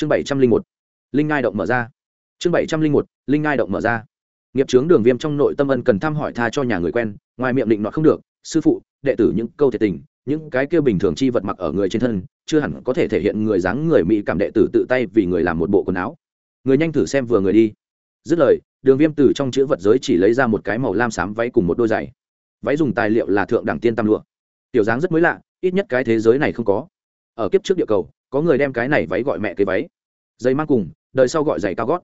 chương bảy trăm linh một, linh ngai động mở ra. Chương bảy trăm linh một, linh ngai động mở ra. Nghiệp trướng đường viêm trong nội tâm ân cần thăm hỏi tha cho nhà người quen, ngoài miệng định nọ không được, sư phụ, đệ tử những câu thiệt tình, những cái kia bình thường chi vật mặc ở người trên thân, chưa hẳn có thể thể hiện người dáng người mỹ cảm đệ tử tự tay vì người làm một bộ quần áo. Người nhanh thử xem vừa người đi. Dứt lời, đường viêm từ trong chữ vật giới chỉ lấy ra một cái màu lam xám váy cùng một đôi giày. Váy dùng tài liệu là thượng đẳng tiên tam lụa. Tiểu dáng rất mới lạ, ít nhất cái thế giới này không có. Ở kiếp trước địa cầu có người đem cái này váy gọi mẹ cái váy. Giày mang cùng, đời sau gọi giày cao gót.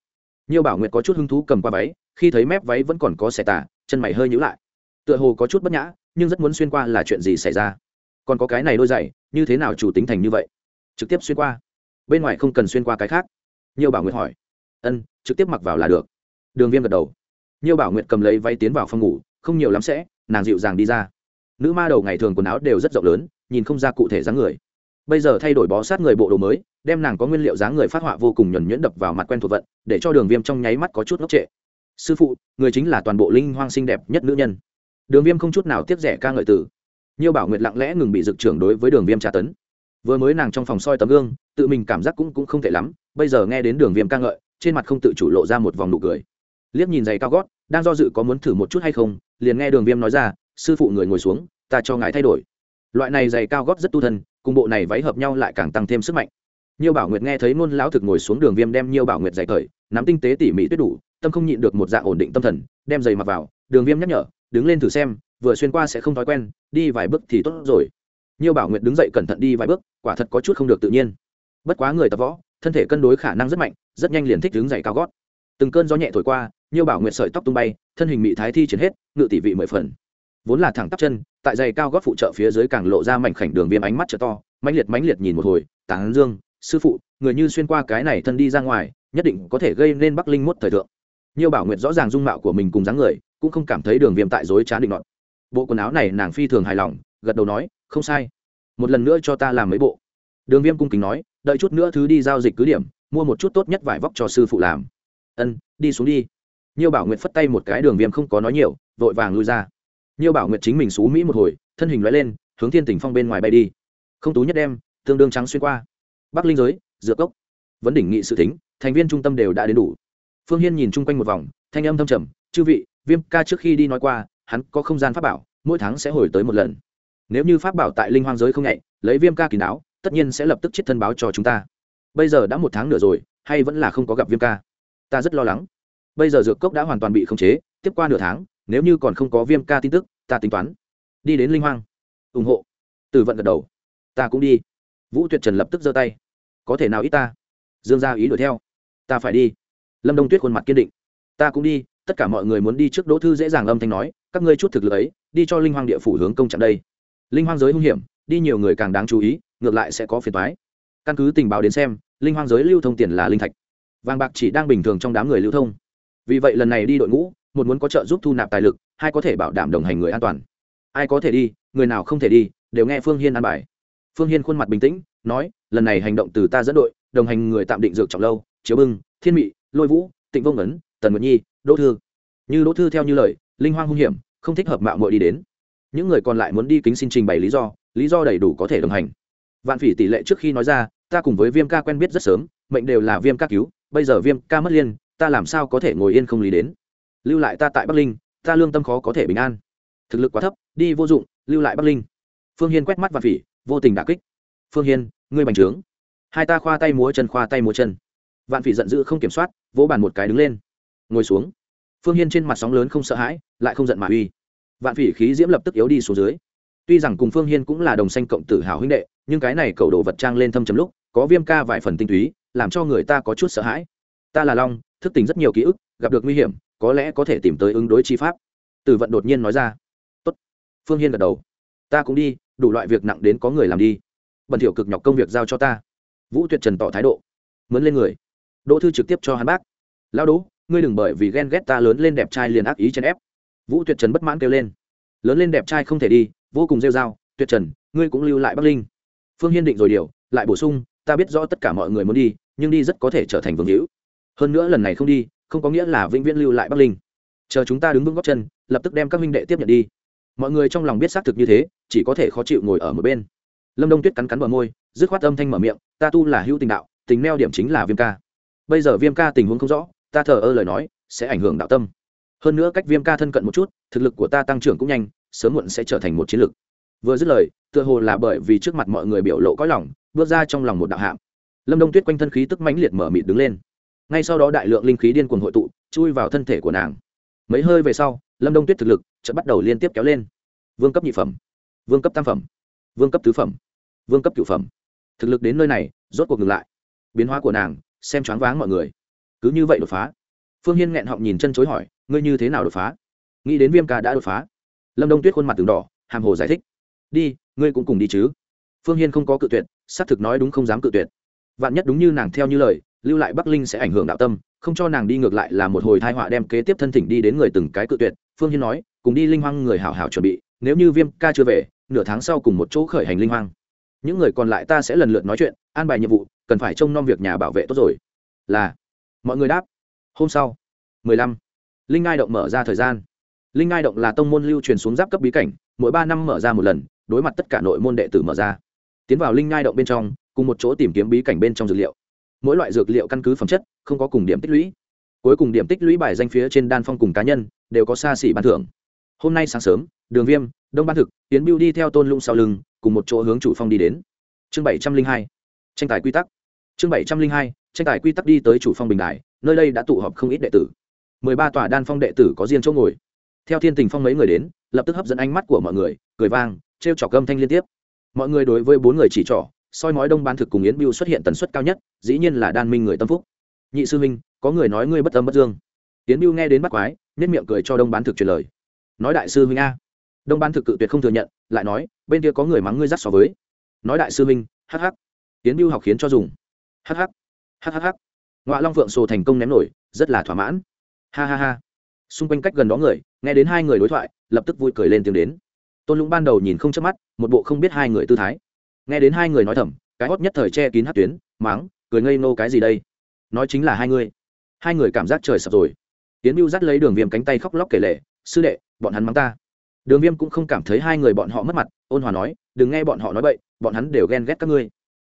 Nhiều bảo nguyệt có chút hứng thú cầm qua váy, khi thấy mép váy vẫn còn có xẻ tả, chân mày hơi nhữ lại. Tựa hồ có chút bất nhã, nhưng rất muốn xuyên qua là chuyện gì xảy ra? Còn có cái này đôi giày, như thế nào chủ tính thành như vậy? Trực tiếp xuyên qua. Bên ngoài không cần xuyên qua cái khác. Nhiều bảo nguyệt hỏi. Ân, trực tiếp mặc vào là được. Đường viêm gật đầu. Nhiều bảo nguyệt cầm lấy váy tiến vào phòng ngủ, không nhiều lắm sẽ, nàng dịu dàng đi ra. Nữ ma đầu ngày thường quần áo đều rất rộng lớn, nhìn không ra cụ thể dáng người bây giờ thay đổi bó sát người bộ đồ mới, đem nàng có nguyên liệu dáng người phát họa vô cùng nhuẩn nhuyễn đập vào mặt quen thuộc vận, để cho đường viêm trong nháy mắt có chút ngốc trệ. Sư phụ, người chính là toàn bộ linh hoang xinh đẹp nhất nữ nhân. Đường viêm không chút nào tiếp rẻ ca ngợi tử nhiều bảo nguyệt lặng lẽ ngừng bị dực trưởng đối với đường viêm trả tấn. Vừa mới nàng trong phòng soi tấm gương, tự mình cảm giác cũng cũng không t ệ lắm, bây giờ nghe đến đường viêm ca ngợi, trên mặt không tự chủ lộ ra một vòng nụ cười. Liếc nhìn giày cao gót, đang do dự có muốn thử một chút hay không, liền nghe đường viêm nói ra, sư phụ người ngồi xuống, ta cho ngài thay đổi loại này giày cao gót rất tu thân, cùng bộ này váy hợp nhau lại càng tăng thêm sức mạnh. Nhiều bảo nguyệt nghe thấy nôn lão thực ngồi xuống đường viêm đem nhiều bảo nguyệt giày cởi, nắm tinh tế tỉ mỉ tuyết đủ, tâm không nhịn được một dạng ổn định tâm thần, đem giày mặc vào, đường viêm nhắc nhở, đứng lên thử xem, vừa xuyên qua sẽ không thói quen, đi vài bước thì tốt rồi. Nhiều bảo nguyệt đứng dậy cẩn thận đi vài bước, quả thật có chút không được tự nhiên. Bất quá người tập võ, thân thể cân đối khả năng rất mạnh, rất nhanh liền thích đứng dậy cao gót. Từng cơn gió nhẹ thổi qua nhiều bảo nguyệt sợi tóc tung bay, thân hình mị thái thi triển hết, ngự tỷ vị mười phần vốn là thẳng tắp chân, tại giày cao gót phụ trợ phía dưới càng lộ ra mảnh khảnh đường viêm ánh mắt t to, mãnh liệt mãnh liệt nhìn một hồi tán dương, sư phụ, người như xuyên qua cái này thân đi ra ngoài, nhất định có thể gây nên bắc linh mốt thời thượng. Nhiều bảo nguyệt rõ ràng dung mạo của mình cùng dáng người, cũng không cảm thấy đường viêm tại dối trá định luận bộ quần áo này nàng phi thường hài lòng, gật đầu nói, không sai. Một lần nữa cho ta làm mấy bộ. Đường viêm cung kính nói, đợi chút nữa thứ đi giao dịch cứ điểm, mua một chút tốt nhất vải vóc cho sư phụ làm. Ân, đi xuống đi. Nhiều bảo nguyệt phất tay một cái, đường viêm không có nói nhiều, vội vàng lui ra nhiều bảo nguyệt chính mình xú mỹ một hồi thân hình loại lên hướng thiên tỉnh phong bên ngoài bay đi. Không tú nhất đem tương đương trắng xuyên qua. Bắc linh giới dược cốc vấn đỉnh nghị sự tính thành viên trung tâm đều đã đến đủ. Phương hiên nhìn chung quanh một vòng thanh âm thâm trầm chư vị viêm ca trước khi đi nói qua hắn có không gian pháp bảo mỗi tháng sẽ hồi tới một lần. Nếu như pháp bảo tại linh hoang giới không nhạy lấy viêm ca kỳ não, tất nhiên sẽ lập tức chết thân báo cho chúng ta. Bây giờ đã một tháng nữa rồi hay vẫn là không có gặp viêm ca? Ta rất lo lắng. Bây giờ dược cốc đã hoàn toàn bị khống chế tiếp qua nửa tháng nếu như còn không có viêm ca tin tức, ta tính toán đi đến linh hoang, ủng hộ. Từ vận gật đầu. Ta cũng đi. Vũ tuyệt trần lập tức giơ tay. Có thể nào ít ta? Dương gia ý đuổi theo. Ta phải đi. Lâm đông tuyết khuôn mặt kiên định. Ta cũng đi. Tất cả mọi người muốn đi trước đỗ thư dễ dàng âm thanh nói, các ngươi chút thực lực ấy, đi cho linh hoang địa phủ hướng công trạng đây. Linh hoang giới hung hiểm, đi nhiều người càng đáng chú ý, ngược lại sẽ có phiền thoái căn cứ tình báo đến xem, linh hoang giới lưu thông tiền là linh thạch. Vàng bạc chỉ đang bình thường trong đám người lưu thông. Vì vậy lần này đi đội ngũ một muốn có trợ giúp thu nạp tài lực, hai có thể bảo đảm đồng hành người an toàn. Ai có thể đi, người nào không thể đi, đều nghe phương hiên an bài. Phương hiên khuôn mặt bình tĩnh, nói, lần này hành động từ ta dẫn đội, đồng hành người tạm định dược trọng lâu, chiếu bưng, thiên mị, lôi vũ, tịnh vông ấn tần nguyệt nhi, đỗ thư. Như đỗ thư theo như lời, linh hoang hung hiểm, không thích hợp mạo muội đi đến. Những người còn lại muốn đi kính xin trình bày lý do lý do đầy đủ có thể đồng hành. Vạn phỉ tỷ lệ trước khi nói ra, ta cùng với viêm ca quen biết rất sớm, mệnh đều là viêm ca cứu, bây giờ viêm ca mất liên, ta làm sao có thể ngồi yên không lý đến? Lưu lại ta tại bắc linh, ta lương tâm khó có thể bình an. Thực lực quá thấp, đi vô dụng, lưu lại bắc linh. Phương hiên quét mắt vạn phỉ, vô tình đả kích. Phương hiên, ngươi bành trướng. Hai ta khoa tay múa chân, khoa tay múa chân. Vạn phỉ giận dữ không kiểm soát, vỗ bàn một cái đứng lên. Ngồi xuống. Phương hiên trên mặt sóng lớn không sợ hãi, lại không giận mà uy. Vạn phỉ khí diễm lập tức yếu đi xuống dưới. Tuy rằng cùng phương hiên cũng là đồng xanh cộng tử hào huynh đệ, nhưng cái này cầu đồ vật trang lên thâm chấm lúc, có viêm ca vài phần tinh túy, làm cho người ta có chút sợ hãi. Ta là long, thức tỉnh rất nhiều ký ức, gặp được nguy hiểm có lẽ có thể tìm tới ứng đối chi pháp. Tử vận đột nhiên nói ra. Tốt. phương hiên gật đầu. Ta cũng đi, đủ loại việc nặng đến có người làm đi. Bẩn thiểu cực nhọc công việc giao cho ta. Vũ tuyệt trần tỏ thái độ. Mướn lên người. Đỗ thư trực tiếp cho hắn bác. Lao đỗ, ngươi đừng bởi vì ghen ghét ta lớn lên đẹp trai liền ác ý chèn ép. Vũ tuyệt trần bất mãn kêu lên. Lớn lên đẹp trai không thể đi, vô cùng rêu r a o tuyệt trần, ngươi cũng lưu lại bắc linh. Phương hiên định rồi điều, lại bổ sung, ta biết rõ tất cả mọi người muốn đi, nhưng đi rất có thể trở thành vương hữu. Hơn nữa lần này không đi không có nghĩa là vĩnh viễn lưu lại bắc linh. Chờ chúng ta đứng vững góc chân, lập tức đem các minh đệ tiếp nhận đi. Mọi người trong lòng biết xác thực như thế, chỉ có thể khó chịu ngồi ở một bên. Lâm đông tuyết cắn cắn bờ môi, dứt khoát âm thanh mở miệng, ta tu là hữu tình đạo, tình neo điểm chính là viêm ca. Bây giờ viêm ca tình huống không rõ, ta thờ ơ lời nói, sẽ ảnh hưởng đạo tâm. Hơn nữa cách viêm ca thân cận một chút, thực lực của ta tăng trưởng cũng nhanh, sớm muộn sẽ trở thành một chiến lực vừa dứt lời, tựa hồ là bởi vì trước mặt mọi người biểu lộ có lòng, bước ra trong lòng một đạo hạm. Lâm đông tuyết quanh thân khí tức mãnh liệt mở mịt đứng lên ngay sau đó đại lượng linh khí điên cuồng hội tụ, chui vào thân thể của nàng. Mấy hơi về sau, lâm đông tuyết thực lực chợt bắt đầu liên tiếp kéo lên. Vương cấp nhị phẩm, vương cấp tam phẩm, vương cấp tứ phẩm, vương cấp cửu phẩm. Thực lực đến nơi này, rốt cuộc ngừng lại. Biến hóa của nàng, xem choáng váng mọi người. Cứ như vậy đột phá. Phương hiên nghẹn họng nhìn chân chối hỏi, ngươi như thế nào đột phá? Nghĩ đến viêm ca đã đột phá. Lâm đông tuyết khuôn mặt từng đỏ, hàm hồ giải thích, đi, ngươi cũng cùng đi chứ. Phương hiên không có cự tuyệt, xác thực nói đúng không dám cự tuyệt. Vạn nhất đúng như nàng theo như lời lưu lại bắc linh sẽ ảnh hưởng đạo tâm, không cho nàng đi ngược lại là một hồi thai họa đem kế tiếp thân thỉnh đi đến người từng cái cự tuyệt. Phương hiên nói, cùng đi linh hoang người hảo hảo chuẩn bị, nếu như viêm ca chưa về, nửa tháng sau cùng một chỗ khởi hành linh hoang. Những người còn lại ta sẽ lần lượt nói chuyện, an bài nhiệm vụ, cần phải trông nom việc nhà bảo vệ tốt rồi. Là, mọi người đáp. Hôm sau, mười lăm, linh ngai động mở ra thời gian. Linh ngai động là tông môn lưu truyền xuống giáp cấp bí cảnh, mỗi ba năm mở ra một lần, đối mặt tất cả nội môn đệ tử mở ra. Tiến vào linh ngai động bên trong, cùng một chỗ tìm kiếm bí cảnh bên trong dược liệu mỗi loại dược liệu căn cứ phẩm chất, không có cùng điểm tích lũy. Cuối cùng điểm tích lũy bài danh phía trên đan phong cùng cá nhân đều có xa xỉ ban thưởng. Hôm nay sáng sớm, đường viêm, đông ban thực tiến biêu đi theo tôn lũng sau lưng, cùng một chỗ hướng chủ phong đi đến. Chương bảy trăm linh hai, tranh tài quy tắc. Chương bảy trăm linh hai, tranh tài quy tắc đi tới chủ phong bình đại nơi đây đã tụ họp không ít đệ tử. mười ba tòa đan phong đệ tử có riêng chỗ ngồi. Theo thiên tình phong mấy người đến, lập tức hấp dẫn ánh mắt của mọi người, cười vang t r e o trọc gâm thanh liên tiếp. Mọi người đối với bốn người chỉ trỏ soi mói đông ban thực cùng yến biêu xuất hiện tần suất cao nhất, dĩ nhiên là đan minh người tâm phúc. Nhị sư minh có người nói ngươi bất âm bất dương. Yến biêu nghe đến bắt quái nhất miệng cười cho đông bán thực truyền lời. Nói đại sư minh a. Đông ban thực cự tuyệt không thừa nhận, lại nói, bên kia có người mắng ngươi rắc so với. Nói đại sư minh hh yến biêu học khiến cho dùng. Hh hh ngoạ long phượng sồ thành công ném nổi, rất là thỏa mãn. Ha ha ha. Xung quanh cách gần đó người, nghe đến hai người đối thoại, lập tức vui cười lên tiếng đến. Tôn lũng ban đầu nhìn không chớp mắt, một bộ không biết hai người tư thái nghe đến hai người nói thầm, cái hót nhất thời che kín hát tuyến, máng, cười ngây nô cái gì đây? Nói chính là hai người. Hai người cảm giác trời sập rồi. Tiến mưu dắt lấy đường viêm cánh tay khóc lóc kể lệ sư đệ, bọn hắn mắng ta. Đường viêm cũng không cảm thấy hai người bọn họ mất mặt, ôn hòa nói, đừng nghe bọn họ nói bậy, bọn hắn đều ghen ghét các ngươi.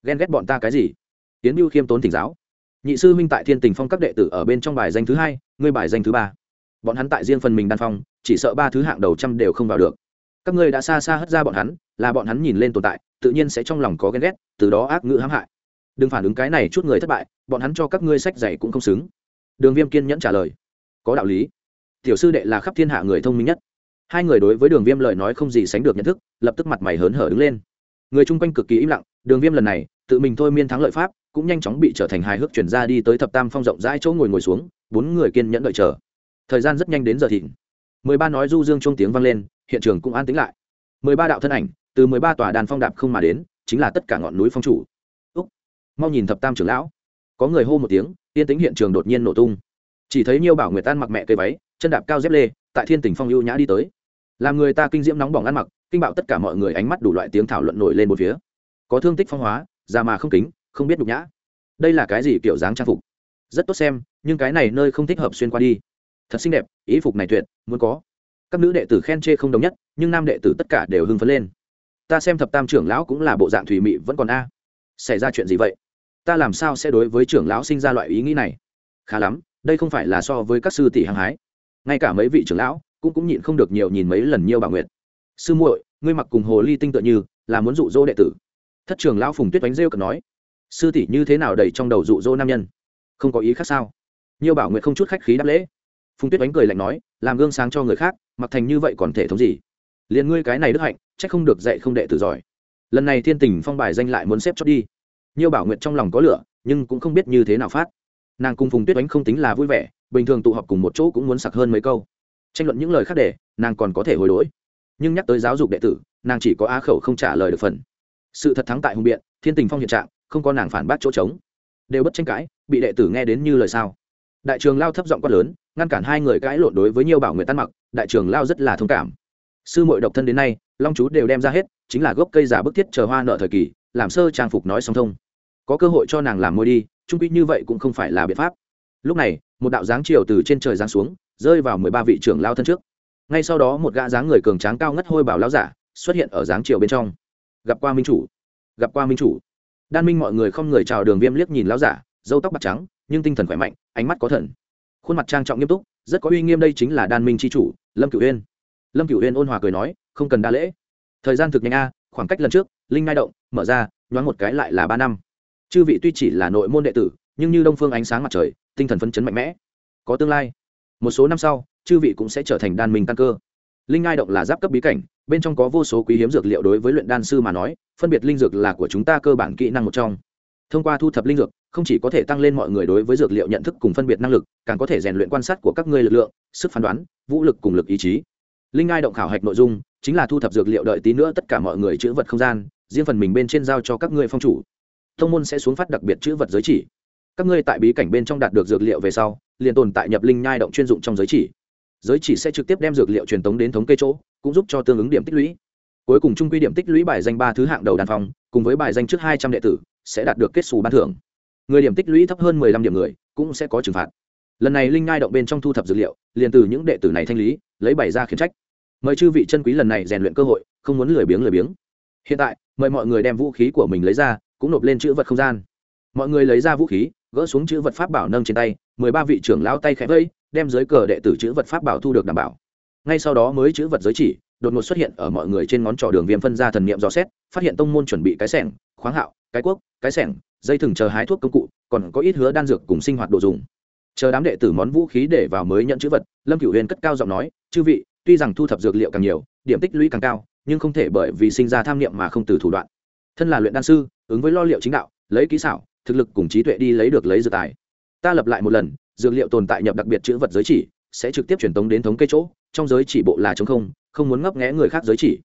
Ghen ghét bọn ta cái gì? Tiến mưu khiêm tốn thỉnh giáo. Nhị sư minh tại thiên tình phong các đệ tử ở bên trong bài danh thứ hai, ngươi bài danh thứ ba. Bọn hắn tại riêng phần mình đan phong, chỉ sợ ba thứ hạng đầu trăm đều không vào được. Các ngươi đã xa xa hất ra bọn hắn, là bọn hắn nhìn lên tồn tại tự nhiên sẽ trong lòng có ghen ghét, từ đó ác ngữ hãm hại. Đừng phản ứng cái này chút người thất bại, bọn hắn cho các ngươi sách dạy cũng không xứng. Đường viêm kiên nhẫn trả lời. Có đạo lý. Tiểu sư đệ là khắp thiên hạ người thông minh nhất. Hai người đối với đường viêm lời nói không gì sánh được nhận thức, lập tức mặt mày hớn hở đứng lên. Người chung quanh cực kỳ im lặng, đường viêm lần này, tự mình thôi miên thắng lợi pháp, cũng nhanh chóng bị trở thành hài hước chuyển ra đi tới thập tam phong rộng rãi chỗ ngồi ngồi xuống, bốn người kiên nhẫn đợi chờ. Thời gian rất nhanh đến giờ thịnh. Mười ba nói du dương chung tiếng vang lên, hiện trường cũng an tính lại. Mười ba đạo thân ảnh từ mười ba tòa đàn phong đạp không mà đến, chính là tất cả ngọn núi phong chủ. Úc, mau nhìn thập tam trưởng lão. Có người hô một tiếng yên tính hiện trường đột nhiên nổ tung. Chỉ thấy nhiêu bảo nguyệt tan mặc mẹ cây váy, chân đạp cao dép lê, tại thiên tỉnh phong ưu nhã đi tới. Làm người ta kinh diễm nóng bỏng ăn mặc, kinh bạo tất cả mọi người ánh mắt đủ loại tiếng thảo luận nổi lên một phía. Có thương tích phong hóa, già mà không kính, không biết nhục nhã. Đây là cái gì kiểu dáng trang phục? Rất tốt xem, nhưng cái này nơi không thích hợp xuyên qua đi. Thật xinh đẹp, ý phục này tuyệt, muốn có. Các nữ đệ tử khen chê không đồng nhất, nhưng nam đệ tử tất cả đều hưng phấn lên ta xem thập tam trưởng lão cũng là bộ dạng thủy mị vẫn còn a. Xảy ra chuyện gì vậy? Ta làm sao sẽ đối với trưởng lão sinh ra loại ý nghĩ này? Khá lắm, đây không phải là so với các sư tỷ hăng hái. Ngay cả mấy vị trưởng lão cũng cũng nhịn không được nhiều nhìn mấy lần nhiều bà nguyệt. Sư muội, ngươi mặc cùng hồ ly tinh tựa như, là muốn dụ dỗ đệ tử. Thất trưởng lão phùng tuyết bánh rêu cần nói. Sư tỷ như thế nào đầy trong đầu dụ dỗ nam nhân? Không có ý khác sao? Nhiều bảo nguyệt không chút khách khí đáp lễ. Phùng tuyết bánh cười lạnh nói, làm gương sáng cho người khác, mặc thành như vậy còn thể thống gì? Liền ngươi cái này đức hạnh chắc không được dạy không đệ tử giỏi. Lần này thiên tình phong bài danh lại muốn xếp chót đi. Nhiều bảo nguyện trong lòng có lửa, nhưng cũng không biết như thế nào phát. Nàng cùng phùng tuyết oánh không tính là vui vẻ, bình thường tụ họp cùng một chỗ cũng muốn sặc hơn mấy câu. Tranh luận những lời khác để, nàng còn có thể hồi đ ố i nhưng nhắc tới giáo dục đệ tử, nàng chỉ có á khẩu không trả lời được phần. Sự thật thắng tại hùng biện, thiên tình phong hiện trạng, không có nàng phản bác chỗ trống. Đều bất tranh cãi, bị đệ tử nghe đến như lời sao. Đại trường lao thấp giọng quát lớn, ngăn cản hai người cãi lộn đối với nhiều bảo nguyện tan mặc, đại trường lao rất là thông cảm. Sư mội độc thân đến nay long chú đều đem ra hết, chính là gốc cây giả bức thiết chờ hoa nợ thời kỳ, làm sơ trang phục nói song thông. Có cơ hội cho nàng làm môi đi, trung quy như vậy cũng không phải là biện pháp. Lúc này, một đạo dáng chiều từ trên trời giáng xuống, rơi vào mười ba vị trưởng lao thân trước. Ngay sau đó một gã dáng người cường tráng cao ngất hôi bảo lao giả xuất hiện ở dáng chiều bên trong. Gặp qua minh chủ, gặp qua minh chủ. Đan minh mọi người không người chào đường viêm liếc nhìn lão giả dâu tóc bạc trắng, nhưng tinh thần khỏe mạnh, ánh mắt có thần. Khuôn mặt trang trọng nghiêm túc, rất có uy nghiêm đây chính là đan minh c chủ, lâm cửu huyên lâm cửu huyên ôn hòa cười nói không cần đa lễ. Thời gian thực nhanh a, khoảng cách lần trước, linh ngai động, mở ra, nhoáng một cái lại là ba năm. Chư vị tuy chỉ là nội môn đệ tử, nhưng như đông phương ánh sáng mặt trời, tinh thần phấn chấn mạnh mẽ. Có tương lai. Một số năm sau, chư vị cũng sẽ trở thành đan minh căn cơ. Linh ngai động là giáp cấp bí cảnh, bên trong có vô số quý hiếm dược liệu đối với luyện đan sư mà nói, phân biệt linh dược là của chúng ta cơ bản kỹ năng một trong. Thông qua thu thập linh dược, không chỉ có thể tăng lên mọi người đối với dược liệu nhận thức cùng phân biệt năng lực, càng có thể rèn luyện quan sát của các ngươi lực lượng, sức phán đoán, vũ lực cùng lực ý chí. Linh ngai động khảo hạch nội dung chính là thu thập dược liệu đợi tí nữa tất cả mọi người chữ vật không gian, riêng phần mình bên trên giao cho các ngươi phong chủ. Thông môn sẽ xuống phát đặc biệt chữ vật giới chỉ. Các ngươi tại bí cảnh bên trong đạt được dược liệu về sau, liền tồn tại nhập linh nhai động chuyên dụng trong giới chỉ. Giới chỉ sẽ trực tiếp đem dược liệu truyền tống đến thống kê chỗ, cũng giúp cho tương ứng điểm tích lũy. Cuối cùng trung quy điểm tích lũy bài danh ba thứ hạng đầu đàn phòng cùng với bài danh trước hai trăm đệ tử, sẽ đạt được kết xù ban thưởng. Người điểm tích lũy thấp hơn mười lăm điểm người, cũng sẽ có trừng phạt. Lần này linh ngai động bên trong thu thập dược liệu, liền từ những đệ tử này thanh lý, lấy bày ra khiển trách mời chư vị chân quý lần này rèn luyện cơ hội, không muốn lười biếng lười biếng. Hiện tại, mời mọi người đem vũ khí của mình lấy ra, cũng nộp lên chữ vật không gian. Mọi người lấy ra vũ khí, gỡ xuống chữ vật pháp bảo nâng trên tay, mười ba vị trưởng lao tay khẽ vây, đem dưới cờ đệ tử chữ vật pháp bảo thu được đảm bảo. Ngay sau đó mới chữ vật giới chỉ, đột ngột xuất hiện ở mọi người trên ngón trỏ đường viêm phân ra thần niệm dò xét, phát hiện tông môn chuẩn bị cái sẻng, khoáng hạo, cái cuốc cái sẻng, dây thừng chờ hái thuốc công cụ, còn có ít hứa đan dược cùng sinh hoạt đồ dùng. Chờ đám đệ tử món vũ khí để vào mới nhận chữ vật, lâm cửu huyền cất cao giọng nói, chư vị tuy rằng thu thập dược liệu càng nhiều, điểm tích lũy càng cao, nhưng không thể bởi vì sinh ra tham niệm mà không từ thủ đoạn. Thân là luyện đan sư, ứng với lo liệu chính đạo, lấy kỹ xảo, thực lực cùng trí tuệ đi lấy được lấy dược tài. Ta lập lại một lần, dược liệu tồn tại nhập đặc biệt chữ vật giới chỉ, sẽ trực tiếp truyền tống đến thống kê chỗ, trong giới chỉ bộ là chống không không muốn ngấp nghẽ người khác giới chỉ.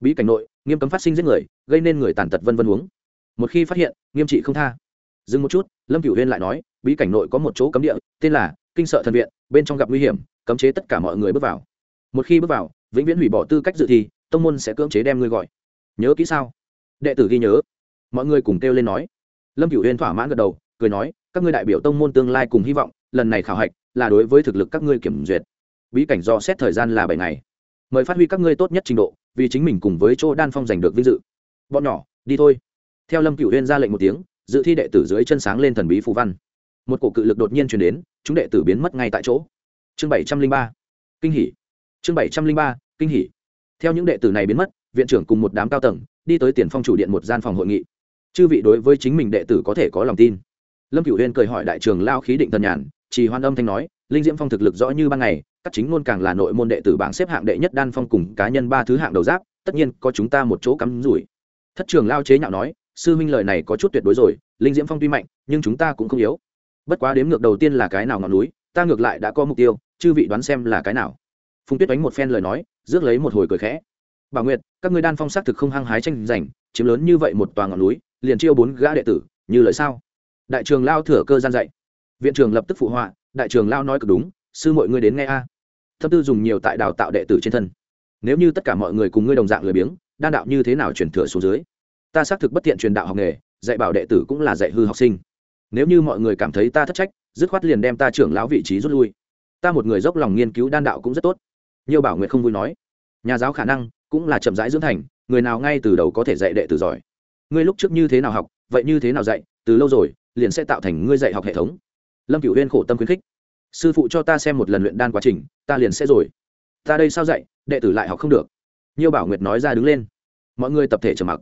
Bí cảnh nội, nghiêm cấm phát sinh giết người, gây nên người tàn tật vân vân uống. Một khi phát hiện, nghiêm trị không tha. Dừng một chút, lâm cửu huyên lại nói, bí cảnh nội có một chỗ cấm địa, tên là kinh sợ thần viện, bên trong gặp nguy hiểm, cấm chế tất cả mọi người bước vào một khi bước vào, vĩnh viễn hủy bỏ tư cách dự thi, tông môn sẽ cưỡng chế đem ngươi gọi. Nhớ kỹ sao? Đệ tử ghi nhớ. Mọi người cùng kêu lên nói. Lâm cửu huyên thỏa mãn gật đầu, cười nói, các ngươi đại biểu tông môn tương lai cùng hy vọng, lần này khảo hạch là đối với thực lực các ngươi kiểm duyệt. Bí cảnh do xét thời gian là bảy ngày. Mời phát huy các ngươi tốt nhất trình độ, vì chính mình cùng với chỗ đan phong giành được vinh dự. Bọn nhỏ, đi thôi. Theo lâm cửu huyên ra lệnh một tiếng, dự thi đệ tử dưới chân sáng lên thần bí phù văn. Một cổ cự lực đột nhiên chuyển đến, chúng đệ tử biến mất ngay tại chỗ. Chương bảy trăm linh ba. Kinh hỷ chương bảy trăm linh ba, kinh hỷ theo những đệ tử này biến mất, viện trưởng cùng một đám cao tầng, đi tới tiền phong chủ điện một gian phòng hội nghị. Chư vị đối với chính mình đệ tử có thể có lòng tin. Lâm cửu huyên cười hỏi đại trường lao khí định thần nhàn chỉ hoan âm thanh nói, linh diễm phong thực lực rõ như ban ngày, các chính ngôn càng là nội môn đệ tử bảng xếp hạng đệ nhất đan phong cùng cá nhân ba thứ hạng đầu giáp, tất nhiên có chúng ta một chỗ cắm rủi. Thất trường lao chế nhạo nói, sư minh lời này có chút tuyệt đối rồi, linh diễm phong tuy mạnh, nhưng chúng ta cũng không yếu. Bất quá đếm ngược đầu tiên là cái nào ngọn núi, ta ngược lại đã có mục tiêu, chư vị đoán xem là cái nào? Phùng tuyết đánh một phen lời nói, rước lấy một hồi cười khẽ. Bà nguyệt, các ngươi đan phong xác thực không hăng hái tranh giành, chiếm lớn như vậy một tòa ngọn núi, liền chiêu bốn gã đệ tử, như lời sao? Đại trường lao thừa cơ gian dạy. Viện trường lập tức phụ họa, đại trường lao nói cực đúng, sư mọi người đến nghe a. À. thâm tư dùng nhiều tại đào tạo đệ tử trên thân. Nếu như tất cả mọi người cùng ngươi đồng dạng lười biếng, đan đạo như thế nào truyền thừa xuống dưới? Ta xác thực bất tiện truyền đạo học nghề, dạy bảo đệ tử cũng là dạy hư học sinh. Nếu như mọi người cảm thấy ta thất trách, dứt khoát liền đem ta trưởng lão vị trí rút lui. Ta một người dốc lòng nghiên cứu đan đạo cũng rất tốt nhiều bảo nguyện không vui nói, nhà giáo khả năng cũng là chậm rãi dưỡng thành, người nào ngay từ đầu có thể dạy đệ tử giỏi. Ngươi lúc trước như thế nào học, vậy như thế nào dạy, từ lâu rồi, liền sẽ tạo thành ngươi dạy học hệ thống. Lâm cửu huyên khổ tâm khuyến khích, sư phụ cho ta xem một lần luyện đan quá trình, ta liền sẽ rồi. Ta đây sao dạy, đệ tử lại học không được. Nhiều bảo nguyệt nói ra đứng lên, mọi người tập thể trầm mặc.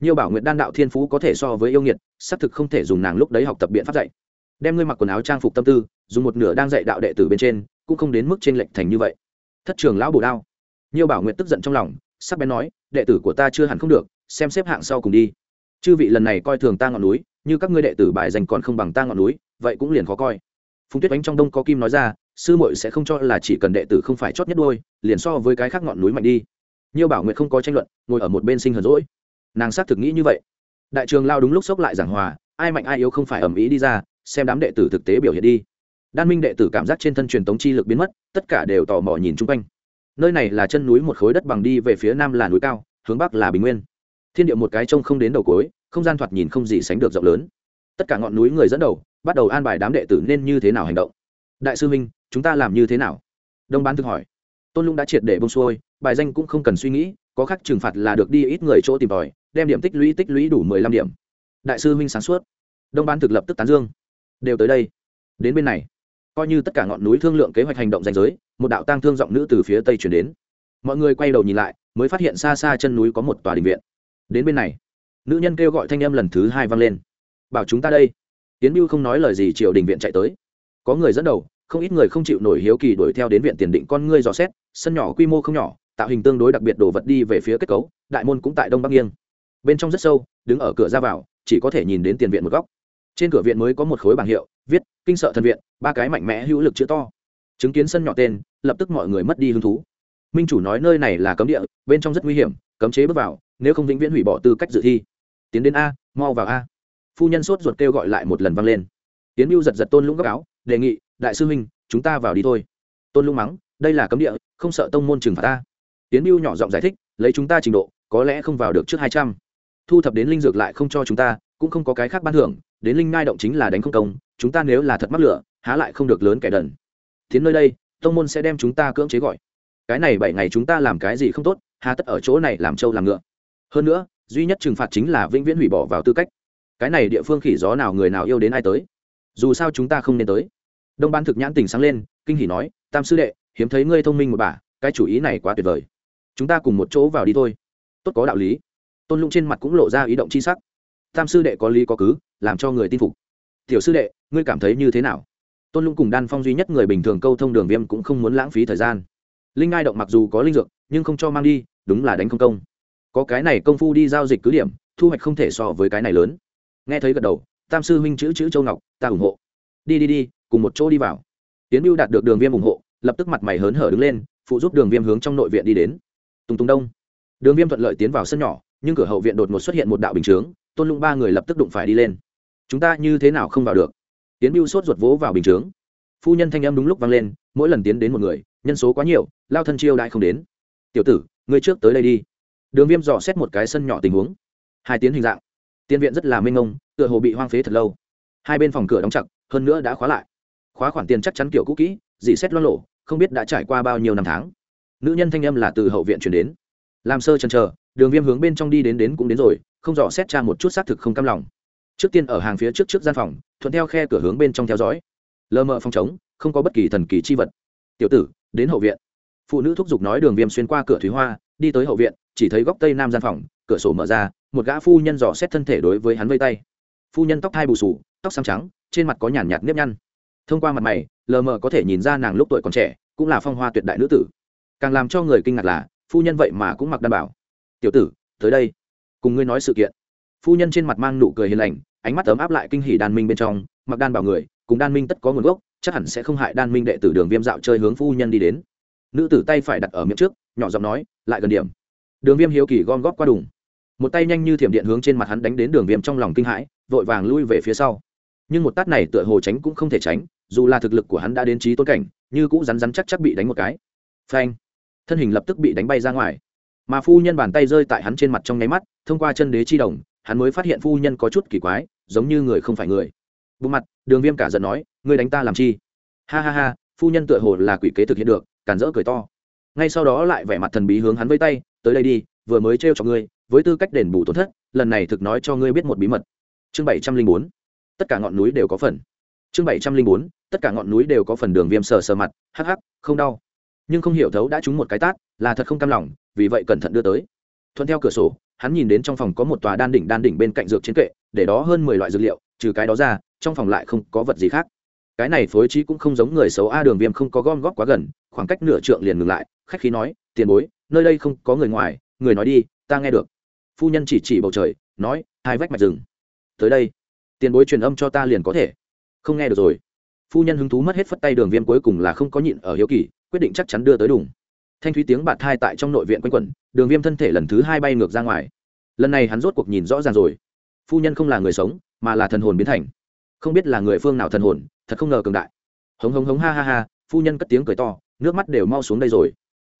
Nhiều bảo nguyệt đan đạo thiên phú có thể so với yêu nghiệt, xác thực không thể dùng nàng lúc đấy học tập biện pháp dạy. Đem ngươi mặc quần áo trang phục tâm tư, dùng một nửa đang dạy đạo đệ tử bên trên, cũng không đến mức trên lệnh thành như vậy thất trường lão bổ đao. Nhiều bảo nguyện tức giận trong lòng, sắc bén nói, đệ tử của ta chưa hẳn không được, xem xếp hạng sau cùng đi. Chư vị lần này coi thường ta ngọn núi, như các ngươi đệ tử bài dành còn không bằng ta ngọn núi, vậy cũng liền khó coi. Phùng tuyết đánh trong đông có kim nói ra, sư muội sẽ không cho là chỉ cần đệ tử không phải chót nhất đôi, liền so với cái khác ngọn núi mạnh đi. Nhiều bảo nguyện không có tranh luận, ngồi ở một bên sinh hờn rỗi nàng xác thực nghĩ như vậy. Đại trường lao đúng lúc sốc lại giảng hòa, ai mạnh ai yếu không phải ẩm ý đi ra, xem đám đệ tử thực tế biểu hiện đi đan minh đệ tử cảm giác trên thân truyền tống chi lực biến mất, tất cả đều tò mò nhìn chung quanh. Nơi này là chân núi một khối đất bằng đi về phía nam là núi cao, hướng bắc là bình nguyên. Thiên địa một cái trông không đến đầu cối không gian thoạt nhìn không gì sánh được rộng lớn. Tất cả ngọn núi người dẫn đầu, bắt đầu an bài đám đệ tử nên như thế nào hành động. Đại sư minh, chúng ta làm như thế nào? Đông bán thực hỏi. Tôn lũng đã triệt để bông xuôi, bài danh cũng không cần suy nghĩ, có khắc trừng phạt là được đi ít người chỗ tìm tòi, đem điểm tích lũy tích lũy đủ mười lăm điểm. Đại sư Minh sáng suốt. Đông ban thực lập tức tán dương. Đều tới đây. Đến bên này coi như tất cả ngọn núi thương lượng kế hoạch hành động danh giới, một đạo tang thương giọng nữ từ phía tây chuyển đến. Mọi người quay đầu nhìn lại, mới phát hiện xa xa chân núi có một tòa đình viện. Đến bên này, nữ nhân kêu gọi thanh em lần thứ hai vang lên. Bảo chúng ta đây. Tiến mưu không nói lời gì triều đình viện chạy tới. Có người dẫn đầu, không ít người không chịu nổi hiếu kỳ đuổi theo đến viện tiền định con ngươi dò xét, sân nhỏ quy mô không nhỏ, tạo hình tương đối đặc biệt đổ vật đi về phía kết cấu, đại môn cũng tại đông bắc nghiêng. Bên trong rất sâu, đứng ở cửa ra vào, chỉ có thể nhìn đến tiền viện một góc. Trên cửa viện mới có một khối bảng hiệu viết, kinh sợ thần viện, ba cái mạnh mẽ hữu lực chữ to. Chứng kiến sân nhỏ tên, lập tức mọi người mất đi hứng thú. Minh chủ nói nơi này là cấm địa, bên trong rất nguy hiểm, cấm chế bước vào, nếu không vĩnh viễn hủy bỏ tư cách dự thi. Tiến đến a, mau vào a. Phu nhân sốt ruột kêu gọi lại một lần vang lên. Tiến mưu giật giật tôn lũng góc áo, đề nghị, đại sư huynh, chúng ta vào đi thôi. Tôn lũng mắng, đây là cấm địa, không sợ tông môn trừng phạt ta. Tiến mưu nhỏ giọng giải thích, lấy chúng ta trình độ, có lẽ không vào được trước hai trăm. Thu thập đến linh dược lại không cho chúng ta, cũng không có cái khác ban thưởng, đến linh ngai động chính là đánh không công chúng ta nếu là thật mắc lửa, há lại không được lớn kẻ đần. Tiến nơi đây, tông môn sẽ đem chúng ta cưỡng chế gọi. Cái này bảy ngày chúng ta làm cái gì không tốt, hà tất ở chỗ này làm trâu làm ngựa. Hơn nữa, duy nhất trừng phạt chính là vĩnh viễn hủy bỏ vào tư cách. Cái này địa phương khỉ gió nào người nào yêu đến ai tới. Dù sao chúng ta không nên tới. Đông ban thực nhãn tỉnh sáng lên, kinh hỉ nói, tam sư đệ, hiếm thấy ngươi thông minh một bà, cái chủ ý này quá tuyệt vời. Chúng ta cùng một chỗ vào đi thôi. Tốt có đạo lý. Tôn lũng trên mặt cũng lộ ra ý động c h i sắc. Tam sư đệ có lý có cứ, làm cho người tin phục tiểu sư đệ, ngươi cảm thấy như thế nào? Tôn lũng cùng đan phong duy nhất người bình thường câu thông đường viêm cũng không muốn lãng phí thời gian. Linh ngai động mặc dù có linh dược, nhưng không cho mang đi, đúng là đánh không công. Có cái này công phu đi giao dịch cứ điểm, thu hoạch không thể so với cái này lớn. Nghe thấy gật đầu, tam sư huynh chữ chữ châu ngọc, ta ủng hộ. Đi đi đi, cùng một chỗ đi vào. Tiến mưu đạt được đường viêm ủng hộ, lập tức mặt mày hớn hở đứng lên, phụ giúp đường viêm hướng trong nội viện đi đến. Tùng tùng đông. Đường viêm thuận lợi tiến vào sân nhỏ, nhưng cửa hậu viện đột ngột xuất hiện một đạo bình chướng, tôn lũng ba người lập tức đụng phải đi lên chúng ta như thế nào không vào được? Tiến mưu sốt ruột vỗ vào bình chướng. Phu nhân thanh âm đúng lúc vang lên, mỗi lần tiến đến một người, nhân số quá nhiều, lao thân chiêu đại không đến. Tiểu tử, ngươi trước tới đây đi. Đường viêm dò xét một cái sân nhỏ tình huống. Hai tiến hình dạng. Tiên viện rất là mênh ngông tựa hồ bị hoang phế thật lâu. Hai bên phòng cửa đóng chặt, hơn nữa đã khóa lại. Khóa khoản tiền chắc chắn kiểu cũ kỹ, dị xét lo lộ không biết đã trải qua bao nhiêu năm tháng. Nữ nhân thanh âm là từ hậu viện chuyển đến. Làm sơ chần chờ, đường viêm hướng bên trong đi đến đến cũng đến rồi, không dò xét cha một chút xác thực không cam lòng trước tiên ở hàng phía trước trước gian phòng, thuận theo khe cửa hướng bên trong theo dõi. Lơ mờ phòng chống không có bất kỳ thần kỳ chi vật. Tiểu tử, đến hậu viện. Phụ nữ thúc giục nói đường viêm xuyên qua cửa thúy hoa, đi tới hậu viện, chỉ thấy góc tây nam gian phòng, cửa sổ mở ra, một gã phu nhân dò xét thân thể đối với hắn vây tay. Phu nhân tóc thai bù sù, tóc xám trắng, trên mặt có nhàn nhạt nếp nhăn. Thông qua mặt mày, lờ mờ có thể nhìn ra nàng lúc tuổi còn trẻ, cũng là phong hoa tuyệt đại nữ tử. Càng làm cho người kinh ngạc là, phu nhân vậy mà cũng mặc đảm bảo. Tiểu tử, tới đây. Cùng ngươi nói sự kiện phu nhân trên mặt mang nụ cười hiền lành, ánh mắt ấm áp lại kinh hỉ đan minh bên trong, mặc đan bảo người, cùng đan minh tất có nguồn gốc, chắc hẳn sẽ không hại đan minh đệ tử đường viêm dạo chơi hướng phu nhân đi đến. Nữ tử tay phải đặt ở miệng trước, nhỏ giọng nói, lại gần điểm. Đường viêm hiếu kỳ gom góp qua đùng. Một tay nhanh như thiểm điện hướng trên mặt hắn đánh đến đường viêm trong lòng kinh hãi, vội vàng lui về phía sau. Nhưng một tát này tựa hồ tránh cũng không thể tránh, dù là thực lực của hắn đã đến trí tôn cảnh, như cũ rắn rắn chắc chắc bị đánh một cái. Phanh! Thân hình lập tức bị đánh bay ra ngoài. Mà phu nhân bàn tay rơi tại hắn trên mặt trong nháy mắt, thông qua chân đế chi đồng hắn mới phát hiện phu nhân có chút kỳ quái, giống như người không phải người. Bộ mặt, đường viêm cả giận nói, ngươi đánh ta làm chi? Ha ha ha, phu nhân tựa hồ là quỷ kế thực hiện được cản rỡ cười to. Ngay sau đó lại vẻ mặt thần bí hướng hắn với tay, tới đây đi, vừa mới trêu cho ngươi, với tư cách đền bù tổn thất, lần này thực nói cho ngươi biết một bí mật. Chương bảy trăm linh bốn, tất cả ngọn núi đều có phần. Chương bảy trăm linh bốn, tất cả ngọn núi đều có phần đường viêm sờ sờ mặt, hắc hắc, không đau. Nhưng không hiểu thấu đã trúng một cái tát, là thật không cam lòng, vì vậy cẩn thận đưa tới. Thuận theo cửa sổ hắn nhìn đến trong phòng có một tòa đan đỉnh đan đỉnh bên cạnh dược chiến kệ, để đó hơn mười loại dược liệu, trừ cái đó ra, trong phòng lại không có vật gì khác. Cái này phối trí cũng không giống người xấu a đường viêm không có gom góp quá gần, khoảng cách nửa trượng liền ngừng lại, khách khí nói, tiền bối, nơi đây không có người ngoài, người nói đi, ta nghe được. Phu nhân chỉ chỉ bầu trời, nói, hai vách mạch rừng. Tới đây. Tiền bối truyền âm cho ta liền có thể. Không nghe được rồi. Phu nhân hứng thú mất hết phất tay đường viêm cuối cùng là không có nhịn ở hiếu kỳ, quyết định chắc chắn đưa tới đủng thanh thúy tiếng bạt thai tại trong nội viện quanh quẩn, đường viêm thân thể lần thứ hai bay ngược ra ngoài. Lần này hắn rốt cuộc nhìn rõ ràng rồi. Phu nhân không là người sống, mà là thần hồn biến thành. Không biết là người phương nào thần hồn, thật không ngờ cường đại. Hống hống hống ha ha ha, phu nhân cất tiếng cười to, nước mắt đều mau xuống đây rồi.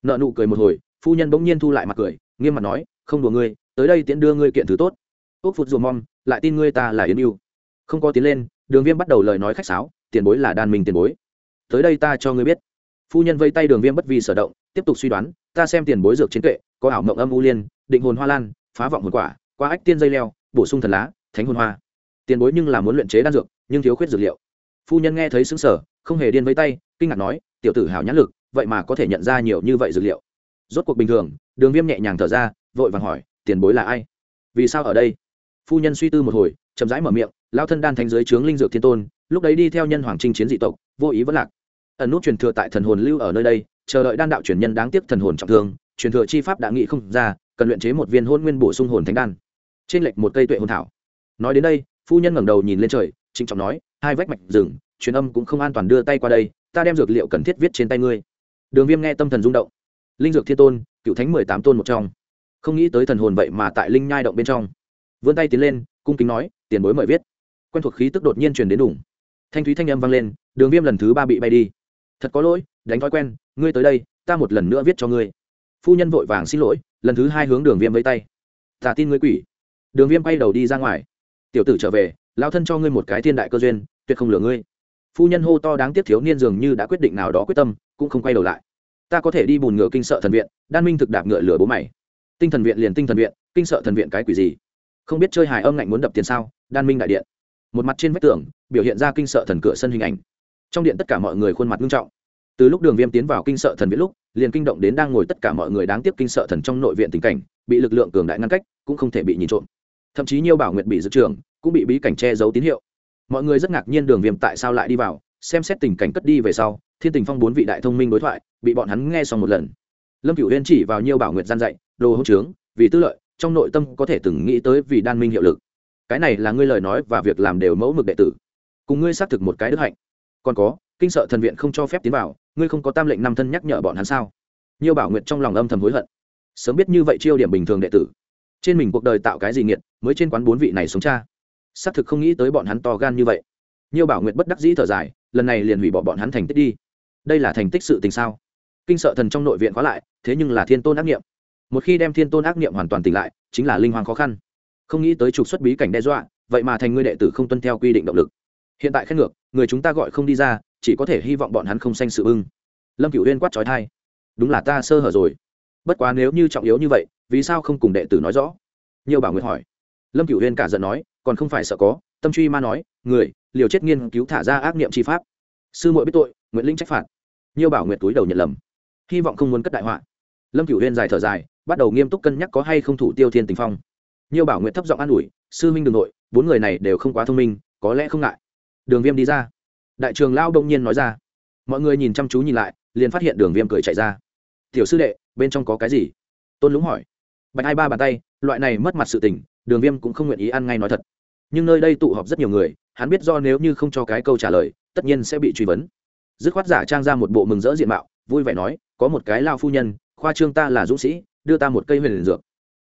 Nợ nụ cười một hồi, phu nhân bỗng nhiên thu lại mặt cười, nghiêm mặt nói, không đùa ngươi, tới đây tiễn đưa ngươi kiện thứ tốt. Ốc phụt dù mong lại tin ngươi ta là yến yêu không có tiến lên, đường viêm bắt đầu lời nói khách sáo, tiền bối là đan minh tiền bối. Tới đây ta cho ngươi biết. Phu nhân vây tay đường viêm bất vì sở động tiếp tục suy đoán, ta xem tiền bối dược chiến kệ, có ảo mộng âm u liên, định hồn hoa lan, phá vọng hồn quả, qua ách tiên dây leo, bổ sung thần lá, thánh hồn hoa. Tiền bối nhưng là muốn luyện chế đan dược, nhưng thiếu khuyết dược liệu. Phu nhân nghe thấy xứng sở không hề điên với tay, kinh ngạc nói, tiểu tử hảo nhãn lực, vậy mà có thể nhận ra nhiều như vậy dược liệu. Rốt cuộc bình thường, đường viêm nhẹ nhàng thở ra, vội vàng hỏi, tiền bối là ai? Vì sao ở đây? Phu nhân suy tư một hồi, chậm rãi mở miệng lao thân đan thánh giới trướng linh dược thiên tôn, lúc đấy đi theo nhân hoàng trinh chiến dị tộc, vô ý vẫn lạc. Ẩn nút truyền thừa tại thần hồn lưu ở nơi đây chờ đợi đan đạo truyền nhân đáng tiếc thần hồn trọng thương, truyền thừa chi pháp đã nghĩ không ra, cần luyện chế một viên hôn nguyên bổ sung hồn thánh đan. Trên lệch một cây tuệ hồn thảo. Nói đến đây, phu nhân ngẩng đầu nhìn lên trời, trịnh trọng nói, hai vách mạch rừng, truyền âm cũng không an toàn đưa tay qua đây, ta đem dược liệu cần thiết viết trên tay ngươi. Đường viêm nghe tâm thần rung động. Linh dược thiên tôn, cựu thánh mười tám tôn một trong. Không nghĩ tới thần hồn vậy mà tại linh nhai động bên trong. Vươn tay tiến lên, cung kính nói, tiền bối mời viết. Quen thuộc khí tức đột nhiên truyền đến đủng thanh thúy thanh âm vang lên, đường viêm lần thứ ba bị bay đi. Thật có lỗi đánh thói quen, ngươi tới đây, ta một lần nữa viết cho ngươi. Phu nhân vội vàng xin lỗi, lần thứ hai hướng đường viêm vây tay. Ta tin ngươi quỷ. Đường viêm bay đầu đi ra ngoài. Tiểu tử trở về lao thân cho ngươi một cái thiên đại cơ duyên, tuyệt không lừa ngươi. Phu nhân hô to đáng tiếc thiếu niên dường như đã quyết định nào đó quyết tâm, cũng không quay đầu lại. Ta có thể đi bùn ngựa kinh sợ thần viện, đan minh thực đạp ngựa lửa bố mày. Tinh thần viện liền tinh thần viện, kinh sợ thần viện cái quỷ gì? Không biết chơi hài âm ngạnh muốn đập tiền sao, đan minh đại điện. Một mặt trên vách tường, biểu hiện ra kinh sợ thần cửa sân hình ảnh. Trong điện tất cả mọi người khuôn mặt nghiêm trọng từ lúc đường viêm tiến vào kinh sợ thần viện lúc, liền kinh động đến đang ngồi tất cả mọi người đáng tiếc kinh sợ thần trong nội viện tình cảnh, bị lực lượng cường đại ngăn cách, cũng không thể bị nhìn trộm. Thậm chí nhiều bảo nguyện bị dự trường cũng bị bí cảnh che giấu tín hiệu. Mọi người rất ngạc nhiên đường viêm tại sao lại đi vào, xem xét tình cảnh cất đi về sau, thiên tình phong bốn vị đại thông minh đối thoại, bị bọn hắn nghe xong một lần. Lâm cửu huyên chỉ vào nhiều bảo nguyện gian dạy, đồ hỗ trướng, vì tư lợi, trong nội tâm có thể từng nghĩ tới vì đan minh hiệu lực. Cái này là ngươi lời nói và việc làm đều mẫu mực đệ tử. Cùng ngươi xác thực một cái đức hạnh. Còn có, kinh sợ thần viện không cho phép tiến vào ngươi không có tam lệnh năm thân nhắc nhở bọn hắn sao? Nhiều bảo nguyện trong lòng âm thầm hối hận. Sớm biết như vậy chiêu điểm bình thường đệ tử. Trên mình cuộc đời tạo cái gì nghiệt, mới trên quán bốn vị này sống cha. Xác thực không nghĩ tới bọn hắn to gan như vậy. Nhiều bảo nguyện bất đắc dĩ thở dài, lần này liền hủy bỏ bọn hắn thành tích đi. Đây là thành tích sự tình sao? Kinh sợ thần trong nội viện khóa lại, thế nhưng là thiên tôn ác nghiệm. Một khi đem thiên tôn ác nghiệm hoàn toàn tỉnh lại, chính là linh hoàng khó khăn. Không nghĩ tới trục xuất bí cảnh đe dọa, vậy mà thành ngươi đệ tử không tuân theo quy định động lực. Hiện tại khen ngược, người chúng ta gọi không đi ra chỉ có thể hy vọng bọn hắn không sanh sự ưng. Lâm cửu huyên quát trói thai đúng là ta sơ hở rồi. Bất quá nếu như trọng yếu như vậy, vì sao không cùng đệ tử nói rõ? Nhiều bảo nguyệt hỏi. Lâm cửu huyên cả giận nói, còn không phải sợ có, tâm truy ma nói, người, liều chết nghiên cứu thả ra ác niệm chi pháp. Sư muội biết tội nguyễn linh trách phạt. Nhiều bảo nguyệt túi đầu nhận lầm. Hy vọng không muốn cất đại họa. Lâm cửu huyên dài thở dài, bắt đầu nghiêm túc cân nhắc có hay không thủ tiêu thiên tình phong. Nhiều bảo nguyệt thấp giọng an ủi, sư minh đường nội, bốn người này đều không quá thông minh, có lẽ không ngại. Đường viêm đi ra đại trường lao đông nhiên nói ra. Mọi người nhìn chăm chú nhìn lại, liền phát hiện đường viêm cười chạy ra. Tiểu sư đệ, bên trong có cái gì? Tôn lũng hỏi. Bạch hai ba bàn tay, loại này mất mặt sự tình, đường viêm cũng không nguyện ý ăn ngay nói thật. Nhưng nơi đây tụ họp rất nhiều người, hắn biết do nếu như không cho cái câu trả lời, tất nhiên sẽ bị truy vấn. Dứt khoát giả trang ra một bộ mừng rỡ diện mạo, vui vẻ nói, có một cái lao phu nhân, khoa trương ta là dũng sĩ, đưa ta một cây huyền dược.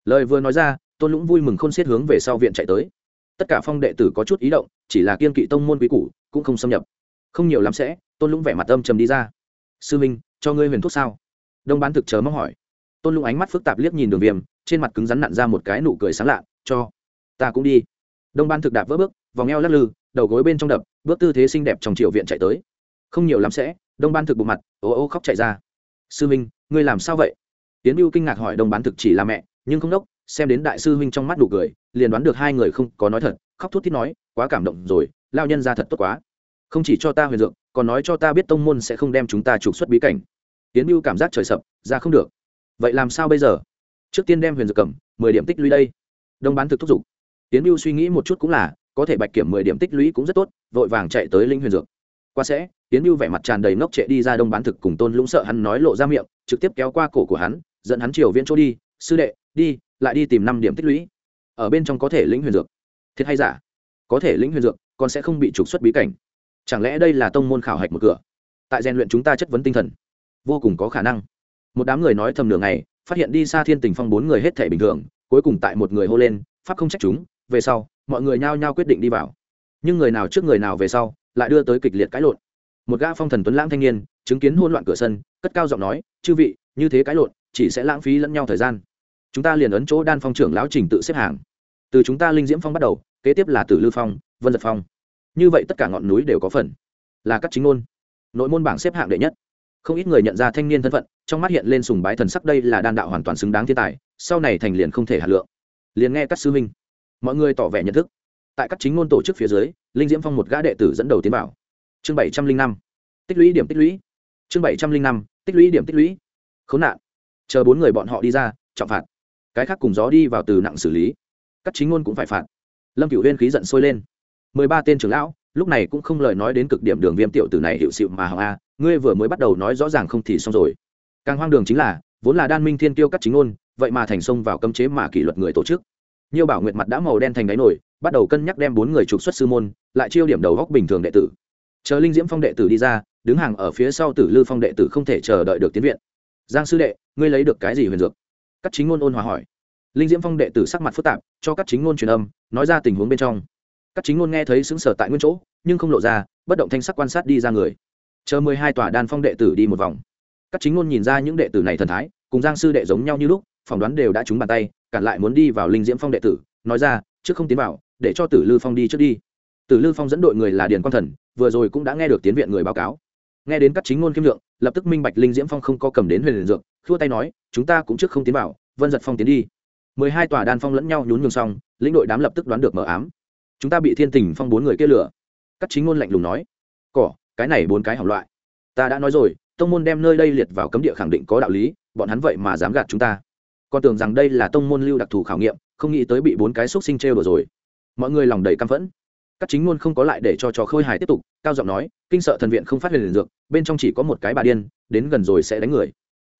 Lời vừa nói ra, tôn lũng vui mừng khôn xiết hướng về sau viện chạy tới. Tất cả phong đệ tử có chút ý động, chỉ là kiên kỵ tông môn quý củ, cũng không xâm nhập không nhiều lắm sẽ, tôn lũng vẻ mặt âm trầm đi ra. Sư minh, cho ngươi huyền thuốc sao? Đông bán thực chờ mong hỏi. Tôn lũng ánh mắt phức tạp liếc nhìn đường viêm, trên mặt cứng rắn nặn ra một cái nụ cười sáng lạ, cho, ta cũng đi. Đông ban thực đạp vỡ bước, vòng eo lắc lư, đầu gối bên trong đập, bước tư thế xinh đẹp trong triều viện chạy tới. Không nhiều lắm sẽ, đông ban thực bộ mặt ô ô khóc chạy ra. Sư minh, ngươi làm sao vậy? Tiến mưu kinh ngạc hỏi đông bán thực chỉ là mẹ, nhưng không đốc, xem đến đại sư huynh trong mắt nụ cười, liền đoán được hai người không có nói thật, khóc thút thít nói, quá cảm động rồi, lao nhân ra thật tốt quá không chỉ cho ta huyền dược, còn nói cho ta biết tông môn sẽ không đem chúng ta trục xuất bí cảnh. Tiến mưu cảm giác trời sập, ra không được. Vậy làm sao bây giờ? Trước tiên đem huyền dược cầm, mười điểm tích lũy đây. Đông bán thực thúc giục. Tiến mưu suy nghĩ một chút cũng là, có thể bạch kiểm mười điểm tích lũy cũng rất tốt, vội vàng chạy tới linh huyền dược. Qua sẽ tiến mưu vẻ mặt tràn đầy ngốc trệ đi ra đông bán thực cùng tôn lũng sợ hắn nói lộ ra miệng, trực tiếp kéo qua cổ của hắn, dẫn hắn chiều viễn chỗ đi, sư đệ, đi, lại đi tìm năm điểm tích lũy. Ở bên trong có thể lĩnh huyền dược. Thiệt hay giả? Có thể lĩnh huyền dược, còn sẽ không bị trục xuất bí cảnh chẳng lẽ đây là tông môn khảo hạch một cửa? Tại rèn luyện chúng ta chất vấn tinh thần. Vô cùng có khả năng. Một đám người nói thầm nửa ngày, phát hiện đi xa thiên tình phong bốn người hết thể bình thường, cuối cùng tại một người hô lên, pháp không trách chúng, về sau, mọi người nhao nhao quyết định đi vào. Nhưng người nào trước người nào về sau, lại đưa tới kịch liệt cãi lộn. Một gã phong thần tuấn lãng thanh niên, chứng kiến hôn loạn cửa sân, cất cao giọng nói, chư vị, như thế cãi lộn, chỉ sẽ lãng phí lẫn nhau thời gian. Chúng ta liền ấn chỗ đan phong trưởng lão trình tự xếp hàng. Từ chúng ta linh diễm phong bắt đầu, kế tiếp là tử lư phong, vân giật phong như vậy tất cả ngọn núi đều có phần. Là các chính ngôn. Nội môn bảng xếp hạng đệ nhất. Không ít người nhận ra thanh niên thân phận, trong mắt hiện lên sùng bái thần sắc đây là đan đạo hoàn toàn xứng đáng thiên tài, sau này thành liền không thể hạt lượng. Liền nghe các sư huynh. Mọi người tỏ vẻ nhận thức. Tại các chính ngôn tổ chức phía dưới, linh diễm phong một gã đệ tử dẫn đầu tiến vào. Chương bảy trăm linh năm. Tích lũy điểm tích lũy. Chương bảy trăm linh năm. Tích lũy điểm tích lũy. Khốn nạn. Chờ bốn người bọn họ đi ra, trọng phạt. Cái khác cùng gió đi vào từ nặng xử lý. Các chính ngôn cũng phải phạt. Lâm cửu huyên khí giận sôi lên mười ba tên trưởng lão, lúc này cũng không lời nói đến cực điểm đường viêm tiểu tử này hiệu xịu mà hỏng a, ngươi vừa mới bắt đầu nói rõ ràng không thì xong rồi. Càng hoang đường chính là, vốn là đan minh thiên tiêu cắt chính ngôn, vậy mà thành sông vào cấm chế mà kỷ luật người tổ chức. Nhiều bảo nguyện mặt đã màu đen thành đáy nổi, bắt đầu cân nhắc đem bốn người trục xuất sư môn, lại chiêu điểm đầu góc bình thường đệ tử. Chờ linh diễm phong đệ tử đi ra, đứng hàng ở phía sau tử lư phong đệ tử không thể chờ đợi được tiến viện. Giang sư đệ, ngươi lấy được cái gì huyền dược? Các chính ngôn ôn hòa hỏi. Linh diễm phong đệ tử sắc mặt phức tạp, cho các chính ngôn truyền âm, nói ra tình huống bên trong các chính ngôn nghe thấy xứng sở tại nguyên chỗ, nhưng không lộ ra, bất động thanh sắc quan sát đi ra người. Chờ mười hai tòa đan phong đệ tử đi một vòng. Các chính ngôn nhìn ra những đệ tử này thần thái, cùng giang sư đệ giống nhau như lúc, phỏng đoán đều đã trúng bàn tay, cản lại muốn đi vào linh diễm phong đệ tử, nói ra, trước không tiến vào, để cho tử lư phong đi trước đi. Tử lư phong dẫn đội người là điền quang thần, vừa rồi cũng đã nghe được tiến viện người báo cáo. Nghe đến các chính ngôn kim lượng, lập tức minh bạch linh diễm phong không có cầm đến huyền liền dược, khua tay nói, chúng ta cũng trước không tiến vào, vân giật phong tiến đi. Mười hai tòa đan phong lẫn nhau nhún nhường xong, lĩnh đội đám lập tức đoán được mờ ám chúng ta bị thiên tình phong bốn người kia lửa các chính ngôn lạnh lùng nói, cỏ, cái này bốn cái hỏng loại. Ta đã nói rồi, tông môn đem nơi đây liệt vào cấm địa khẳng định có đạo lý, bọn hắn vậy mà dám gạt chúng ta. Con tưởng rằng đây là tông môn lưu đặc thù khảo nghiệm, không nghĩ tới bị bốn cái xúc sinh trêu đùa rồi. Mọi người lòng đầy căm phẫn. Các chính ngôn không có lại để cho trò khôi hài tiếp tục, cao giọng nói, kinh sợ thần viện không phát hiện liền dược, bên trong chỉ có một cái bà điên, đến gần rồi sẽ đánh người.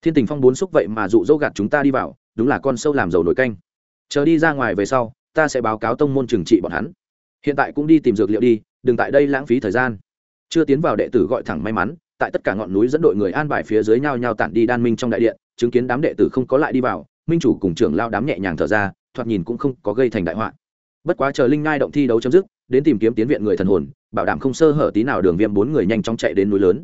Thiên tình phong bốn xúc vậy mà dụ dỗ gạt chúng ta đi vào, đúng là con sâu làm dầu nổi canh. Chờ đi ra ngoài về sau, ta sẽ báo cáo tông môn trừng trị bọn hắn hiện tại cũng đi tìm dược liệu đi, đừng tại đây lãng phí thời gian. Chưa tiến vào đệ tử gọi thẳng may mắn, tại tất cả ngọn núi dẫn đội người an bài phía dưới nhau nhau tản đi đan minh trong đại điện, chứng kiến đám đệ tử không có lại đi vào, minh chủ cùng trưởng lao đám nhẹ nhàng thở ra, thoạt nhìn cũng không có gây thành đại họa. Bất quá chờ linh ngai động thi đấu chấm dứt, đến tìm kiếm tiến viện người thần hồn, bảo đảm không sơ hở tí nào đường viêm bốn người nhanh chóng chạy đến núi lớn.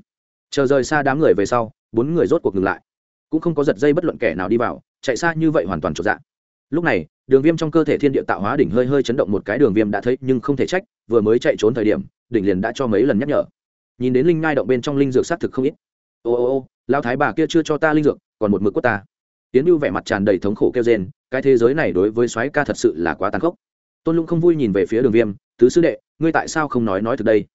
Chờ rời xa đám người về sau, bốn người rốt cuộc ngừng lại. Cũng không có giật dây bất luận kẻ nào đi vào, chạy xa như vậy hoàn toàn trộn dạng lúc này đường viêm trong cơ thể thiên địa tạo hóa đỉnh hơi hơi chấn động một cái đường viêm đã thấy, nhưng không thể trách, vừa mới chạy trốn thời điểm, đỉnh liền đã cho mấy lần nhắc nhở. Nhìn đến linh ngai động bên trong linh dược xác thực không ít. Ô ô ô lao thái bà kia chưa cho ta linh dược, còn một mực quất ta. Tiến mưu vẻ mặt tràn đầy thống khổ kêu rên, cái thế giới này đối với soái ca thật sự là quá tàn khốc. Tôn lũng không vui nhìn về phía đường viêm, tứ sư đệ, ngươi tại sao không nói nói từ đây?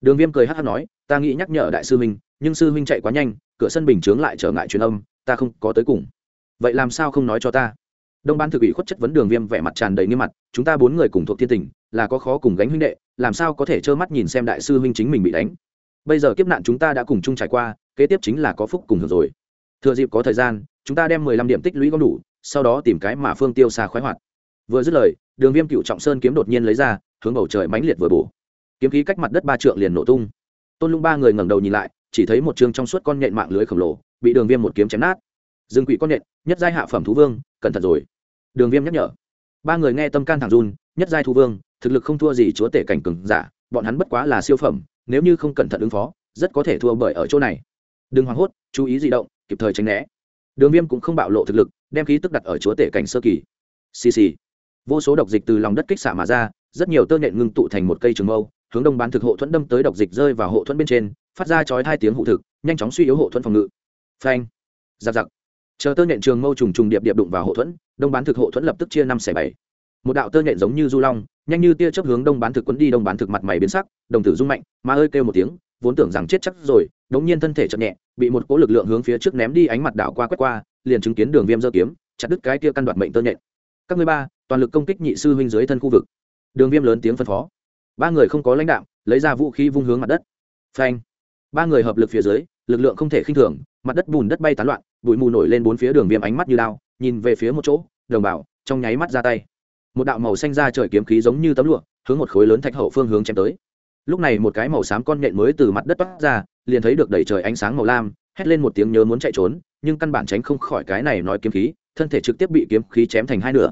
Đường viêm cười hát hát nói, ta nghĩ nhắc nhở đại sư huynh, nhưng sư huynh chạy quá nhanh, cửa sân bình chướng lại trở ngại truyền âm, ta không có tới cùng. Vậy làm sao không nói cho ta? Đông ban thực ủy khuất chất vấn đường viêm vẻ mặt tràn đầy nghiêm mặt, chúng ta bốn người cùng thuộc thiên tình, là có khó cùng gánh huynh đệ, làm sao có thể trơ mắt nhìn xem đại sư huynh chính mình bị đánh? Bây giờ kiếp nạn chúng ta đã cùng chung trải qua, kế tiếp chính là có phúc cùng hưởng rồi. Thừa dịp có thời gian, chúng ta đem mười lăm điểm tích lũy gom đủ, sau đó tìm cái mà phương tiêu xa khoái hoạt. Vừa dứt lời, đường viêm cựu trọng sơn kiếm đột nhiên lấy ra, hướng bầu trời mãnh liệt vừa bổ. Kiếm khí cách mặt đất ba trượng liền nổ tung. Tôn lung ba người ngẩng đầu nhìn lại, chỉ thấy một chương trong suốt con nhện mạng lưới khổng lồ, bị đường viêm một kiếm chém nát. Dương quỷ con nhện, nhất giai hạ phẩm thú vương, cẩn thận rồi đường viêm nhắc nhở. Ba người nghe tâm can thẳng run, nhất giai Thu vương, thực lực không thua gì chúa tể cảnh cừng giả, bọn hắn bất quá là siêu phẩm, nếu như không cẩn thận ứng phó, rất có thể thua bởi ở chỗ này. Đừng hoảng hốt, chú ý di động, kịp thời tránh né. Đường viêm cũng không bạo lộ thực lực, đem khí tức đặt ở chúa tể cảnh sơ kỳ. Xì xì. Vô số độc dịch từ lòng đất kích xả mà ra, rất nhiều tơ nhện ngưng tụ thành một cây trường mâu, hướng đông bán thực hộ thuẫn đâm tới độc dịch rơi vào hộ thuẫn bên trên, phát ra chói hai tiếng hụ thực, nhanh chóng suy yếu hộ thuẫn phòng ngự. Phanh. Giặc giặc chờ tơ nhện trường mâu trùng trùng điệp điệp đụng vào hộ thuẫn, đông bán thực hộ thuẫn lập tức chia năm xẻ bảy. Một đạo tơ nhện giống như du long, nhanh như tia chấp hướng đông bán thực quấn đi, đông bán thực mặt mày biến sắc, đồng tử rung mạnh, mà ơi kêu một tiếng, vốn tưởng rằng chết chắc rồi, đống nhiên thân thể chậm nhẹ, bị một cỗ lực lượng hướng phía trước ném đi, ánh mặt đảo qua quét qua, liền chứng kiến đường viêm dơ kiếm, chặt đứt cái tia căn đoạt mệnh tơ nhện. Các ngươi ba, toàn lực công kích nhị sư huynh dưới thân khu vực. Đường viêm lớn tiếng phân phó. Ba người không có lãnh đạo, lấy ra vũ khí vung hướng mặt đất. Phanh. Ba người hợp lực phía dưới, lực lượng không thể khinh thường, mặt đất bùn đất bay tán loạn bụi mù nổi lên bốn phía đường viêm ánh mắt như lao nhìn về phía một chỗ, đồng bảo trong nháy mắt ra tay. Một đạo màu xanh ra trời kiếm khí giống như tấm lụa, hướng một khối lớn thạch hậu phương hướng chém tới. Lúc này một cái màu xám con nhện mới từ mặt đất bắt ra, liền thấy được đẩy trời ánh sáng màu lam, hét lên một tiếng nhớ muốn chạy trốn, nhưng căn bản tránh không khỏi cái này nói kiếm khí, thân thể trực tiếp bị kiếm khí chém thành hai nửa.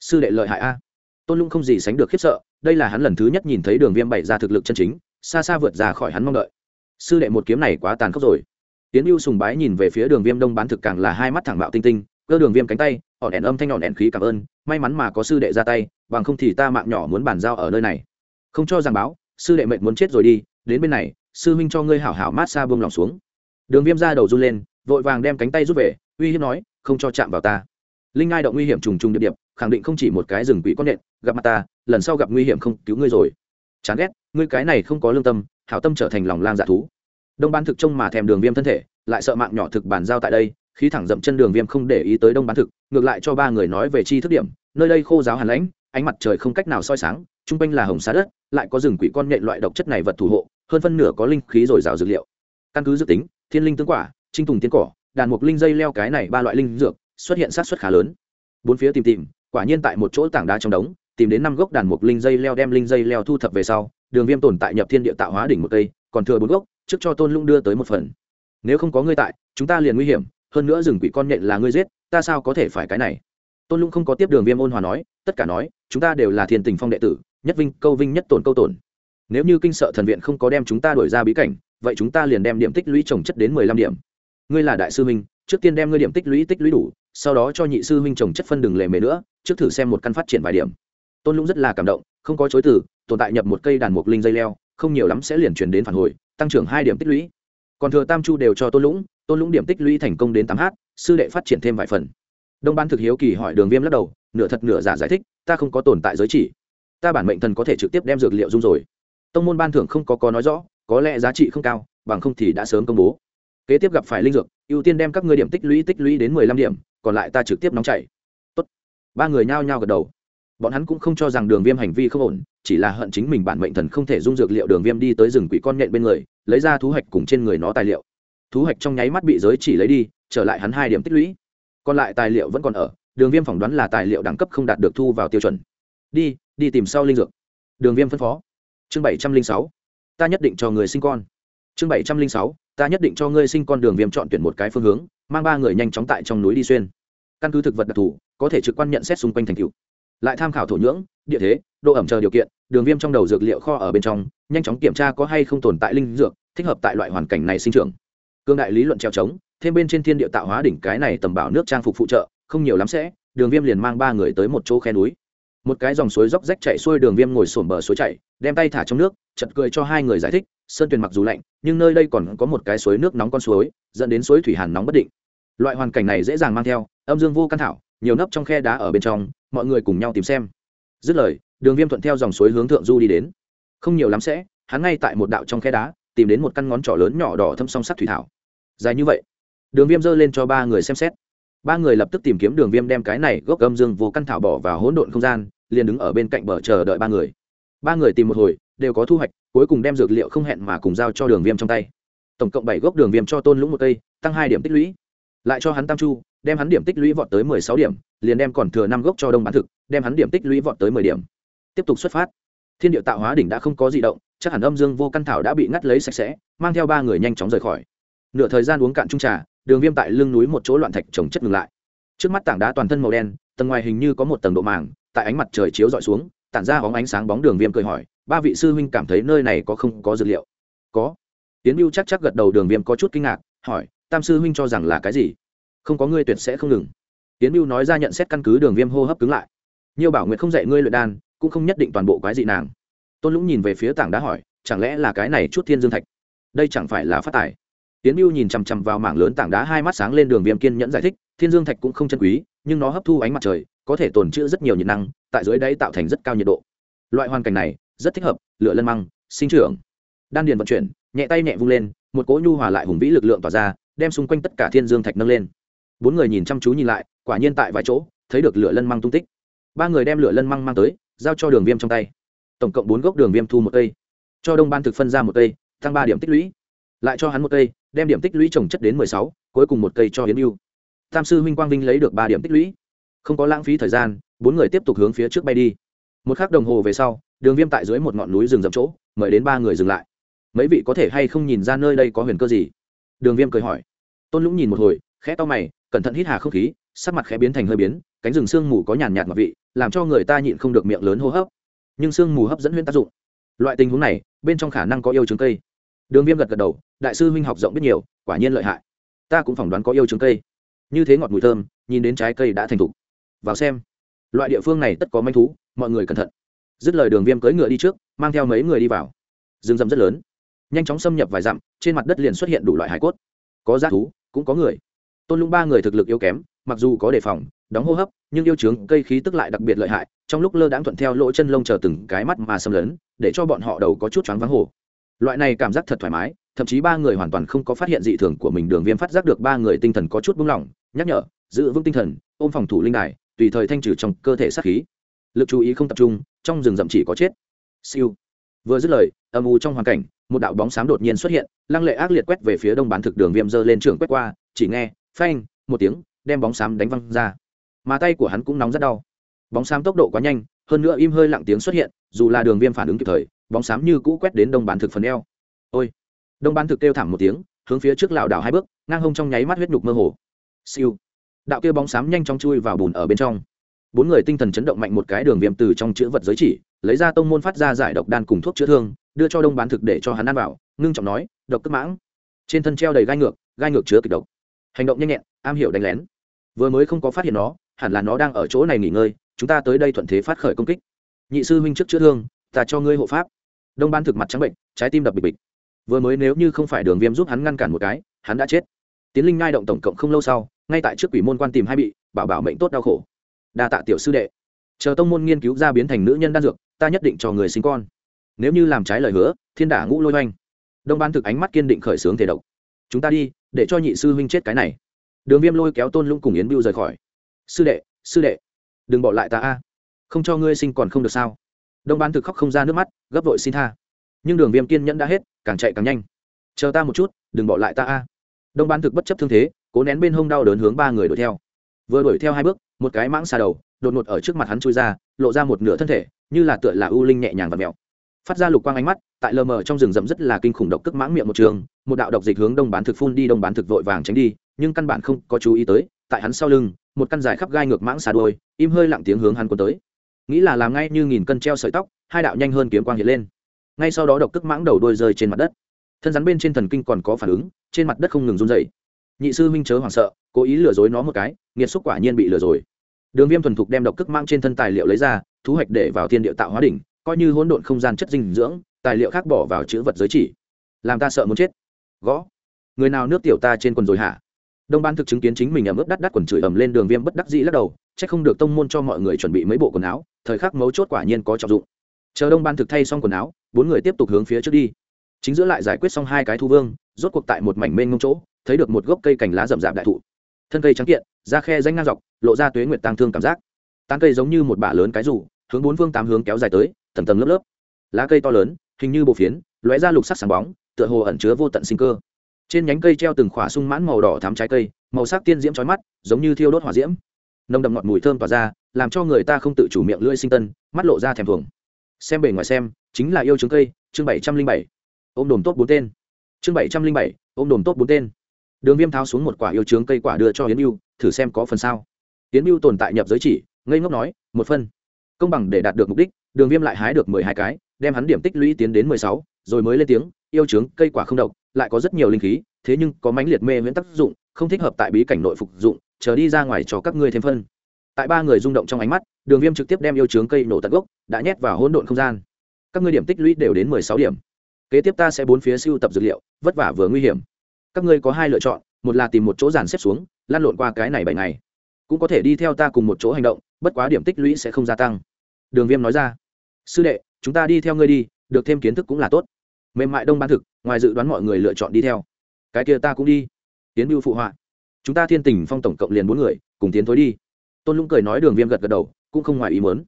Sư đệ lợi hại a. Tôn lung không gì sánh được khiếp sợ, đây là hắn lần thứ nhất nhìn thấy đường viêm bày ra thực lực chân chính, xa xa vượt ra khỏi hắn mong đợi. Sư đệ một kiếm này quá tàn khốc rồi tiến mưu sùng bái nhìn về phía đường viêm đông bán thực càng là hai mắt thẳng bạo tinh tinh, cơ đường viêm cánh tay ỏn đèn âm thanh ỏn đèn khí cảm ơn, may mắn mà có sư đệ ra tay, bằng không thì ta mạng nhỏ muốn bàn giao ở nơi này. Không cho giảng báo, sư đệ mệnh muốn chết rồi đi, đến bên này, sư huynh cho ngươi hảo hảo mát xa buông lòng xuống. Đường viêm ra đầu run lên, vội vàng đem cánh tay rút về, uy hiếp nói, không cho chạm vào ta. Linh ngai động nguy hiểm trùng trùng điệp điệp, khẳng định không chỉ một cái rừng quỷ con nện, gặp mặt ta, lần sau gặp nguy hiểm không, cứu ngươi rồi. Chán ghét, ngươi cái này không có lương tâm, hảo tâm trở thành lòng lang dạ thú đông bán thực trông mà thèm đường viêm thân thể, lại sợ mạng nhỏ thực bàn giao tại đây, khí thẳng dậm chân đường viêm không để ý tới đông bán thực, ngược lại cho ba người nói về chi thức điểm, nơi đây khô giáo hàn lãnh, ánh mặt trời không cách nào soi sáng chung quanh là hồng xá đất, lại có rừng quỷ con nhện loại độc chất này vật thủ hộ, hơn phân nửa có linh khí dồi dào dược liệu. Căn cứ dự tính, thiên linh tướng quả, trinh tùng tiến cỏ, đàn mục linh dây leo cái này ba loại linh dược, xuất hiện sát xuất khá lớn. Bốn phía tìm tìm, quả nhiên tại một chỗ tảng đá trong đống, tìm đến năm gốc đàn mục linh dây leo đem linh dây leo thu thập về sau, đường viêm tồn tại nhập thiên địa tạo hóa đỉnh một cây, còn thừa bốn gốc trước cho tôn lũng đưa tới một phần. Nếu không có ngươi tại, chúng ta liền nguy hiểm, hơn nữa rừng quỷ con nhện là ngươi giết, ta sao có thể phải cái này? Tôn lũng không có tiếp đường viêm ôn hòa nói, tất cả nói, chúng ta đều là thiền tình phong đệ tử, nhất vinh, câu vinh, nhất tổn, câu tổn. Nếu như kinh sợ thần viện không có đem chúng ta đổi ra bí cảnh, vậy chúng ta liền đem điểm tích lũy trồng chất đến mười lăm điểm. Ngươi là đại sư minh trước tiên đem ngươi điểm tích lũy tích lũy đủ, sau đó cho nhị sư minh trồng chất phân đường lề mề nữa, trước thử xem một căn phát triển vài điểm. Tôn lũng rất là cảm động, không có chối từ, tồn tại nhập một cây đàn mục linh dây leo, không nhiều lắm sẽ liền chuyển đến phản hồi tăng trưởng hai điểm tích lũy. Còn thừa tam chu đều cho tôn lũng tôn lũng điểm tích lũy thành công đến tám h, sư đệ phát triển thêm vài phần. Đông ban thực hiếu kỳ hỏi đường viêm lắc đầu, nửa thật nửa giả giải thích, ta không có tồn tại giới chỉ. Ta bản mệnh thần có thể trực tiếp đem dược liệu dung rồi. Tông môn ban thưởng không có có nói rõ, có lẽ giá trị không cao, bằng không thì đã sớm công bố. Kế tiếp gặp phải linh dược, ưu tiên đem các ngươi điểm tích lũy tích lũy đến mười lăm điểm, còn lại ta trực tiếp nóng chảy. Tốt. ba người nhao nhao gật đầu. Bọn hắn cũng không cho rằng đường viêm hành vi không ổn chỉ là hận chính mình bản mệnh thần không thể dung dược liệu đường viêm đi tới rừng quỷ con nhện bên người, lấy ra thú hạch cùng trên người nó tài liệu. Thú hạch trong nháy mắt bị giới chỉ lấy đi, trở lại hắn hai điểm tích lũy. Còn lại tài liệu vẫn còn ở, đường viêm phỏng đoán là tài liệu đẳng cấp không đạt được thu vào tiêu chuẩn. Đi đi tìm sau linh dược. Đường viêm phân phó. Chương bảy trăm linh sáu. Ta nhất định cho người sinh con. Chương bảy trăm linh sáu. Ta nhất định cho ngươi sinh con đường viêm chọn tuyển một cái phương hướng, mang ba người nhanh chóng tại trong núi đi xuyên. Căn cứ thực vật đặc thù, có thể trực quan nhận xét xung quanh thành cựu lại tham khảo thổ nhưỡng, địa thế, độ ẩm chờ điều kiện đường viêm trong đầu dược liệu kho ở bên trong, nhanh chóng kiểm tra có hay không tồn tại linh dược, thích hợp tại loại hoàn cảnh này sinh trưởng. Cương đại lý luận treo trống, thêm bên trên thiên địa tạo hóa đỉnh cái này tầm bảo nước trang phục phụ trợ, không nhiều lắm sẽ, đường viêm liền mang ba người tới một chỗ khe núi. Một cái dòng suối róc rách chạy xuôi đường viêm ngồi sổm bờ suối chạy, đem tay thả trong nước chật cười cho hai người giải thích, sơn tuyền mặc dù lạnh, nhưng nơi đây còn có một cái suối nước nóng con suối, dẫn đến suối thủy hàn nóng bất định. Loại hoàn cảnh này dễ dàng mang theo, âm dương vô căn thảo, nhiều nấp trong khe đá ở bên trong, mọi người cùng nhau tìm xem. Dứt lời đường viêm thuận theo dòng suối hướng thượng du đi đến. Không nhiều lắm sẽ, hắn ngay tại một đạo trong khe đá, tìm đến một căn ngón trỏ lớn nhỏ đỏ thâm song sắc thủy thảo. Dài như vậy, đường viêm giơ lên cho ba người xem xét. Ba người lập tức tìm kiếm đường viêm đem cái này gốc âm dương vô căn thảo bỏ vào hỗn độn không gian, liền đứng ở bên cạnh bờ chờ đợi ba người. Ba người tìm một hồi, đều có thu hoạch, cuối cùng đem dược liệu không hẹn mà cùng giao cho đường viêm trong tay. Tổng cộng bảy gốc đường viêm cho tôn lũng một cây, tăng hai điểm tích lũy. Lại cho hắn tam chu, đem hắn điểm tích lũy vọt tới mười sáu điểm, liền đem còn thừa năm gốc cho đông bán thực, đem hắn điểm tích lũy vọt tới mười điểm tiếp tục xuất phát. Thiên địa tạo hóa đỉnh đã không có di động, chắc hẳn âm dương vô căn thảo đã bị ngắt lấy sạch sẽ, mang theo ba người nhanh chóng rời khỏi. Nửa thời gian uống cạn trung trà, đường viêm tại lưng núi một chỗ loạn thạch trồng chất ngừng lại. Trước mắt tảng đá toàn thân màu đen, tầng ngoài hình như có một tầng độ màng, tại ánh mặt trời chiếu dọi xuống, tản ra hóng ánh sáng bóng đường viêm cười hỏi, ba vị sư huynh cảm thấy nơi này có không có dược liệu? Có. Tiến mưu chắc chắc gật đầu, đường viêm có chút kinh ngạc, hỏi, tam sư huynh cho rằng là cái gì? Không có ngươi tuyệt sẽ không ngừng. Tiến mưu nói ra nhận xét căn cứ, đường viêm hô hấp cứng lại. Nhiều bảo nguyện không dạy ngươi luyện đan cũng không nhất định toàn bộ quái dị nàng. Tôn lũng nhìn về phía tảng đá hỏi, chẳng lẽ là cái này chút thiên dương thạch? Đây chẳng phải là phát tài. Tiến mưu nhìn chằm chằm vào mảng lớn tảng đá hai mắt sáng lên đường viêm kiên nhẫn giải thích, thiên dương thạch cũng không chân quý, nhưng nó hấp thu ánh mặt trời, có thể tồn trữ rất nhiều nhiệt năng, tại dưới đây tạo thành rất cao nhiệt độ. Loại hoàn cảnh này, rất thích hợp lựa lân măng, sinh trưởng. Đan điền vận chuyển, nhẹ tay nhẹ vung lên, một cỗ nhu hòa lại hùng vĩ lực lượng tỏa ra, đem xung quanh tất cả thiên dương thạch nâng lên. Bốn người nhìn chăm chú nhìn lại, quả nhiên tại vài chỗ, thấy được lửa lân măng tung tích. Ba người đem lửa lân măng mang tới giao cho đường viêm trong tay. Tổng cộng bốn gốc đường viêm thu một cây. Cho đông ban thực phân ra một cây, tăng ba điểm tích lũy. Lại cho hắn một cây, đem điểm tích lũy trồng chất đến mười sáu, cuối cùng một cây cho hiến mưu tam sư huynh quang vinh lấy được ba điểm tích lũy. Không có lãng phí thời gian, bốn người tiếp tục hướng phía trước bay đi. Một k h ắ c đồng hồ về sau, đường viêm tại dưới một ngọn núi rừng rậm chỗ, mời đến ba người dừng lại. Mấy vị có thể hay không nhìn ra nơi đây có huyền cơ gì? Đường viêm cười hỏi. Tôn lũng nhìn một hồi, khẽ to mày, cẩn thận hít hà không khí, sắc mặt khẽ biến thành hơi biến, cánh rừng sương mù có nhàn nhạt ngọt vị làm cho người ta nhịn không được miệng lớn hô hấp. Nhưng sương mù hấp dẫn huyên tác dụng. Loại tình huống này, bên trong khả năng có yêu trứng cây. Đường viêm gật gật đầu, đại sư huynh học rộng biết nhiều, quả nhiên lợi hại. Ta cũng phỏng đoán có yêu trứng cây. Như thế ngọt mùi thơm, nhìn đến trái cây đã thành thục. Vào xem. Loại địa phương này tất có manh thú, mọi người cẩn thận. Dứt lời đường viêm cưỡi ngựa đi trước, mang theo mấy người đi vào. Rừng rậm rất lớn. Nhanh chóng xâm nhập vài dặm, trên mặt đất liền xuất hiện đủ loại hải cốt. Có g thú, cũng có người. Tôn lũng ba người thực lực yếu kém, mặc dù có đề phòng đóng hô hấp, nhưng yêu trướng cây khí tức lại đặc biệt lợi hại, trong lúc lơ đãng thuận theo lỗ chân lông chờ từng cái mắt mà xâm lấn, để cho bọn họ đầu có chút choáng váng hồ. Loại này cảm giác thật thoải mái, thậm chí ba người hoàn toàn không có phát hiện dị thường của mình, đường viêm phát giác được ba người tinh thần có chút buông lỏng, nhắc nhở, giữ vững tinh thần, ôm phòng thủ linh đài, tùy thời thanh trừ trong cơ thể sát khí. Lực chú ý không tập trung, trong rừng rậm chỉ có chết. Siêu. Vừa dứt lời, âm u trong hoàn cảnh, một đạo bóng xám đột nhiên xuất hiện, lăng lệ ác liệt quét về phía đông bán thực đường viêm dơ lên trường quét qua, chỉ nghe phanh, một tiếng, đem bóng xám đánh văng ra mà tay của hắn cũng nóng rất đau. Bóng xám tốc độ quá nhanh, hơn nữa im hơi lặng tiếng xuất hiện, dù là đường viêm phản ứng kịp thời, bóng xám như cũ quét đến đông bán thực phần eo. Ôi! Đông bán thực kêu thảm một tiếng, hướng phía trước lảo đảo hai bước, ngang hông trong nháy mắt huyết nhục mơ hồ. Siêu! Đạo kia bóng xám nhanh chóng chui vào bùn ở bên trong. Bốn người tinh thần chấn động mạnh một cái đường viêm từ trong chữ vật giới chỉ, lấy ra tông môn phát ra giải độc đan cùng thuốc chữa thương, đưa cho đông bán thực để cho hắn ăn vào, ngưng trọng nói, độc cất mãng. Trên thân treo đầy gai ngược gai ngược chứa kịch độc. Hành động nhanh nhẹn, am hiểu đánh lén. Vừa mới không có phát hiện nó hẳn là nó đang ở chỗ này nghỉ ngơi, chúng ta tới đây thuận thế phát khởi công kích. Nhị sư huynh trước chữa thương, ta cho ngươi hộ pháp. Đông ban thực mặt trắng bệnh, trái tim đập bịch bịch. Vừa mới nếu như không phải đường viêm giúp hắn ngăn cản một cái, hắn đã chết. Tiến linh ngai động tổng cộng không lâu sau, ngay tại trước quỷ môn quan tìm hai bị, bảo bảo mệnh tốt đau khổ. Đa tạ tiểu sư đệ. Chờ tông môn nghiên cứu ra biến thành nữ nhân đan dược, ta nhất định cho người sinh con. Nếu như làm trái lời hứa, thiên đả ngũ lôi oanh đông ban thực ánh mắt kiên định khởi xướng thể độc. Chúng ta đi, để cho nhị sư huynh chết cái này. Đường viêm lôi kéo tôn lũng cùng yến biêu rời khỏi sư đệ sư đệ, đừng bỏ lại ta a. Không cho ngươi sinh còn không được sao? Đông Bán thực khóc không ra nước mắt, gấp vội xin tha. Nhưng đường viêm kiên nhẫn đã hết, càng chạy càng nhanh. Chờ ta một chút, đừng bỏ lại ta a. Đông Bán thực bất chấp thương thế, cố nén bên hông đau đớn hướng ba người đuổi theo. Vừa đuổi theo hai bước, một cái mãng xà đầu, đột ngột ở trước mặt hắn chui ra, lộ ra một nửa thân thể, như là tựa là ưu linh nhẹ nhàng và mèo phát ra lục quang ánh mắt, tại lờ mờ trong rừng rậm rất là kinh khủng độc cức mãng miệng một trường, một đạo độc dịch hướng đông bán thực phun đi, đông bán thực vội vàng tránh đi, nhưng căn bản không có chú ý tới tại hắn sau lưng, một căn dài khắp gai ngược mãng xà đôi im hơi lặng tiếng hướng hắn cuốn tới. Nghĩ là làm ngay như nghìn cân treo sợi tóc, hai đạo nhanh hơn kiếm quang hiện lên. Ngay sau đó độc tức mãng đầu đôi rơi trên mặt đất. Thân rắn bên trên thần kinh còn có phản ứng, trên mặt đất không ngừng run dày nhị sư minh chớ hoảng sợ, cố ý lừa dối nó một cái, nghiệt xúc quả nhiên bị lừa rồi. Đường viêm thuần thục đem độc tức mãng trên thân tài liệu lấy ra, thu hoạch để vào thiên địa tạo hóa đỉnh, coi như hỗn độn không gian chất dinh dưỡng, tài liệu khác bỏ vào chữ vật giới chỉ. Làm ta sợ muốn chết. Gõ. Người nào nước tiểu ta trên quần rồi hả? Đông ban thực chứng kiến chính mình ẩm ướt đắt đắt quần chửi ẩm lên đường viêm bất đắc dĩ lắc đầu c h ắ c không được tông môn cho mọi người chuẩn bị mấy bộ quần áo, thời khắc mấu chốt quả nhiên có trọng dụng. Chờ đông ban thực thay xong quần áo, bốn người tiếp tục hướng phía trước đi. Chính giữa lại giải quyết xong hai cái thu vương, rốt cuộc tại một mảnh mênh ngông chỗ, thấy được một gốc cây cành lá rậm rạp đại thụ. Thân cây trắng kiện, da khe danh ngang dọc, lộ ra tuế nguyệt tăng thương cảm giác. Tán cây giống như một bả lớn cái rủ, hướng bốn phương tám hướng kéo dài tới, tầng tầng lớp lớp. Lá cây to lớn, hình như bộ phiến, lóe ra lục sắc sáng bóng, tựa hồ ẩn chứa vô tận sinh cơ trên nhánh cây treo từng khỏa sung mãn màu đỏ thắm trái cây, màu sắc tiên diễm trói mắt, giống như thiêu đốt hỏa diễm. Nồng đậm ngọt mùi thơm tỏa ra, làm cho người ta không tự chủ miệng lưỡi sinh tân, mắt lộ ra thèm thuồng. Xem bề ngoài xem, chính là yêu trứng cây, chương bảy trăm linh bảy. Ôm đồm tốt bốn tên. Chương bảy trăm linh bảy, ôm đồm tốt bốn tên. Đường viêm tháo xuống một quả yêu trứng cây quả đưa cho yến mưu thử xem có phần sao. Yến mưu tồn tại nhập giới chỉ, ngây ngốc nói, một phân. Công bằng để đạt được mục đích, đường viêm lại hái được mười hai cái, đem hắn điểm tích lũy tiến đến mười sáu, rồi mới lên tiếng, yêu trướng cây quả không độc lại có rất nhiều linh khí, thế nhưng có mãnh liệt mê miễn tác dụng, không thích hợp tại bí cảnh nội phục dụng, chờ đi ra ngoài cho các ngươi thêm phân. Tại ba người rung động trong ánh mắt, đường viêm trực tiếp đem yêu trướng cây nổ tận gốc, đã nhét vào hỗn độn không gian. Các ngươi điểm tích lũy đều đến mười sáu điểm. Kế tiếp ta sẽ bốn phía siêu tập dược liệu, vất vả vừa nguy hiểm. Các ngươi có hai lựa chọn, một là tìm một chỗ dàn xếp xuống lan lộn qua cái này bảy ngày. Cũng có thể đi theo ta cùng một chỗ hành động, bất quá điểm tích lũy sẽ không gia tăng. Đường viêm nói ra, sư đệ, chúng ta đi theo ngươi đi, được thêm kiến thức cũng là tốt mềm mại đông ban thực, ngoài dự đoán mọi người lựa chọn đi theo. Cái kia ta cũng đi. Tiến bưu phụ họa. Chúng ta thiên tình phong tổng cộng liền bốn người, cùng tiến thối đi. Tôn lũng cười nói đường viêm gật gật đầu, cũng không ngoài ý muốn.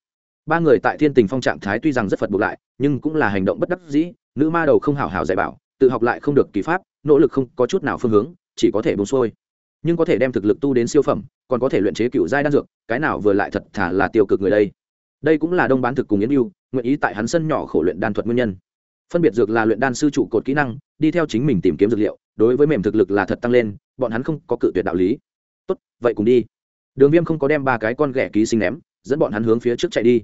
Ba người tại thiên tình phong trạng thái tuy rằng rất phật buộc lại, nhưng cũng là hành động bất đắc dĩ, nữ ma đầu không hảo hảo dạy bảo, tự học lại không được kỳ pháp, nỗ lực không có chút nào phương hướng, chỉ có thể bông xuôi. Nhưng có thể đem thực lực tu đến siêu phẩm, còn có thể luyện chế cựu giai đan dược, cái nào vừa lại thật thả là tiêu cực người đây. Đây cũng là đông bán thực cùng yến mưu nguyện ý tại hắn sân nhỏ khổ luyện đan thuật nguyên nhân phân biệt dược là luyện đan sư trụ cột kỹ năng, đi theo chính mình tìm kiếm dược liệu, đối với mềm thực lực là thật tăng lên, bọn hắn không có cự tuyệt đạo lý. Tốt, vậy cùng đi. Đường viêm không có đem ba cái con ghẻ ký sinh ném, dẫn bọn hắn hướng phía trước chạy đi.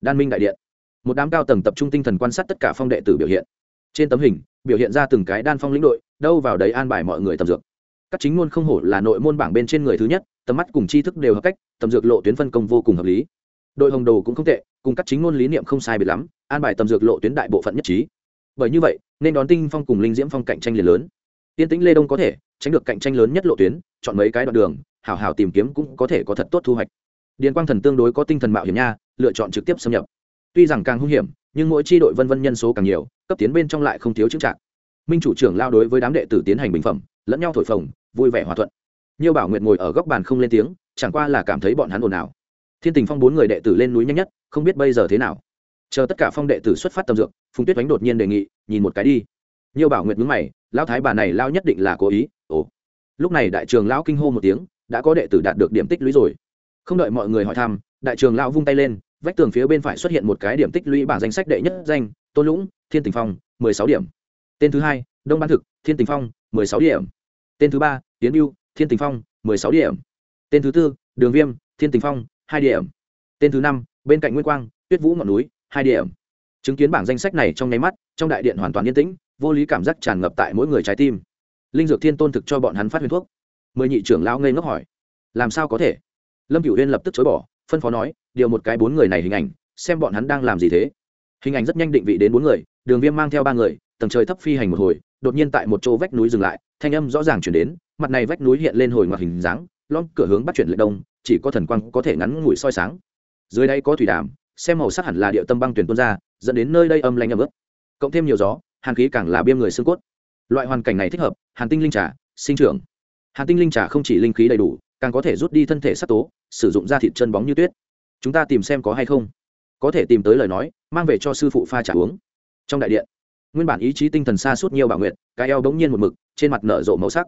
Đan minh đại điện. Một đám cao tầng tập trung tinh thần quan sát tất cả phong đệ tử biểu hiện. Trên tấm hình, biểu hiện ra từng cái đan phong lĩnh đội, đâu vào đấy an bài mọi người tầm dược. Các chính môn không hổ là nội môn bảng bên trên người thứ nhất, tầm mắt cùng tri thức đều hợp cách tầm dược lộ tuyến phân công vô cùng hợp lý. Đội hồng đồ cũng không tệ, cùng các chính ngôn lý niệm không sai biệt lắm, an bài tầm dược lộ tuyến đại bộ phận nhất trí bởi như vậy, nên đón tinh phong cùng linh diễm phong cạnh tranh liền lớn. Tiên tĩnh lê đông có thể tránh được cạnh tranh lớn nhất lộ tuyến, chọn mấy cái đoạn đường, hảo hảo tìm kiếm cũng có thể có thật tốt thu hoạch. Điền quang thần tương đối có tinh thần mạo hiểm nha, lựa chọn trực tiếp xâm nhập. Tuy rằng càng hung hiểm, nhưng mỗi chi đội vân vân nhân số càng nhiều, cấp tiến bên trong lại không thiếu chứng trạng minh chủ trưởng lao đối với đám đệ tử tiến hành bình phẩm, lẫn nhau thổi phồng, vui vẻ hòa thuận. Nhiều bảo nguyện ngồi ở góc bàn không lên tiếng, chẳng qua là cảm thấy bọn hắn ồn ào. Thiên tình phong bốn người đệ tử lên núi nhanh nhất, không biết bây giờ thế nào chờ tất cả phong đệ tử xuất phát tâm dược, phùng tuyết đánh đột nhiên đề nghị, nhìn một cái đi. Nhiều bảo nguyệt mướn mày, lão thái bà này lao nhất định là cố ý. Ồ. Lúc này đại trường lão kinh hô một tiếng, đã có đệ tử đạt được điểm tích lũy rồi. Không đợi mọi người hỏi thăm, đại trường lão vung tay lên, vách tường phía bên phải xuất hiện một cái điểm tích lũy bảng danh sách đệ nhất danh, tôn lũng, thiên tình phong, mười sáu điểm. Tên thứ hai, đông ban thực, thiên tình phong, mười sáu điểm. Tên thứ ba tiến yêu thiên tình phong, mười sáu điểm. Tên thứ tư, đường viêm, thiên tình phong, hai điểm. Tên thứ năm, bên cạnh nguyên quang, tuyết vũ ngọn núi hai điểm. Chứng kiến bảng danh sách này trong nháy mắt, trong đại điện hoàn toàn yên tĩnh, vô lý cảm giác tràn ngập tại mỗi người trái tim. Linh dược thiên tôn thực cho bọn hắn phát huyền thuốc. Mười nhị trưởng lão ngây ngốc hỏi, làm sao có thể? Lâm cửu huyên lập tức chối bỏ, phân phó nói, điều một cái bốn người này hình ảnh, xem bọn hắn đang làm gì thế. Hình ảnh rất nhanh định vị đến bốn người, đường viêm mang theo ba người, tầng trời thấp phi hành một hồi, đột nhiên tại một chỗ vách núi dừng lại, thanh âm rõ ràng chuyển đến, mặt này vách núi hiện lên hồi ngoặc hình dáng lon cửa hướng bắt chuyển lệ đông, chỉ có thần quang có thể ngắn ngủi soi sáng. Dưới đây có thủy đàm xem màu sắc hẳn là địa tâm băng tuyển tuôn ra, dẫn đến nơi đây âm lạnh ấm ướt. Cộng thêm nhiều gió, hàn khí càng là biêm người xương cốt. Loại hoàn cảnh này thích hợp, hàn tinh linh trà, sinh trưởng. Hàn tinh linh trà không chỉ linh khí đầy đủ, càng có thể rút đi thân thể sắc tố, sử dụng da thịt chân bóng như tuyết. Chúng ta tìm xem có hay không. Có thể tìm tới lời nói, mang về cho sư phụ pha trà uống. Trong đại điện, nguyên bản ý chí tinh thần xa suốt nhiều bảo nguyện cái eo bỗng nhiên một mực, trên mặt nở rộ màu sắc.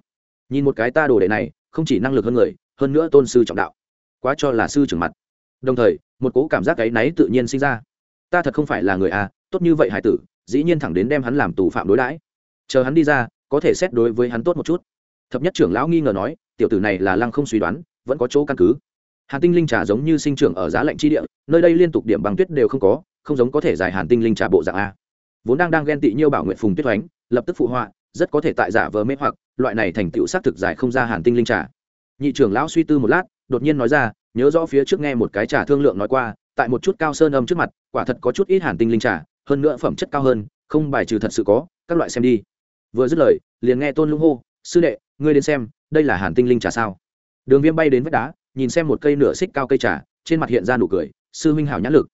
Nhìn một cái ta đồ đệ này, không chỉ năng lực hơn người, hơn nữa tôn sư trọng đạo. Quá cho là sư trưởng mặt đồng thời, một cố cảm giác gáy náy tự nhiên sinh ra. Ta thật không phải là người à tốt như vậy hải tử, dĩ nhiên thẳng đến đem hắn làm tù phạm đối đãi. Chờ hắn đi ra, có thể xét đối với hắn tốt một chút. Thập nhất trưởng lão nghi ngờ nói, tiểu tử này là lăng không suy đoán, vẫn có chỗ căn cứ. Hàn tinh linh trà giống như sinh trưởng ở giá lạnh chi địa, nơi đây liên tục điểm bằng tuyết đều không có, không giống có thể giải hàn tinh linh trà bộ dạng a. Vốn đang đang ghen tị nhiêu bảo nguyện phùng tuyết oánh lập tức phụ họa, rất có thể tại giả vờ mê hoặc, loại này thành tựu xác thực giải không ra hàn tinh linh trà. Nhị trưởng lão suy tư một lát, đột nhiên nói ra nhớ rõ phía trước nghe một cái trà thương lượng nói qua, tại một chút cao sơn âm trước mặt, quả thật có chút ít hàn tinh linh trà, hơn nữa phẩm chất cao hơn, không bài trừ thật sự có, các loại xem đi. Vừa dứt lời, liền nghe tôn lung hô, sư đệ, ngươi đến xem, đây là hàn tinh linh trà sao? Đường viêm bay đến vách đá, nhìn xem một cây nửa xích cao cây trà, trên mặt hiện ra nụ cười, sư huynh hảo nhãn lực,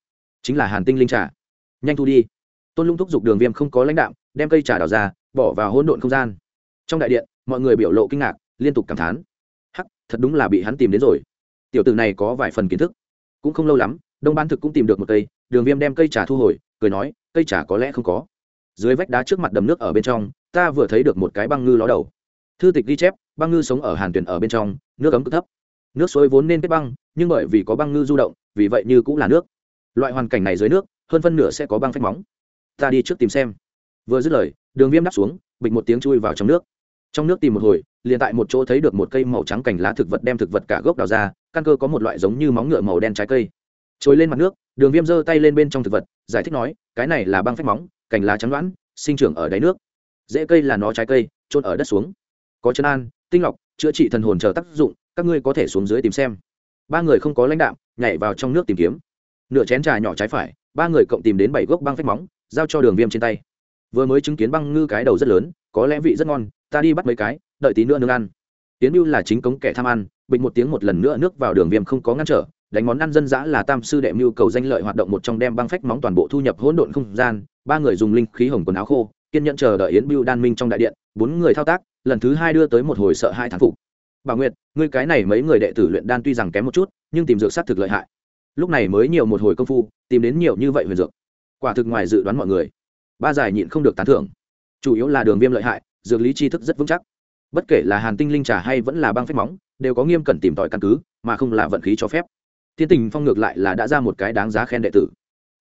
chính là hàn tinh linh trà. Nhanh thu đi. Tôn lung thúc giục đường viêm không có lãnh đạo đem cây trà đào ra, bỏ vào hỗn độn không gian. Trong đại điện, mọi người biểu lộ kinh ngạc, liên tục cảm thán. Hắc, thật đúng là bị hắn tìm đến rồi tiểu tử này có vài phần kiến thức. Cũng không lâu lắm, đông ban thực cũng tìm được một cây, đường viêm đem cây trà thu hồi, cười nói, cây trà có lẽ không có. Dưới vách đá trước mặt đầm nước ở bên trong, ta vừa thấy được một cái băng ngư ló đầu. Thư tịch ghi chép, băng ngư sống ở hàn tuyển ở bên trong, nước ấm cực thấp. Nước suối vốn nên kết băng, nhưng bởi vì có băng ngư du động, vì vậy như cũng là nước. Loại hoàn cảnh này dưới nước, hơn phân nửa sẽ có băng phách móng. Ta đi trước tìm xem. Vừa dứt lời, đường viêm đắp xuống, bịch một tiếng chui vào trong nước. Trong nước tìm một hồi, liền tại một chỗ thấy được một cây màu trắng cành lá thực vật đem thực vật cả gốc đào ra căn cơ có một loại giống như móng ngựa màu đen trái cây. Trồi lên mặt nước đường viêm giơ tay lên bên trong thực vật giải thích nói cái này là băng phách móng cành lá trắng loãng, sinh trưởng ở đáy nước. Dễ cây là nó trái cây trôn ở đất xuống. Có chân an tinh lọc chữa trị thần hồn chờ tác dụng các ngươi có thể xuống dưới tìm xem. Ba người không có lãnh đạm nhảy vào trong nước tìm kiếm. Nửa chén trà nhỏ trái phải ba người cộng tìm đến bảy gốc băng phách móng giao cho đường viêm trên tay. Vừa mới chứng kiến băng ngư cái đầu rất lớn có lẽ vị rất ngon ta đi bắt mấy cái đợi tí nữa nương ăn tiến mưu là chính cống kẻ tham ăn bình một tiếng một lần nữa nước vào đường viêm không có ngăn trở, đánh món ăn dân dã là tam sư đệ mưu cầu danh lợi hoạt động một trong đem băng phách móng toàn bộ thu nhập hỗn độn không gian, ba người dùng linh khí hồng quần áo khô, kiên nhẫn chờ đợi yến mưu đan minh trong đại điện, bốn người thao tác, lần thứ hai đưa tới một hồi sợ hai thán phục. Bà nguyệt, ngươi cái này mấy người đệ tử luyện đan tuy rằng kém một chút, nhưng tìm dược sát thực lợi hại. Lúc này mới nhiều một hồi công phu, tìm đến nhiều như vậy huyền dược. Quả thực ngoài dự đoán mọi người. Ba giải nhịn không được tán thưởng. Chủ yếu là đường viêm lợi hại, dược lý tri thức rất vững chắc bất kể là hàn tinh linh trà hay vẫn là băng phách móng, đều có nghiêm cẩn tìm tòi căn cứ, mà không là vận khí cho phép. Thiên tình phong ngược lại là đã ra một cái đáng giá khen đệ tử.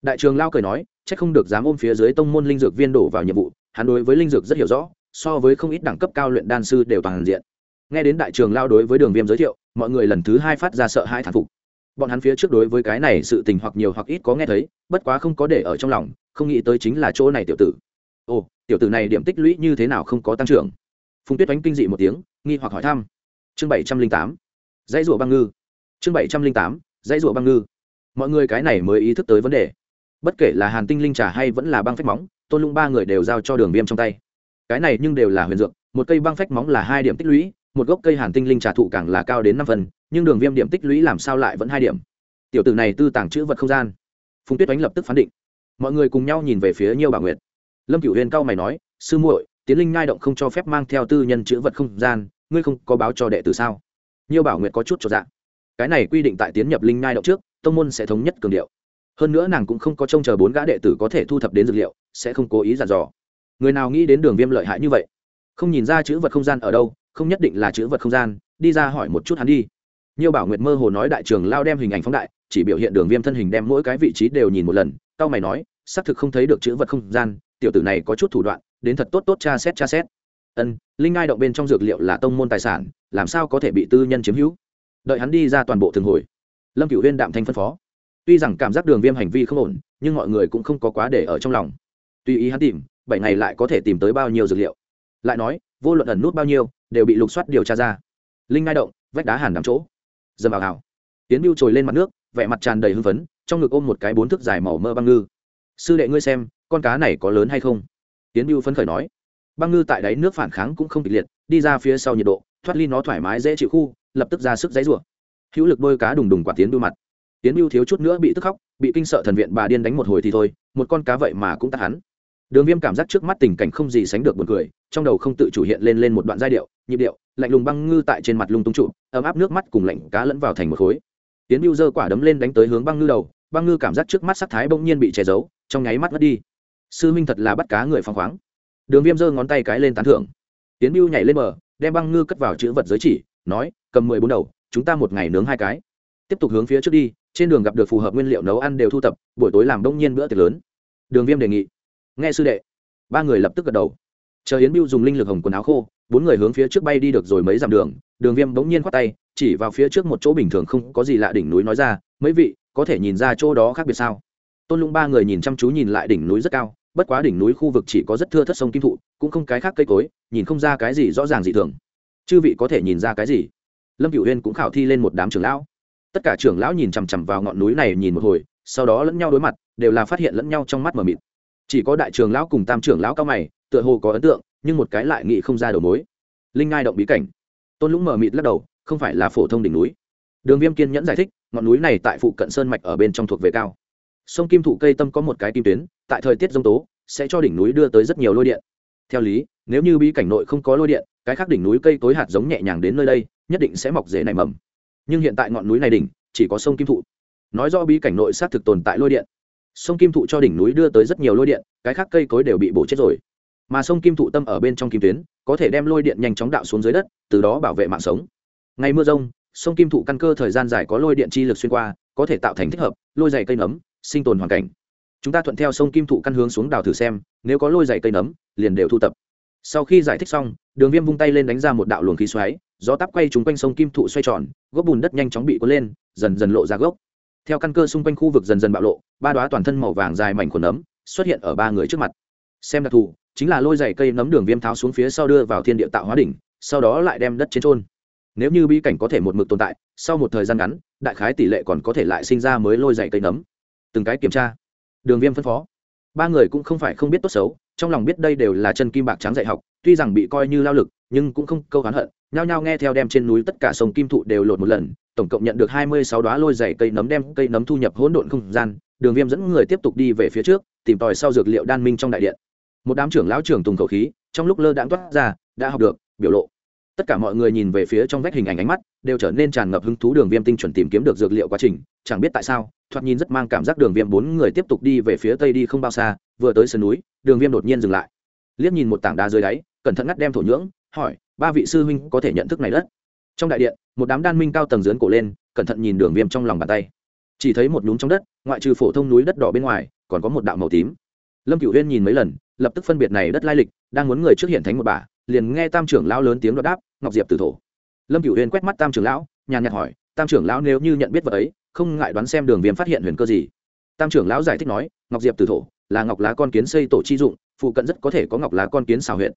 Đại trường lao cười nói c h ắ c không được dám ôm phía dưới tông môn linh dược viên đổ vào nhiệm vụ, hắn đối với linh dược rất hiểu rõ, so với không ít đẳng cấp cao luyện đan sư đều toàn diện. Nghe đến đại trường lao đối với đường viêm giới thiệu, mọi người lần thứ hai phát ra sợ hai thản phục. Bọn hắn phía trước đối với cái này sự tình hoặc nhiều hoặc ít có nghe thấy, bất quá không có để ở trong lòng, không nghĩ tới chính là chỗ này tiểu tử. Ồ, tiểu tử này điểm tích lũy như thế nào không có tăng trưởng? Phùng tuyết oánh kinh dị một tiếng, nghi hoặc hỏi thăm. Chương bảy trăm linh tám, dãy rủa băng ngư. Chương bảy trăm linh tám, dãy rủa băng ngư. Mọi người cái này mới ý thức tới vấn đề. Bất kể là hàn tinh linh trà hay vẫn là băng phách móng, tôn lũng ba người đều giao cho đường viêm trong tay. Cái này nhưng đều là huyền dược, một cây băng phách móng là hai điểm tích lũy, một gốc cây hàn tinh linh trà thụ càng là cao đến năm phần, nhưng đường viêm điểm tích lũy làm sao lại vẫn hai điểm? Tiểu tử này tư tàng chữ vật không gian. Phùng tuyết oánh lập tức phán định. Mọi người cùng nhau nhìn về phía nhiêu Bà nguyệt. Lâm cửu huyền cao mày nói, sư muội tiến linh Nhai động không cho phép mang theo tư nhân chữ vật không gian, ngươi không có báo cho đệ tử sao? Nhiêu bảo nguyệt có chút cho dạng cái này quy định tại tiến nhập linh Nhai động trước, tông môn sẽ thống nhất cường điệu. Hơn nữa nàng cũng không có trông chờ bốn gã đệ tử có thể thu thập đến dược liệu, sẽ không cố ý dàn dò. Người nào nghĩ đến đường viêm lợi hại như vậy? Không nhìn ra chữ vật không gian ở đâu, không nhất định là chữ vật không gian, đi ra hỏi một chút hắn đi. Nhiều bảo nguyệt mơ hồ nói đại trường lao đem hình ảnh phóng đại, chỉ biểu hiện đường viêm thân hình đem mỗi cái vị trí đều nhìn một lần tao mày nói, xác thực không thấy được chữ vật không gian, tiểu tử này có chút thủ đoạn đến thật tốt tốt cha xét cha xét. Ân, linh ngai động bên trong dược liệu là tông môn tài sản, làm sao có thể bị tư nhân chiếm hữu? Đợi hắn đi ra toàn bộ thường hồi, lâm cựu huyên đạm thanh phân phó. Tuy rằng cảm giác đường viêm hành vi không ổn, nhưng mọi người cũng không có quá để ở trong lòng. Tùy ý hắn tìm, bảy ngày lại có thể tìm tới bao nhiêu dược liệu. Lại nói, vô luận ẩn nút bao nhiêu, đều bị lục soát điều tra ra. Linh ngai động, vách đá hàn đắm chỗ. Dầm vào hào tiến biêu trồi lên mặt nước, vẻ mặt tràn đầy hưng phấn, trong ngực ôm một cái bốn thước dài màu mơ băng ngư. Sư đệ ngươi xem, con cá này có lớn hay không? Tiến biêu phấn khởi nói, băng ngư tại đáy nước phản kháng cũng không kịch liệt, đi ra phía sau nhiệt độ, thoát ly nó thoải mái dễ chịu khu, lập tức ra sức dãy rủa. Hữu lực đôi cá đùng đùng quả tiến biêu mặt. Tiến biêu thiếu chút nữa bị tức khóc, bị kinh sợ thần viện bà điên đánh một hồi thì thôi, một con cá vậy mà cũng tắt hắn. Đường viêm cảm giác trước mắt tình cảnh không gì sánh được buồn cười, trong đầu không tự chủ hiện lên lên một đoạn giai điệu, nhịp điệu, lạnh lùng băng ngư tại trên mặt lung tung trụ, ấm áp nước mắt cùng lạnh cá lẫn vào thành một khối. Tiến biêu giơ quả đấm lên đánh tới hướng băng ngư đầu, băng ngư cảm giác trước mắt sắc thái bỗng nhiên bị che giấu, trong nháy mắt mất đi sư minh thật là bắt cá người phăng khoáng. Đường viêm giơ ngón tay cái lên tán thưởng. Tiến biêu nhảy lên bờ, đem băng ngư cất vào chữ vật giới chỉ, nói, cầm mười bốn đầu, chúng ta một ngày nướng hai cái. Tiếp tục hướng phía trước đi, trên đường gặp được phù hợp nguyên liệu nấu ăn đều thu tập, buổi tối làm đông nhiên bữa tiệc lớn. Đường viêm đề nghị. Nghe sư đệ. Ba người lập tức gật đầu. Chờ yến biêu dùng linh lực hồng quần áo khô, bốn người hướng phía trước bay đi được rồi mấy dặm đường đường viêm bỗng nhiên khoát tay, chỉ vào phía trước một chỗ bình thường không có gì lạ đỉnh núi nói ra, mấy vị, có thể nhìn ra chỗ đó khác biệt sao? Tôn lũng ba người nhìn chăm chú nhìn lại đỉnh núi rất cao bất quá đỉnh núi khu vực chỉ có rất thưa thất sông kim thụ, cũng không cái khác cây cối, nhìn không ra cái gì rõ ràng dị thường. Chư vị có thể nhìn ra cái gì? Lâm cựu huyên cũng khảo thi lên một đám trưởng lão. Tất cả trưởng lão nhìn chằm chằm vào ngọn núi này nhìn một hồi, sau đó lẫn nhau đối mặt, đều là phát hiện lẫn nhau trong mắt mờ mịt. Chỉ có đại trưởng lão cùng tam trưởng lão cao mày, tựa hồ có ấn tượng, nhưng một cái lại nghĩ không ra đầu mối. Linh ngai động bí cảnh. Tôn lũng mờ mịt lắc đầu, không phải là phổ thông đỉnh núi. Đường viêm kiên nhẫn giải thích, ngọn núi này tại phụ cận sơn mạch ở bên trong thuộc về cao sông kim thụ cây tâm có một cái kim tuyến, tại thời tiết g tố, sẽ cho đỉnh núi đưa tới rất nhiều lôi điện. Theo lý, nếu như bí cảnh nội không có lôi điện, cái khác đỉnh núi cây cối hạt giống nhẹ nhàng đến nơi đây, nhất định sẽ mọc dễ nảy mầm. Nhưng hiện tại ngọn núi này đỉnh, chỉ có sông kim thụ. Nói do bí cảnh nội xác thực tồn tại lôi điện, sông kim thụ cho đỉnh núi đưa tới rất nhiều lôi điện, cái khác cây cối đều bị bổ chết rồi. Mà sông kim thụ tâm ở bên trong kim tuyến, có thể đem lôi điện nhanh chóng đạo xuống dưới đất, từ đó bảo vệ mạng sống. Ngày mưa rông, sông kim thụ căn cơ thời gian dài có lôi điện chi lực xuyên qua, có thể tạo thành thích hợp, lôi dày cây nấm sinh tồn hoàn cảnh. Chúng ta thuận theo sông kim thụ căn hướng xuống đào thử xem, nếu có lôi dày cây nấm, liền đều thu tập. Sau khi giải thích xong, đường viêm vung tay lên đánh ra một đạo luồng khí xoáy, gió tắp quay trúng quanh sông kim thụ xoay tròn, gốc bùn đất nhanh chóng bị cuốn lên, dần dần lộ ra gốc. Theo căn cơ xung quanh khu vực dần dần bạo lộ, ba đoá toàn thân màu vàng dài mảnh khuẩn nấm xuất hiện ở ba người trước mặt. Xem đặc thù, chính là lôi dày cây nấm đường viêm tháo xuống phía sau đưa vào thiên địa tạo hóa đỉnh, sau đó lại đem đất trên trôn nếu như bi cảnh có thể một mực tồn tại, sau một thời gian ngắn, đại khái tỷ lệ còn có thể lại sinh ra mới lôi dày cây nấm từng cái kiểm tra. Đường viêm phân phó. Ba người cũng không phải không biết tốt xấu, trong lòng biết đây đều là chân kim bạc trắng dạy học, tuy rằng bị coi như lao lực, nhưng cũng không câu hán hận, nhao nhao nghe theo đem trên núi tất cả sông kim thụ đều lột một lần, tổng cộng nhận được hai mươi sáu đoá lôi dày cây nấm đem cây nấm thu nhập hỗn độn không gian, đường viêm dẫn người tiếp tục đi về phía trước, tìm tòi sau dược liệu đan minh trong đại điện. Một đám trưởng lão trưởng tùng khẩu khí, trong lúc lơ đãng toát ra, đã học được, biểu lộ. Tất cả mọi người nhìn về phía trong vách hình ảnh ánh mắt, đều trở nên tràn ngập hứng thú đường viêm tinh chuẩn tìm kiếm được dược liệu quá trình, chẳng biết tại sao thoạt nhìn rất mang cảm giác đường viêm bốn người tiếp tục đi về phía tây đi không bao xa, vừa tới sườn núi, đường viêm đột nhiên dừng lại. Liếc nhìn một tảng đá dưới đáy, cẩn thận ngắt đem thổ nhưỡng, hỏi, ba vị sư huynh có thể nhận thức này đất? Trong đại điện, một đám đan minh cao tầng dướn cổ lên, cẩn thận nhìn đường viêm trong lòng bàn tay. Chỉ thấy một nhúm trong đất, ngoại trừ phổ thông núi đất đỏ bên ngoài, còn có một đạo màu tím. Lâm cửu huyên nhìn mấy lần, lập tức phân biệt này đất lai lịch, đang muốn người trước hiện thánh một bà, liền nghe tam trưởng lão lớn tiếng đoạt đáp, ngọc diệp từ thổ. Lâm cửu huyên quét mắt tam trưởng lão, nhàn nhạt hỏi, tam trưởng lão nếu như nhận biết vật ấy không ngại đoán xem đường viêm phát hiện huyền cơ gì. Tam trưởng lão giải thích nói, ngọc diệp từ thổ là ngọc lá con kiến xây tổ chi dụng, phụ cận rất có thể có ngọc lá con kiến xào huyện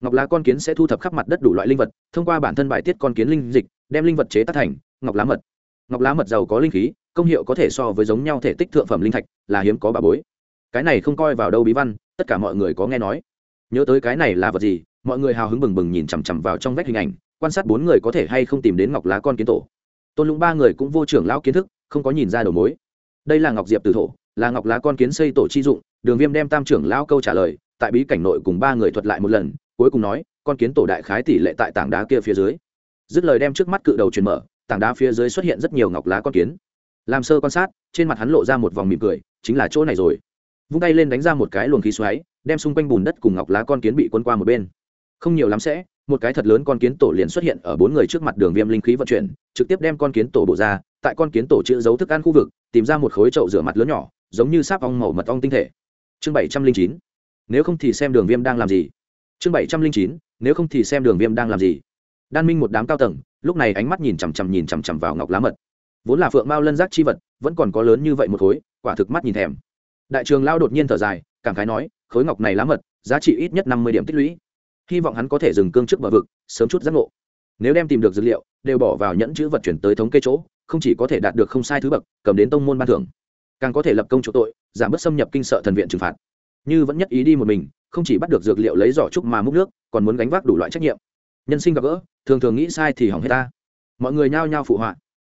ngọc lá con kiến sẽ thu thập khắp mặt đất đủ loại linh vật, thông qua bản thân bài tiết con kiến linh dịch, đem linh vật chế tác thành ngọc lá mật. Ngọc lá mật giàu có linh khí, công hiệu có thể so với giống nhau thể tích thượng phẩm linh thạch, là hiếm có bà bối. Cái này không coi vào đâu bí văn, tất cả mọi người có nghe nói. Nhớ tới cái này là vật gì, mọi người hào hứng bừng bừng nhìn chằm chằm vào trong vách hình ảnh, quan sát bốn người có thể hay không tìm đến ngọc lá con kiến tổ. Tôn lũng ba người cũng vô trưởng lão kiến thức không có nhìn ra đầu mối. Đây là ngọc diệp từ thổ, là ngọc lá con kiến xây tổ chi dụng, đường viêm đem tam trưởng lao câu trả lời, tại bí cảnh nội cùng ba người thuật lại một lần, cuối cùng nói, con kiến tổ đại khái tỷ lệ tại tảng đá kia phía dưới. Dứt lời đem trước mắt cự đầu truyền mở, tảng đá phía dưới xuất hiện rất nhiều ngọc lá con kiến. Làm sơ quan sát, trên mặt hắn lộ ra một vòng mỉm cười, chính là chỗ này rồi. Vung tay lên đánh ra một cái luồng khí xoáy, đem xung quanh bùn đất cùng ngọc lá con kiến bị quân qua một bên. Không nhiều lắm sẽ, một cái thật lớn con kiến tổ liền xuất hiện ở bốn người trước mặt đường viêm linh khí vận chuyển, trực tiếp đem con kiến tổ bổ ra tại con kiến tổ chữ dấu thức ăn khu vực, tìm ra một khối chậu rửa mặt lớn nhỏ, giống như sáp ong màu mật ong tinh thể. Chương bảy trăm linh chín. Nếu không thì xem đường viêm đang làm gì? Chương bảy trăm linh chín. Nếu không thì xem đường viêm đang làm gì? Đan minh một đám cao tầng, lúc này ánh mắt nhìn chằm chằm nhìn chằm chằm vào ngọc lá mật. Vốn là phượng mao lân giác chi vật, vẫn còn có lớn như vậy một khối, quả thực mắt nhìn thèm. Đại trường lao đột nhiên thở dài, cảm khái nói, khối ngọc này lá mật, giá trị ít nhất năm mươi điểm tích lũy. Hy vọng hắn có thể dừng cương trước bờ vực, sớm chút giác ngộ. Nếu đem tìm được dữ liệu, đều bỏ vào nhẫn chữ vật chuyển tới thống kê chỗ không chỉ có thể đạt được không sai thứ bậc, cầm đến tông môn ban thưởng. Càng có thể lập công chỗ tội, giảm bớt xâm nhập kinh sợ thần viện trừng phạt. Như vẫn nhất ý đi một mình, không chỉ bắt được dược liệu lấy giỏ trúc mà múc nước, còn muốn gánh vác đủ loại trách nhiệm. Nhân sinh gặp gỡ, thường thường nghĩ sai thì hỏng hết ta. Mọi người nhao nhao phụ họa.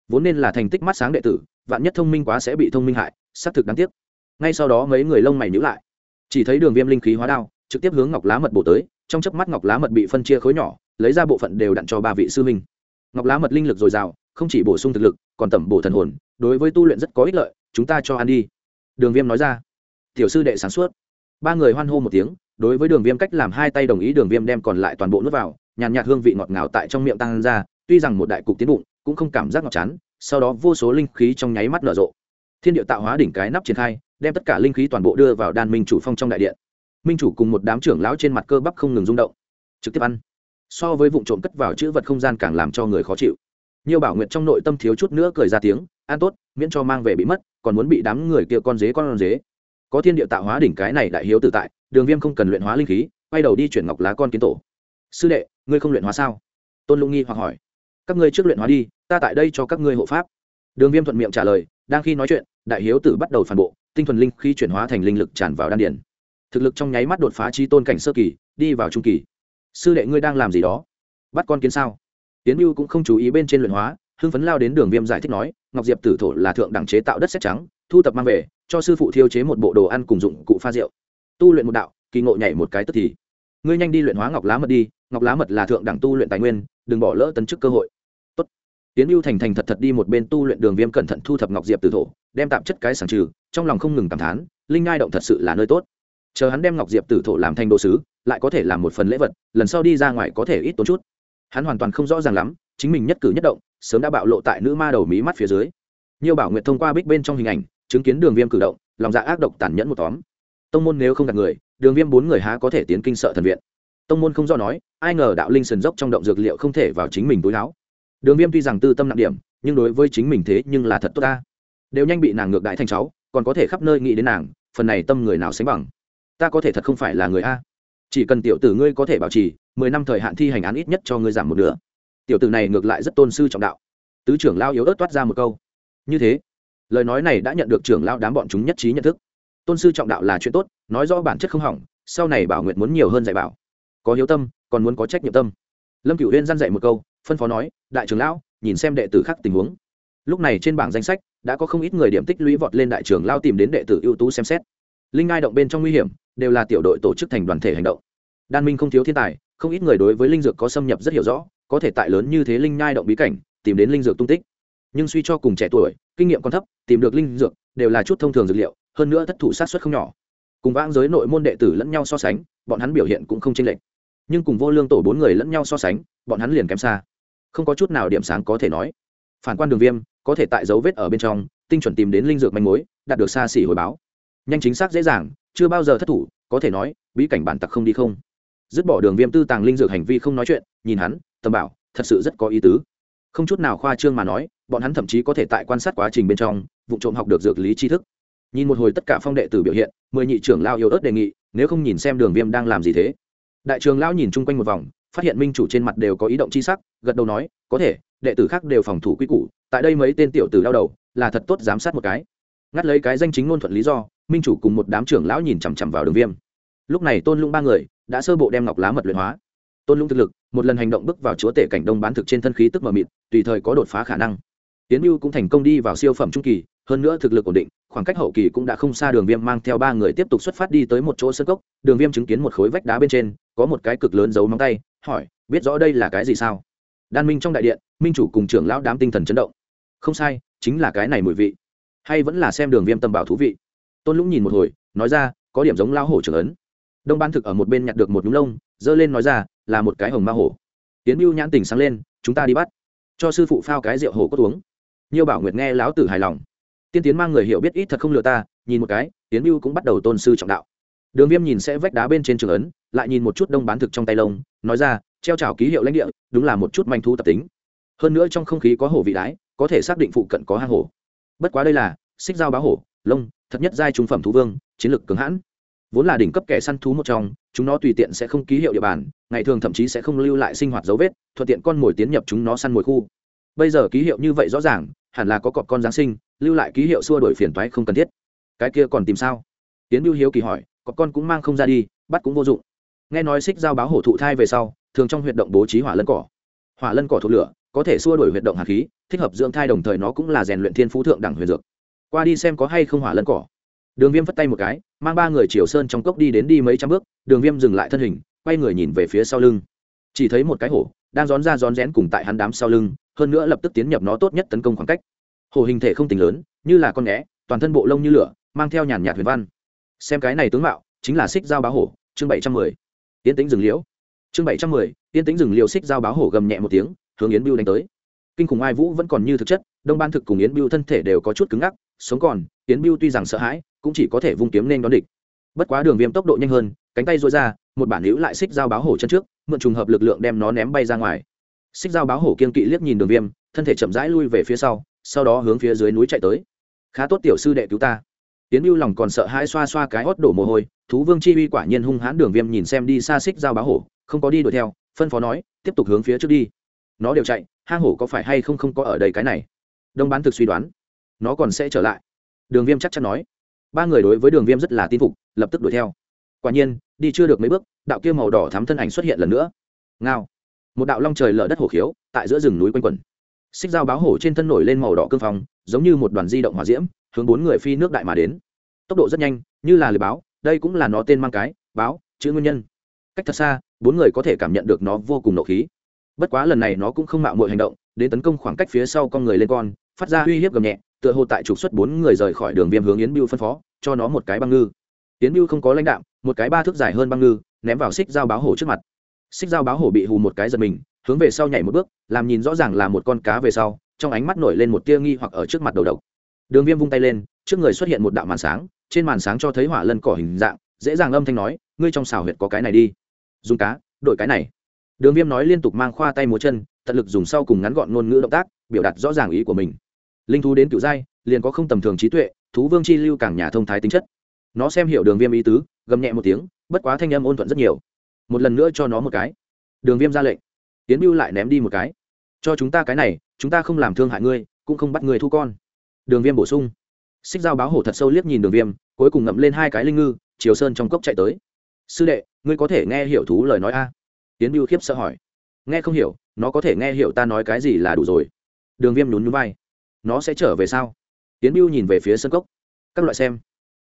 Vốn nên là thành tích mắt sáng đệ tử, vạn nhất thông minh quá sẽ bị thông minh hại, xác thực đáng tiếc. Ngay sau đó mấy người lông mày nhữ lại. Chỉ thấy đường viêm linh khí hóa đao, trực tiếp hướng ngọc lá mật bổ tới, trong chớp mắt ngọc lá mật bị phân chia khối nhỏ, lấy ra bộ phận đều đặn cho ba vị sư minh ngọc lá mật linh lực dồi dào không chỉ bổ sung thực lực, còn tẩm bổ thần hồn, đối với tu luyện rất có ích lợi, chúng ta cho ăn đi. Đường viêm nói ra. Tiểu sư đệ sáng suốt. Ba người hoan hô một tiếng, đối với đường viêm cách làm hai tay đồng ý, đường viêm đem còn lại toàn bộ nước vào, nhàn nhạt hương vị ngọt ngào tại trong miệng tăng ra, tuy rằng một đại cục tiến bụng, cũng không cảm giác ngọt chán, sau đó vô số linh khí trong nháy mắt nở rộ. Thiên địa tạo hóa đỉnh cái nắp triển khai, đem tất cả linh khí toàn bộ đưa vào đan minh chủ phong trong đại điện. Minh chủ cùng một đám trưởng lão trên mặt cơ bắp không ngừng rung động, trực tiếp ăn. So với vụ trộm cất vào chữ vật không gian càng làm cho người khó chịu nhiều bảo nguyện trong nội tâm thiếu chút nữa cười ra tiếng, an tốt, miễn cho mang về bị mất, còn muốn bị đám người kia con dế con dế. Có thiên địa tạo hóa đỉnh cái này đại hiếu tự tại, đường viêm không cần luyện hóa linh khí, quay đầu đi chuyển ngọc lá con kiến tổ. Sư đệ, ngươi không luyện hóa sao? Tôn lũng nghi hoặc hỏi. Các ngươi trước luyện hóa đi, ta tại đây cho các ngươi hộ pháp. Đường viêm thuận miệng trả lời, đang khi nói chuyện, đại hiếu tử bắt đầu phản bộ, tinh thuần linh khi chuyển hóa thành linh lực tràn vào đan điển thực lực trong nháy mắt đột phá chi tôn cảnh sơ kỳ, đi vào trung kỳ. Sư đệ, ngươi đang làm gì đó? Bắt con kiến sao? Tiến mưu cũng không chú ý bên trên luyện hóa, hưng phấn lao đến đường viêm giải thích nói, ngọc diệp tử thổ là thượng đẳng chế tạo đất xét trắng, thu tập mang về, cho sư phụ thiêu chế một bộ đồ ăn cùng dụng cụ pha rượu. Tu luyện một đạo, kỳ ngộ nhảy một cái tức thì. Ngươi nhanh đi luyện hóa ngọc lá mật đi, ngọc lá mật là thượng đẳng tu luyện tài nguyên, đừng bỏ lỡ tấn chức cơ hội. Tốt. tiến mưu thành thành thật thật đi một bên tu luyện đường viêm cẩn thận thu thập ngọc diệp tử thổ, đem tạm chất cái sàng trừ, trong lòng không ngừng cảm thán, linh ngai động thật sự là nơi tốt. Chờ hắn đem ngọc diệp tử thổ làm thành đồ sứ, lại có thể làm một phần lễ vật, lần sau đi ra ngoài có thể ít tốn chút hắn hoàn toàn không rõ ràng lắm, chính mình nhất cử nhất động, sớm đã bạo lộ tại nữ ma đầu mí mắt phía dưới. Nhiều bảo nguyện thông qua bích bên trong hình ảnh, chứng kiến đường viêm cử động, lòng dạ ác độc tàn nhẫn một tóm. Tông môn nếu không gặp người, đường viêm bốn người há có thể tiến kinh sợ thần viện. Tông môn không do nói, ai ngờ đạo linh sần dốc trong động dược liệu không thể vào chính mình túi láo đường viêm tuy rằng tư tâm nặng điểm, nhưng đối với chính mình thế nhưng là thật tốt ta. Đều nhanh bị nàng ngược đãi thành cháu, còn có thể khắp nơi nghĩ đến nàng, phần này tâm người nào sánh bằng? Ta có thể thật không phải là người a. Chỉ cần tiểu tử ngươi có thể bảo trì mười năm thời hạn thi hành án ít nhất cho ngươi giảm một nửa. Tiểu tử này ngược lại rất tôn sư trọng đạo. Tứ trưởng lao yếu ớt toát ra một câu. Như thế, lời nói này đã nhận được trưởng lao đám bọn chúng nhất trí nhận thức. Tôn sư trọng đạo là chuyện tốt, nói rõ bản chất không hỏng, sau này bảo nguyện muốn nhiều hơn dạy bảo. Có hiếu tâm, còn muốn có trách nhiệm tâm. Lâm cửu huyên dăn dạy một câu, phân phó nói, đại trưởng lão, nhìn xem đệ tử khác tình huống. Lúc này trên bảng danh sách, đã có không ít người điểm tích lũy vọt lên đại trưởng lao tìm đến đệ tử ưu tú xem xét. Linh ngai động bên trong nguy hiểm, đều là tiểu đội tổ chức thành đoàn thể hành động. Đan minh không thiếu thiên tài không ít người đối với linh dược có xâm nhập rất hiểu rõ, có thể tại lớn như thế linh nhai động bí cảnh, tìm đến linh dược tung tích. Nhưng suy cho cùng trẻ tuổi, kinh nghiệm còn thấp, tìm được linh dược đều là chút thông thường dược liệu, hơn nữa thất thủ sát xuất không nhỏ. Cùng vãng giới nội môn đệ tử lẫn nhau so sánh, bọn hắn biểu hiện cũng không chênh lệch. Nhưng cùng vô lương tổ bốn người lẫn nhau so sánh, bọn hắn liền kém xa. Không có chút nào điểm sáng có thể nói. Phản quan đường viêm, có thể tại dấu vết ở bên trong, tinh chuẩn tìm đến linh dược manh mối, đạt được xa xỉ hồi báo. Nhanh chính xác dễ dàng, chưa bao giờ thất thủ, có thể nói, bí cảnh bản tặc không đi không dứt bỏ đường viêm tư tàng linh dược hành vi không nói chuyện, nhìn hắn tầm bảo, thật sự rất có ý tứ. Không chút nào khoa trương mà nói, bọn hắn thậm chí có thể tại quan sát quá trình bên trong, vụ trộm học được dược lý tri thức. Nhìn một hồi tất cả phong đệ tử biểu hiện, mười nhị trưởng lao yếu ớt đề nghị, nếu không nhìn xem đường viêm đang làm gì thế. Đại trường lao nhìn chung quanh một vòng, phát hiện minh chủ trên mặt đều có ý động c h i sắc, gật đầu nói, có thể, đệ tử khác đều phòng thủ quy củ, tại đây mấy tên tiểu tử đau đầu, là thật tốt giám sát một cái. Ngắt lấy cái danh chính ngôn thuận lý do, minh chủ cùng một đám trưởng lão nhìn chằm chằm vào đường viêm. Lúc này tôn lũng ba người đã sơ bộ đem ngọc lá mật luyện hóa. Tôn lũng thực lực, một lần hành động bước vào chúa tể cảnh đông bán thực trên thân khí tức mờ mịt, tùy thời có đột phá khả năng. Tiến mưu cũng thành công đi vào siêu phẩm trung kỳ, hơn nữa thực lực ổn định, khoảng cách hậu kỳ cũng đã không xa đường viêm mang theo ba người tiếp tục xuất phát đi tới một chỗ sân cốc. Đường viêm chứng kiến một khối vách đá bên trên, có một cái cực lớn giấu móng tay, hỏi, biết rõ đây là cái gì sao? Đan minh trong đại điện, minh chủ cùng trưởng lão đám tinh thần chấn động. Không sai, chính là cái này mùi vị. Hay vẫn là xem đường viêm tâm bảo thú vị. Tôn lũng nhìn một hồi, nói ra, có điểm giống lão hổ trưởng ấn đông ban thực ở một bên nhặt được một nhúng lông, giơ lên nói ra, là một cái hồng ma hổ. Tiến mưu nhãn tình sáng lên, chúng ta đi bắt. Cho sư phụ phao cái rượu hổ cốt uống. Nhiều bảo nguyệt nghe lão tử hài lòng. Tiên tiến mang người hiểu biết ít thật không lừa ta, nhìn một cái, tiến mưu cũng bắt đầu tôn sư trọng đạo. Đường viêm nhìn sẽ vách đá bên trên trường ấn, lại nhìn một chút đông bán thực trong tay lông, nói ra, treo trào ký hiệu lãnh địa, đúng là một chút manh thu tập tính. Hơn nữa trong không khí có hổ vị đái, có thể xác định phụ cận có hang hổ. Bất quá đây là, xích dao báo hổ, lông, thật nhất giai trung phẩm thú vương, chiến lược cứng hãn vốn là đỉnh cấp kẻ săn thú một trong, chúng nó tùy tiện sẽ không ký hiệu địa bàn, ngày thường thậm chí sẽ không lưu lại sinh hoạt dấu vết, thuận tiện con mồi tiến nhập chúng nó săn mồi khu. Bây giờ ký hiệu như vậy rõ ràng, hẳn là có cọp con giáng sinh, lưu lại ký hiệu xua đổi phiền toái không cần thiết. Cái kia còn tìm sao? Tiến lưu hiếu kỳ hỏi, cọp con cũng mang không ra đi, bắt cũng vô dụng. Nghe nói xích giao báo hổ thụ thai về sau, thường trong huyệt động bố trí hỏa lân cỏ. Hỏa lân cỏ thuộc lửa, có thể xua đổi huyệt động hạt khí, thích hợp dưỡng thai đồng thời nó cũng là rèn luyện thiên phú thượng đẳng huyền dược. Qua đi xem có hay không hỏa lân cỏ đường viêm phất tay một cái mang ba người chiều sơn trong cốc đi đến đi mấy trăm bước đường viêm dừng lại thân hình quay người nhìn về phía sau lưng. Chỉ thấy một cái hổ đang rón ra rón rén cùng tại hắn đám sau lưng hơn nữa lập tức tiến nhập nó tốt nhất tấn công khoảng cách. Hổ hình thể không tính lớn như là con ngẻ, toàn thân bộ lông như lửa mang theo nhàn nhạt huyền văn. Xem cái này tướng mạo chính là xích dao báo hổ chương bảy trăm mười. Tiến tính rừng liễu. Chương bảy trăm mười tiến tính rừng liễu xích dao báo hổ gầm nhẹ một tiếng hướng yến biêu đánh tới. Kinh khủng ai vũ vẫn còn như thực chất đông ban thực cùng yến biêu thân thể đều có chút cứng ngắc sống còn tiến bưu tuy rằng sợ hãi, cũng chỉ có thể vung kiếm nên đón địch. Bất quá đường viêm tốc độ nhanh hơn, cánh tay dối ra, một bản hữu lại xích dao báo hổ chân trước, mượn trùng hợp lực lượng đem nó ném bay ra ngoài. Xích dao báo hổ kiên kỵ liếc nhìn đường viêm, thân thể chậm rãi lui về phía sau sau đó hướng phía dưới núi chạy tới. Khá tốt tiểu sư đệ cứu ta. Tiến mưu lòng còn sợ hãi xoa xoa cái hót đổ mồ hôi, thú vương chi uy quả nhiên hung hãn đường viêm nhìn xem đi xa xích dao báo hổ, không có đi đuổi theo, phân phó nói, tiếp tục hướng phía trước đi. Nó đều chạy, hang hổ có phải hay không không có ở đây cái này? Đông bán thực suy đoán nó còn sẽ trở lại. Đường viêm chắc chắn nói. Ba người đối với đường viêm rất là tin phục, lập tức đuổi theo. Quả nhiên, đi chưa được mấy bước, đạo kia màu đỏ thắm thân ảnh xuất hiện lần nữa. Ngao. Một đạo long trời lở đất hổ khiếu, tại giữa rừng núi quanh quẩn. Xích dao báo hổ trên thân nổi lên màu đỏ cương phong, giống như một đoàn di động hỏa diễm, hướng bốn người phi nước đại mà đến. Tốc độ rất nhanh, như là lời báo, đây cũng là nó tên mang cái, báo, chữ nguyên nhân. Cách thật xa, bốn người có thể cảm nhận được nó vô cùng nộ khí. Bất quá lần này nó cũng không mạo mọi hành động, đến tấn công khoảng cách phía sau con người lên con, phát ra uy hiếp gầm nhẹ tựa hồ tại trục xuất bốn người rời khỏi đường viêm hướng yến biêu phân phó, cho nó một cái băng ngư. Yến biêu không có lãnh đạm, một cái ba thước dài hơn băng ngư, ném vào xích dao báo hổ trước mặt. Xích dao báo hổ bị hù một cái giật mình, hướng về sau nhảy một bước, làm nhìn rõ ràng là một con cá về sau, trong ánh mắt nổi lên một tia nghi hoặc ở trước mặt đầu độc. Đường viêm vung tay lên, trước người xuất hiện một đạo màn sáng, trên màn sáng cho thấy hỏa lân cỏ hình dạng, dễ dàng âm thanh nói, ngươi trong xào huyệt có cái này đi. Dùng cá, đổi cái này. Đường viêm nói liên tục mang khoa tay múa chân, tận lực dùng sau cùng ngắn gọn ngôn ngữ động tác, biểu đạt rõ ràng ý của mình linh thú đến cựu giai, liền có không tầm thường trí tuệ, thú vương chi lưu càng nhà thông thái tính chất. Nó xem hiểu đường viêm ý tứ, gầm nhẹ một tiếng, bất quá thanh âm ôn thuận rất nhiều. Một lần nữa cho nó một cái. Đường viêm ra lệnh. Tiến mưu lại ném đi một cái. Cho chúng ta cái này, chúng ta không làm thương hại ngươi, cũng không bắt người thu con. Đường viêm bổ sung. Xích dao báo hổ thật sâu liếc nhìn đường viêm, cuối cùng ngậm lên hai cái linh ngư, chiều sơn trong cốc chạy tới. Sư đệ, ngươi có thể nghe hiểu thú lời nói a? Tiến mưu khiếp sợ hỏi. Nghe không hiểu, nó có thể nghe hiểu ta nói cái gì là đủ rồi. Đường viêm nhún nhún vai nó sẽ trở về sao? Tiến mưu nhìn về phía sân cốc. Các loại xem.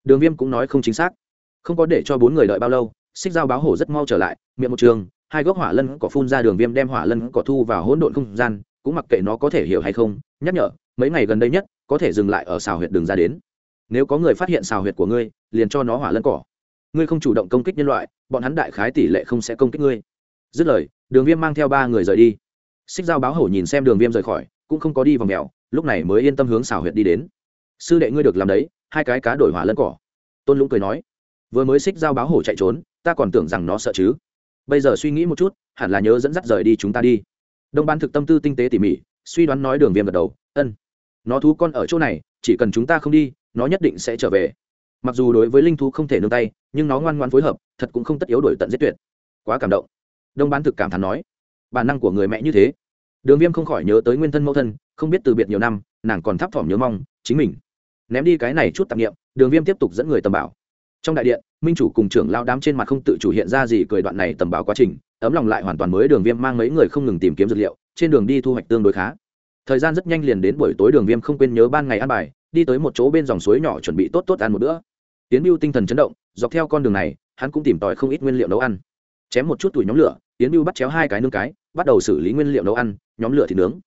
Đường viêm cũng nói không chính xác. Không có để cho bốn người đợi bao lâu, xích dao báo hổ rất mau trở lại, miệng một trường, hai gốc hỏa lân cỏ phun ra đường viêm đem hỏa lân cỏ thu vào hỗn độn không gian, cũng mặc kệ nó có thể hiểu hay không, nhắc nhở, mấy ngày gần đây nhất, có thể dừng lại ở xào huyệt đường ra đến. Nếu có người phát hiện xào huyệt của ngươi, liền cho nó hỏa lân cỏ. Ngươi không chủ động công kích nhân loại, bọn hắn đại khái tỷ lệ không sẽ công kích ngươi. Dứt lời, đường viêm mang theo ba người rời đi. Xích dao báo hổ nhìn xem đường viêm rời khỏi, cũng không có đi vào mèo lúc này mới yên tâm hướng xào huyệt đi đến. Sư đệ ngươi được làm đấy, hai cái cá đổi hỏa lẫn cỏ. Tôn lũng cười nói, vừa mới xích dao báo hổ chạy trốn, ta còn tưởng rằng nó sợ chứ. Bây giờ suy nghĩ một chút, hẳn là nhớ dẫn dắt rời đi chúng ta đi. Đông ban thực tâm tư tinh tế tỉ mỉ, suy đoán nói đường viêm gật đầu, ân, nó thú con ở chỗ này, chỉ cần chúng ta không đi, nó nhất định sẽ trở về. Mặc dù đối với linh thú không thể nương tay, nhưng nó ngoan ngoan phối hợp, thật cũng không tất yếu đổi tận giết tuyệt. Quá cảm động. Đông ban thực cảm thán nói, bản năng của người mẹ như thế. Đường viêm không khỏi nhớ tới nguyên thân mẫu thân không biết từ biệt nhiều năm, nàng còn thắp thỏm nhớ mong chính mình. Ném đi cái này chút tạp nghiệm đường viêm tiếp tục dẫn người tầm bảo. Trong đại điện, minh chủ cùng trưởng lao đám trên mặt không tự chủ hiện ra gì cười đoạn này tầm bảo quá trình, ấm lòng lại hoàn toàn mới đường viêm mang mấy người không ngừng tìm kiếm dược liệu, trên đường đi thu hoạch tương đối khá. Thời gian rất nhanh liền đến buổi tối đường viêm không quên nhớ ban ngày ăn bài, đi tới một chỗ bên dòng suối nhỏ chuẩn bị tốt tốt ăn một bữa. Tiến mưu tinh thần chấn động, dọc theo con đường này, hắn cũng tìm tòi không ít nguyên liệu nấu ăn. Chém một chút tuổi nhóm lửa tiến mưu bắt chéo hai cái nương cái, bắt đầu xử lý nguyên liệu nấu ăn, nhóm lửa thì nướng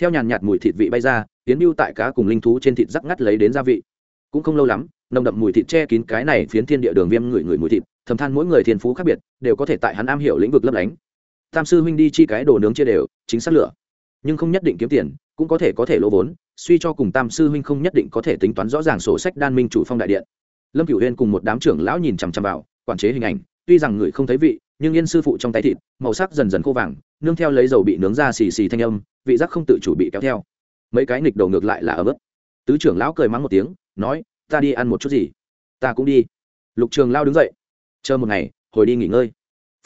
theo nhàn nhạt mùi thịt vị bay ra tiến mưu tại cá cùng linh thú trên thịt rắc ngắt lấy đến gia vị. Cũng không lâu lắm, nồng đậm mùi thịt che kín cái này phiến thiên địa đường viêm ngửi ngửi mùi thịt, thầm than mỗi người thiên phú khác biệt, đều có thể tại hắn am hiểu lĩnh vực lấp lánh. Tam sư huynh đi chi cái đồ nướng chia đều, chính xác lửa nhưng không nhất định kiếm tiền, cũng có thể có thể lỗ vốn, suy cho cùng tam sư huynh không nhất định có thể tính toán rõ ràng sổ sách đan minh chủ phong đại điện. Lâm cửu huyên cùng một đám trưởng lão nhìn chằm chằm vào, quản chế hình ảnh, tuy rằng người không thấy vị, nhưng yên sư phụ trong tay thịt, màu sắc dần dần khô vàng nương theo lấy dầu bị nướng ra xì xì thanh âm, vị giác không tự chủ bị kéo theo. Mấy cái nghịch đầu ngược lại là ở ức. Tứ trưởng lão cười mắng một tiếng, nói, ta đi ăn một chút gì? Ta cũng đi. Lục trường lao đứng dậy. Chờ một ngày, hồi đi nghỉ ngơi.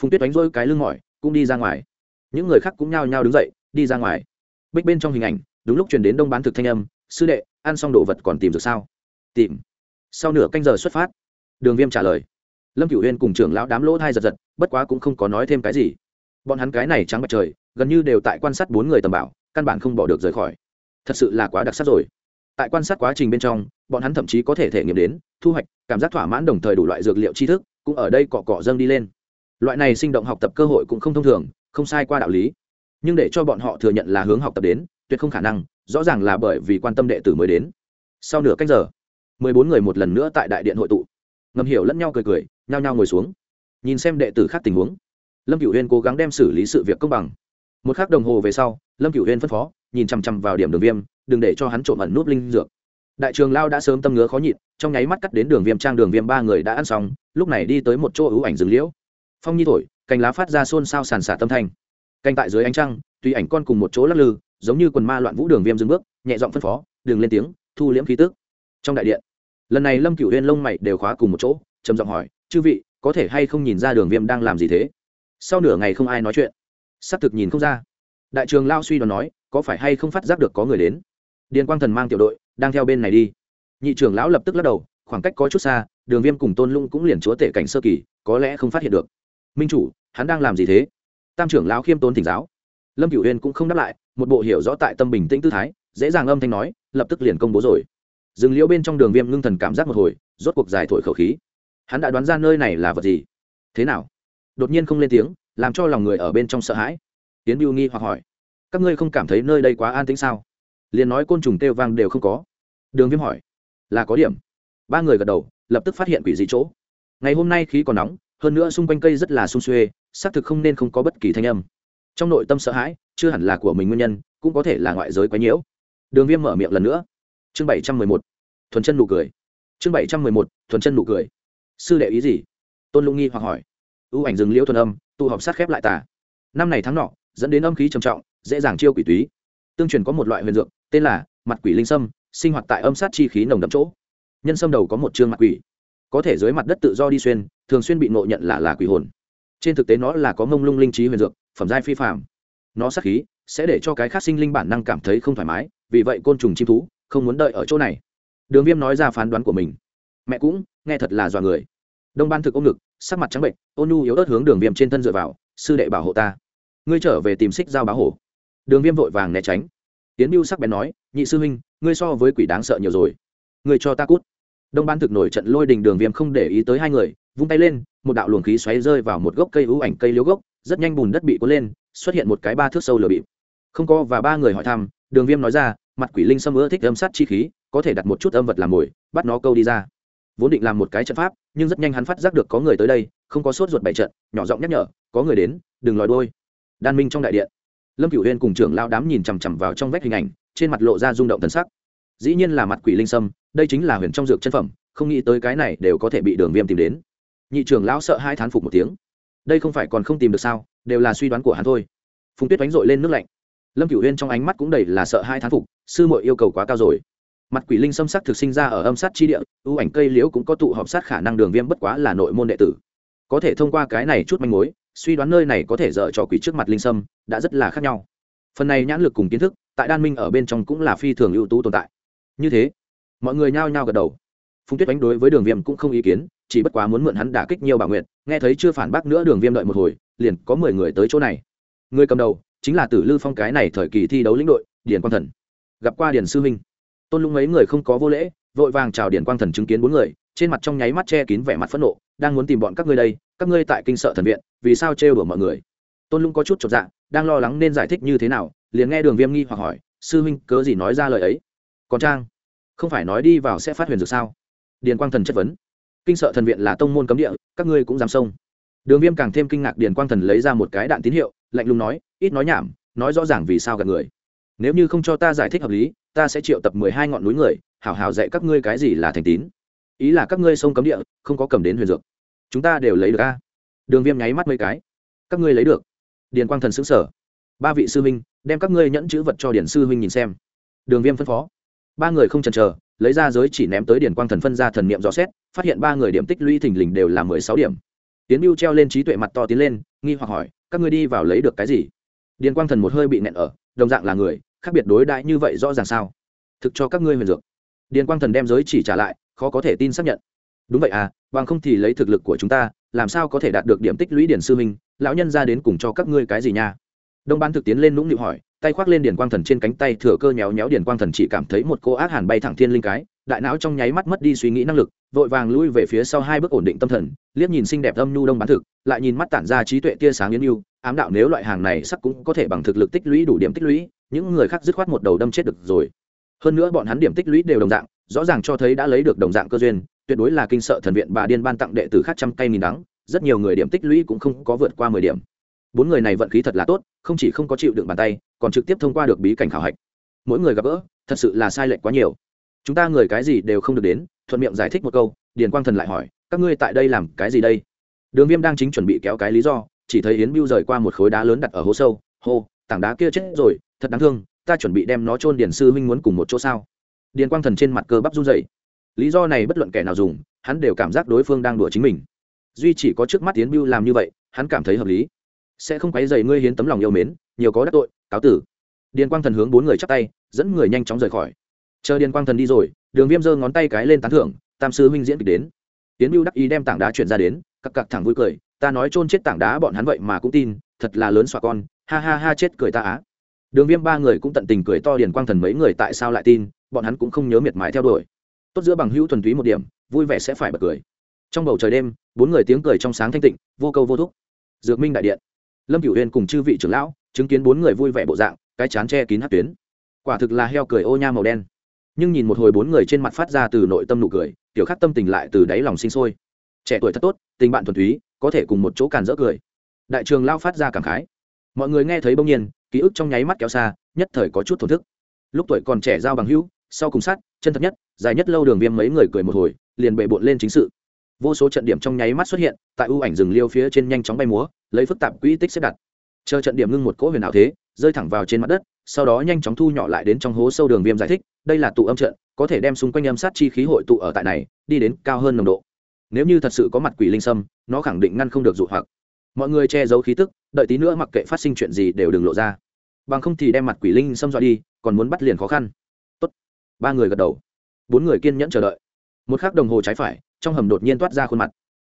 Phùng tuyết đánh rôi cái lưng mỏi, cũng đi ra ngoài. Những người khác cũng nhao nhao đứng dậy, đi ra ngoài. Bích bên trong hình ảnh, đúng lúc chuyển đến đông bán thực thanh âm, sư đệ, ăn xong đồ vật còn tìm được sao? Tìm. Sau nửa canh giờ xuất phát, đường viêm trả lời. Lâm cửu huyên cùng trưởng lão đám lỗ thai giật giật, bất quá cũng không có nói thêm cái gì bọn hắn cái này trắng mặt trời, gần như đều tại quan sát bốn người tầm bảo, căn bản không bỏ được rời khỏi. Thật sự là quá đặc sắc rồi. Tại quan sát quá trình bên trong, bọn hắn thậm chí có thể thể nghiệm đến, thu hoạch, cảm giác thỏa mãn đồng thời đủ loại dược liệu tri thức, cũng ở đây cọ cọ dâng đi lên. Loại này sinh động học tập cơ hội cũng không thông thường, không sai qua đạo lý. Nhưng để cho bọn họ thừa nhận là hướng học tập đến, tuyệt không khả năng, rõ ràng là bởi vì quan tâm đệ tử mới đến. Sau nửa cách giờ, mười bốn người một lần nữa tại đại điện hội tụ. Ngầm hiểu lẫn nhau cười cười, nhao nhao ngồi xuống. Nhìn xem đệ tử khác tình huống lâm cựu huyên cố gắng đem xử lý sự việc công bằng. Một k h ắ c đồng hồ về sau, lâm cựu huyên phân phó, nhìn chằm chằm vào điểm đường viêm, đừng để cho hắn trộm ẩn núp linh dược. Đại trường lao đã sớm tâm ngứa khó nhịn, trong nháy mắt cắt đến đường viêm trang đường viêm ba người đã ăn xong, lúc này đi tới một chỗ ưu ảnh rừng liễu. Phong nhi thổi, cành lá phát ra xôn xao sàn xả tâm thanh. Canh tại dưới ánh trăng, tùy ảnh con cùng một chỗ lắc lư, giống như quần ma loạn vũ đường viêm dừng bước, nhẹ giọng phân phó đường lên tiếng, thu liễm khí tức. Trong đại điện, lần này lâm cựu huyên lông mày đều khóa cùng một chỗ, trầm giọng hỏi, chư vị, có thể hay không nhìn ra đường viêm đang làm gì thế? Sau nửa ngày không ai nói chuyện. Xác thực nhìn không ra. Đại trường lao suy đoán nói, có phải hay không phát giác được có người đến? Điền quang thần mang tiểu đội, đang theo bên này đi. Nhị trưởng lão lập tức lắc đầu, khoảng cách có chút xa, đường viêm cùng tôn lung cũng liền chúa tể cảnh sơ kỳ, có lẽ không phát hiện được. Minh chủ, hắn đang làm gì thế? Tam trưởng lão khiêm tôn thỉnh giáo. Lâm cửu huyên cũng không đáp lại, một bộ hiểu rõ tại tâm bình tĩnh tư thái, dễ dàng âm thanh nói, lập tức liền công bố rồi. Dừng liễu bên trong đường viêm ngưng thần cảm giác một hồi, rốt cuộc dài thổi khẩu khí. Hắn đã đoán ra nơi này là vật gì? Thế nào? Đột nhiên không lên tiếng, làm cho lòng người ở bên trong sợ hãi. Tiến biêu nghi hoặc hỏi, các ngươi không cảm thấy nơi đây quá an tĩnh sao? Liền nói côn trùng kêu vang đều không có. Đường viêm hỏi, là có điểm. Ba người gật đầu, lập tức phát hiện quỷ dị chỗ. Ngày hôm nay khí còn nóng, hơn nữa xung quanh cây rất là sung xuê, xác thực không nên không có bất kỳ thanh âm. Trong nội tâm sợ hãi, chưa hẳn là của mình nguyên nhân, cũng có thể là ngoại giới quấy nhiễu. Đường viêm mở miệng lần nữa. Chương bảy trăm mười một, thuần chân nụ cười. Chương bảy trăm mười một, thuần chân nụ cười. Sư đệ ý gì? Tôn lũng nghi hoặc hỏi ưu ảnh rừng liễu thuần âm, tụ họp sát khép lại tà. Năm này tháng nọ, dẫn đến âm khí trầm trọng, dễ dàng chiêu quỷ túy. Tương truyền có một loại huyền dược, tên là mặt quỷ linh sâm, sinh hoạt tại âm sát chi khí nồng đậm chỗ. Nhân sâm đầu có một chương mặt quỷ. Có thể dưới mặt đất tự do đi xuyên, thường xuyên bị ngộ nhận là là quỷ hồn. Trên thực tế nó là có mông lung linh trí huyền dược, phẩm giai phi phạm nó sát khí sẽ để cho cái khác sinh linh bản năng cảm thấy không thoải mái, vì vậy côn trùng chim thú không muốn đợi ở chỗ này. Đường viêm nói ra phán đoán của mình. Mẹ cũng nghe thật là dọa người. Đông ban thực ôm ngực sắc mặt trắng bệnh, ôn nhu yếu ớt hướng đường viêm trên thân dựa vào, sư đệ bảo hộ ta. Ngươi trở về tìm xích giao báo hổ. Đường viêm vội vàng né tránh. Tiến mưu sắc bén nói, nhị sư huynh, ngươi so với quỷ đáng sợ nhiều rồi. Ngươi cho ta cút. Đông ban thực nổi trận lôi đình đường viêm không để ý tới hai người, vung tay lên, một đạo luồng khí xoáy rơi vào một gốc cây ưu ảnh cây liếu gốc, rất nhanh bùn đất bị cuốn lên, xuất hiện một cái ba thước sâu lửa bịp. Không có và ba người hỏi thăm, đường viêm nói ra, mặt quỷ linh xâm ưa thích âm sát chi khí, có thể đặt một chút âm vật làm mồi, bắt nó câu đi ra vốn định làm một cái trận pháp, nhưng rất nhanh hắn phát giác được có người tới đây, không có sốt ruột bảy trận, nhỏ giọng nhắc nhở, có người đến, đừng lòi đôi đan minh trong đại điện, lâm cửu huyên cùng trưởng lao đám nhìn chằm chằm vào trong vách hình ảnh, trên mặt lộ ra rung động thân sắc. Dĩ nhiên là mặt quỷ linh sâm, đây chính là huyền trong dược chân phẩm, không nghĩ tới cái này đều có thể bị đường viêm tìm đến. Nhị trưởng lão sợ hai thán phục một tiếng. Đây không phải còn không tìm được sao, đều là suy đoán của hắn thôi. Phùng tuyết đánh rội lên nước lạnh. Lâm cửu huyên trong ánh mắt cũng đầy là sợ hai thán phục, sư muội yêu cầu quá cao rồi mặt quỷ linh xâm sắc thực sinh ra ở âm sát chi địa, ưu ảnh cây liễu cũng có tụ họp sát khả năng đường viêm bất quá là nội môn đệ tử. Có thể thông qua cái này chút manh mối, suy đoán nơi này có thể dở cho quỷ trước mặt linh sâm đã rất là khác nhau. Phần này nhãn lực cùng kiến thức, tại đan minh ở bên trong cũng là phi thường ưu tú tồn tại. Như thế, mọi người nhao nhao gật đầu. Phùng tuyết đánh đối với đường viêm cũng không ý kiến, chỉ bất quá muốn mượn hắn đả kích nhiều bà nguyện nghe thấy chưa phản bác nữa đường viêm đợi một hồi, liền có mười người tới chỗ này. Người cầm đầu, chính là tử lư phong cái này thời kỳ thi đấu lĩnh đội, điền quang thần. Gặp qua điền sư huynh tôn lũng mấy người không có vô lễ, vội vàng chào điển quang thần chứng kiến bốn người, trên mặt trong nháy mắt che kín vẻ mặt phẫn nộ, đang muốn tìm bọn các ngươi đây, các ngươi tại kinh sợ thần viện, vì sao trêu đùa mọi người? Tôn lũng có chút chột dạ đang lo lắng nên giải thích như thế nào, liền nghe đường viêm nghi hoặc hỏi, sư huynh, cớ gì nói ra lời ấy? Còn trang, không phải nói đi vào sẽ phát huyền dược sao? Điền quang thần chất vấn. Kinh sợ thần viện là tông môn cấm địa, các ngươi cũng dám xông. Đường viêm càng thêm kinh ngạc, điền quang thần lấy ra một cái đạn tín hiệu, lạnh lùng nói, ít nói nhảm, nói rõ ràng vì sao gặp người. Nếu như không cho ta giải thích hợp lý ta sẽ triệu tập mười hai ngọn núi người, hảo hảo dạy các ngươi cái gì là thành tín. Ý là các ngươi sông cấm địa, không có cầm đến huyền dược. Chúng ta đều lấy được a. Đường viêm nháy mắt mấy cái. Các ngươi lấy được. Điền quang thần xứng sở ba vị sư huynh, đem các ngươi nhẫn chữ vật cho điển sư huynh nhìn xem. Đường viêm phân phó. Ba người không chần chờ, lấy ra giới chỉ ném tới điển quang thần phân ra thần niệm dò xét, phát hiện ba người điểm tích lũy thình lình đều là mười sáu điểm. Tiến mưu treo lên trí tuệ mặt to tiến lên, nghi hoặc hỏi, các ngươi đi vào lấy được cái gì? Điền quang thần một hơi bị nẹn ở, đồng dạng là người khác biệt đối đãi như vậy rõ ràng sao? Thực cho các ngươi huyền dược. Điền quang thần đem giới chỉ trả lại, khó có thể tin xác nhận. Đúng vậy à bằng không thì lấy thực lực của chúng ta, làm sao có thể đạt được điểm tích lũy điển sư minh lão nhân ra đến cùng cho các ngươi cái gì nha? Đông ban thực tiến lên nũng nịu hỏi, tay khoác lên điền quang thần trên cánh tay thừa cơ nhéo nhéo điền quang thần chỉ cảm thấy một cô ác hàn bay thẳng thiên linh cái, đại não trong nháy mắt mất đi suy nghĩ năng lực vội vàng lui về phía sau hai bước ổn định tâm thần, liếc nhìn xinh đẹp âm nhu đông bán thực, lại nhìn mắt tản ra trí tuệ tia sáng yến yêu ám đạo nếu loại hàng này sắc cũng có thể bằng thực lực tích lũy đủ điểm tích lũy, những người khác dứt khoát một đầu đâm chết được rồi. Hơn nữa bọn hắn điểm tích lũy đều đồng dạng, rõ ràng cho thấy đã lấy được đồng dạng cơ duyên, tuyệt đối là kinh sợ thần viện bà điên ban tặng đệ tử khác trăm cây nghìn đắng, rất nhiều người điểm tích lũy cũng không có vượt qua mười điểm. Bốn người này vận khí thật là tốt, không chỉ không có chịu đựng bàn tay, còn trực tiếp thông qua được bí cảnh khảo hạch. Mỗi người gặp gỡ, thật sự là sai lệch quá nhiều. Chúng ta người cái gì đều không được đến thuận miệng giải thích một câu, điền quang thần lại hỏi, các ngươi tại đây làm cái gì đây? Đường viêm đang chính chuẩn bị kéo cái lý do, chỉ thấy yến biêu rời qua một khối đá lớn đặt ở hố sâu. Hô, tảng đá kia chết rồi, thật đáng thương, ta chuẩn bị đem nó chôn điền sư huynh muốn cùng một chỗ sao? Điền quang thần trên mặt cơ bắp run dậy lý do này bất luận kẻ nào dùng, hắn đều cảm giác đối phương đang đùa chính mình. Duy chỉ có trước mắt yến biêu làm như vậy, hắn cảm thấy hợp lý. Sẽ không quấy dày ngươi hiến tấm lòng yêu mến, nhiều có đắc tội, cáo tử. Điền quang thần hướng bốn người chắp tay, dẫn người nhanh chóng rời khỏi chờ điền quang thần đi rồi, đường viêm giơ ngón tay cái lên tán thưởng, tam sư huynh diễn kịch đến. Tiến mưu đắc ý đem tảng đá chuyển ra đến, cặc cặc thẳng vui cười, ta nói chôn chết tảng đá bọn hắn vậy mà cũng tin, thật là lớn xoa con, ha ha ha chết cười ta á. Đường viêm ba người cũng tận tình cười to điền quang thần mấy người tại sao lại tin, bọn hắn cũng không nhớ miệt mài theo đuổi. Tốt giữa bằng hữu thuần túy một điểm, vui vẻ sẽ phải bật cười. Trong bầu trời đêm, bốn người tiếng cười trong sáng thanh tịnh, vô câu vô thúc. Dược minh đại điện. Lâm cửu huyền cùng chư vị trưởng lão, chứng kiến bốn người vui vẻ bộ dạng, cái chán che kín hát tuyến. Quả thực là heo cười ô nha màu đen nhưng nhìn một hồi bốn người trên mặt phát ra từ nội tâm nụ cười, tiểu khắc tâm tình lại từ đáy lòng sinh sôi. Trẻ tuổi thật tốt, tình bạn thuần túy, có thể cùng một chỗ càn rỡ cười. Đại trường lao phát ra cảm khái. Mọi người nghe thấy bỗng nhiên, ký ức trong nháy mắt kéo xa, nhất thời có chút thổn thức. Lúc tuổi còn trẻ giao bằng hữu, sau cùng sát, chân thật nhất, dài nhất lâu đường viêm mấy người cười một hồi, liền bệ bộn lên chính sự. Vô số trận điểm trong nháy mắt xuất hiện, tại ưu ảnh rừng liêu phía trên nhanh chóng bay múa, lấy phức tạp quỹ tích xếp đặt chờ trận điểm ngưng một cỗ huyền ảo thế, rơi thẳng vào trên mặt đất, sau đó nhanh chóng thu nhỏ lại đến trong hố sâu đường viêm giải thích, đây là tụ âm trận, có thể đem xung quanh âm sát chi khí hội tụ ở tại này, đi đến cao hơn nồng độ. Nếu như thật sự có mặt quỷ linh sâm, nó khẳng định ngăn không được dụ hoặc. Mọi người che giấu khí tức, đợi tí nữa mặc kệ phát sinh chuyện gì đều đừng lộ ra. Bằng không thì đem mặt quỷ linh sâm dọa đi, còn muốn bắt liền khó khăn. Tốt. ba người gật đầu. Bốn người kiên nhẫn chờ đợi. Một khắc đồng hồ trái phải, trong hầm đột nhiên toát ra khuôn mặt.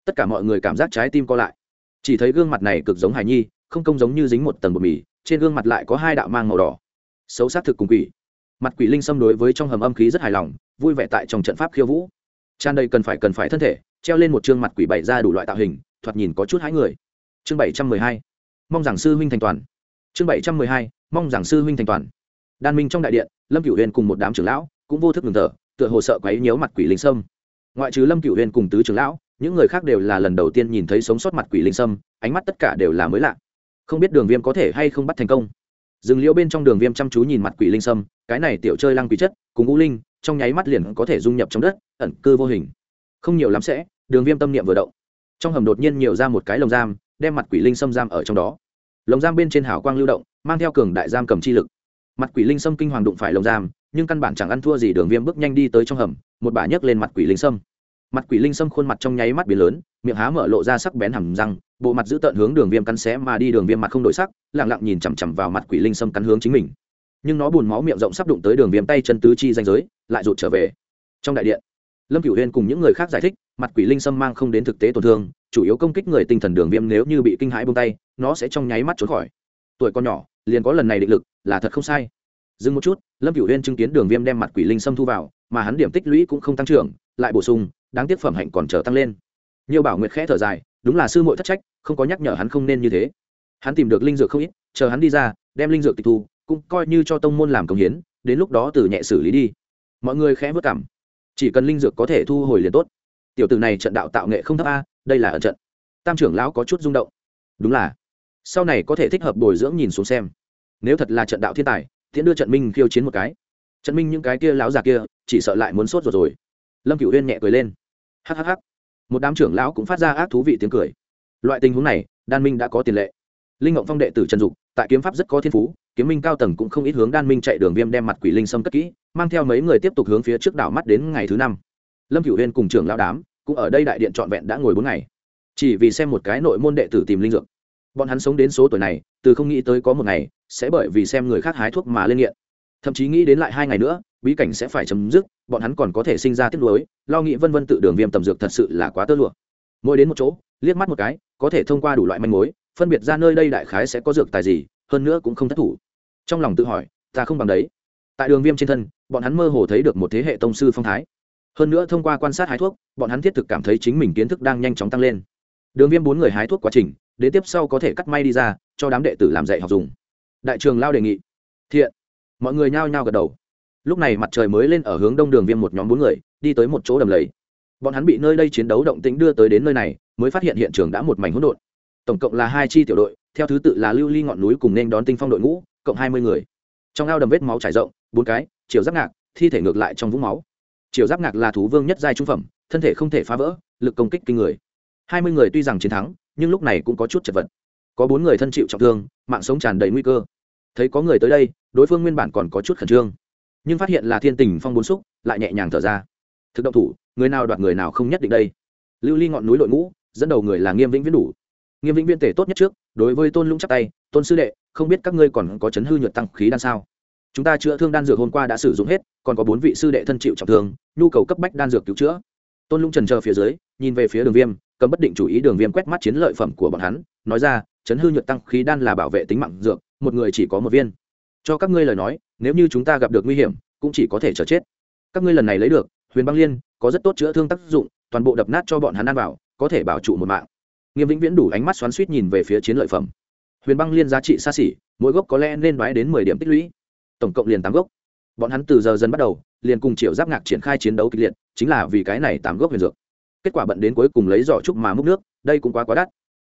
Tất cả mọi người cảm giác trái tim co lại. Chỉ thấy gương mặt này cực giống hài nhi không công giống như dính một tầng bột mì, trên gương mặt lại có hai đạo mang màu đỏ. Xấu xác thực cùng quỷ. Mặt quỷ linh xâm đối với trong hầm âm khí rất hài lòng, vui vẻ tại trong trận pháp khiêu vũ. Tràn đầy cần phải cần phải thân thể, treo lên một chương mặt quỷ bày ra đủ loại tạo hình, thoạt nhìn có chút hãi người. Chương bảy trăm mười hai. Mong rằng sư huynh thành toàn. Chương bảy trăm mười hai. Mong rằng sư huynh thành toàn. Đan minh trong đại điện, lâm cửu huyền cùng một đám trưởng lão cũng vô thức ngừng thở, tựa hồ sợ quấy nhiễu mặt quỷ linh sâm ngoại trừ lâm cửu huyền cùng tứ trưởng lão, những người khác đều là lần đầu tiên nhìn thấy sống sót mặt quỷ linh sâm ánh mắt tất cả đều là mới lạ không biết đường viêm có thể hay không bắt thành công. Dừng liễu bên trong đường viêm chăm chú nhìn mặt quỷ linh sâm, cái này tiểu chơi lăng quỷ chất, cùng u linh, trong nháy mắt liền có thể dung nhập trong đất, ẩn cư vô hình. Không nhiều lắm sẽ, đường viêm tâm niệm vừa động. Trong hầm đột nhiên nhiều ra một cái lồng giam, đem mặt quỷ linh sâm giam ở trong đó. Lồng giam bên trên hảo quang lưu động, mang theo cường đại giam cầm chi lực. Mặt quỷ linh sâm kinh hoàng đụng phải lồng giam, nhưng căn bản chẳng ăn thua gì đường viêm bước nhanh đi tới trong hầm, một bà nhấc lên mặt quỷ linh sâm. Mặt quỷ linh sâm khuôn mặt trong nháy mắt biến lớn, miệng há mở lộ ra sắc bén hầm răng bộ mặt giữ tợn hướng đường viêm cắn xé mà đi đường viêm mặt không đổi sắc lẳng lặng nhìn chằm chằm vào mặt quỷ linh sâm cắn hướng chính mình. Nhưng nó bùn máu miệng rộng sắp đụng tới đường viêm tay chân tứ chi danh giới, lại rụt trở về. Trong đại điện, lâm cửu huyên cùng những người khác giải thích, mặt quỷ linh sâm mang không đến thực tế tổn thương, chủ yếu công kích người tinh thần đường viêm nếu như bị kinh hãi bông tay, nó sẽ trong nháy mắt trốn khỏi. Tuổi con nhỏ, liền có lần này định lực, là thật không sai. Dừng một chút, lâm cửu huyên chứng kiến đường viêm đem mặt quỷ linh sâm thu vào, mà hắn điểm tích lũy cũng không tăng trưởng, lại bổ sung, đáng tiếc phẩm hạnh còn chờ tăng lên. Nhiều bảo nguyệt khẽ thở dài đúng là sư muội thất trách, không có nhắc nhở hắn không nên như thế. Hắn tìm được linh dược không ít, chờ hắn đi ra, đem linh dược tịch thu, cũng coi như cho tông môn làm công hiến, đến lúc đó từ nhẹ xử lý đi. Mọi người khẽ vất cảm. Chỉ cần linh dược có thể thu hồi liền tốt. Tiểu tử này trận đạo tạo nghệ không thấp a, đây là ở trận. Tam trưởng lão có chút rung động. Đúng là. Sau này có thể thích hợp bồi dưỡng nhìn xuống xem. Nếu thật là trận đạo thiên tài thiện đưa trận minh khiêu chiến một cái. Trận minh những cái kia lão già kia, chỉ sợ lại muốn sốt rồi rồi. Lâm cửu huyên nhẹ cười lên. Hhh một đám trưởng lão cũng phát ra ác thú vị tiếng cười. Loại tình huống này, đan minh đã có tiền lệ. Linh ngộng phong đệ tử trần dục, tại kiếm pháp rất có thiên phú, kiếm minh cao tầng cũng không ít hướng đan minh chạy đường viêm đem mặt quỷ linh xâm cất kỹ, mang theo mấy người tiếp tục hướng phía trước đảo mắt đến ngày thứ năm. Lâm cửu huyên cùng trưởng lão đám, cũng ở đây đại điện trọn vẹn đã ngồi bốn ngày. Chỉ vì xem một cái nội môn đệ tử tìm linh dược. Bọn hắn sống đến số tuổi này, từ không nghĩ tới có một ngày, sẽ bởi vì xem người khác hái thuốc mà lên nghiện thậm chí nghĩ đến lại hai ngày nữa, bí cảnh sẽ phải chấm dứt, bọn hắn còn có thể sinh ra tiếp nuối, lo nghĩ vân vân tự đường viêm tầm dược thật sự là quá tơ lụa. Mỗi đến một chỗ, liếc mắt một cái, có thể thông qua đủ loại manh mối, phân biệt ra nơi đây đại khái sẽ có dược tài gì, hơn nữa cũng không thất thủ. Trong lòng tự hỏi, ta không bằng đấy. Tại đường viêm trên thân, bọn hắn mơ hồ thấy được một thế hệ tông sư phong thái. Hơn nữa thông qua quan sát hái thuốc, bọn hắn thiết thực cảm thấy chính mình kiến thức đang nhanh chóng tăng lên. Đường viêm bốn người hái thuốc quá trình, đến tiếp sau có thể cắt may đi ra, cho đám đệ tử làm dạy học dùng. Đại trường lao đề nghị. Thiện mọi người nhao nhao gật đầu. Lúc này mặt trời mới lên ở hướng đông đường viêm một nhóm bốn người, đi tới một chỗ đầm lầy. Bọn hắn bị nơi đây chiến đấu động tĩnh đưa tới đến nơi này, mới phát hiện hiện trường đã một mảnh hỗn độn. Tổng cộng là hai chi tiểu đội, theo thứ tự là lưu ly ngọn núi cùng nên đón tinh phong đội ngũ, cộng hai mươi người. Trong ao đầm vết máu trải rộng, bốn cái, chiều giáp ngạc, thi thể ngược lại trong vũng máu. Chiều giáp ngạc là thú vương nhất giai trung phẩm, thân thể không thể phá vỡ, lực công kích kinh người. Hai mươi người tuy rằng chiến thắng, nhưng lúc này cũng có chút chật vật. Có bốn người thân chịu trọng thương, mạng sống tràn đầy nguy cơ thấy có người tới đây, đối phương nguyên bản còn có chút khẩn trương, nhưng phát hiện là thiên tình phong bốn xúc, lại nhẹ nhàng thở ra. Thực động thủ, người nào đoạt người nào không nhất định đây. Lưu ly ngọn núi đội ngũ, dẫn đầu người là nghiêm vĩnh viễn đủ. Nghiêm vĩnh viên tể tốt nhất trước, đối với tôn lũng chắc tay, tôn sư đệ, không biết các ngươi còn có chấn hư nhuận tăng khí đan sao? Chúng ta chữa thương đan dược hôm qua đã sử dụng hết, còn có bốn vị sư đệ thân chịu trọng thương, nhu cầu cấp bách đan dược cứu chữa. Tôn lũng trần chờ phía dưới, nhìn về phía đường viêm, cầm bất định chủ ý, đường viêm quét mắt chiến lợi phẩm của bọn hắn, nói ra, chấn hư nhuận tăng khí đan là bảo vệ tính mạng dược một người chỉ có một viên. Cho các ngươi lời nói, nếu như chúng ta gặp được nguy hiểm, cũng chỉ có thể chờ chết. Các ngươi lần này lấy được, huyền băng liên, có rất tốt chữa thương tác dụng, toàn bộ đập nát cho bọn hắn ăn vào, có thể bảo trụ một mạng. Nghiêm vĩnh viễn đủ ánh mắt xoắn suýt nhìn về phía chiến lợi phẩm. Huyền băng liên giá trị xa xỉ, mỗi gốc có lẽ nên đoái đến mười điểm tích lũy. Tổng cộng liền tám gốc. Bọn hắn từ giờ dần bắt đầu, liền cùng triệu giáp ngạc triển khai chiến đấu kịch liệt, chính là vì cái này tám gốc huyền dược. Kết quả bận đến cuối cùng lấy giỏ trúc mà múc nước, đây cũng quá quá đắt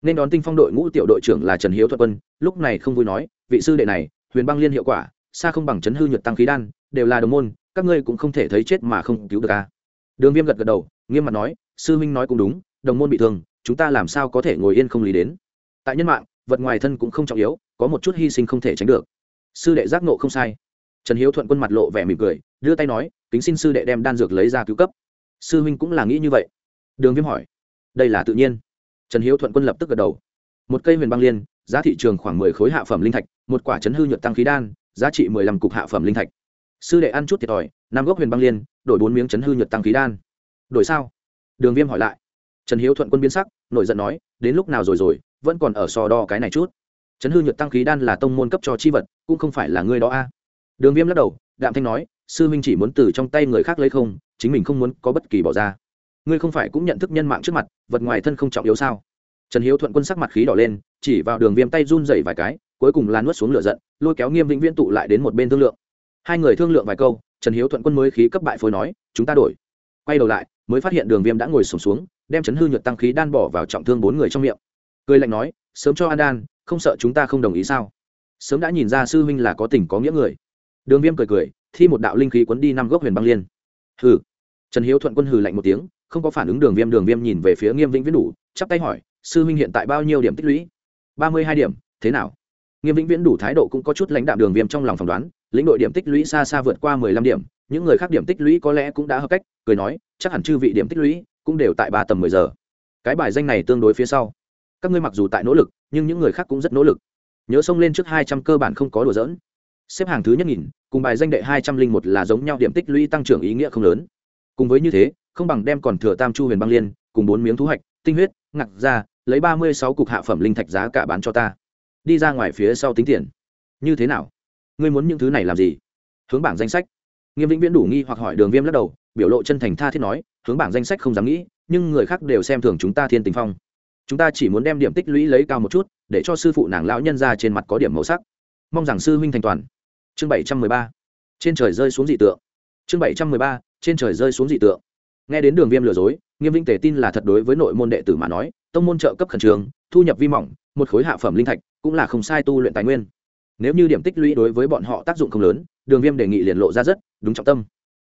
nên đón tinh phong đội ngũ tiểu đội trưởng là trần hiếu thuận quân, lúc này không vui nói, vị sư đệ này, huyền băng liên hiệu quả, xa không bằng chấn hư nhược tăng khí đan, đều là đồng môn, các ngươi cũng không thể thấy chết mà không cứu được a đường viêm gật gật đầu, nghiêm mặt nói, sư huynh nói cũng đúng, đồng môn bị thương, chúng ta làm sao có thể ngồi yên không lý đến. Tại nhân mạng, vật ngoài thân cũng không trọng yếu, có một chút hy sinh không thể tránh được. Sư đệ giác nộ không sai. Trần hiếu thuận quân mặt lộ vẻ mỉm cười, đưa tay nói, kính xin sư đệ đem đan dược lấy ra cứu cấp. Sư huynh cũng là nghĩ như vậy. Đường viêm hỏi, đây là tự nhiên trần hiếu thuận quân lập tức gật đầu. Một cây huyền băng liên, giá thị trường khoảng mười khối hạ phẩm linh thạch, một quả chấn hư nhuận tăng khí đan, giá trị mười lăm cục hạ phẩm linh thạch. Sư đệ ăn chút thiệt thòi, năm gốc huyền băng liên, đổi bốn miếng chấn hư nhuận tăng khí đan. Đổi sao? Đường viêm hỏi lại. Trần hiếu thuận quân biến sắc, nổi giận nói, đến lúc nào rồi rồi, vẫn còn ở so đo cái này chút. Chấn hư nhuận tăng khí đan là tông môn cấp cho chi vật, cũng không phải là ngươi đó a. Đường viêm lắc đầu, đạm thanh nói, sư minh chỉ muốn từ trong tay người khác lấy không, chính mình không muốn có bất kỳ bỏ ra ngươi không phải cũng nhận thức nhân mạng trước mặt vật ngoài thân không trọng yếu sao? Trần hiếu thuận quân sắc mặt khí đỏ lên chỉ vào đường viêm tay run dày vài cái cuối cùng là nuốt xuống lửa giận lôi kéo nghiêm vĩnh viễn tụ lại đến một bên thương lượng. Hai người thương lượng vài câu trần hiếu thuận quân mới khí cấp bại phối nói chúng ta đổi. Quay đầu lại mới phát hiện đường viêm đã ngồi sùng xuống, xuống đem chấn hư nhược tăng khí đan bỏ vào trọng thương bốn người trong miệng. Cười lạnh nói sớm cho an đan không sợ chúng ta không đồng ý sao? Sớm đã nhìn ra sư huynh là có tình có nghĩa người. Đường viêm cười cười thi một đạo linh khí quấn đi năm gốc huyền băng liên. Hừ. Trần hiếu thuận quân hừ lạnh một tiếng không có phản ứng đường viêm đường viêm nhìn về phía nghiêm vĩnh viễn đủ, chắp tay hỏi, sư huynh hiện tại bao nhiêu điểm tích lũy? Ba mươi hai điểm. Thế nào? Nghiêm vĩnh viễn đủ thái độ cũng có chút lãnh đạo đường viêm trong lòng phỏng đoán, lĩnh đội điểm tích lũy xa xa vượt qua mười lăm điểm, những người khác điểm tích lũy có lẽ cũng đã hợp cách, cười nói, chắc hẳn chư vị điểm tích lũy cũng đều tại ba tầm mười giờ. Cái bài danh này tương đối phía sau. Các ngươi mặc dù tại nỗ lực, nhưng những người khác cũng rất nỗ lực. Nhớ xông lên trước hai trăm cơ bản không có đùa dỡn xếp hàng thứ nhất nghìn cùng bài danh đệ hai trăm linh một là giống nhau điểm tích lũy tăng trưởng ý nghĩa không lớn. Cùng với như thế không bằng đem còn thừa tam chu huyền băng liên, cùng bốn miếng thu hoạch tinh huyết ngặt ra lấy ba mươi sáu cục hạ phẩm linh thạch giá cả bán cho ta. Đi ra ngoài phía sau tính tiền. Như thế nào? Ngươi muốn những thứ này làm gì? Hướng bảng danh sách. Nghiêm vĩnh viễn đủ nghi hoặc hỏi đường viêm lắc đầu, biểu lộ chân thành tha thiết nói, hướng bảng danh sách không dám nghĩ, nhưng người khác đều xem thường chúng ta thiên tình phong. Chúng ta chỉ muốn đem điểm tích lũy lấy cao một chút, để cho sư phụ nàng lão nhân ra trên mặt có điểm màu sắc. Mong rằng sư huynh thành toàn. Chương bảy trăm mười ba. Trên trời rơi xuống dị tượng. Chương bảy trăm mười ba. Trên trời rơi xuống dị tượng nghe đến đường viêm lừa dối, nghiêm vĩnh tề tin là thật đối với nội môn đệ tử mà nói, tông môn trợ cấp khẩn trường thu nhập vi mỏng, một khối hạ phẩm linh thạch cũng là không sai tu luyện tài nguyên. Nếu như điểm tích lũy đối với bọn họ tác dụng không lớn, đường viêm đề nghị liền lộ ra rất đúng trọng tâm.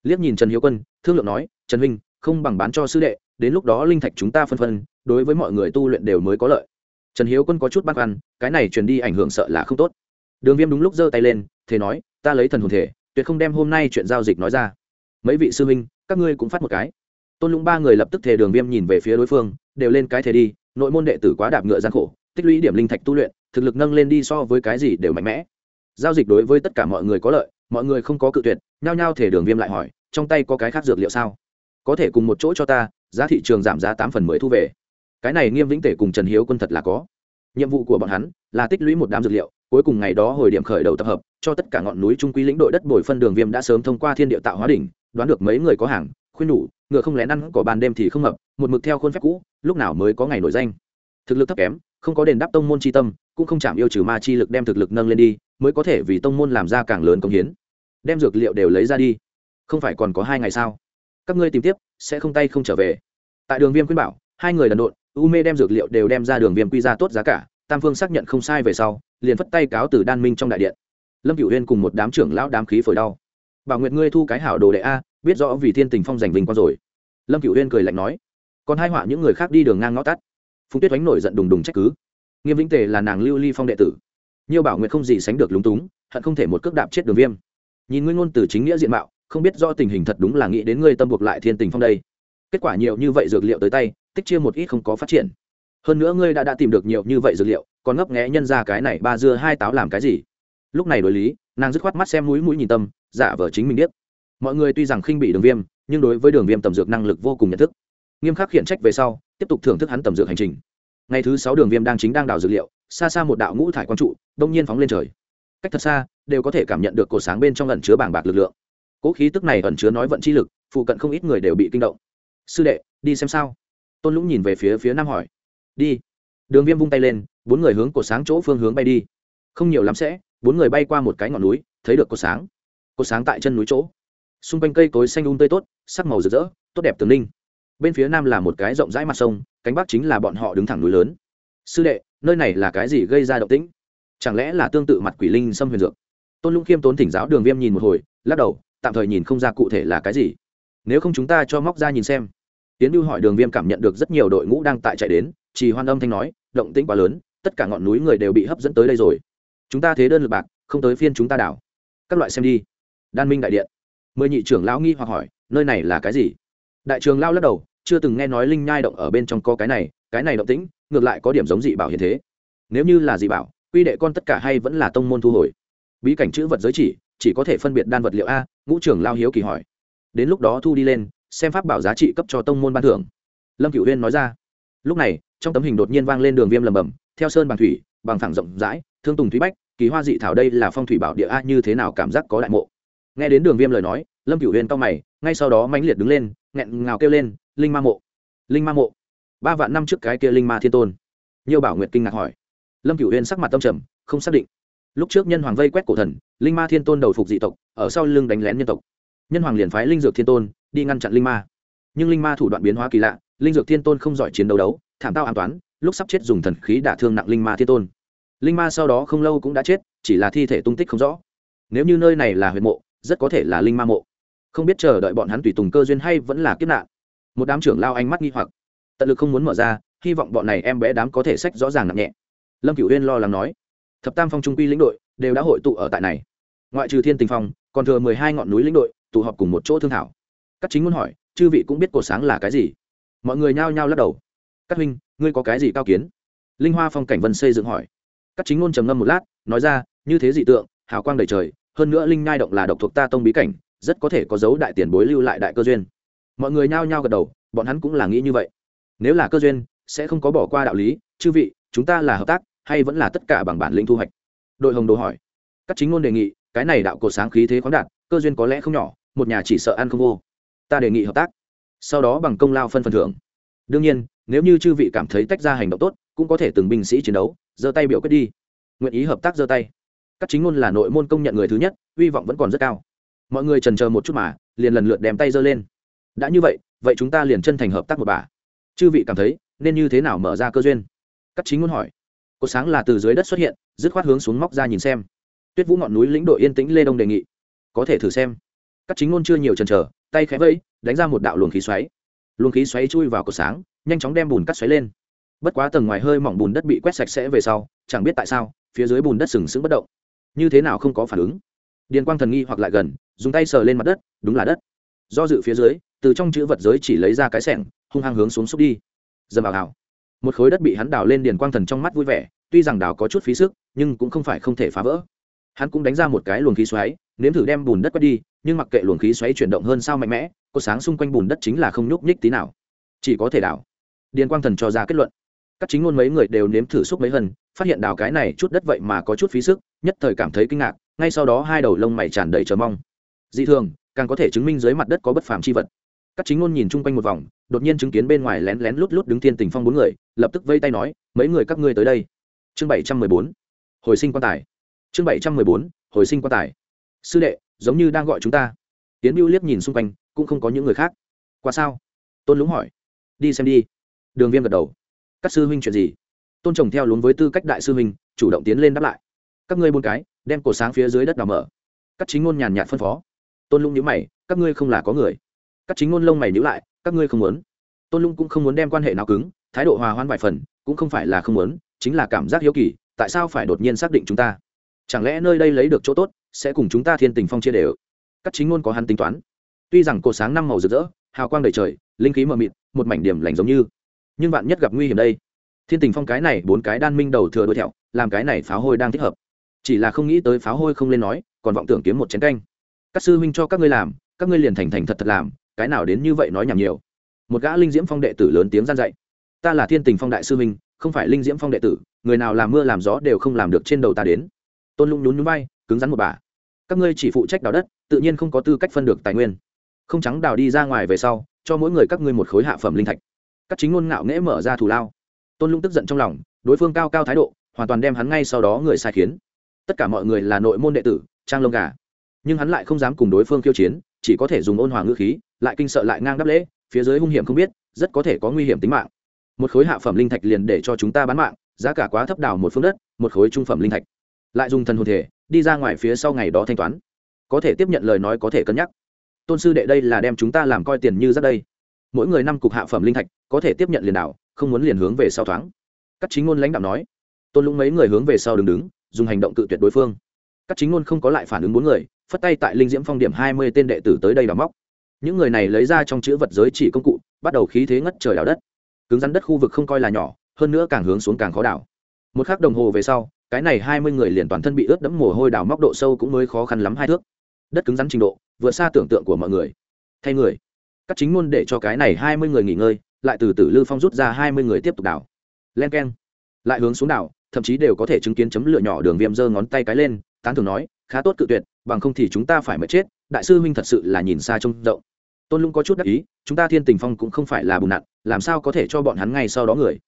Liếc nhìn trần hiếu quân, thương lượng nói, trần huynh, không bằng bán cho sư đệ, đến lúc đó linh thạch chúng ta phân phân, đối với mọi người tu luyện đều mới có lợi. Trần hiếu quân có chút băn khoăn, cái này truyền đi ảnh hưởng sợ là không tốt. Đường viêm đúng lúc giơ tay lên thế nói, ta lấy thần hồn thể, tuyệt không đem hôm nay chuyện giao dịch nói ra. Mấy vị sư huynh, các ngươi cũng phát một cái tôn lũng ba người lập tức thề đường viêm nhìn về phía đối phương, đều lên cái thề đi, nội môn đệ tử quá đạp ngựa gian khổ, tích lũy điểm linh thạch tu luyện, thực lực nâng lên đi so với cái gì đều mạnh mẽ. Giao dịch đối với tất cả mọi người có lợi, mọi người không có cự tuyệt, nhao nhao thể đường viêm lại hỏi, trong tay có cái khác dược liệu sao? Có thể cùng một chỗ cho ta, giá thị trường giảm giá tám phần mười thu về. Cái này nghiêm vĩnh tể cùng trần hiếu quân thật là có. Nhiệm vụ của bọn hắn là tích lũy một đám dược liệu, cuối cùng ngày đó hồi điểm khởi đầu tập hợp, cho tất cả ngọn núi trung quy lĩnh đội đất bồi phân đường viêm đã sớm thông qua thiên địa tạo hóa đỉnh, đoán được mấy người có hàng khuyên nhủ, ngựa không lén ăn, cỏ ban đêm thì không hợp một mực theo khuôn phép cũ, lúc nào mới có ngày nổi danh. Thực lực thấp kém, không có đền đáp tông môn chi tâm, cũng không chạm yêu trừ ma chi lực đem thực lực nâng lên đi, mới có thể vì tông môn làm ra càng lớn công hiến. Đem dược liệu đều lấy ra đi. Không phải còn có hai ngày sao? Các ngươi tìm tiếp, sẽ không tay không trở về. Tại đường viêm khuyên bảo, hai người lần độn, u mê đem dược liệu đều đem ra đường viêm quy ra tốt giá cả, tam phương xác nhận không sai về sau, liền phất tay cáo từ đan minh trong đại điện. Lâm cựu huyên cùng một đám trưởng lão đám khí phổi đau. Bảo nguyệt ngươi thu cái hảo đồ đệ a biết rõ vì thiên tình phong giành vinh quang rồi. Lâm cửu huyên cười lạnh nói, còn hai họa những người khác đi đường ngang ngõ tắt. Phùng tuyết oánh nổi giận đùng đùng trách cứ. Nghiêm vĩnh tề là nàng lưu ly phong đệ tử. Nhiều bảo nguyện không gì sánh được lúng túng, hận không thể một cước đạp chết đường viêm. Nhìn ngươi ngôn từ chính nghĩa diện mạo, không biết do tình hình thật đúng là nghĩ đến ngươi tâm buộc lại thiên tình phong đây. Kết quả nhiều như vậy dược liệu tới tay, tích chia một ít không có phát triển. Hơn nữa ngươi đã đã tìm được nhiều như vậy dược liệu, còn ngấp nghẽ nhân ra cái này ba dưa hai táo làm cái gì? Lúc này đối lý, nàng dứt khoát mắt xem mũi mũi nhìn tâm, giả vờ chính mình biết mọi người tuy rằng khinh bị đường viêm, nhưng đối với đường viêm tầm dược năng lực vô cùng nhận thức. Nghiêm khắc khiển trách về sau, tiếp tục thưởng thức hắn tầm dược hành trình. Ngày thứ sáu đường viêm đang chính đang đào dược liệu, xa xa một đạo ngũ thải quang trụ, đông nhiên phóng lên trời. Cách thật xa, đều có thể cảm nhận được cột sáng bên trong ẩn chứa bảng bạc lực lượng. Cỗ khí tức này ẩn chứa nói vận chi lực, phụ cận không ít người đều bị kinh động. Sư đệ, đi xem sao? Tôn lũng nhìn về phía phía nam hỏi. Đi. Đường viêm vung tay lên, bốn người hướng cột sáng chỗ phương hướng bay đi. Không nhiều lắm sẽ, bốn người bay qua một cái ngọn núi, thấy được cột sáng. Cột sáng tại chân núi chỗ xung quanh cây cối xanh um tươi tốt, sắc màu rực rỡ, tốt đẹp tường ninh. Bên phía nam là một cái rộng rãi mặt sông, cánh bắc chính là bọn họ đứng thẳng núi lớn. Sư đệ, nơi này là cái gì gây ra động tĩnh? Chẳng lẽ là tương tự mặt quỷ linh xâm huyền dược? Tôn lũng khiêm tốn thỉnh giáo đường viêm nhìn một hồi, lắc đầu, tạm thời nhìn không ra cụ thể là cái gì. Nếu không chúng ta cho móc ra nhìn xem. Tiến lưu hỏi đường viêm cảm nhận được rất nhiều đội ngũ đang tại chạy đến, chỉ hoan âm thanh nói, động tĩnh quá lớn, tất cả ngọn núi người đều bị hấp dẫn tới đây rồi. Chúng ta thế đơn lực bạc, không tới phiên chúng ta đảo. Các loại xem đi. Đan minh đại điện mười nhị trưởng lão nghi hoặc hỏi, nơi này là cái gì? Đại trường lao lắc đầu, chưa từng nghe nói linh nhai động ở bên trong có cái này cái này động tĩnh, ngược lại có điểm giống dị bảo hiện thế. Nếu như là dị bảo, quy đệ con tất cả hay vẫn là tông môn thu hồi? Bí cảnh chữ vật giới chỉ chỉ có thể phân biệt đan vật liệu a, ngũ trưởng lao hiếu kỳ hỏi. Đến lúc đó thu đi lên, xem pháp bảo giá trị cấp cho tông môn ban thưởng. Lâm cửu huyên nói ra. Lúc này, trong tấm hình đột nhiên vang lên đường viêm lầm bầm, theo sơn bằng thủy, bằng thẳng rộng rãi, thương tùng thúy bách, kỳ hoa dị thảo đây là phong thủy bảo địa a, như thế nào cảm giác có đại mộ? Nghe đến đường viêm lời nói, lâm cửu huyền cao mày, ngay sau đó mãnh liệt đứng lên, nghẹn ngào kêu lên, linh ma mộ! Linh ma mộ! Ba vạn năm trước cái kia linh ma thiên tôn. Nhiều bảo nguyệt kinh ngạc hỏi. Lâm cửu huyền sắc mặt tâm trầm, không xác định. Lúc trước nhân hoàng vây quét cổ thần, linh ma thiên tôn đầu phục dị tộc, ở sau lưng đánh lén nhân tộc. Nhân hoàng liền phái linh dược thiên tôn đi ngăn chặn linh ma. Nhưng linh ma thủ đoạn biến hóa kỳ lạ, linh dược thiên tôn không giỏi chiến đấu đấu, thảm tao an toán, lúc sắp chết dùng thần khí đả thương nặng linh ma thiên tôn. Linh ma sau đó không lâu cũng đã chết, chỉ là thi thể tung tích không rõ. Nếu như nơi này là huyệt mộ rất có thể là linh ma mộ. Không biết chờ đợi bọn hắn tùy tùng cơ duyên hay vẫn là kiếp nạn. Một đám trưởng lao ánh mắt nghi hoặc. Tận lực không muốn mở ra, hy vọng bọn này em bé đám có thể sách rõ ràng nặng nhẹ. Lâm cửu huyên lo lắng nói, thập tam phong trung quy lĩnh đội đều đã hội tụ ở tại này. Ngoại trừ thiên tình phong, còn thừa mười hai ngọn núi lĩnh đội tụ họp cùng một chỗ thương thảo. Các chính muốn hỏi, chư vị cũng biết cổ sáng là cái gì? Mọi người nhao nhao lắc đầu. Các huynh, ngươi có cái gì cao kiến? Linh hoa phong cảnh vân xây dựng hỏi. Các chính ngôn trầm ngâm một lát, nói ra, như thế dị tượng, hào quang đầy trời hơn nữa linh nhai động là độc thuộc ta tông bí cảnh, rất có thể có dấu đại tiền bối lưu lại đại cơ duyên. Mọi người nhao nhao gật đầu, bọn hắn cũng là nghĩ như vậy. Nếu là cơ duyên, sẽ không có bỏ qua đạo lý, chư vị, chúng ta là hợp tác, hay vẫn là tất cả bằng bản lĩnh thu hoạch? Đội hồng đồ hỏi. Các chính ngôn đề nghị, cái này đạo cổ sáng khí thế khoáng đạt, cơ duyên có lẽ không nhỏ, một nhà chỉ sợ ăn không vô. Ta đề nghị hợp tác. Sau đó bằng công lao phân phần thưởng. Đương nhiên, nếu như chư vị cảm thấy tách ra hành động tốt, cũng có thể từng binh sĩ chiến đấu, giơ tay biểu quyết đi. Nguyện ý hợp tác giơ tay các chính ngôn là nội môn công nhận người thứ nhất, hy vọng vẫn còn rất cao. Mọi người trần chờ một chút mà, liền lần lượt đem tay giơ lên. Đã như vậy vậy chúng ta liền chân thành hợp tác một bà. Chư vị cảm thấy, nên như thế nào mở ra cơ duyên? Các chính ngôn hỏi. Có sáng là từ dưới đất xuất hiện, dứt khoát hướng xuống móc ra nhìn xem. Tuyết vũ ngọn núi lĩnh đội yên tĩnh lê đông đề nghị. Có thể thử xem. Các chính ngôn chưa nhiều chần chờ, tay khẽ vẫy, đánh ra một đạo luồng khí xoáy. Luồng khí xoáy chui vào cột sáng, nhanh chóng đem bùn cắt xoáy lên. Bất quá tầng ngoài hơi mỏng bùn đất bị quét sạch sẽ về sau, chẳng biết tại sao, phía dưới bùn đất sừng sững bất động như thế nào không có phản ứng. Điền quang thần nghi hoặc lại gần, dùng tay sờ lên mặt đất, đúng là đất. Do dự phía dưới, từ trong chữ vật giới chỉ lấy ra cái sẻng, hung hăng hướng xuống xúc đi. Dầm vào hào một khối đất bị hắn đào lên điền quang thần trong mắt vui vẻ, tuy rằng đào có chút phí sức, nhưng cũng không phải không thể phá vỡ. Hắn cũng đánh ra một cái luồng khí xoáy, nếm thử đem bùn đất quét đi, nhưng mặc kệ luồng khí xoáy chuyển động hơn sao mạnh mẽ, có sáng xung quanh bùn đất chính là không nhúc nhích tí nào. Chỉ có thể đào. Điền quang thần cho ra kết luận các chính ngôn mấy người đều nếm thử xúc mấy lần phát hiện đào cái này chút đất vậy mà có chút phí sức, nhất thời cảm thấy kinh ngạc, ngay sau đó hai đầu lông mày tràn đầy chờ mong. Dị thường, càng có thể chứng minh dưới mặt đất có bất phàm chi vật. Các chính ngôn nhìn chung quanh một vòng, đột nhiên chứng kiến bên ngoài lén lén lút lút đứng thiên tình phong bốn người, lập tức vây tay nói, mấy người các ngươi tới đây. Chương bảy trăm mười bốn. Hồi sinh quan tài. Chương bảy trăm mười bốn. Hồi sinh quan tài. Sư đệ, giống như đang gọi chúng ta. Tiến biêu liếc nhìn xung quanh, cũng không có những người khác. Qua sao? Tôn lũng hỏi. Đi xem đi. Đường viêm gật đầu các sư huynh chuyện gì? Tôn trồng theo luôn với tư cách đại sư huynh, chủ động tiến lên đáp lại. Các ngươi buôn cái, đem cổ sáng phía dưới đất đào mở. Các chính ngôn nhàn nhạt phân phó. Tôn lũng nhữ mày, các ngươi không là có người. Các chính ngôn lông mày nhữ lại, các ngươi không muốn. Tôn lũng cũng không muốn đem quan hệ nào cứng, thái độ hòa hoãn vài phần, cũng không phải là không muốn, chính là cảm giác hiếu kỳ, tại sao phải đột nhiên xác định chúng ta? Chẳng lẽ nơi đây lấy được chỗ tốt, sẽ cùng chúng ta thiên tình phong chia đều? Các chính ngôn có hắn tính toán. Tuy rằng cột sáng năm màu rực rỡ, hào quang đầy trời, linh khí mờ mịt, một mảnh điểm lành giống như nhưng bạn nhất gặp nguy hiểm đây. Thiên tình phong cái này bốn cái đan minh đầu thừa đuôi thẹo, làm cái này pháo hôi đang thích hợp. Chỉ là không nghĩ tới pháo hôi không lên nói, còn vọng tưởng kiếm một chén canh. Các sư huynh cho các ngươi làm, các ngươi liền thành thành thật thật làm, cái nào đến như vậy nói nhảm nhiều. Một gã linh diễm phong đệ tử lớn tiếng gian dạy. Ta là thiên tình phong đại sư huynh, không phải linh diễm phong đệ tử, người nào làm mưa làm gió đều không làm được trên đầu ta đến. Tôn lũng nhún nhún bay cứng rắn một bà. Các ngươi chỉ phụ trách đào đất, tự nhiên không có tư cách phân được tài nguyên. Không trắng đào đi ra ngoài về sau, cho mỗi người các ngươi một khối hạ phẩm linh thạch các chính ngôn ngạo nghễ mở ra thù lao. Tôn lũng tức giận trong lòng, đối phương cao cao thái độ, hoàn toàn đem hắn ngay sau đó người sai khiến. Tất cả mọi người là nội môn đệ tử, trang lông gà. Nhưng hắn lại không dám cùng đối phương khiêu chiến, chỉ có thể dùng ôn hòa ngữ khí, lại kinh sợ lại ngang đáp lễ, phía dưới hung hiểm không biết, rất có thể có nguy hiểm tính mạng. Một khối hạ phẩm linh thạch liền để cho chúng ta bán mạng, giá cả quá thấp đảo một phương đất, một khối trung phẩm linh thạch. Lại dùng thần hồn thể, đi ra ngoài phía sau ngày đó thanh toán. Có thể tiếp nhận lời nói có thể cân nhắc. Tôn sư đệ đây là đem chúng ta làm coi tiền như rất đây mỗi người năm cục hạ phẩm linh thạch, có thể tiếp nhận liền đảo, không muốn liền hướng về sau thoáng. Các chính ngôn lãnh đạo nói, tôn lũng mấy người hướng về sau đứng đứng, dùng hành động cự tuyệt đối phương. Các chính ngôn không có lại phản ứng bốn người, phất tay tại linh diễm phong điểm hai mươi tên đệ tử tới đây đào móc. Những người này lấy ra trong chữ vật giới chỉ công cụ, bắt đầu khí thế ngất trời đào đất. Cứng rắn đất khu vực không coi là nhỏ, hơn nữa càng hướng xuống càng khó đảo. một khắc đồng hồ về sau, cái này hai mươi người liền toàn thân bị ướt đẫm mồ hôi đào móc độ sâu cũng mới khó khăn lắm hai thước. Đất cứng rắn trình độ, vượt xa tưởng tượng của mọi người. Thay người các chính môn để cho cái này hai mươi người nghỉ ngơi, lại từ từ lư phong rút ra hai mươi người tiếp tục đào len k e n lại hướng xuống đảo, thậm chí đều có thể chứng kiến chấm lửa nhỏ đường viêm giơ ngón tay cái lên, tán thường nói, khá tốt cự tuyệt, bằng không thì chúng ta phải mất chết, đại sư huynh thật sự là nhìn xa trông rộng. Tôn lũng có chút đắc ý, chúng ta thiên tình phong cũng không phải là bùn nặn, làm sao có thể cho bọn hắn ngay sau đó người?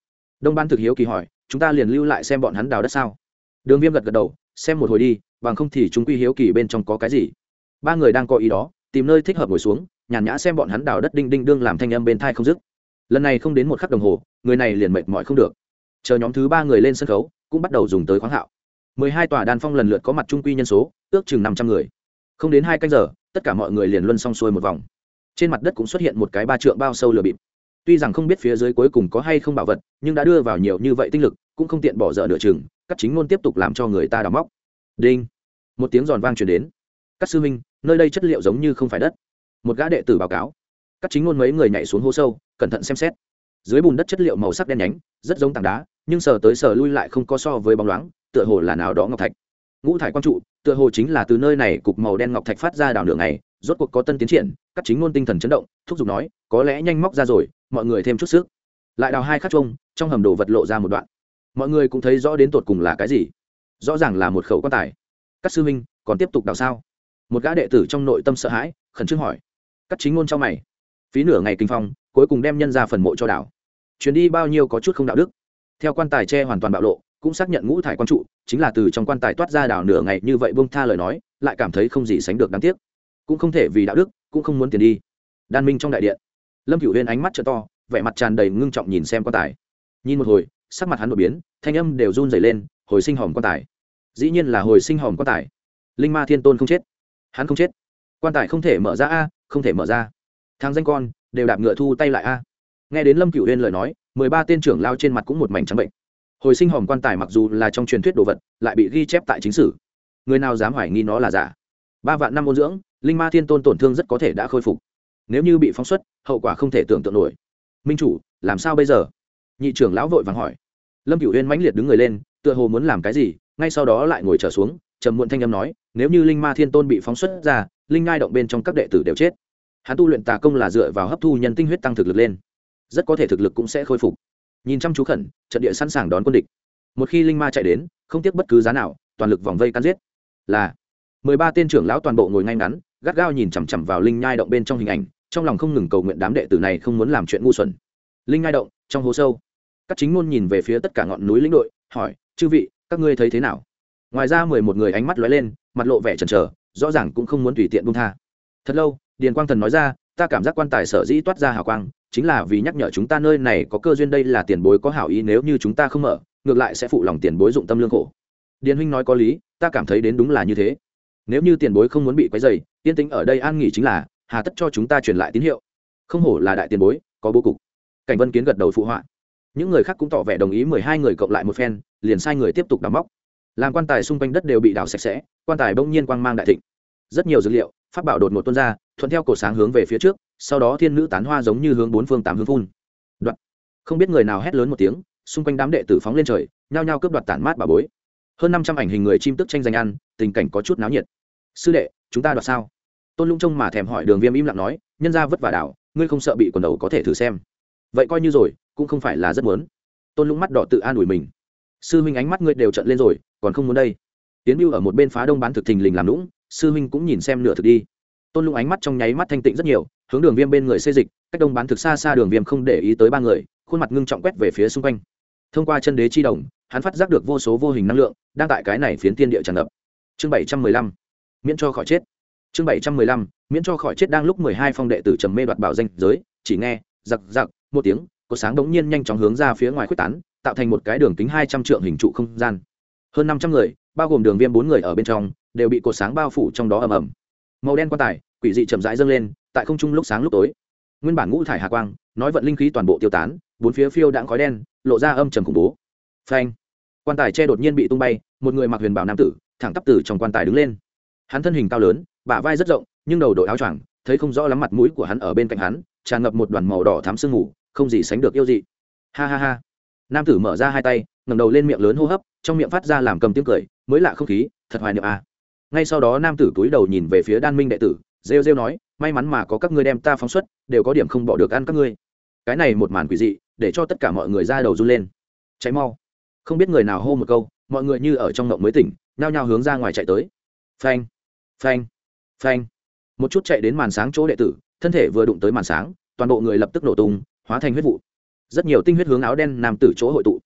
Đông ban thực hiếu kỳ hỏi, chúng ta liền lưu lại xem bọn hắn đào đất sao? Đường viêm gật gật đầu, xem một hồi đi, bằng không thì chúng quy hiếu kỳ bên trong có cái gì? Ba người đang có ý đó, tìm nơi thích hợp ngồi xuống nhàn nhã xem bọn hắn đào đất đinh đinh đương làm thanh âm bên thai không dứt. Lần này không đến một khắc đồng hồ, người này liền mệt mỏi không được. Chờ nhóm thứ ba người lên sân khấu, cũng bắt đầu dùng tới khoáng hạo. Mười hai tòa đan phong lần lượt có mặt trung quy nhân số, ước chừng năm trăm người. Không đến hai canh giờ, tất cả mọi người liền luân xong xuôi một vòng. Trên mặt đất cũng xuất hiện một cái ba trượng bao sâu lửa bịp. Tuy rằng không biết phía dưới cuối cùng có hay không bảo vật, nhưng đã đưa vào nhiều như vậy tinh lực, cũng không tiện bỏ dở nửa chừng, các chính ngôn tiếp tục làm cho người ta đào móc. Đinh! Một tiếng giòn vang truyền đến. Các sư minh nơi đây chất liệu giống như không phải đất một gã đệ tử báo cáo. Các chính ngôn mấy người nhảy xuống hố sâu, cẩn thận xem xét. Dưới bùn đất chất liệu màu sắc đen nhánh, rất giống tảng đá, nhưng sờ tới sờ lui lại không có so với bóng loáng, tựa hồ là nào đó ngọc thạch. Ngũ thải quang trụ, tựa hồ chính là từ nơi này cục màu đen ngọc thạch phát ra đảo đường này rốt cuộc có tân tiến triển các chính ngôn tinh thần chấn động, thúc giục nói, có lẽ nhanh móc ra rồi, mọi người thêm chút sức. Lại đào hai khắc trông trong hầm đồ vật lộ ra một đoạn. Mọi người cũng thấy rõ đến tột cùng là cái gì. Rõ ràng là một khẩu quan tài. Các sư huynh, còn tiếp tục đào sao? Một gã đệ tử trong nội tâm sợ hãi, khẩn trương hỏi cắt chính ngôn cho mày. Phí nửa ngày kinh phong, cuối cùng đem nhân ra phần mộ cho đảo. Chuyến đi bao nhiêu có chút không đạo đức. Theo quan tài tre hoàn toàn bạo lộ, cũng xác nhận ngũ thải quan trụ, chính là từ trong quan tài toát ra đảo nửa ngày như vậy bông tha lời nói, lại cảm thấy không gì sánh được đáng tiếc. Cũng không thể vì đạo đức, cũng không muốn tiền đi. Đan minh trong đại điện, lâm cửu huyên ánh mắt t to, vẻ mặt tràn đầy ngưng trọng nhìn xem quan tài. Nhìn một hồi, sắc mặt hắn đột biến, thanh âm đều run dày lên, hồi sinh hòm quan tài. Dĩ nhiên là hồi sinh hòm quan tài. Linh ma thiên tôn không chết. Hắn không chết. Quan tài không thể mở ra a không thể mở ra. Thang danh con, đều đạp ngựa thu tay lại a. Nghe đến lâm cửu huyên lời nói, mười ba tên trưởng lao trên mặt cũng một mảnh trắng bệnh. Hồi sinh hòm quan tài mặc dù là trong truyền thuyết đồ vật, lại bị ghi chép tại chính sử. Người nào dám hoài nghi nó là giả? Ba vạn năm ôn dưỡng, linh ma thiên tôn tổn thương rất có thể đã khôi phục. Nếu như bị phóng xuất, hậu quả không thể tưởng tượng nổi. Minh chủ, làm sao bây giờ? Nhị trưởng lão vội vàng hỏi. Lâm cửu huyên mãnh liệt đứng người lên, tựa hồ muốn làm cái gì, ngay sau đó lại ngồi trở xuống, trầm muộn thanh âm nói, nếu như linh ma thiên tôn bị phóng xuất ra linh ngai động bên trong các đệ tử đều chết. Hắn tu luyện tà công là dựa vào hấp thu nhân tinh huyết tăng thực lực lên. Rất có thể thực lực cũng sẽ khôi phục. Nhìn chăm chú khẩn, trận địa sẵn sàng đón quân địch. Một khi linh ma chạy đến, không tiếc bất cứ giá nào, toàn lực vòng vây cắn giết. Là, mười ba tên trưởng lão toàn bộ ngồi ngay ngắn, gắt gao nhìn chằm chằm vào linh nhai động bên trong hình ảnh, trong lòng không ngừng cầu nguyện đám đệ tử này không muốn làm chuyện ngu xuẩn. Linh nhai động, trong hố sâu. Các chính ngôn nhìn về phía tất cả ngọn núi lĩnh đội, hỏi, chư vị, các ngươi thấy thế nào? Ngoài ra mười một người ánh mắt lóe lên, mặt lộ vẻ chần chờ rõ ràng cũng không muốn tùy tiện buông tha. Thật lâu, điền quang thần nói ra, ta cảm giác quan tài sở dĩ toát ra hào quang, chính là vì nhắc nhở chúng ta nơi này có cơ duyên đây là tiền bối có hảo ý, nếu như chúng ta không mở, ngược lại sẽ phụ lòng tiền bối dụng tâm lương khổ. Điền huynh nói có lý, ta cảm thấy đến đúng là như thế. Nếu như tiền bối không muốn bị quấy dày tiên tính ở đây an nghỉ chính là, hà tất cho chúng ta truyền lại tín hiệu. Không hổ là đại tiền bối, có bố cục. Cảnh vân kiến gật đầu phụ họa. Những người khác cũng tỏ vẻ đồng ý mười hai người cộng lại một phen, liền sai người tiếp tục đào móc làm quan tài xung quanh đất đều bị đào sạch sẽ, quan tài bỗng nhiên quang mang đại thịnh. Rất nhiều dữ liệu phát bảo đột một tuôn ra, thuận theo cổ sáng hướng về phía trước, sau đó thiên nữ tán hoa giống như hướng bốn phương tám hướng phun. Đoạn. Không biết người nào hét lớn một tiếng, xung quanh đám đệ tử phóng lên trời, nhao nhao cướp đoạt tản mát bà bối. Hơn năm trăm ảnh hình người chim tức tranh giành ăn, tình cảnh có chút náo nhiệt. Sư đệ, chúng ta đoạt sao? Tôn lũng trông mà thèm hỏi đường viêm im lặng nói, nhân ra vất vả đảo, ngươi không sợ bị quần đầu có thể thử xem. Vậy coi như rồi, cũng không phải là rất muốn. Tôn lũng mắt đỏ tự an ủi mình. Sư huynh ánh mắt ngươi đều trận lên rồi còn không muốn đây. Tiến mưu ở một bên phá đông bán thực thình lình làm lũng sư huynh cũng nhìn xem nửa thực đi. Tôn lũng ánh mắt trong nháy mắt thanh tịnh rất nhiều, hướng đường viêm bên người xây dịch, cách đông bán thực xa xa đường viêm không để ý tới ba người, khuôn mặt ngưng trọng quét về phía xung quanh. Thông qua chân đế chi đồng, hắn phát giác được vô số vô hình năng lượng, đang tại cái này phiến tiên địa tràn ngập. Chương bảy trăm mười lăm, miễn cho khỏi chết. Chương bảy trăm mười lăm, miễn cho khỏi chết đang lúc mười hai phong đệ tử trầm mê đoạt bảo danh giới, chỉ nghe, giặc giặc, một tiếng, có sáng đống nhiên nhanh chóng hướng ra phía ngoài quyết tán, tạo thành một cái đường kính hai trăm trượng hình trụ không gian hơn năm trăm người, bao gồm đường viêm bốn người ở bên trong, đều bị cột sáng bao phủ trong đó ầm ầm. Màu đen quan tài, quỷ dị chậm rãi dâng lên, tại không trung lúc sáng lúc tối. Nguyên bản ngũ thải hà quang, nói vận linh khí toàn bộ tiêu tán, bốn phía phiêu đãng khói đen, lộ ra âm trầm khủng bố. Phanh! Quan tài che đột nhiên bị tung bay, một người mặc huyền bảo nam tử, thẳng tắp tử trong quan tài đứng lên. Hắn thân hình cao lớn, bả vai rất rộng, nhưng đầu đội áo choàng, thấy không rõ lắm mặt mũi của hắn ở bên cạnh hắn, tràn ngập một đoàn màu đỏ thắm sương mù, không gì sánh được yêu dị. Ha ha ha! Nam tử mở ra hai tay ngẩng đầu lên miệng lớn hô hấp, trong miệng phát ra làm cầm tiếng cười, mới lạ không khí, thật hoài niệm à. ngay sau đó nam tử túi đầu nhìn về phía đan minh đệ tử, rêu rêu nói, may mắn mà có các ngươi đem ta phóng xuất, đều có điểm không bỏ được ăn các ngươi. Cái này một màn quỷ dị, để cho tất cả mọi người ra đầu run lên. Cháy mau. Không biết người nào hô một câu, mọi người như ở trong ngộng mới tỉnh, nhao nhao hướng ra ngoài chạy tới. Phanh phanh phanh. Một chút chạy đến màn sáng chỗ đệ tử, thân thể vừa đụng tới màn sáng, toàn bộ người lập tức nổ tung, hóa thành huyết vụ. Rất nhiều tinh huyết hướng áo đen nam tử chỗ hội tụ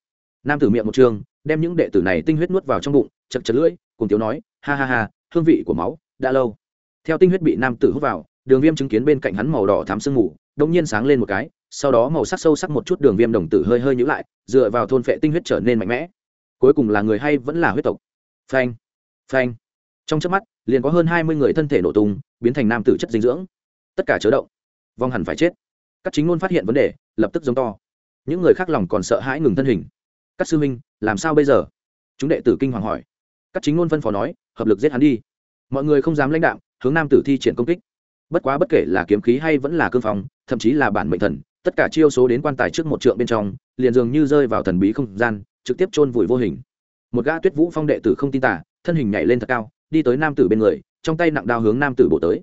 nam tử miệng một trường, đem những đệ tử này tinh huyết nuốt vào trong bụng, chật chật lưỡi, cùng tiếu nói, ha ha ha, hương vị của máu đã lâu. Theo tinh huyết bị nam tử hút vào, đường viêm chứng kiến bên cạnh hắn màu đỏ thám sương mù đông nhiên sáng lên một cái, sau đó màu sắc sâu sắc một chút đường viêm đồng tử hơi hơi nhữ lại, dựa vào thôn phệ tinh huyết trở nên mạnh mẽ. Cuối cùng là người hay vẫn là huyết tộc. Phanh phanh. Trong trước mắt, liền có hơn hai mươi người thân thể nổ tung, biến thành nam tử chất dinh dưỡng. Tất cả chớ động. Vong hẳn phải chết. Các chính ngôn phát hiện vấn đề, lập tức giống to. Những người khác lòng còn sợ hãi ngừng thân hình các sư minh làm sao bây giờ? Chúng đệ tử kinh hoàng hỏi. Các chính ngôn phân phó nói, hợp lực giết hắn đi. Mọi người không dám lãnh đạo hướng nam tử thi triển công kích. Bất quá bất kể là kiếm khí hay vẫn là cương phong, thậm chí là bản mệnh thần, tất cả chiêu số đến quan tài trước một trượng bên trong, liền dường như rơi vào thần bí không gian, trực tiếp chôn vùi vô hình. Một gã tuyết vũ phong đệ tử không tin tả thân hình nhảy lên thật cao, đi tới nam tử bên người, trong tay nặng đao hướng nam tử bổ tới.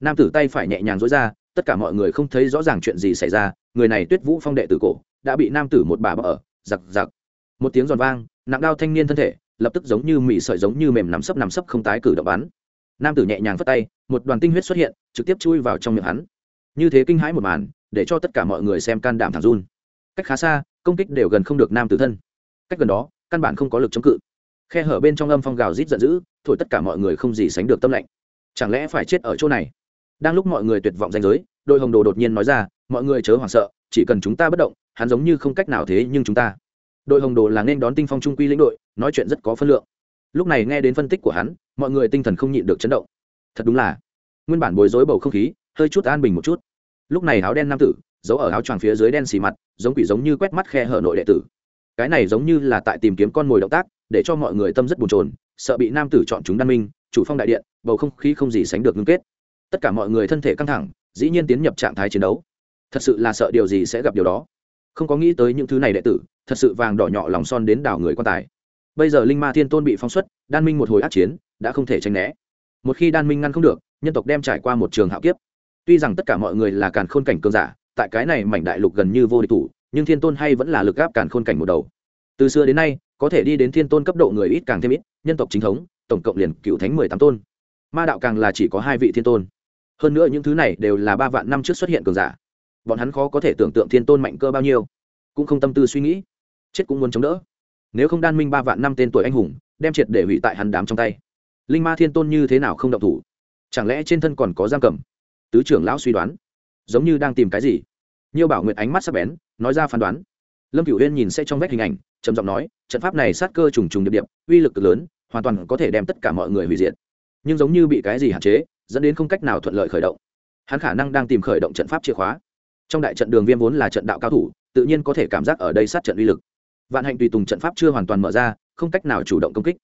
Nam tử tay phải nhẹ nhàng dối ra, tất cả mọi người không thấy rõ ràng chuyện gì xảy ra, người này tuyết vũ phong đệ tử cổ, đã bị nam tử một bà bỡ, giặc giặc một tiếng giòn vang, nặng đao thanh niên thân thể, lập tức giống như mị sợi giống như mềm nắm sấp nắm sấp không tái cử động bắn. Nam tử nhẹ nhàng phất tay, một đoàn tinh huyết xuất hiện, trực tiếp chui vào trong miệng hắn. Như thế kinh hãi một màn, để cho tất cả mọi người xem can đảm thẳng run. Cách khá xa, công kích đều gần không được nam tử thân. Cách gần đó, căn bản không có lực chống cự. Khe hở bên trong âm phong gào rít giận dữ, thổi tất cả mọi người không gì sánh được tâm lạnh. Chẳng lẽ phải chết ở chỗ này? Đang lúc mọi người tuyệt vọng danh giới, đội hồng đồ đột nhiên nói ra, mọi người chớ hoảng sợ, chỉ cần chúng ta bất động, hắn giống như không cách nào thế nhưng chúng ta đội hồng đồ là nên đón tinh phong trung quy lĩnh đội, nói chuyện rất có phân lượng. Lúc này nghe đến phân tích của hắn, mọi người tinh thần không nhịn được chấn động. Thật đúng là, nguyên bản bối rối bầu không khí, hơi chút an bình một chút. Lúc này áo đen nam tử, giấu ở áo choàng phía dưới đen xì mặt, giống quỷ giống như quét mắt khe hở nội đệ tử. Cái này giống như là tại tìm kiếm con mồi động tác, để cho mọi người tâm rất bồn chồn, sợ bị nam tử chọn chúng đan minh, chủ phong đại điện, bầu không khí không gì sánh được ngưng kết. Tất cả mọi người thân thể căng thẳng, dĩ nhiên tiến nhập trạng thái chiến đấu. Thật sự là sợ điều gì sẽ gặp điều đó. Không có nghĩ tới những thứ này đệ tử thật sự vàng đỏ nhỏ lòng son đến đảo người quan tài. Bây giờ linh ma thiên tôn bị phóng xuất, đan minh một hồi át chiến, đã không thể tranh né. Một khi đan minh ngăn không được, nhân tộc đem trải qua một trường hạo kiếp. Tuy rằng tất cả mọi người là càn khôn cảnh cường giả, tại cái này mảnh đại lục gần như vô địch thủ, nhưng thiên tôn hay vẫn là lực gáp càn khôn cảnh một đầu. Từ xưa đến nay, có thể đi đến thiên tôn cấp độ người ít càng thêm ít, nhân tộc chính thống, tổng cộng liền cựu thánh mười tám tôn. Ma đạo càng là chỉ có hai vị thiên tôn. Hơn nữa những thứ này đều là ba vạn năm trước xuất hiện cường giả. Bọn hắn khó có thể tưởng tượng thiên tôn mạnh cơ bao nhiêu. Cũng không tâm tư suy nghĩ chết cũng muốn chống đỡ. Nếu không đan minh ba vạn năm tên tuổi anh hùng, đem triệt để hủy tại hắn đám trong tay. Linh ma thiên tôn như thế nào không động thủ? Chẳng lẽ trên thân còn có giam cầm? Tứ trưởng lão suy đoán. Giống như đang tìm cái gì? Nhiều bảo nguyện ánh mắt sắc bén, nói ra phán đoán. Lâm cửu huyên nhìn sẽ trong vách hình ảnh, trầm giọng nói, trận pháp này sát cơ trùng trùng điệp điệp, uy lực cực lớn, hoàn toàn có thể đem tất cả mọi người hủy diệt. Nhưng giống như bị cái gì hạn chế, dẫn đến không cách nào thuận lợi khởi động. Hắn khả năng đang tìm khởi động trận pháp chìa khóa. Trong đại trận đường viêm vốn là trận đạo cao thủ, tự nhiên có thể cảm giác ở đây sát trận uy lực vạn hạnh tùy tùng trận pháp chưa hoàn toàn mở ra, không cách nào chủ động công kích.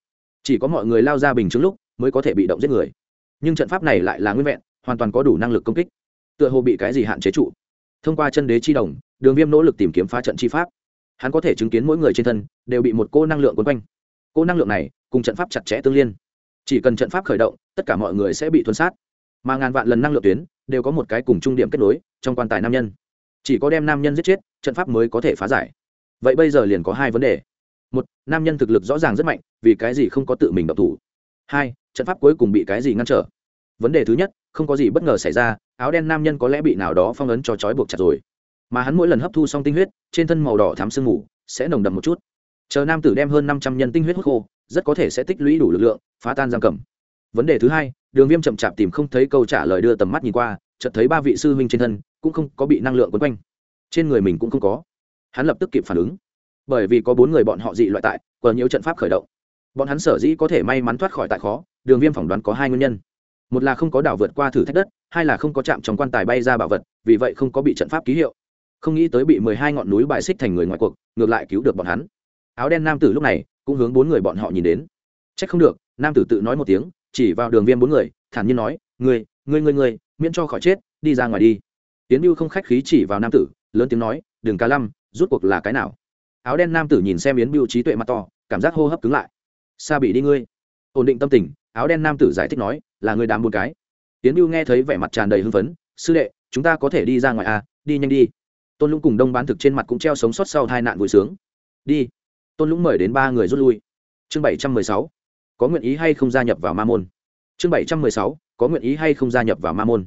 Chỉ có mọi người lao ra bình chứng lúc mới có thể bị động giết người. Nhưng trận pháp này lại là nguyên vẹn, hoàn toàn có đủ năng lực công kích. Tựa hồ bị cái gì hạn chế trụ. Thông qua chân đế chi đồng, đường viêm nỗ lực tìm kiếm phá trận chi pháp. Hắn có thể chứng kiến mỗi người trên thân đều bị một cô năng lượng quấn quanh. Cô năng lượng này cùng trận pháp chặt chẽ tương liên. Chỉ cần trận pháp khởi động, tất cả mọi người sẽ bị thuần sát. Mà ngàn vạn lần năng lượng tuyến đều có một cái cùng trung điểm kết nối trong quan tài nam nhân. Chỉ có đem nam nhân giết chết, trận pháp mới có thể phá giải vậy bây giờ liền có hai vấn đề. Một, nam nhân thực lực rõ ràng rất mạnh, vì cái gì không có tự mình độc thủ? Hai, trận pháp cuối cùng bị cái gì ngăn trở? Vấn đề thứ nhất, không có gì bất ngờ xảy ra, áo đen nam nhân có lẽ bị nào đó phong ấn cho trói buộc chặt rồi. Mà hắn mỗi lần hấp thu xong tinh huyết, trên thân màu đỏ thám sương mù sẽ nồng đậm một chút. Chờ nam tử đem hơn năm trăm nhân tinh huyết hút khô, rất có thể sẽ tích lũy đủ lực lượng, phá tan giam cầm. Vấn đề thứ hai, đường viêm chậm chạp tìm không thấy câu trả lời đưa tầm mắt nhìn qua, chợt thấy ba vị sư huynh trên thân cũng không có bị năng lượng quấn quanh. Trên người mình cũng không có hắn lập tức kịp phản ứng. Bởi vì có bốn người bọn họ dị loại tại còn nhiễu trận pháp khởi động. Bọn hắn sở dĩ có thể may mắn thoát khỏi tại khó, đường viêm phỏng đoán có hai nguyên nhân. Một là không có đảo vượt qua thử thách đất, hai là không có chạm trong quan tài bay ra bảo vật, vì vậy không có bị trận pháp ký hiệu. Không nghĩ tới bị mười hai ngọn núi bài xích thành người ngoài cuộc, ngược lại cứu được bọn hắn. Áo đen nam tử lúc này cũng hướng bốn người bọn họ nhìn đến. C h ắ c không được, nam tử tự nói một tiếng, chỉ vào đường viêm bốn người, thản nhiên nói người người người người miễn cho khỏi chết, đi ra ngoài đi. Tiến mưu không khách khí chỉ vào nam tử, lớn tiếng nói, đừng cá lăm rút cuộc là cái nào? Áo đen nam tử nhìn xem yến Biêu trí tuệ mặt to, cảm giác hô hấp cứng lại. Xa bị đi ngươi. Ổn định tâm tình, áo đen nam tử giải thích nói, là người đám buôn cái. Yến biêu nghe thấy vẻ mặt tràn đầy hưng phấn, sư đệ, chúng ta có thể đi ra ngoài à đi nhanh đi. Tôn lũng cùng đông bán thực trên mặt cũng treo sống sót sau hai nạn vui sướng. Đi. Tôn lũng mời đến ba người rút lui. Chương bảy trăm mười sáu. Có nguyện ý hay không gia nhập vào ma môn? Chương bảy trăm mười sáu. Có nguyện ý hay không gia nhập vào ma môn?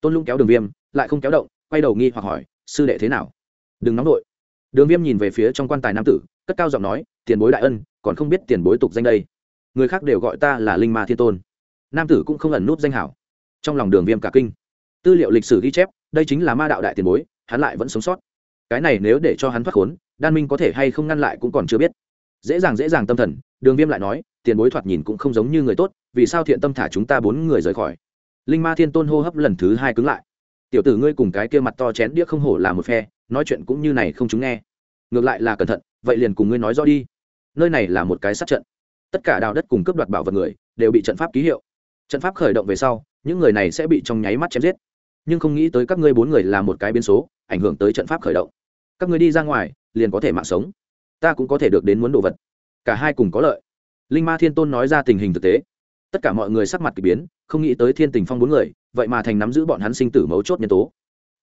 Tôn lũng kéo đường viêm, lại không kéo động, quay đầu nghi hoặc hỏi, sư đệ thế nào? Đừng nóng đội đường viêm nhìn về phía trong quan tài nam tử, cất cao giọng nói, tiền bối đại ân, còn không biết tiền bối tục danh đây. Người khác đều gọi ta là linh ma thiên tôn. Nam tử cũng không ẩn nút danh hảo. Trong lòng đường viêm cả kinh. Tư liệu lịch sử ghi chép, đây chính là ma đạo đại tiền bối, hắn lại vẫn sống sót. Cái này nếu để cho hắn thoát khốn, đan minh có thể hay không ngăn lại cũng còn chưa biết. Dễ dàng dễ dàng tâm thần, đường viêm lại nói, tiền bối thoạt nhìn cũng không giống như người tốt, vì sao thiện tâm thả chúng ta bốn người rời khỏi? Linh ma thiên tôn hô hấp lần thứ hai cứng lại. Tiểu tử ngươi cùng cái kia mặt to chén đĩa không hổ là một phe nói chuyện cũng như này không chúng nghe. Ngược lại là cẩn thận, vậy liền cùng ngươi nói rõ đi. Nơi này là một cái sát trận. Tất cả đào đất cùng cướp đoạt bảo vật người, đều bị trận pháp ký hiệu. Trận pháp khởi động về sau, những người này sẽ bị trong nháy mắt chém giết. Nhưng không nghĩ tới các ngươi bốn người là một cái biến số, ảnh hưởng tới trận pháp khởi động. Các ngươi đi ra ngoài, liền có thể mạng sống. Ta cũng có thể được đến muốn đồ vật. Cả hai cùng có lợi. Linh ma thiên tôn nói ra tình hình thực tế. Tất cả mọi người sắc mặt k ỳ biến, không nghĩ tới thiên tình phong bốn người, vậy mà thành nắm giữ bọn hắn sinh tử mấu chốt nhân tố.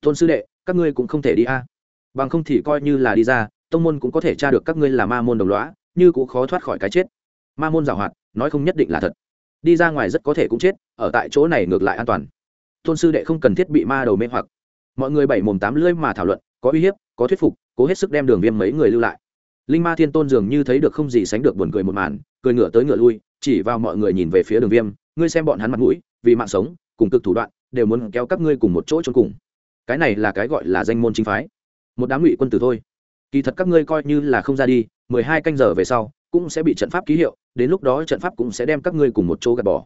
Tôn sư đệ, các ngươi cũng không thể đi a bằng không thì coi như là đi ra, tông môn cũng có thể tra được các ngươi là ma môn đồng lõa, như cũng khó thoát khỏi cái chết. Ma môn giảo hoạt, nói không nhất định là thật. Đi ra ngoài rất có thể cũng chết, ở tại chỗ này ngược lại an toàn. Tôn sư đệ không cần thiết bị ma đầu mê hoặc. Mọi người bảy mồm tám lưỡi mà thảo luận, có uy hiếp, có thuyết phục, cố hết sức đem đường viêm mấy người lưu lại. Linh ma thiên tôn dường như thấy được không gì sánh được buồn cười một màn, cười ngựa tới ngựa lui, chỉ vào mọi người nhìn về phía đường viêm, ngươi xem bọn hắn mặt mũi, vì mạng sống, cùng cực thủ đoạn, đều muốn kéo các ngươi cùng một chỗ trốn cùng. Cái này là cái gọi là danh môn chính phái một đám ngụy quân tử thôi. Kỳ thật các ngươi coi như là không ra đi, mười hai canh giờ về sau, cũng sẽ bị trận pháp ký hiệu, đến lúc đó trận pháp cũng sẽ đem các ngươi cùng một chỗ gạt bỏ.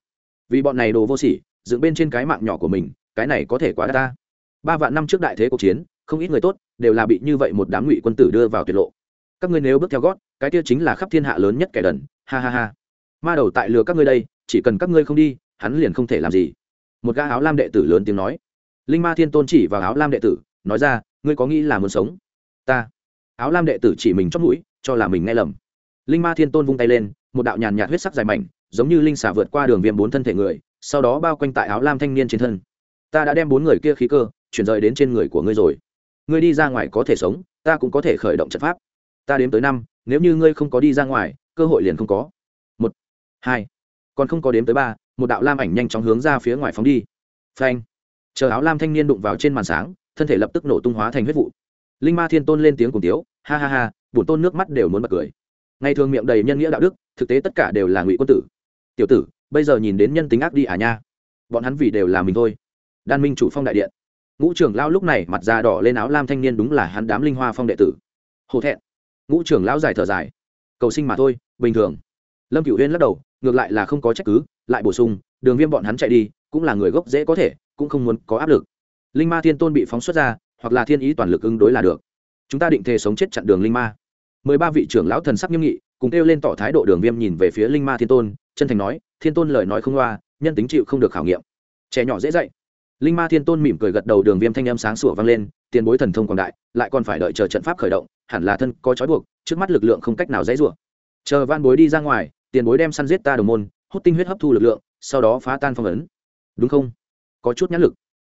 Vì bọn này đồ vô sỉ, dựng bên trên cái mạng nhỏ của mình, cái này có thể quá đa ta. Ba vạn năm trước đại thế cuộc chiến, không ít người tốt đều là bị như vậy một đám ngụy quân tử đưa vào tuyệt lộ. Các ngươi nếu bước theo gót, cái kia chính là khắp thiên hạ lớn nhất kẻ đần, ha ha ha. Ma đầu tại lừa các ngươi đây, chỉ cần các ngươi không đi, hắn liền không thể làm gì. Một gã áo lam đệ tử lớn tiếng nói. Linh ma thiên tôn chỉ vào áo lam đệ tử, nói ra ngươi có nghĩ là muốn sống? Ta. Áo lam đệ tử chỉ mình chót mũi, cho là mình nghe lầm. Linh ma thiên tôn vung tay lên, một đạo nhàn nhạt huyết sắc dài mảnh, giống như linh xả vượt qua đường viêm bốn thân thể người, sau đó bao quanh tại áo lam thanh niên trên thân. Ta đã đem bốn người kia khí cơ, chuyển rời đến trên người của ngươi rồi. Ngươi đi ra ngoài có thể sống, ta cũng có thể khởi động trận pháp. Ta đếm tới năm, nếu như ngươi không có đi ra ngoài, cơ hội liền không có. Một, hai, còn không có đếm tới ba, một đạo lam ảnh nhanh chóng hướng ra phía ngoài phóng đi. Phanh. Chờ áo lam thanh niên đụng vào trên màn sáng thân thể lập tức nổ tung hóa thành huyết vụ. Linh ma thiên tôn lên tiếng cùng tiếu, ha ha ha, bổn tôn nước mắt đều muốn bật cười. Ngày thường miệng đầy nhân nghĩa đạo đức, thực tế tất cả đều là ngụy quân tử. Tiểu tử, bây giờ nhìn đến nhân tính ác đi à nha. Bọn hắn vì đều là mình thôi. Đan minh chủ phong đại điện. Ngũ trưởng lao lúc này mặt da đỏ lên áo lam thanh niên đúng là hắn đám linh hoa phong đệ tử. Hổ thẹn. Ngũ trưởng lão dài thở dài. Cầu sinh mà thôi, bình thường. Lâm cửu huyên lắc đầu, ngược lại là không có trách cứ, lại bổ sung, đường viêm bọn hắn chạy đi, cũng là người gốc dễ có thể, cũng không muốn có áp lực linh ma thiên tôn bị phóng xuất ra, hoặc là thiên ý toàn lực ứng đối là được. Chúng ta định thề sống chết chặn đường linh ma. Mười ba vị trưởng lão thần sắc nghiêm nghị, cùng kêu lên tỏ thái độ đường viêm nhìn về phía linh ma thiên tôn, chân thành nói, thiên tôn lời nói không loa, nhân tính chịu không được khảo nghiệm. Trẻ nhỏ dễ dạy. Linh ma thiên tôn mỉm cười gật đầu đường viêm thanh âm sáng sủa vang lên, tiền bối thần thông quảng đại, lại còn phải đợi chờ trận pháp khởi động, hẳn là thân có trói buộc, trước mắt lực lượng không cách nào dễ rủa. Chờ van bối đi ra ngoài, tiền bối đem săn giết ta đồng môn, hút tinh huyết hấp thu lực lượng, sau đó phá tan phong ấn. Đúng không? Có chút nhãn lực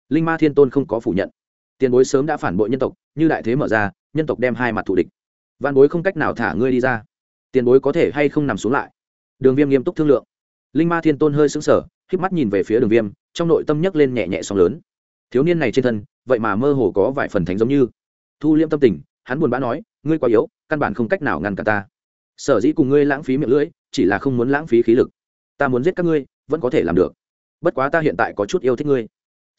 linh ma thiên tôn không có phủ nhận. Tiền bối sớm đã phản bội nhân tộc, như đại thế mở ra, nhân tộc đem hai mặt thù địch. Văn bối không cách nào thả ngươi đi ra. Tiền bối có thể hay không nằm xuống lại? Đường viêm nghiêm túc thương lượng. Linh ma thiên tôn hơi sững sờ k mắt nhìn về phía đường viêm, trong nội tâm nhấc lên nhẹ nhẹ sóng lớn. Thiếu niên này trên thân, vậy mà mơ hồ có vài phần thánh giống như. Thu liêm tâm tình, hắn buồn bã nói, ngươi quá yếu, căn bản không cách nào ngăn cả ta. Sở dĩ cùng ngươi lãng phí miệng lưỡi, chỉ là không muốn lãng phí khí lực. Ta muốn giết các ngươi, vẫn có thể làm được. Bất quá ta hiện tại có chút yêu thích ngươi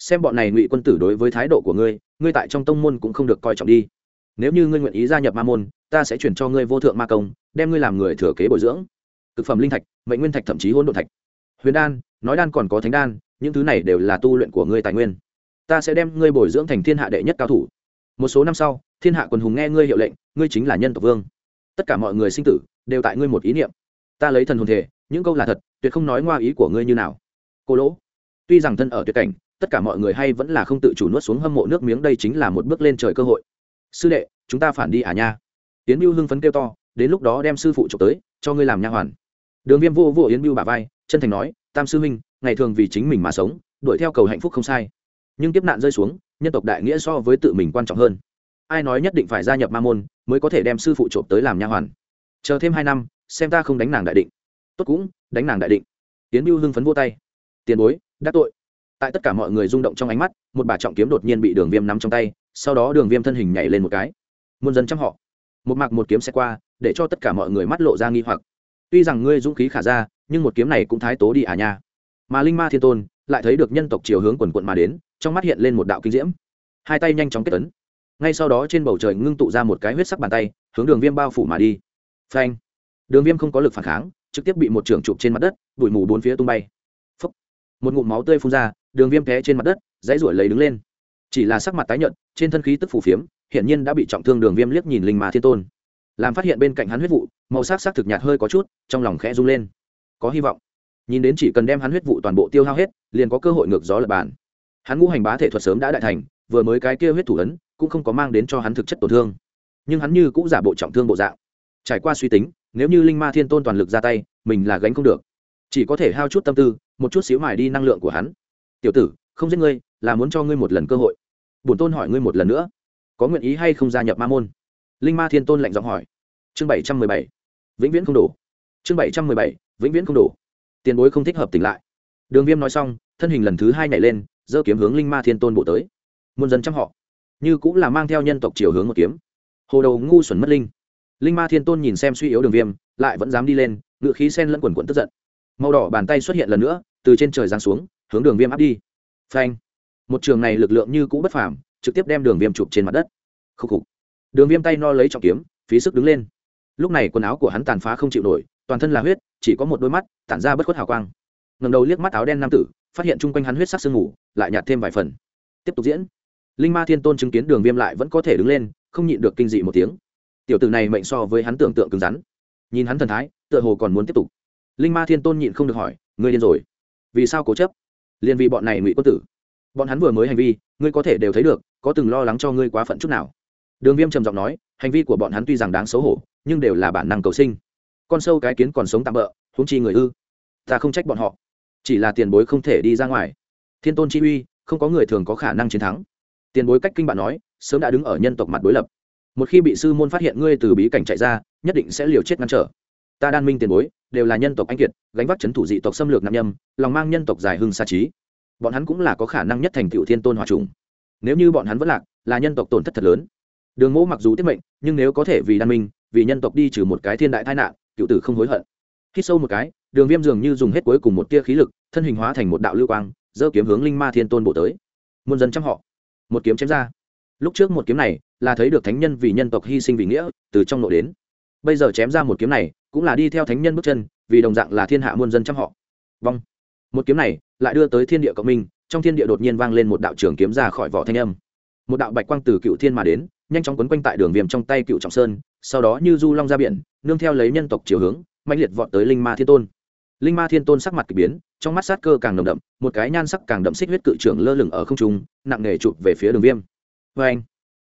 xem bọn này ngụy quân tử đối với thái độ của ngươi ngươi tại trong tông môn cũng không được coi trọng đi. Nếu như ngươi nguyện ý gia nhập ma môn, ta sẽ chuyển cho ngươi vô thượng ma công, đem ngươi làm người thừa kế bồi dưỡng. Thực phẩm linh thạch, mệnh nguyên thạch thậm chí hôn đ ộ thạch. Huyền đan, nói đan còn có thánh đan, những thứ này đều là tu luyện của ngươi tài nguyên. Ta sẽ đem ngươi bồi dưỡng thành thiên hạ đệ nhất cao thủ. Một số năm sau, thiên hạ quần hùng nghe ngươi hiệu lệnh, ngươi chính là nhân tộc vương. Tất cả mọi người sinh tử đều tại ngươi một ý niệm. Ta lấy thần hồn thể, những câu là thật, tuyệt không nói ngoa ý của ngươi như nào. Cô lỗ, tuy rằng thân ở tuyệt cảnh tất cả mọi người hay vẫn là không tự chủ nuốt xuống hâm mộ nước miếng, đây chính là một bước lên trời cơ hội. Sư đệ, chúng ta phản đi à nha. Yến mưu hưng phấn kêu to, đến lúc đó đem sư phụ trộm tới, cho ngươi làm nha hoàn. Đường viêm vô vô yến mưu bà vai, chân thành nói, tam sư huynh, ngày thường vì chính mình mà sống, đuổi theo cầu hạnh phúc không sai. Nhưng kiếp nạn rơi xuống, nhân tộc đại nghĩa so với tự mình quan trọng hơn. Ai nói nhất định phải gia nhập ma môn, mới có thể đem sư phụ trộm tới làm nha hoàn. Chờ thêm hai năm, xem ta không đánh nàng đại định. Tốt cũng, đánh nàng đại định. Tiến mưu hưng phấn vô tay. Tiền bối đắc tội tại tất cả mọi người rung động trong ánh mắt, một bà trọng kiếm đột nhiên bị đường viêm nắm trong tay, sau đó đường viêm thân hình nhảy lên một cái. Muôn dân chăm họ. Một mặc một kiếm sẽ qua, để cho tất cả mọi người mắt lộ ra nghi hoặc. Tuy rằng ngươi dũng khí khả ra, nhưng một kiếm này cũng thái tố đi à nha. Mà linh ma thiên tôn lại thấy được nhân tộc chiều hướng quần quận mà đến, trong mắt hiện lên một đạo kinh diễm. Hai tay nhanh chóng kết tấn ngay sau đó trên bầu trời ngưng tụ ra một cái huyết sắc bàn tay, hướng đường viêm bao phủ mà đi. Phanh. Đường viêm không có lực phản kháng, trực tiếp bị một trưởng chụp trên mặt đất, bụi mù bốn phía tung bay. Phúc. một ngụm máu tươi phun ra đường viêm té trên mặt đất, dãy ruổi lấy đứng lên. Chỉ là sắc mặt tái nhợt, trên thân khí tức phủ phiếm hiện nhiên đã bị trọng thương đường viêm liếc nhìn linh mà thiên tôn. Làm phát hiện bên cạnh hắn huyết vụ, màu sắc sắc thực nhạt hơi có chút, trong lòng khẽ rung lên. Có hy vọng. Nhìn đến chỉ cần đem hắn huyết vụ toàn bộ tiêu hao hết, liền có cơ hội ngược gió lập bàn. Hắn ngũ hành bá thể thuật sớm đã đại thành, vừa mới cái kia huyết thủ ấn, cũng không có mang đến cho hắn thực chất tổn thương. Nhưng hắn như cũng giả bộ trọng thương bộ dạng. Trải qua suy tính, nếu như linh ma thiên tôn toàn lực ra tay, mình là gánh không được. Chỉ có thể hao chút tâm tư, một chút xíu mài đi năng lượng của hắn tiểu tử, không giết ngươi, là muốn cho ngươi một lần cơ hội. Bổn tôn hỏi ngươi một lần nữa, có nguyện ý hay không gia nhập ma môn? Linh ma thiên tôn lạnh giọng hỏi. Chương bảy trăm mười bảy, vĩnh viễn không đủ chương bảy trăm mười bảy, vĩnh viễn không đủ tiền bối không thích hợp tỉnh lại. Đường viêm nói xong, thân hình lần thứ hai nhảy lên, giơ kiếm hướng linh ma thiên tôn bộ tới. Muôn dân chăm họ. Như cũng là mang theo nhân tộc chiều hướng một kiếm. Hồ đầu ngu xuẩn mất linh. Linh ma thiên tôn nhìn xem suy yếu đường viêm, lại vẫn dám đi lên, ngựa khí sen lẫn quần quận tức giận. Màu đỏ bàn tay xuất hiện lần nữa, từ trên trời giáng xuống hướng đường viêm áp đi. Phanh. Một trường này lực lượng như cũ bất phàm, trực tiếp đem đường viêm chụp trên mặt đất. Khúc khục. Đường viêm tay no lấy trọng kiếm, phí sức đứng lên. Lúc này quần áo của hắn tàn phá không chịu nổi, toàn thân là huyết, chỉ có một đôi mắt, tản ra bất khuất hào quang. Ngầm đầu liếc mắt áo đen nam tử, phát hiện chung quanh hắn huyết sắc sương ngủ lại nhạt thêm vài phần. Tiếp tục diễn. Linh ma thiên tôn chứng kiến đường viêm lại vẫn có thể đứng lên, không nhịn được kinh dị một tiếng. Tiểu tử này mệnh so với hắn tưởng tượng cứng rắn. Nhìn hắn thần thái, tựa hồ còn muốn tiếp tục. Linh ma thiên tôn nhịn không được hỏi, ngươi điên rồi? Vì sao cố chấp? Liền vì bọn này ngụy quân tử. Bọn hắn vừa mới hành vi, ngươi có thể đều thấy được, có từng lo lắng cho ngươi quá phận chút nào. Đường viêm trầm giọng nói, hành vi của bọn hắn tuy rằng đáng xấu hổ, nhưng đều là bản năng cầu sinh. Con sâu cái kiến còn sống tạm bỡ huống chi người ư. Ta không trách bọn họ. Chỉ là tiền bối không thể đi ra ngoài. Thiên tôn chi uy, không có người thường có khả năng chiến thắng. Tiền bối cách kinh bạn nói, sớm đã đứng ở nhân tộc mặt đối lập. Một khi bị sư môn phát hiện ngươi từ bí cảnh chạy ra, nhất định sẽ liều chết ngăn trở ta đan minh tiền bối, đều là nhân tộc anh kiệt, gánh vác c h ấ n thủ dị tộc xâm lược nam nhâm, lòng mang nhân tộc dài hưng xa trí. Bọn hắn cũng là có khả năng nhất thành cựu thiên tôn hòa trùng. Nếu như bọn hắn vẫn lạc, là nhân tộc tổn thất thật lớn. Đường mẫu mặc dù tiết mệnh, nhưng nếu có thể vì đan minh, vì nhân tộc đi trừ một cái thiên đại tai nạn cựu tử không hối hận. Khi sâu một cái, đường viêm dường như dùng hết cuối cùng một tia khí lực, thân hình hóa thành một đạo lưu quang dơ kiếm hướng linh ma thiên tôn bộ tới. Muôn dân chăm họ. Một kiếm chém ra. Lúc trước một kiếm này là thấy được thánh nhân vì nhân tộc hy sinh vì nghĩa, từ trong nội đến. Bây giờ chém ra một kiếm này cũng là đi theo thánh nhân bước chân, vì đồng dạng là thiên hạ muôn dân trăm họ. Vong. Một kiếm này lại đưa tới thiên địa cộng minh, trong thiên địa đột nhiên vang lên một đạo trường kiếm ra khỏi vỏ thanh âm. Một đạo bạch quang từ cựu thiên mà đến, nhanh chóng quấn quanh tại đường viêm trong tay cựu trọng sơn, sau đó như du long ra biển, nương theo lấy nhân tộc chiều hướng mạnh liệt vọt tới linh ma thiên tôn. Linh ma thiên tôn sắc mặt k ỳ biến, trong mắt sát cơ càng nồng đậm, một cái nhan sắc càng đậm xích huyết cự trưởng lơ lửng ở không trung, nặng nề chụp về phía đường viêm. Vê anh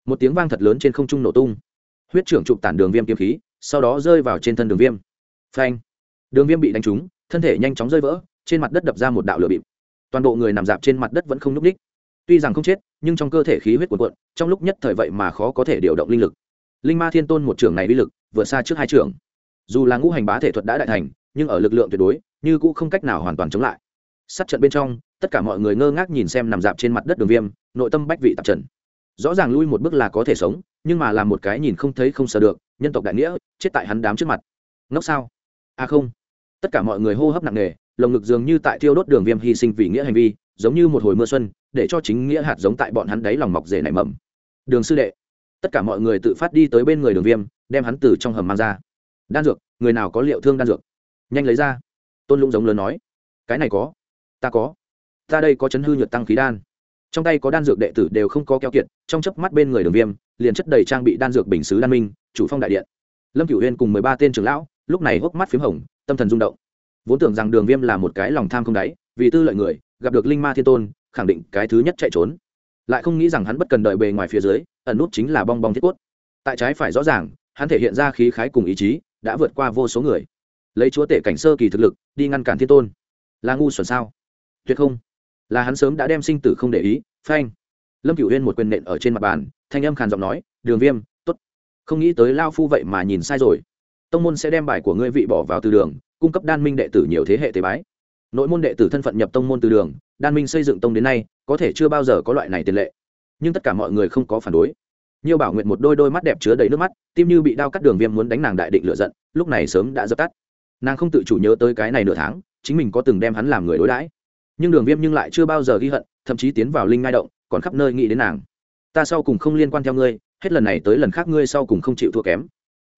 một tiếng vang thật lớn trên không trung nổ tung. Huyết trưởng chụp tản đường viêm kiếm khí sau đó rơi vào trên thân đường viêm. Phanh. Đường viêm bị đánh trúng, thân thể nhanh chóng rơi vỡ, trên mặt đất đập ra một đạo lửa bịp. Toàn bộ người nằm dạp trên mặt đất vẫn không n ú c ních tuy rằng không chết, nhưng trong cơ thể khí huyết cuộn cuộn, trong lúc nhất thời vậy mà khó có thể điều động linh lực. Linh ma thiên tôn một trường này uy lực, vượt xa trước hai trường dù là ngũ hành bá thể thuật đã đại thành, nhưng ở lực lượng tuyệt đối, như cũng không cách nào hoàn toàn chống lại. Sát trận bên trong, tất cả mọi người ngơ ngác nhìn xem nằm dạp trên mặt đất đường viêm, nội tâm bách vị tạp trần. Rõ ràng lui một bước là có thể sống, nhưng mà làm một cái nhìn không thấy không sợ được nhân tộc đại nghĩa, chết tại hắn đám trước mặt. Ngốc sao? A à không. Tất cả mọi người hô hấp nặng nề, lồng ngực dường như tại thiêu đốt đường viêm hy sinh vì nghĩa hành vi, giống như một hồi mưa xuân, để cho chính nghĩa hạt giống tại bọn hắn đáy lòng mọc rể nảy mầm. Đường sư đệ. Tất cả mọi người tự phát đi tới bên người đường viêm, đem hắn từ trong hầm mang ra. Đan dược, người nào có liệu thương đan dược? Nhanh lấy ra. Tôn lũng giống lớn nói. Cái này có. Ta có. Ta đây có chấn hư nhược tăng khí đan. Trong tay có đan dược đệ tử đều không có keo kiệt, trong chớp mắt bên người đường viêm, liền chất đầy trang bị đan dược bình xứ đan minh chủ phong đại điện. Lâm cửu huyên cùng mười ba tên trưởng lão, lúc này hốc mắt p h í m hồng, tâm thần rung động. Vốn tưởng rằng đường viêm là một cái lòng tham không đáy, vì tư lợi người, gặp được linh ma thiên tôn, khẳng định cái thứ nhất chạy trốn. Lại không nghĩ rằng hắn bất cần đợi bề ngoài phía dưới, ẩn nút chính là bong bong thiết quất tại trái phải rõ ràng, hắn thể hiện ra khí khái cùng ý chí, đã vượt qua vô số người. Lấy chúa tể cảnh sơ kỳ thực lực, đi ngăn cản thiên tôn. Là ngu xuẩn sao? Tuyệt không. Là hắn sớm đã đem sinh tử không để ý. Phanh. Lâm cửu huyên một quyền nện ở trên mặt bàn, thanh âm khàn giọng nói, đường viêm không nghĩ tới lao phu vậy mà nhìn sai rồi. Tông môn sẽ đem bài của ngươi vị bỏ vào từ đường, cung cấp đan minh đệ tử nhiều thế hệ tế bái. Nội môn đệ tử thân phận nhập tông môn từ đường, đan minh xây dựng tông đến nay, có thể chưa bao giờ có loại này tiền lệ. Nhưng tất cả mọi người không có phản đối. Nhiều bảo nguyện một đôi đôi mắt đẹp chứa đầy nước mắt, tim như bị đau cắt đường viêm muốn đánh nàng đại định lựa giận, lúc này sớm đã dập tắt. Nàng không tự chủ nhớ tới cái này nửa tháng, chính mình có từng đem hắn làm người đối đãi. Nhưng đường viêm nhưng lại chưa bao giờ ghi hận, thậm chí tiến vào linh ngai động, còn khắp nơi nghĩ đến nàng. Ta sau cùng không liên quan theo ngươi hết lần này tới lần khác ngươi sau cùng không chịu thua kém.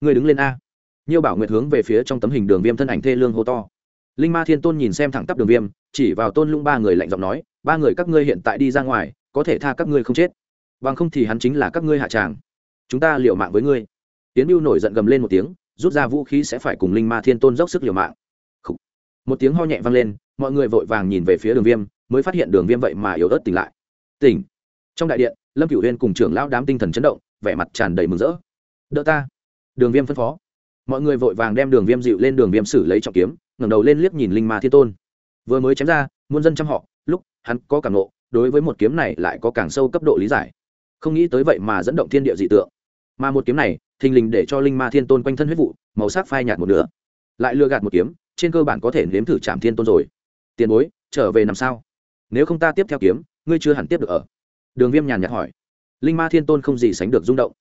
Ngươi đứng lên a. Nhiêu bảo nguyệt hướng về phía trong tấm hình đường viêm thân ảnh thê lương hô to. Linh ma thiên tôn nhìn xem thẳng tắp đường viêm, chỉ vào tôn lũng ba người lạnh giọng nói, ba người các ngươi hiện tại đi ra ngoài, có thể tha các ngươi không chết. Bằng không thì hắn chính là các ngươi hạ tràng. Chúng ta liệu mạng với ngươi. Tiến mưu nổi giận gầm lên một tiếng, rút ra vũ khí sẽ phải cùng linh ma thiên tôn dốc sức liều mạng. Một tiếng ho nhẹ vang lên, mọi người vội vàng nhìn về phía đường viêm, mới phát hiện đường viêm vậy mà yếu ớt tỉnh lại. Tỉnh. Trong đại điện, lâm cửu huyên cùng trưởng lão đám tinh thần chấn động vẻ mặt tràn đầy mừng rỡ. Đỡ ta. Đường viêm phân phó. Mọi người vội vàng đem đường viêm dịu lên, đường viêm xử lấy trọng kiếm, ngẩng đầu lên liếc nhìn linh ma thiên tôn. Vừa mới chém ra, muôn dân chăm họ, lúc hắn có cảm nộ đối với một kiếm này lại có càng sâu cấp độ lý giải. Không nghĩ tới vậy mà dẫn động thiên địa dị tượng. Mà một kiếm này, thình lình để cho linh ma thiên tôn quanh thân huyết vụ, màu sắc phai nhạt một nửa. Lại lừa gạt một kiếm, trên cơ bản có thể nếm thử chạm thiên tôn rồi. Tiền bối, trở về làm sao? Nếu không ta tiếp theo kiếm, ngươi chưa hẳn tiếp được ở. Đường viêm nhàn nhạt hỏi linh ma thiên tôn không gì sánh được rung động.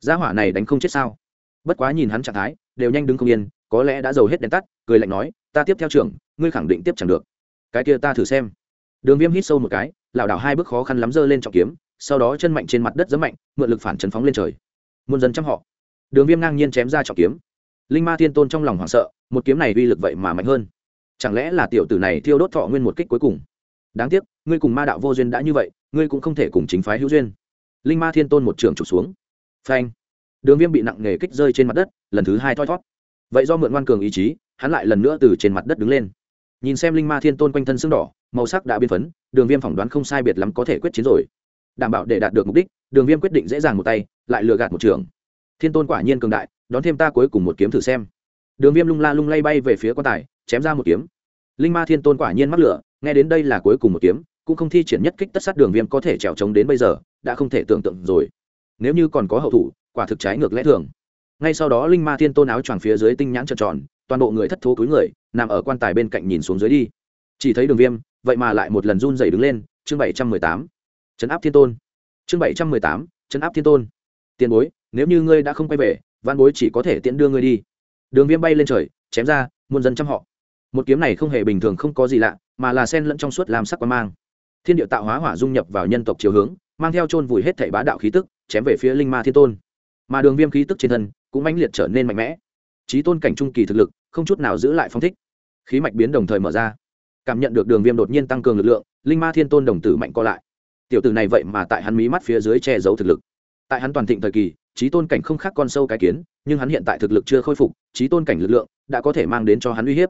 Gia hỏa này đánh không chết sao? Bất quá nhìn hắn trạng thái, đều nhanh đứng không yên, có lẽ đã giàu hết đèn tắt, cười lạnh nói, ta tiếp theo trưởng, ngươi khẳng định tiếp chẳng được. Cái kia ta thử xem. Đường viêm hít sâu một cái, lảo đảo hai bước khó khăn lắm dơ lên trọng kiếm, sau đó chân mạnh trên mặt đất giấm mạnh, mượn lực phản chấn phóng lên trời. Muôn dân chăm họ. Đường viêm ngang nhiên chém ra trọng kiếm. Linh ma thiên tôn trong lòng hoảng sợ, một kiếm này uy lực vậy mà mạnh hơn. Chẳng lẽ là tiểu tử này thiêu đốt thọ nguyên một kích cuối cùng? Đáng tiếc, ngươi cùng ma đạo vô duyên đã như vậy, ngươi cũng không thể cùng chính phái hữu duyên linh ma thiên tôn một trường trục xuống. Phanh. Đường viêm bị nặng nề kích rơi trên mặt đất, lần thứ hai thoi thót. Vậy do mượn ngoan cường ý chí, hắn lại lần nữa từ trên mặt đất đứng lên. Nhìn xem linh ma thiên tôn quanh thân xương đỏ, màu sắc đã biên phấn, đường viêm phỏng đoán không sai biệt lắm có thể quyết chiến rồi. Đảm bảo để đạt được mục đích, đường viêm quyết định dễ dàng một tay, lại lừa gạt một trường. Thiên tôn quả nhiên cường đại, đón thêm ta cuối cùng một kiếm thử xem. Đường viêm lung la lung lay bay về phía quan tài, chém ra một kiếm. Linh ma thiên tôn quả nhiên mắc lửa, nghe đến đây là cuối cùng một kiếm cũng không thi triển nhất kích tất sát đường viêm có thể trèo trống đến bây giờ, đã không thể tưởng tượng rồi. Nếu như còn có hậu thủ, quả thực trái ngược lẽ thường. Ngay sau đó linh ma thiên tôn áo choàng phía dưới tinh nhãn trợn tròn, toàn bộ người thất thố cúi người, nằm ở quan tài bên cạnh nhìn xuống dưới đi. Chỉ thấy đường viêm, vậy mà lại một lần run dày đứng lên, chương bảy trăm mười tám. Chấn áp thiên tôn. Chương bảy trăm mười tám chấn áp thiên tôn. Tiền bối, nếu như ngươi đã không quay về văn bối chỉ có thể tiễn đưa ngươi đi. Đường viêm bay lên trời, chém ra, muôn dân chăm họ. Một kiếm này không hề bình thường, không có gì lạ, mà là sen lẫn trong suốt làm sắc quan mang thiên địa tạo hóa hỏa dung nhập vào nhân tộc chiều hướng, mang theo chôn vùi hết thảy bá đạo khí tức, chém về phía linh ma thiên tôn. Mà đường viêm khí tức trên thân cũng mãnh liệt trở nên mạnh mẽ. Trí tôn cảnh trung kỳ thực lực không chút nào giữ lại phong thích. Khí mạch biến đồng thời mở ra. Cảm nhận được đường viêm đột nhiên tăng cường lực lượng, linh ma thiên tôn đồng tử mạnh co lại. Tiểu tử này vậy mà tại hắn mí mắt phía dưới che giấu thực lực. Tại hắn toàn thịnh thời kỳ trí tôn cảnh không khác con sâu cái kiến, nhưng hắn hiện tại thực lực chưa khôi phục trí tôn cảnh lực lượng đã có thể mang đến cho hắn uy hiếp.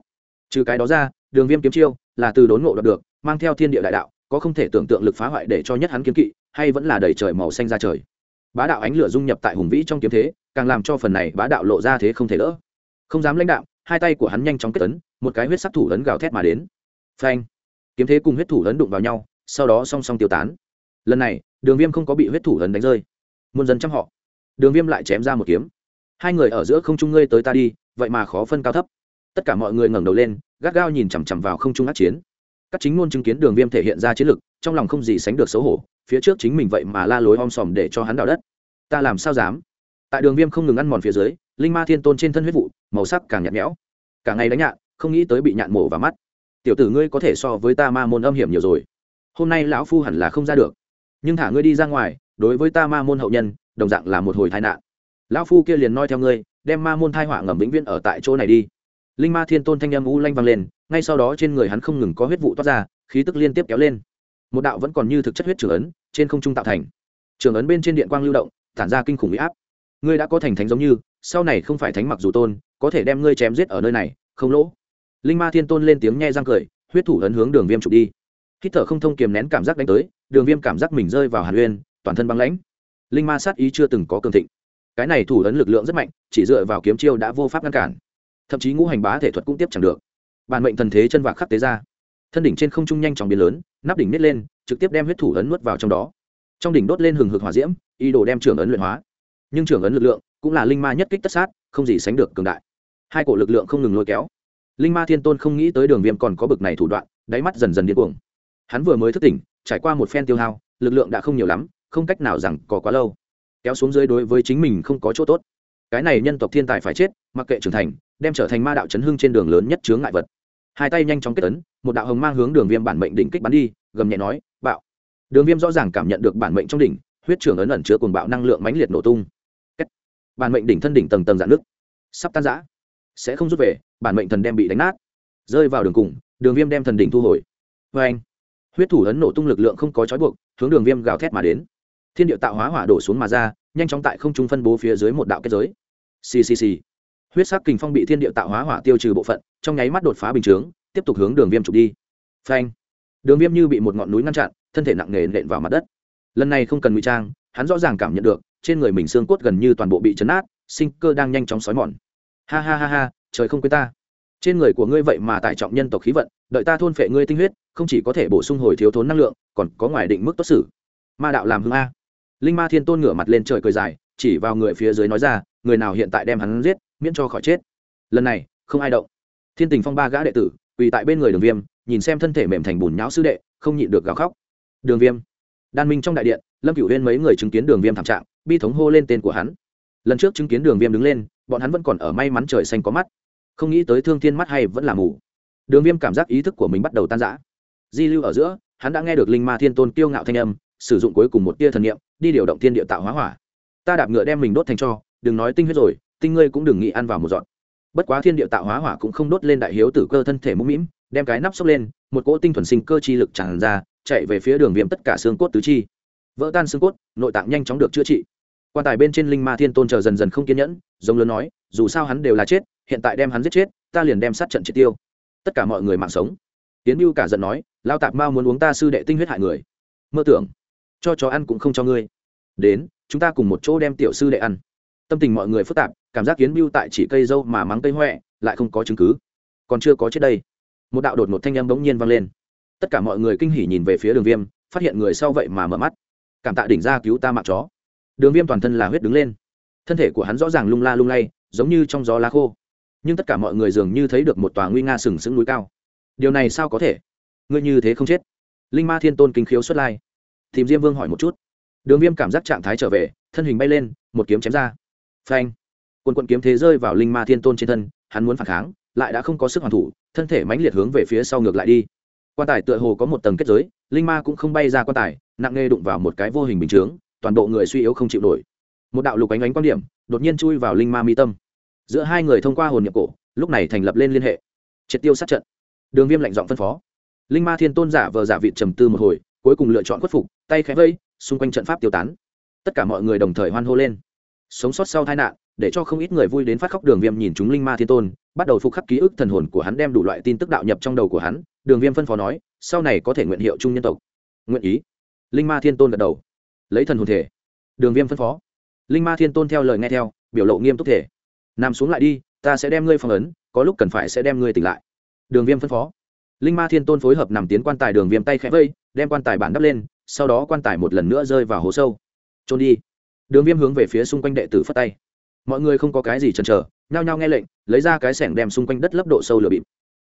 Trừ cái đó ra, đường viêm kiếm chiêu là từ đốn ngộ đạt được, mang theo thiên địa đại đạo có không thể tưởng tượng lực phá hoại để cho nhất hắn kiếm kỵ, hay vẫn là đầy trời màu xanh ra trời. Bá đạo ánh lửa dung nhập tại hùng vĩ trong kiếm thế, càng làm cho phần này bá đạo lộ ra thế không thể đỡ. Không dám lãnh đạo, hai tay của hắn nhanh chóng kết tấn một cái huyết sắc thủ ấn gào thét mà đến. Phanh! Kiếm thế cùng huyết thủ ấn đụng vào nhau, sau đó song song tiêu tán. Lần này, đường viêm không có bị huyết thủ ấn đánh rơi. Muôn dân chăm họ. Đường viêm lại chém ra một kiếm. Hai người ở giữa không trung ngươi tới ta đi, vậy mà khó phân cao thấp. Tất cả mọi người ngẩng đầu lên, gắt gao nhìn chằm chằm vào không trung át chiến các chính ngôn chứng kiến đường viêm thể hiện ra chiến lực, trong lòng không gì sánh được xấu hổ, phía trước chính mình vậy mà la lối om sòm để cho hắn đào đất. Ta làm sao dám? Tại đường viêm không ngừng ăn mòn phía dưới, linh ma thiên tôn trên thân huyết vụ, màu sắc càng nhạt nhẽo. Cả ngày đánh nhạn, không nghĩ tới bị nhạn mổ vào mắt. Tiểu tử ngươi có thể so với ta ma môn âm hiểm nhiều rồi. Hôm nay lão phu hẳn là không ra được. Nhưng thả ngươi đi ra ngoài, đối với ta ma môn hậu nhân, đồng dạng là một hồi tai nạn. Lão phu kia liền noi theo ngươi, đem ma môn thai họa ngầm vĩnh viễn ở tại chỗ này đi linh ma thiên tôn thanh âm u lanh vang lên, ngay sau đó trên người hắn không ngừng có huyết vụ toát ra, khí tức liên tiếp kéo lên. Một đạo vẫn còn như thực chất huyết trưởng ấn, trên không trung tạo thành. Trường ấn bên trên điện quang lưu động, tản ra kinh khủng huy áp. Ngươi đã có thành thánh giống như, sau này không phải thánh mặc dù tôn, có thể đem ngươi chém giết ở nơi này, không lỗ. Linh ma thiên tôn lên tiếng nhe răng cười, huyết thủ ấn hướng đường viêm trục đi. Hít thở không thông kiềm nén cảm giác đánh tới, đường viêm cảm giác mình rơi vào hàn uyên, toàn thân băng lãnh. Linh ma sát ý chưa từng có cường thịnh. Cái này thủ ấn lực lượng rất mạnh, chỉ dựa vào kiếm chiêu đã vô pháp ngăn cản thậm chí ngũ hành bá thể thuật cũng tiếp chẳng được. Bản mệnh thần thế chân vạc khắc tế ra. Thân đỉnh trên không trung nhanh chóng biến lớn, nắp đỉnh nít lên, trực tiếp đem huyết thủ ấn nuốt vào trong đó. Trong đỉnh đốt lên hừng hực hỏa diễm, ý đồ đem trưởng ấn luyện hóa. Nhưng trưởng ấn lực lượng cũng là linh ma nhất kích tất sát, không gì sánh được cường đại. Hai cổ lực lượng không ngừng lôi kéo. Linh ma thiên tôn không nghĩ tới đường viêm còn có bực này thủ đoạn, đáy mắt dần dần điên cuồng. Hắn vừa mới thức tỉnh, trải qua một phen tiêu hao, lực lượng đã không nhiều lắm, không cách nào rằng có quá lâu. Kéo xuống dưới đối với chính mình không có chỗ tốt. Cái này nhân tộc thiên tài phải chết, mặc kệ trưởng thành đem trở thành ma đạo chấn hưng trên đường lớn nhất chướng ngại vật. Hai tay nhanh chóng kết ấn, một đạo hồng mang hướng đường viêm bản mệnh đỉnh kích bắn đi, gầm nhẹ nói, bạo. Đường viêm rõ ràng cảm nhận được bản mệnh trong đỉnh, huyết trưởng ấn ẩn chứa cuồng bạo năng lượng mãnh liệt nổ tung. Bản mệnh đỉnh thân đỉnh tầng tầng dạn nước sắp tan giã sẽ không rút về, bản mệnh thần đem bị đánh nát. Rơi vào đường cùng, đường viêm đem thần đỉnh thu hồi. Vê anh, huyết thủ ấn nổ tung lực lượng không có trói buộc, hướng đường viêm gào thét mà đến. Thiên địa tạo hóa hỏa đổ xuống mà ra, nhanh chóng tại không trung phân bố phía dưới một đạo kết giới. Ccc huyết sắc kình phong bị thiên địa tạo hóa hỏa tiêu trừ bộ phận, trong nháy mắt đột phá bình chướng, tiếp tục hướng đường viêm trục đi. Phanh. Đường viêm như bị một ngọn núi ngăn chặn, thân thể nặng nề nện vào mặt đất. Lần này không cần ngụy trang, hắn rõ ràng cảm nhận được, trên người mình xương cốt gần như toàn bộ bị chấn át sinh cơ đang nhanh chóng xói mòn. Ha ha ha ha, trời không quên ta. Trên người của ngươi vậy mà tải trọng nhân tộc khí vận, đợi ta thôn phệ ngươi tinh huyết, không chỉ có thể bổ sung hồi thiếu thốn năng lượng, còn có ngoài định mức tốt xử. Ma đạo làm hương a. Linh ma thiên tôn ngửa mặt lên trời cười dài, chỉ vào người phía dưới nói ra, người nào hiện tại đem hắn giết miễn cho khỏi chết. Lần này, không ai động. Thiên tình phong ba gã đệ tử, quỳ tại bên người đường viêm, nhìn xem thân thể mềm thành bùn nhão sư đệ, không nhịn được gào khóc. Đường viêm, đan minh trong đại điện, lâm cửu huyên mấy người chứng kiến đường viêm thảm trạng, bi thống hô lên tên của hắn. Lần trước chứng kiến đường viêm đứng lên, bọn hắn vẫn còn ở may mắn trời xanh có mắt. Không nghĩ tới thương thiên mắt hay vẫn là mù. Đường viêm cảm giác ý thức của mình bắt đầu tan rã. Di lưu ở giữa, hắn đã nghe được linh ma thiên tôn kiêu ngạo thanh âm, sử dụng cuối cùng một tia thần nghiệm đi điều động thiên địa tạo hóa hỏa. Ta đạp ngựa đem mình đốt thành cho, đừng nói tinh huyết rồi tinh ngươi cũng đừng nghĩ ăn vào một dọn bất quá thiên địa tạo hóa hỏa cũng không đốt lên đại hiếu tử cơ thân thể mũm mĩm, đem cái nắp xốc lên, một cỗ tinh thuần sinh cơ chi lực tràn ra, chạy về phía đường viêm tất cả xương cốt tứ chi. Vỡ tan xương cốt, nội tạng nhanh chóng được chữa trị. Quan tài bên trên linh ma thiên tôn chờ dần dần không kiên nhẫn, giống lớn nói, dù sao hắn đều là chết, hiện tại đem hắn giết chết, ta liền đem sát trận triệt tiêu. Tất cả mọi người mạng sống. Tiến mưu cả giận nói, lao tạp mao muốn uống ta sư đệ tinh huyết hại người. Mơ tưởng, cho chó ăn cũng không cho ngươi. Đến, chúng ta cùng một chỗ đem tiểu sư đệ ăn. Tâm tình mọi người phức tạp cảm giác kiến bưu tại chỉ cây dâu mà mắng cây huệ lại không có chứng cứ. Còn chưa có chết đây. Một đạo đột một thanh âm bỗng nhiên vang lên. Tất cả mọi người kinh hỉ nhìn về phía đường viêm, phát hiện người sau vậy mà mở mắt. Cảm tạ đỉnh ra cứu ta mạng chó. Đường viêm toàn thân là huyết đứng lên. Thân thể của hắn rõ ràng lung la lung lay, giống như trong gió lá khô. Nhưng tất cả mọi người dường như thấy được một tòa nguy nga sừng sững núi cao. Điều này sao có thể? Ngươi như thế không chết. Linh ma thiên tôn kinh khiếu xuất lai. Tìm diêm vương hỏi một chút. Đường viêm cảm giác trạng thái trở về, thân hình bay lên, một kiếm chém ra. Phanh quân quận kiếm thế rơi vào linh ma thiên tôn trên thân, hắn muốn phản kháng, lại đã không có sức hoàn thủ, thân thể mãnh liệt hướng về phía sau ngược lại đi. Quan tài tựa hồ có một tầng kết giới, linh ma cũng không bay ra quan tài, nặng nề đụng vào một cái vô hình bình chướng, toàn bộ người suy yếu không chịu nổi. Một đạo lục ánh ánh quan điểm, đột nhiên chui vào linh ma mi tâm. Giữa hai người thông qua hồn nhập cổ, lúc này thành lập lên liên hệ. Triệt tiêu sát trận. Đường viêm lạnh giọng phân phó. Linh ma thiên tôn giả vờ giả vị trầm tư một hồi, cuối cùng lựa chọn khuất phục, tay khẽ vây, xung quanh trận pháp tiêu tán. Tất cả mọi người đồng thời hoan hô lên. Sống sót sau tai nạn để cho không ít người vui đến phát khóc. Đường viêm nhìn chúng linh ma thiên tôn, bắt đầu phục khắc ký ức thần hồn của hắn, đem đủ loại tin tức đạo nhập trong đầu của hắn. Đường viêm phân phó nói, sau này có thể nguyện hiệu chung nhân tộc. Nguyện ý. Linh ma thiên tôn gật đầu. Lấy thần hồn thể. Đường viêm phân phó. Linh ma thiên tôn theo lời nghe theo, biểu lộ nghiêm túc thể. Nằm xuống lại đi, ta sẽ đem ngươi phong ấn, có lúc cần phải sẽ đem ngươi tỉnh lại. Đường viêm phân phó. Linh ma thiên tôn phối hợp nằm tiến quan tài, đường viêm tay khẽ vây, đem quan tài bản đắp lên, sau đó quan tài một lần nữa rơi vào hố sâu. Trôn đi. Đường viêm hướng về phía xung quanh đệ tử phất tay mọi người không có cái gì chần chờ, nhao nhao nghe lệnh, lấy ra cái sẻng đem xung quanh đất lấp độ sâu lửa bịp.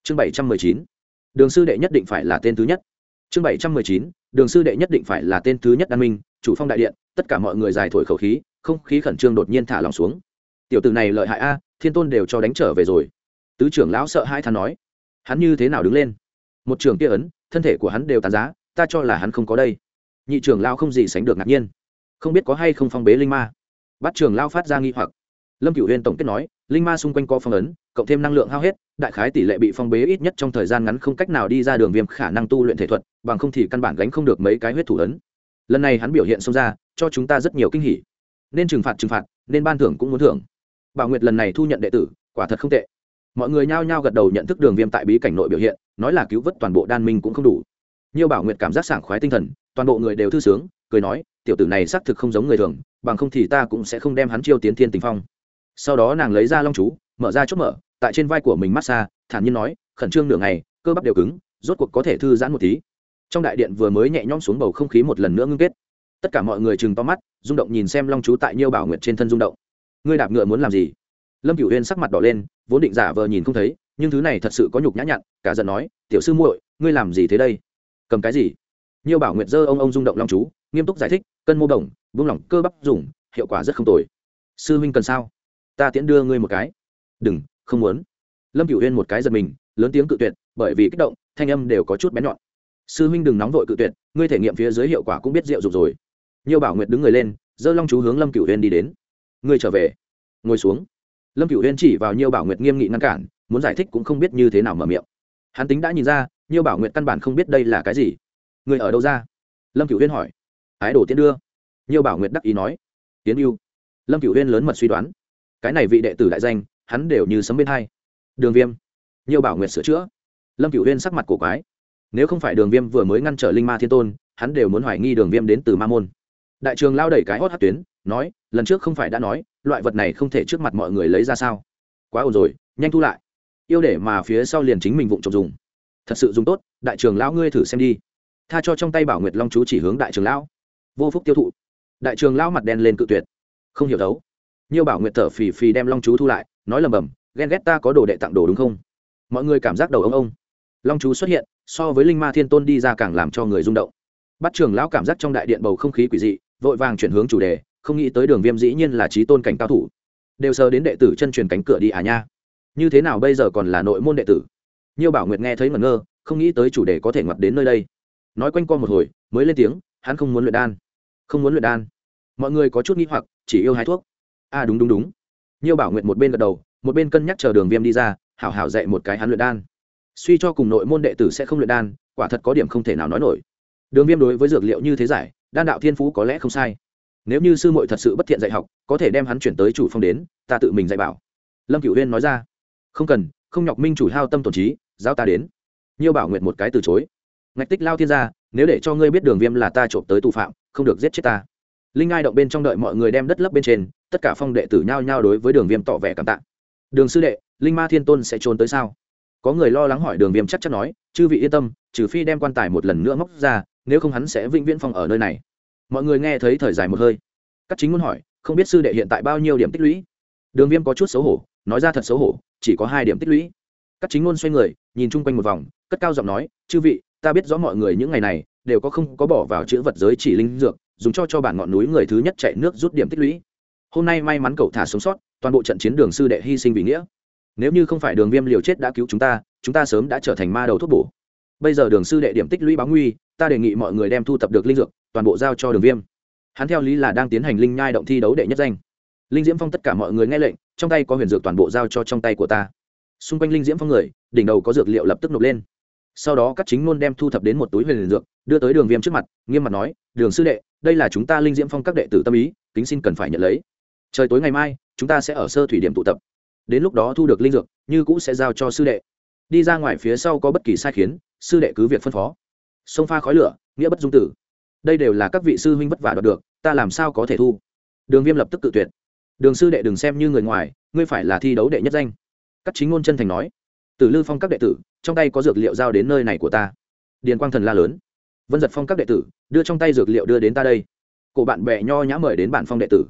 Chương bảy trăm mười chín. Đường sư đệ nhất định phải là tên thứ nhất. Chương bảy trăm mười chín. Đường sư đệ nhất định phải là tên thứ nhất đan minh, chủ phong đại điện, tất cả mọi người dài thổi khẩu khí, không khí khẩn trương đột nhiên thả lòng xuống. Tiểu tử này lợi hại a, thiên tôn đều cho đánh trở về rồi. Tứ trưởng lão sợ hai thằng nói. Hắn như thế nào đứng lên? Một trưởng kia ấn, thân thể của hắn đều tàn giá, ta cho là hắn không có đây. Nhị trưởng lão không gì sánh được ngạc nhiên. Không biết có hay không phong bế linh ma. Bắt trưởng lão phát ra nghi hoặc lâm cửu huyên tổng kết nói, linh ma xung quanh có phong ấn, cộng thêm năng lượng hao hết, đại khái tỷ lệ bị phong bế ít nhất trong thời gian ngắn không cách nào đi ra đường viêm khả năng tu luyện thể thuật, bằng không thì căn bản gánh không được mấy cái huyết thủ ấn. Lần này hắn biểu hiện xông ra, cho chúng ta rất nhiều kinh hỉ. Nên trừng phạt trừng phạt, nên ban thưởng cũng muốn thưởng. Bảo nguyệt lần này thu nhận đệ tử, quả thật không tệ. Mọi người nhao nhao gật đầu nhận thức đường viêm tại bí cảnh nội biểu hiện, nói là cứu vớt toàn bộ đan minh cũng không đủ. Nhiều bảo nguyệt cảm giác sảng khoái tinh thần, toàn bộ người đều thư sướng, cười nói, tiểu tử này xác thực không giống người thường, bằng không thì ta cũng sẽ không đem hắn chiêu tiến thiên tình phong sau đó nàng lấy ra long chú, mở ra chốt mở, tại trên vai của mình massage thản nhiên nói, khẩn trương nửa ngày, cơ bắp đều cứng, rốt cuộc có thể thư giãn một tí. Trong đại điện vừa mới nhẹ nhõm xuống bầu không khí một lần nữa ngưng kết. Tất cả mọi người chừng to mắt, rung động nhìn xem long chú tại nhiêu bảo nguyệt trên thân rung động. Ngươi đạp ngựa muốn làm gì? Lâm cửu huyên sắc mặt đỏ lên, vốn định giả vờ nhìn không thấy, nhưng thứ này thật sự có nhục nhã nhặn, cả giận nói, tiểu sư muội, ngươi làm gì thế đây? Cầm cái gì? Nhiêu bảo nguyệt dơ ông ông rung động long chú, nghiêm túc giải thích, cân mô đồng, vung lỏng cơ bắp dùng, hiệu quả rất không tồi. Sư huynh cần sao? Ta tiễn đưa ngươi một cái. Đừng, không muốn. Lâm cửu huyên một cái giật mình, lớn tiếng cự tuyệt, bởi vì kích động, thanh âm đều có chút bén nhọn. Sư huynh đừng nóng vội cự tuyệt, ngươi thể nghiệm phía dưới hiệu quả cũng biết rượu dục rồi. Nhiều bảo nguyệt đứng người lên, giơ long chú hướng lâm cửu huyên đi đến. Ngươi trở về. Ngồi xuống. Lâm cửu huyên chỉ vào nhiều bảo nguyệt nghiêm nghị ngăn cản, muốn giải thích cũng không biết như thế nào mở miệng. Hắn tính đã nhìn ra nhiều bảo nguyệt căn bản không biết đây là cái gì. Người ở đâu ra? Lâm cửu huyên hỏi. Ái đồ tiến đưa. Nhiều bảo nguyệt đắc ý nói. Tiến yêu. Lâm cửu huyên lớn mật suy đoán cái này vị đệ tử đại danh, hắn đều như sấm bên hai. Đường viêm, nhiều bảo nguyệt sửa chữa. Lâm cựu huyên sắc mặt cổ quái. Nếu không phải đường viêm vừa mới ngăn trở linh ma thiên tôn, hắn đều muốn hoài nghi đường viêm đến từ ma môn. Đại trường lao đẩy cái hót hát tuyến, nói, lần trước không phải đã nói, loại vật này không thể trước mặt mọi người lấy ra sao? Quá ổn rồi, nhanh thu lại. Yêu để mà phía sau liền chính mình vụng trộm dùng. Thật sự dùng tốt, đại trường lão ngươi thử xem đi. Tha cho trong tay bảo nguyệt long chú chỉ hướng đại trường lão. Vô phúc tiêu thụ. Đại trường lão mặt đen lên cự tuyệt. Không hiểu đấu nhiều bảo nguyệt thở phì phì đem long chú thu lại, nói lầm bầm, ghen ghét ta có đồ đệ tặng đồ đúng không? Mọi người cảm giác đầu ông ông. Long chú xuất hiện, so với linh ma thiên tôn đi ra càng làm cho người rung động. Bắt trường lão cảm giác trong đại điện bầu không khí quỷ dị, vội vàng chuyển hướng chủ đề, không nghĩ tới đường viêm dĩ nhiên là trí tôn cảnh cao thủ. Đều sờ đến đệ tử chân truyền cánh cửa đi à nha. Như thế nào bây giờ còn là nội môn đệ tử? Nhiều bảo nguyệt nghe thấy ngẩn ngơ, không nghĩ tới chủ đề có thể ngoặt đến nơi đây. Nói quanh co một hồi, mới lên tiếng, hắn không muốn luyện đan. Không muốn luyện đan? Mọi người có chút nghi hoặc, chỉ yêu hái thuốc à đúng đúng đúng. Nhiều bảo nguyệt một bên gật đầu, một bên cân nhắc chờ đường viêm đi ra, hảo hảo dạy một cái hắn luyện đan. Suy cho cùng nội môn đệ tử sẽ không luyện đan, quả thật có điểm không thể nào nói nổi. Đường viêm đối với dược liệu như thế giải, đan đạo thiên phú có lẽ không sai. Nếu như sư muội thật sự bất thiện dạy học, có thể đem hắn chuyển tới chủ phong đến, ta tự mình dạy bảo. Lâm cửu huyên nói ra. Không cần, không nhọc minh chủ hao tâm tổn trí giao ta đến. Nhiều bảo nguyện một cái từ chối. Ngạch tích lao thiên gia nếu để cho ngươi biết đường viêm là ta trộm tới tù phạm, không được giết chết ta linh ngai động bên trong đợi mọi người đem đất lấp bên trên, tất cả phong đệ tử nhao nhao đối với đường viêm tỏ vẻ cảm tạ. Đường sư đệ, linh ma thiên tôn sẽ trốn tới sao? Có người lo lắng hỏi đường viêm chắc chắn nói, chư vị yên tâm, trừ phi đem quan tài một lần nữa móc ra, nếu không hắn sẽ vĩnh viễn phong ở nơi này. Mọi người nghe thấy thời dài một hơi. Các chính muốn hỏi, không biết sư đệ hiện tại bao nhiêu điểm tích lũy? Đường viêm có chút xấu hổ, nói ra thật xấu hổ, chỉ có hai điểm tích lũy. Các chính ngôn xoay người, nhìn chung quanh một vòng, cất cao giọng nói, chư vị, ta biết rõ mọi người những ngày này đều có không có bỏ vào chữ vật giới chỉ linh dược dùng cho cho bản ngọn núi người thứ nhất chạy nước rút điểm tích lũy. Hôm nay may mắn cậu thả sống sót, toàn bộ trận chiến đường sư đệ hy sinh vì nghĩa. Nếu như không phải đường viêm liều chết đã cứu chúng ta chúng ta sớm đã trở thành ma đầu thuốc bổ. Bây giờ đường sư đệ điểm tích lũy báo nguy, ta đề nghị mọi người đem thu thập được linh dược, toàn bộ giao cho đường viêm. Hắn theo lý là đang tiến hành linh nhai động thi đấu đệ nhất danh. Linh diễm phong tất cả mọi người nghe lệnh, trong tay có huyền dược toàn bộ giao cho trong tay của ta. Xung quanh linh diễm phong người, đỉnh đầu có dược liệu lập tức nộp lên sau đó các chính ngôn đem thu thập đến một túi huyền dược, đưa tới đường viêm trước mặt, nghiêm mặt nói, đường sư đệ, đây là chúng ta linh diễm phong các đệ tử tâm ý, kính xin cần phải nhận lấy. Trời tối ngày mai, chúng ta sẽ ở sơ thủy điểm tụ tập. Đến lúc đó thu được linh dược, như cũ sẽ giao cho sư đệ. Đi ra ngoài phía sau có bất kỳ sai khiến, sư đệ cứ việc phân phó. Sông pha khói lửa, nghĩa bất dung tử. Đây đều là các vị sư huynh vất vả đoạt được, ta làm sao có thể thu? Đường viêm lập tức tự tuyệt. Đường sư đệ đừng xem như người ngoài, ngươi phải là thi đấu đệ nhất danh. Các chính ngôn chân thành nói. Tử lư phong các đệ tử, trong tay có dược liệu giao đến nơi này của ta. Điền quang thần la lớn. Vân giật phong các đệ tử, đưa trong tay dược liệu đưa đến ta đây. Cổ bạn bè nho nhã mời đến bản phong đệ tử.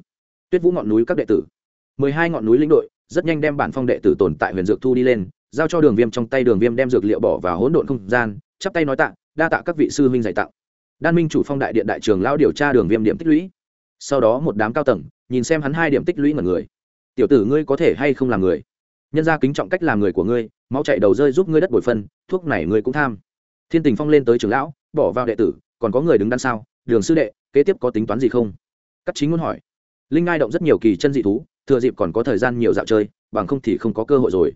Tuyết vũ ngọn núi các đệ tử. Mười hai ngọn núi lĩnh đội, rất nhanh đem bản phong đệ tử tồn tại huyền dược thu đi lên, giao cho đường viêm trong tay đường viêm đem dược liệu bỏ vào hỗn độn không gian, chắp tay nói tạ, đa tạ các vị sư huynh dạy tặng. Đan minh chủ phong đại điện đại trường lao điều tra đường viêm điểm tích lũy. Sau đó một đám cao tầng, nhìn xem hắn hai điểm tích lũy mật người. Tiểu tử ngươi có thể hay không làm người? Nhân ra kính trọng cách làm người của ngươi máu chạy đầu rơi giúp ngươi đất bồi phân, thuốc này ngươi cũng tham. Thiên tình phong lên tới trường lão, bỏ vào đệ tử, còn có người đứng đằng sau đường sư đệ, kế tiếp có tính toán gì không? Cắt chính muốn hỏi. Linh ngai động rất nhiều kỳ chân dị thú, thừa dịp còn có thời gian nhiều dạo chơi, bằng không thì không có cơ hội rồi.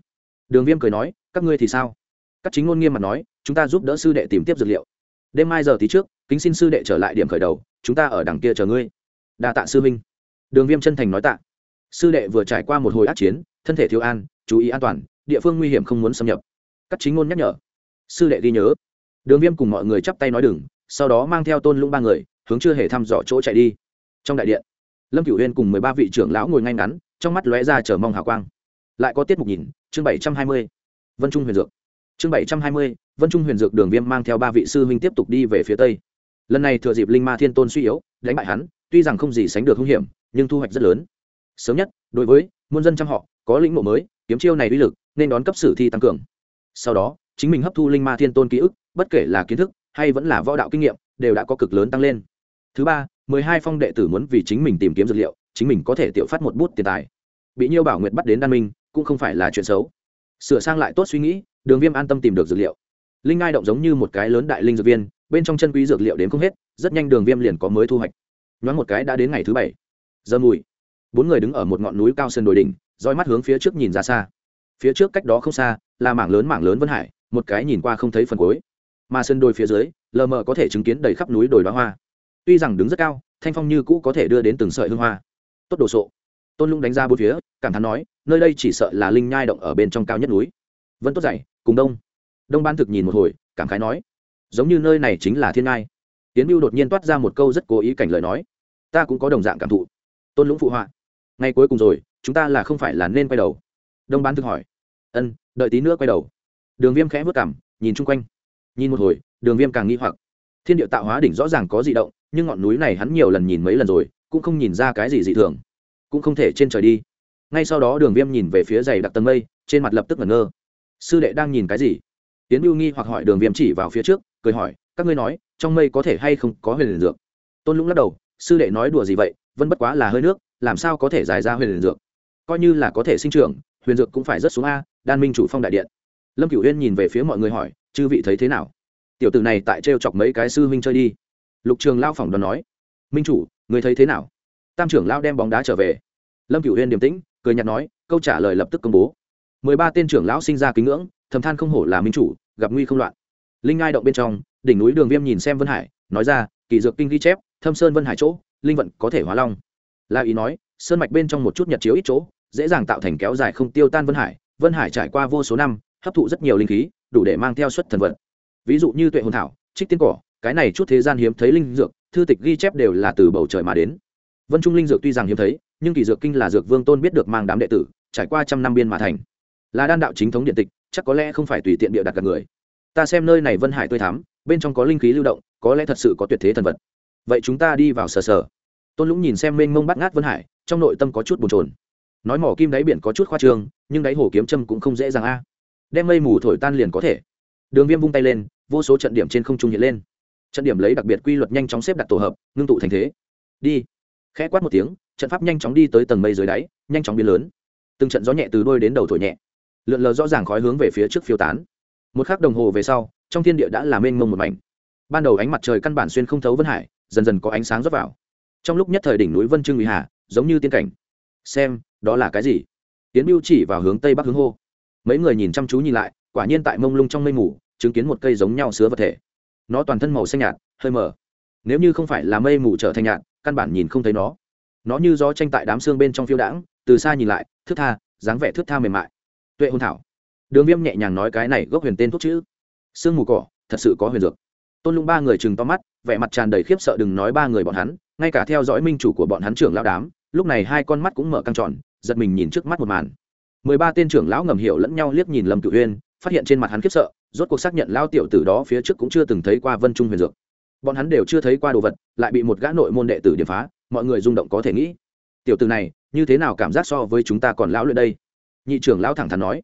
Đường viêm cười nói, các ngươi thì sao? Các chính ngôn nghiêm mặt nói, chúng ta giúp đỡ sư đệ tìm tiếp dược liệu. Đêm mai giờ tí trước, kính xin sư đệ trở lại điểm khởi đầu, chúng ta ở đằng kia chờ ngươi. Đa tạ sư minh đường viêm chân thành nói tạ. Sư đệ vừa trải qua một hồi át chiến, thân thể thiếu an, chú ý an toàn địa phương nguy hiểm không muốn xâm nhập. Các chính ngôn nhắc nhở. Sư đệ ghi nhớ. Đường viêm cùng mọi người chắp tay nói đừng, sau đó mang theo tôn lũng ba người, hướng chưa hề thăm dò chỗ chạy đi. Trong đại điện, lâm cửu huyên cùng mười ba vị trưởng lão ngồi ngay ngắn, trong mắt lóe ra chờ mong hào quang. Lại có tiết mục nhìn, chương bảy trăm hai mươi. Vân trung huyền dược. Chương bảy trăm hai mươi, vân trung huyền dược đường viêm mang theo ba vị sư huynh tiếp tục đi về phía tây. Lần này thừa dịp linh ma thiên tôn suy yếu, đánh bại hắn, tuy rằng không gì sánh được hung hiểm, nhưng thu hoạch rất lớn. Sớm nhất, đối với muôn dân trăm họ, có lĩnh mộ mới, kiếm chiêu này uy lực nên đón cấp sử thi tăng cường. Sau đó, chính mình hấp thu linh ma thiên tôn ký ức, bất kể là kiến thức hay vẫn là võ đạo kinh nghiệm, đều đã có cực lớn tăng lên. Thứ ba, mười hai phong đệ tử muốn vì chính mình tìm kiếm dược liệu, chính mình có thể tiểu phát một bút tiền tài. Bị nhiêu bảo nguyệt bắt đến đan minh, cũng không phải là chuyện xấu. Sửa sang lại tốt suy nghĩ, đường viêm an tâm tìm được dược liệu. Linh ngai động giống như một cái lớn đại linh dược viên, bên trong chân quý dược liệu đến không hết, rất nhanh đường viêm liền có mới thu hoạch. Nhoáng một cái đã đến ngày thứ bảy. Giờ mùi. Bốn người đứng ở một ngọn núi cao sơn đồi đỉnh, roi mắt hướng phía trước nhìn ra xa phía trước cách đó không xa, là mảng lớn mảng lớn vân hải, một cái nhìn qua không thấy phần cuối. Mà sân đồi phía dưới, lờ mờ có thể chứng kiến đầy khắp núi đồi đoá hoa. Tuy rằng đứng rất cao, thanh phong như cũ có thể đưa đến từng sợi hương hoa. Tốt đồ sộ. Tôn lũng đánh ra bốn phía, cảm thán nói, nơi đây chỉ sợ là linh nhai động ở bên trong cao nhất núi. Vẫn tốt dậy cùng đông. Đông ban thực nhìn một hồi, cảm khái nói, giống như nơi này chính là thiên ngai tiến mưu đột nhiên toát ra một câu rất cố ý cảnh lời nói, ta cũng có đồng dạng cảm thụ. Tôn lũng phụ họa, ngay cuối cùng rồi, chúng ta là không phải là nên quay đầu đông bán thực hỏi. Ân, đợi tí nữa quay đầu. Đường viêm khẽ vất cảm, nhìn chung quanh. Nhìn một hồi, đường viêm càng nghi hoặc. Thiên địa tạo hóa đỉnh rõ ràng có di động, nhưng ngọn núi này hắn nhiều lần nhìn mấy lần rồi, cũng không nhìn ra cái gì dị thường. Cũng không thể trên trời đi. Ngay sau đó đường viêm nhìn về phía dày đặc tầng mây, trên mặt lập tức ngẩn ngơ. Sư đệ đang nhìn cái gì? Tiến mưu nghi hoặc hỏi đường viêm chỉ vào phía trước, cười hỏi, các ngươi nói, trong mây có thể hay không có huyền liền dược? Tôn lũng lắc đầu, sư đệ nói đùa gì vậy, vẫn bất quá là hơi nước, làm sao có thể dài ra huyền liền dược? Coi như là có thể sinh trưởng huyền dược cũng phải rất xuống a, đan minh chủ phong đại điện. Lâm cửu huyên nhìn về phía mọi người hỏi, chư vị thấy thế nào? Tiểu tử này tại trêu chọc mấy cái sư huynh chơi đi. Lục trường lao phỏng đoán nói, minh chủ, người thấy thế nào? Tam trưởng lao đem bóng đá trở về. Lâm cửu huyên điềm tĩnh, cười nhạt nói, câu trả lời lập tức công bố. Mười ba tên trưởng lão sinh ra kính ngưỡng, thầm than không hổ là minh chủ, gặp nguy không loạn. Linh ngai động bên trong, đỉnh núi đường viêm nhìn xem vân hải, nói ra, kỳ dược kinh ghi chép, thâm sơn vân hải chỗ, linh vận có thể hóa long. La ý nói, sơn mạch bên trong một chút nhật chiếu ít chỗ dễ dàng tạo thành kéo dài không tiêu tan vân hải vân hải trải qua vô số năm, hấp thụ rất nhiều linh khí, đủ để mang theo xuất thần vật. Ví dụ như tuệ hồn thảo, trích tiên cỏ, cái này chút thế gian hiếm thấy linh dược, thư tịch ghi chép đều là từ bầu trời mà đến. Vân trung linh dược tuy rằng hiếm thấy, nhưng kỳ dược kinh là dược vương tôn biết được mang đám đệ tử, trải qua trăm năm biên mà thành. Là đan đạo chính thống điện tịch, chắc có lẽ không phải tùy tiện địa đặt cả người. Ta xem nơi này vân hải tươi thắm, bên trong có linh khí lưu động, có lẽ thật sự có tuyệt thế thần vật. Vậy chúng ta đi vào sờ sờ. Tôn lũng nhìn xem mênh mông bắt ngát vân hải, trong nội tâm có chút bồn trồn nói mỏ kim đáy biển có chút khoa trương, nhưng đáy hồ kiếm châm cũng không dễ dàng a. Đem mây mù thổi tan liền có thể. Đường viêm vung tay lên, vô số trận điểm trên không trung hiện lên. Trận điểm lấy đặc biệt quy luật nhanh chóng xếp đặt tổ hợp, ngưng tụ thành thế. Đi. Khẽ quát một tiếng, trận pháp nhanh chóng đi tới tầng mây dưới đáy, nhanh chóng biến lớn. Từng trận gió nhẹ từ đôi đến đầu thổi nhẹ. Lượn lờ rõ ràng khói hướng về phía trước phiêu tán. Một k h ắ c đồng hồ về sau, trong thiên địa đã làm mênh mông một mảnh. Ban đầu ánh mặt trời căn bản xuyên không thấu vân hải, dần dần có ánh sáng rót vào. Trong lúc nhất thời đỉnh núi vân trưng ủy hà, giống như tiên cảnh. Xem đó là cái gì? Tiến biêu chỉ vào hướng tây bắc hướng hô. Mấy người nhìn chăm chú nhìn lại, quả nhiên tại mông lung trong mây mù, chứng kiến một cây giống nhau sứa vật thể. Nó toàn thân màu xanh nhạt, hơi mờ. Nếu như không phải là mây mù trở thành nhạt, căn bản nhìn không thấy nó. Nó như gió tranh tại đám xương bên trong phiêu đãng, từ xa nhìn lại thước tha, dáng vẻ thước tha mềm mại. Tuệ hôn thảo. Đường viêm nhẹ nhàng nói cái này gốc huyền tên thuốc chữ. Sương mù cỏ, thật sự có huyền dược. Tôn Lung ba người chừng to mắt, vẻ mặt tràn đầy khiếp sợ đừng nói ba người bọn hắn, ngay cả theo dõi minh chủ của bọn hắn trưởng lao đám, lúc này hai con mắt cũng mở căng tròn giật mình nhìn trước mắt một màn. Mười ba tên trưởng lão ngầm hiểu lẫn nhau liếc nhìn lâm cửu huyên, phát hiện trên mặt hắn khiếp sợ, rốt cuộc xác nhận lao tiểu tử đó phía trước cũng chưa từng thấy qua vân trung huyền dược. Bọn hắn đều chưa thấy qua đồ vật, lại bị một gã nội môn đệ tử điểm phá, mọi người rung động có thể nghĩ. Tiểu tử này, như thế nào cảm giác so với chúng ta còn lão luyện đây? Nhị trưởng lão thẳng thắn nói.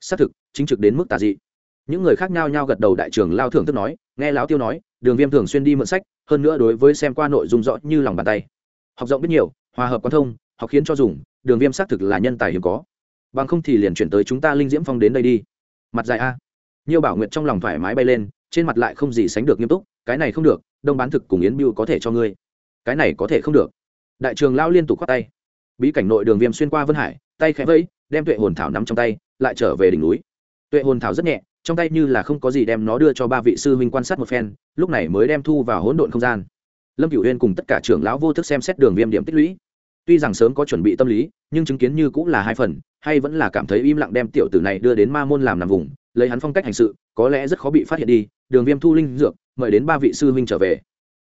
Xác thực, chính trực đến mức tà dị. Những người khác nhau nhau gật đầu đại trưởng lao thưởng thức nói, nghe lão tiêu nói, đường viêm thường xuyên đi mượn sách, hơn nữa đối với xem qua nội dung rõ như lòng bàn tay. Học rộng biết nhiều, hòa hợp quan thông học khiến cho dùng, đường viêm xác thực là nhân tài hiếm có. Bằng không thì liền chuyển tới chúng ta linh diễm phong đến đây đi. Mặt dài a. Nhiều bảo nguyện trong lòng thoải mái bay lên, trên mặt lại không gì sánh được nghiêm túc, cái này không được, đông bán thực cùng yến biêu có thể cho ngươi. Cái này có thể không được. Đại trường lao liên tục khoác tay. Bí cảnh nội đường viêm xuyên qua vân hải, tay khẽ vẫy, đem tuệ hồn thảo nắm trong tay, lại trở về đỉnh núi. Tuệ hồn thảo rất nhẹ, trong tay như là không có gì đem nó đưa cho ba vị sư huynh quan sát một phen, lúc này mới đem thu vào hỗn độn không gian. Lâm cửu huyên cùng tất cả trưởng lão vô thức xem xét đường viêm điểm tích lũy tuy rằng sớm có chuẩn bị tâm lý, nhưng chứng kiến như cũng là hai phần, hay vẫn là cảm thấy im lặng đem tiểu tử này đưa đến ma môn làm nằm vùng, lấy hắn phong cách hành sự, có lẽ rất khó bị phát hiện đi, đường viêm thu linh dược, mời đến ba vị sư huynh trở về.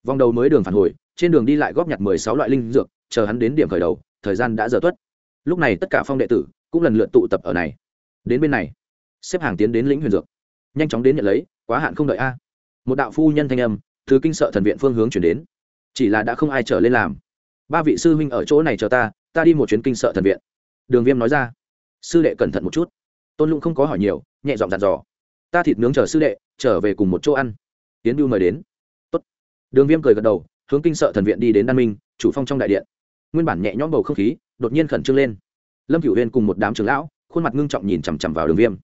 Vòng đầu mới đường phản hồi, trên đường đi lại góp nhặt mười sáu loại linh dược, chờ hắn đến điểm khởi đầu, thời gian đã giờ tuất. Lúc này tất cả phong đệ tử cũng lần lượt tụ tập ở này. Đến bên này, xếp hàng tiến đến lĩnh huyền dược. Nhanh chóng đến nhận lấy, quá hạn không đợi a. Một đạo phu nhân thanh âm thứ kinh sợ thần viện phương hướng chuyển đến. Chỉ là đã không ai trở lên làm ba vị sư huynh ở chỗ này chờ ta ta đi một chuyến kinh sợ thần viện. Đường viêm nói ra. Sư đệ cẩn thận một chút. Tôn lũng không có hỏi nhiều, nhẹ dọn dặn dò. Ta thịt nướng chờ sư đệ, trở về cùng một chỗ ăn. Tiến bưu mời đến. Tốt. đường viêm cười gật đầu, hướng kinh sợ thần viện đi đến đan minh, chủ phong trong đại điện. Nguyên bản nhẹ nhõm bầu không khí, đột nhiên khẩn trương lên. Lâm cửu huyên cùng một đám trưởng lão, khuôn mặt ngưng trọng nhìn chằm chằm vào đường viêm.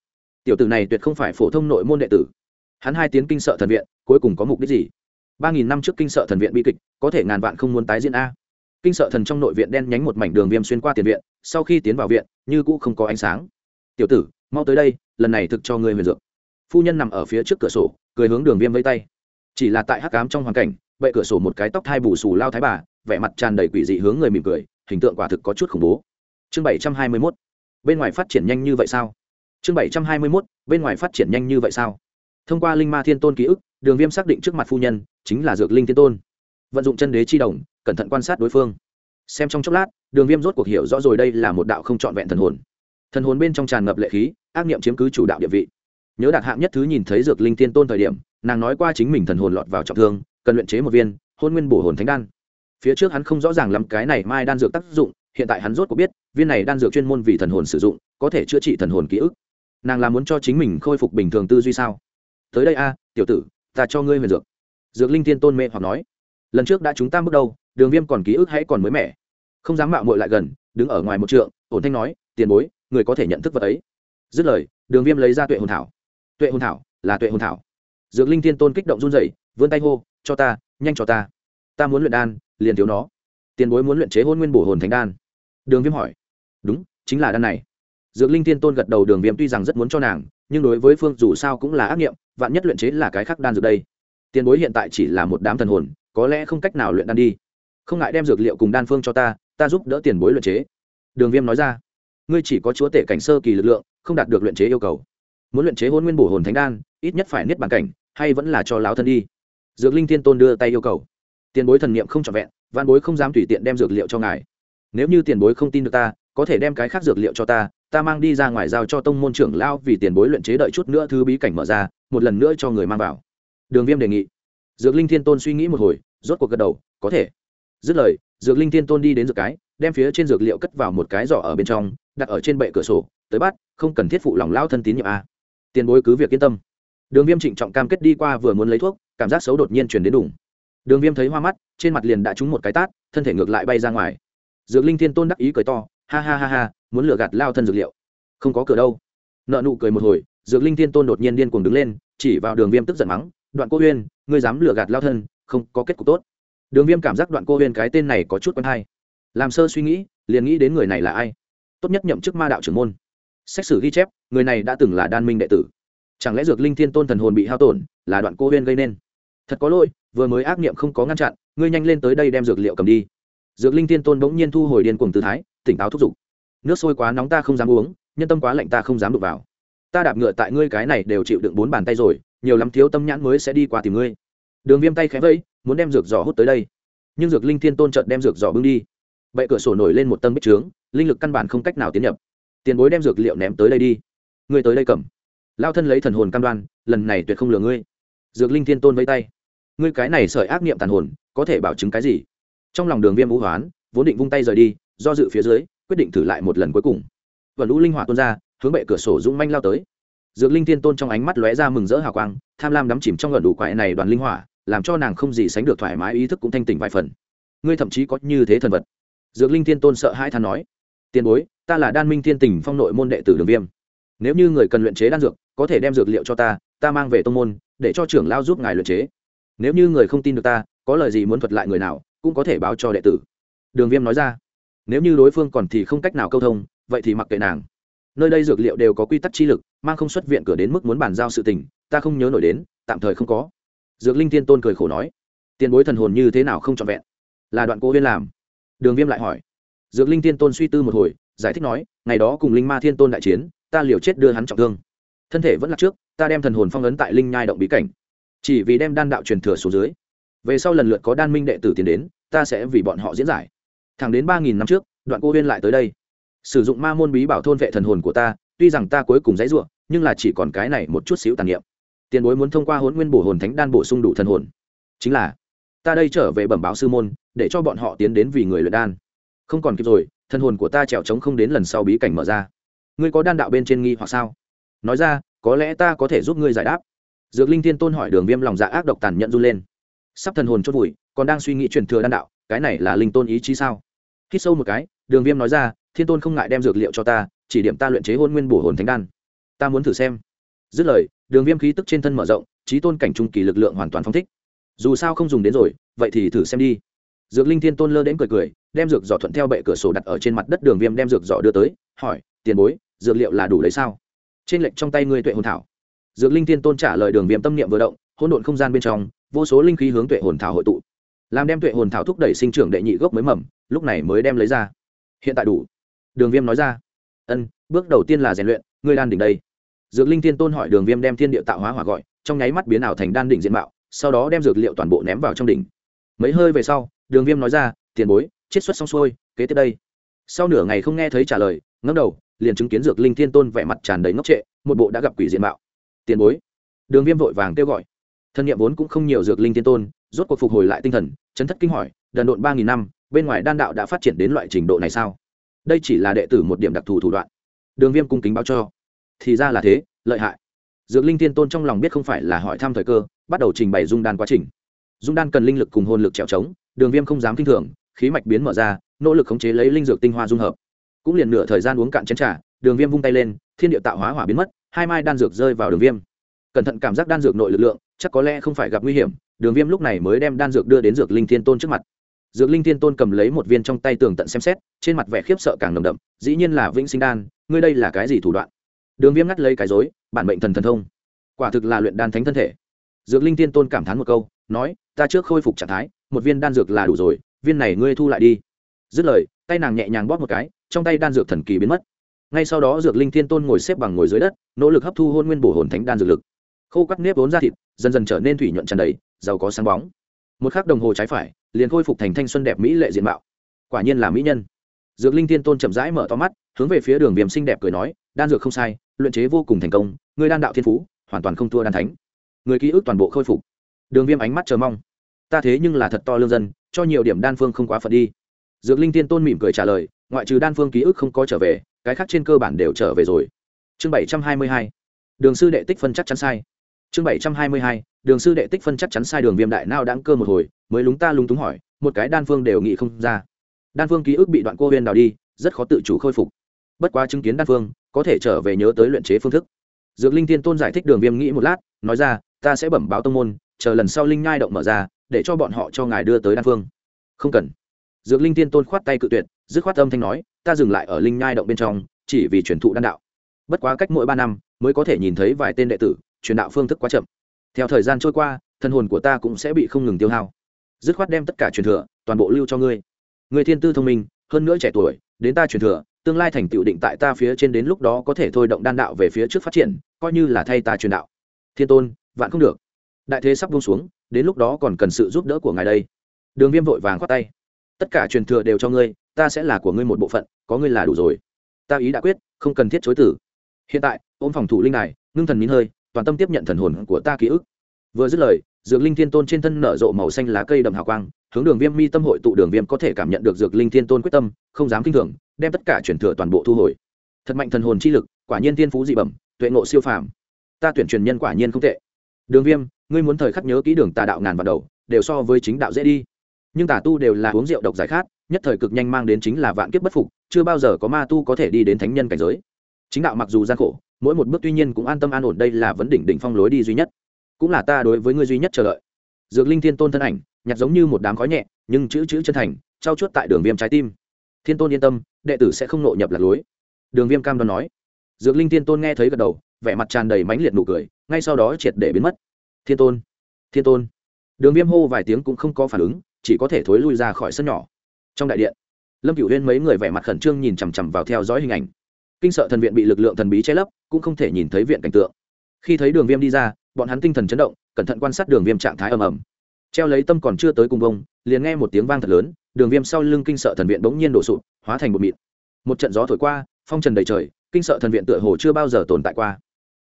Tiểu tử này tuyệt không phải phổ thông nội môn đệ tử. Hắn hai tiếng kinh sợ thần viện, cuối cùng có mục đích gì? Ba nghìn năm trước kinh sợ thần viện bi kịch, có thể ngàn vạn không muốn tái diễn a kinh sợ thần trong nội viện đen nhánh một mảnh đường viêm xuyên qua tiền viện, sau khi tiến vào viện, như cũ không có ánh sáng. Tiểu tử, mau tới đây, lần này thực cho người huyền dược. Phu nhân nằm ở phía trước cửa sổ, cười hướng đường viêm vây tay. Chỉ là tại hắc cám trong hoàn cảnh vậy cửa sổ một cái tóc thai bù xù lao thái bà, vẻ mặt tràn đầy quỷ dị hướng người mỉm cười, hình tượng quả thực có chút khủng bố. Chương bảy trăm hai mươi mốt, bên ngoài phát triển nhanh như vậy sao? Chương bảy trăm hai mươi mốt, bên ngoài phát triển nhanh như vậy sao? Thông qua linh ma thiên tôn ký ức, đường viêm xác định trước mặt phu nhân chính là dược linh thiên tôn. Vận dụng chân đế chi đồng cẩn thận quan sát đối phương. Xem trong chốc lát, đường viêm rốt cuộc hiểu rõ rồi đây là một đạo không trọn vẹn thần hồn. Thần hồn bên trong tràn ngập lệ khí, ác niệm chiếm cứ chủ đạo địa vị. Nhớ đạt hạng nhất thứ nhìn thấy dược linh tiên tôn thời điểm, nàng nói qua chính mình thần hồn lọt vào trọng thương, cần luyện chế một viên, hôn nguyên bổ hồn thánh đan. Phía trước hắn không rõ ràng lắm cái này mai đan dược tác dụng, hiện tại hắn rốt cuộc biết, viên này đan dược chuyên môn vì thần hồn sử dụng, có thể chữa trị thần hồn ký ức. Nàng là muốn cho chính mình khôi phục bình thường tư duy sao? Tới đây a, tiểu tử, ta cho ngươi huyền dược. Dược linh tiên tôn mê hoặc nói, lần trước đã chúng ta bước đầu đường viêm còn ký ức hãy còn mới mẻ. Không dám mạo muội lại gần, đứng ở ngoài một trượng, ổn thanh nói, tiền bối, người có thể nhận thức vật ấy. Dứt lời, đường viêm lấy ra tuệ hồn thảo. Tuệ hồn thảo? Là tuệ hồn thảo. Dược linh thiên tôn kích động run dậy vươn tay hô, cho ta, nhanh cho ta. Ta muốn luyện đan, liền thiếu nó. Tiền bối muốn luyện chế hôn nguyên bổ hồn thánh đan. Đường viêm hỏi, đúng, chính là đan này. Dược linh thiên tôn gật đầu đường viêm tuy rằng rất muốn cho nàng, nhưng đối với phương dù sao cũng là ác nghiệm, vạn nhất luyện chế là cái khác đan dược đây. Tiền bối hiện tại chỉ là một đám thần hồn, có lẽ không cách nào luyện đan đi không ngại đem dược liệu cùng đan phương cho ta ta giúp đỡ tiền bối luyện chế. Đường viêm nói ra. Ngươi chỉ có chúa tể cảnh sơ kỳ lực lượng, không đạt được luyện chế yêu cầu. Muốn luyện chế hôn nguyên bổ hồn thánh đan, ít nhất phải niết bàn cảnh, hay vẫn là cho láo thân đi. Dược linh thiên tôn đưa tay yêu cầu. Tiền bối thần niệm không trọn vẹn văn bối không dám tùy tiện đem dược liệu cho ngài. Nếu như tiền bối không tin được ta, có thể đem cái khác dược liệu cho ta ta mang đi ra ngoài giao cho tông môn trưởng lao vì tiền bối luyện chế đợi chút nữa thứ bí cảnh mở ra, một lần nữa cho người mang vào. Đường viêm đề nghị. Dược linh thiên tôn suy nghĩ một hồi, rốt cuộc gật đầu, có thể dứt lời dược linh thiên tôn đi đến dược cái đem phía trên dược liệu cất vào một cái giỏ ở bên trong đặt ở trên bệ cửa sổ tới bắt không cần thiết phụ lòng lao thân tín nhiệm a. Tiền bối cứ việc yên tâm. Đường viêm trịnh trọng cam kết đi qua vừa muốn lấy thuốc cảm giác xấu đột nhiên chuyển đến đủng đường viêm thấy hoa mắt trên mặt liền đã trúng một cái tát thân thể ngược lại bay ra ngoài. Dược linh thiên tôn đắc ý cười to ha ha ha ha muốn lừa gạt lao thân dược liệu. Không có cửa đâu. Nợ nụ cười một hồi dược linh thiên tôn đột nhiên điên cuồng đứng lên chỉ vào đường viêm tức giận mắng đoạn cô uyên, ngươi dám lừa gạt lao thân không có kết cục tốt đường viêm cảm giác đoạn cô huyên cái tên này có chút quen hay. Làm sơ suy nghĩ, liền nghĩ đến người này là ai. Tốt nhất nhậm chức ma đạo trưởng môn. Xét xử ghi chép, người này đã từng là đan minh đệ tử. Chẳng lẽ dược linh thiên tôn thần hồn bị hao tổn, là đoạn cô huyên gây nên? Thật có lỗi, vừa mới ác nghiệm không có ngăn chặn, ngươi nhanh lên tới đây đem dược liệu cầm đi. Dược linh thiên tôn bỗng nhiên thu hồi điên cuồng tư thái, tỉnh táo thúc giục. Nước sôi quá nóng ta không dám uống, nhân tâm quá lạnh ta không dám đụng vào. Ta đạp ngựa tại ngươi cái này đều chịu đựng bốn bàn tay rồi, nhiều lắm thiếu tâm nhãn mới sẽ đi qua tìm ngươi. Đường viêm tay khẽ vẫy muốn đem dược giỏ hút tới đây. Nhưng dược linh thiên tôn trợt đem dược giỏ bưng đi. Bệ cửa sổ nổi lên một tầng bích trướng, linh lực căn bản không cách nào tiến nhập. Tiền bối đem dược liệu ném tới đây đi. Ngươi tới đây cầm. Lao thân lấy thần hồn cam đoan, lần này tuyệt không lừa ngươi. Dược linh thiên tôn vây tay. Ngươi cái này sợi ác niệm tàn hồn, có thể bảo chứng cái gì? Trong lòng đường viêm vũ hoán, vốn định vung tay rời đi, do dự phía dưới, quyết định thử lại một lần cuối cùng. Và lũ linh hoạt tuôn ra, hướng bệ cửa sổ dũng manh lao tới. Dược linh thiên tôn trong ánh mắt lóe ra mừng rỡ hào quang, tham lam đắm chìm trong gần đủ quại này đoàn linh hỏa làm cho nàng không gì sánh được thoải mái, ý thức cũng thanh tỉnh vài phần. Ngươi thậm chí có như thế thần vật. Dược linh thiên tôn sợ hai than nói, tiền bối, ta là đan minh thiên tình phong nội môn đệ tử đường viêm. Nếu như người cần luyện chế đan dược, có thể đem dược liệu cho ta ta mang về tông môn, để cho trưởng lao giúp ngài luyện chế. Nếu như người không tin được ta, có lời gì muốn thuật lại người nào, cũng có thể báo cho đệ tử. Đường viêm nói ra, nếu như đối phương còn thì không cách nào câu thông, vậy thì mặc kệ nàng. Nơi đây dược liệu đều có quy tắc chi lực, mang không xuất viện cửa đến mức muốn bàn giao sự tình, ta không nhớ nổi đến, tạm thời không có dược linh Thiên tôn cười khổ nói, tiền bối thần hồn như thế nào không trọn vẹn? Là đoạn cô huyên làm. Đường viêm lại hỏi. Dược linh Thiên tôn suy tư một hồi, giải thích nói, ngày đó cùng linh ma thiên tôn đại chiến, ta liều chết đưa hắn trọng thương. Thân thể vẫn là trước, ta đem thần hồn phong ấn tại linh nhai động bí cảnh. Chỉ vì đem đan đạo truyền thừa xuống dưới, về sau lần lượt có đan minh đệ tử tiến đến, ta sẽ vì bọn họ diễn giải. Thẳng đến ba nghìn năm trước, đoạn cô huyên lại tới đây. Sử dụng ma môn bí bảo thôn vệ thần hồn của ta, tuy rằng ta cuối cùng dãy ruộng nhưng là chỉ còn cái này một chút xíu tàn niệm tiền bối muốn thông qua hôn nguyên bổ hồn thánh đan bổ sung đủ thần hồn. Chính là, ta đây trở về bẩm báo sư môn, để cho bọn họ tiến đến vì người luyện đan. Không còn kịp rồi, thần hồn của ta trèo trống không đến lần sau bí cảnh mở ra. Ngươi có đan đạo bên trên nghi hoặc sao? Nói ra, có lẽ ta có thể giúp ngươi giải đáp. Dược linh thiên tôn hỏi đường viêm lòng dạ ác độc tàn nhận run lên. Sắp thần hồn chốt vùi, còn đang suy nghĩ truyền thừa đan đạo, cái này là linh tôn ý chí sao? Hít sâu một cái, đường viêm nói ra, thiên tôn không ngại đem dược liệu cho ta, chỉ điểm ta luyện chế hôn nguyên bổ hồn thánh đan. Ta muốn thử xem dứt lời, đường viêm khí tức trên thân mở rộng, trí tôn cảnh trung kỳ lực lượng hoàn toàn phong thích. Dù sao không dùng đến rồi, vậy thì thử xem đi. Dược linh thiên tôn lơ đến cười cười, đem dược giỏ thuận theo bệ cửa sổ đặt ở trên mặt đất, đường viêm đem dược giỏ đưa tới, hỏi, tiền bối, dược liệu là đủ lấy sao? Trên lệnh trong tay ngươi tuệ hồn thảo. Dược linh thiên tôn trả lời đường viêm tâm niệm vừa động, hỗn độn không gian bên trong, vô số linh khí hướng tuệ hồn thảo hội tụ. Làm đem tuệ hồn thảo thúc đẩy sinh trưởng đệ nhị gốc mới mầm, lúc này mới đem lấy ra. Hiện tại đủ. Đường viêm nói ra, ân, bước đầu tiên là rèn luyện, ngươi đan đỉnh đây dược linh thiên tôn hỏi đường viêm đem thiên địa tạo hóa hỏa gọi, trong nháy mắt biến ảo thành đan đỉnh diện mạo, sau đó đem dược liệu toàn bộ ném vào trong đỉnh. Mấy hơi về sau, đường viêm nói ra, tiền bối, chiết xuất xong xuôi, kế tiếp đây. Sau nửa ngày không nghe thấy trả lời ngẫm đầu, liền chứng kiến dược linh thiên tôn vẻ mặt tràn đầy ngốc trệ, một bộ đã gặp quỷ diện mạo. Tiền bối? Đường viêm vội vàng kêu gọi. Thân nhiệm vốn cũng không nhiều dược linh thiên tôn, rốt cuộc phục hồi lại tinh thần, chấn thất kinh hỏi, đần độn ba nghìn năm, bên ngoài đan đạo đã phát triển đến loại trình độ này sao? Đây chỉ là đệ tử một điểm đặc thù thủ đoạn. Đường viêm cung kính báo cho thì ra là thế, lợi hại. Dược linh Thiên tôn trong lòng biết không phải là hỏi thăm thời cơ, bắt đầu trình bày dung đan quá trình. Dung đan cần linh lực cùng hồn lực trèo trống, đường viêm không dám kinh thường, khí mạch biến mở ra, nỗ lực khống chế lấy linh dược tinh hoa dung hợp. Cũng liền nửa thời gian uống cạn chén trà, đường viêm vung tay lên, thiên địa tạo hóa hỏa biến mất, hai mai đan dược rơi vào đường viêm. Cẩn thận cảm giác đan dược nội lực lượng, chắc có lẽ không phải gặp nguy hiểm, đường viêm lúc này mới đem đan dược đưa đến dược linh thiên tôn trước mặt. Dược linh thiên tôn cầm lấy một viên trong tay tường tận xem xét, trên mặt vẻ khiếp sợ càng nồng đậm, dĩ nhiên là vĩnh sinh đan, ngươi đây là cái gì thủ đoạn? Đường viêm ngắt lấy cái dối bản mệnh thần thần thông. Quả thực là luyện đan thánh thân thể. Dược linh thiên tôn cảm thán một câu, nói, ta trước khôi phục trạng thái, một viên đan dược là đủ rồi, viên này ngươi thu lại đi. Dứt lời, tay nàng nhẹ nhàng bóp một cái, trong tay đan dược thần kỳ biến mất. Ngay sau đó dược linh thiên tôn ngồi xếp bằng ngồi dưới đất, nỗ lực hấp thu hôn nguyên bổ hồn thánh đan dược lực. Khô các nếp vốn ra thịt, dần dần trở nên thủy nhuận tràn đầy, giàu có sáng bóng. Một khắc đồng hồ trái phải, liền khôi phục thành thanh xuân đẹp mỹ lệ diện mạo. Quả nhiên là mỹ nhân. Dược linh thiên tôn chậm rãi mở to mắt, hướng về phía đường viêm xinh đẹp cười nói, đan dược không sai luyện chế vô cùng thành công, người đan đạo thiên phú, hoàn toàn không thua đan thánh. Người ký ức toàn bộ khôi phục. Đường viêm ánh mắt chờ mong. Ta thế nhưng là thật to lương dân, cho nhiều điểm đan phương không quá phận đi. Dược linh tiên tôn mỉm cười trả lời, ngoại trừ đan phương ký ức không có trở về, cái khác trên cơ bản đều trở về rồi. Chương bảy trăm hai mươi hai. Đường sư đệ tích phân chắc chắn sai. Chương bảy trăm hai mươi hai. Đường sư đệ tích phân chắc chắn sai đường viêm đại nao đáng cơ một hồi, mới lúng ta lúng túng hỏi, một cái đan phương đều nghĩ không ra. Đan phương ký ức bị đoạn cô huyên đào đi, rất khó tự chủ khôi phục. Bất quá chứng kiến đan phương có thể trở về nhớ tới luyện chế phương thức. Dược linh tiên tôn giải thích đường viêm nghĩ một lát, nói ra, ta sẽ bẩm báo tông môn, chờ lần sau linh nhai động mở ra, để cho bọn họ cho ngài đưa tới đan phương. Không cần. Dược linh tiên tôn khoát tay cự tuyệt, dứt khoát âm thanh nói, ta dừng lại ở linh nhai động bên trong, chỉ vì truyền thụ đan đạo. Bất quá cách mỗi ba năm, mới có thể nhìn thấy vài tên đệ tử, truyền đạo phương thức quá chậm. Theo thời gian trôi qua, thân hồn của ta cũng sẽ bị không ngừng tiêu hao. Dứt khoát đem tất cả truyền thừa, toàn bộ lưu cho ngươi. Người thiên tư thông minh, hơn nữa trẻ tuổi, đến ta truyền thừa tương lai thành tựu định tại ta phía trên đến lúc đó có thể thôi động đan đạo về phía trước phát triển, coi như là thay ta truyền đạo. Thiên tôn, vạn không được. Đại thế sắp buông xuống, đến lúc đó còn cần sự giúp đỡ của ngài đây. Đường viêm vội vàng khoát tay. Tất cả truyền thừa đều cho ngươi, ta sẽ là của ngươi một bộ phận, có ngươi là đủ rồi. Ta ý đã quyết, không cần thiết chối tử hiện tại, ôm phòng thủ linh này ngưng thần nín hơi, toàn tâm tiếp nhận thần hồn của ta ký ức. Vừa dứt lời, dược linh thiên tôn trên thân nở rộ màu xanh lá cây đậm hào quang, hướng đường viêm mi tâm hội tụ, đường viêm có thể cảm nhận được dược linh thiên tôn quyết tâm, không dám kinh thường đem tất cả truyền thừa toàn bộ thu hồi. Thật mạnh thần hồn chi lực, quả nhiên tiên phú dị bẩm, tuệ ngộ siêu phàm. Ta tuyển truyền nhân quả nhiên không tệ. Đường viêm, ngươi muốn thời khắc nhớ kỹ đường tà đạo ngàn vào đầu, đều so với chính đạo dễ đi. Nhưng tà tu đều là uống rượu độc giải khát, nhất thời cực nhanh mang đến chính là vạn kiếp bất phục, chưa bao giờ có ma tu có thể đi đến thánh nhân cảnh giới. Chính đạo mặc dù gian khổ, mỗi một bước tuy nhiên cũng an tâm an ổn đây là vấn đỉnh đỉnh phong lối đi duy nhất. Cũng là ta đối với ngươi duy nhất chờ đợi. Dược linh thiên tôn thân ảnh, nhặt giống như một đám khói nhẹ, nhưng chữ chữ chân thành, trao chuốt tại đường viêm trái tim. Thiên tôn yên tâm đệ tử sẽ không nộ nhập lạc lối. Đường viêm cam đoan nói. Dược linh thiên tôn nghe thấy gật đầu, vẻ mặt tràn đầy mãnh liệt nụ cười, ngay sau đó triệt để biến mất. Thiên tôn thiên tôn. Đường viêm hô vài tiếng cũng không có phản ứng, chỉ có thể thối lui ra khỏi sân nhỏ. Trong đại điện, lâm cửu huyên mấy người vẻ mặt khẩn trương nhìn chằm chằm vào theo dõi hình ảnh. Kinh sợ thần viện bị lực lượng thần bí che lấp, cũng không thể nhìn thấy viện cảnh tượng. Khi thấy đường viêm đi ra, bọn hắn tinh thần chấn động, cẩn thận quan sát đường viêm trạng thái ầm ầm. Treo lấy tâm còn chưa tới cùng bông, liền nghe một tiếng vang thật lớn đường viêm sau lưng kinh sợ thần viện bỗng nhiên đổ sụp, hóa thành bột mịn. Một trận gió thổi qua, phong trần đầy trời, kinh sợ thần viện tựa hồ chưa bao giờ tồn tại qua.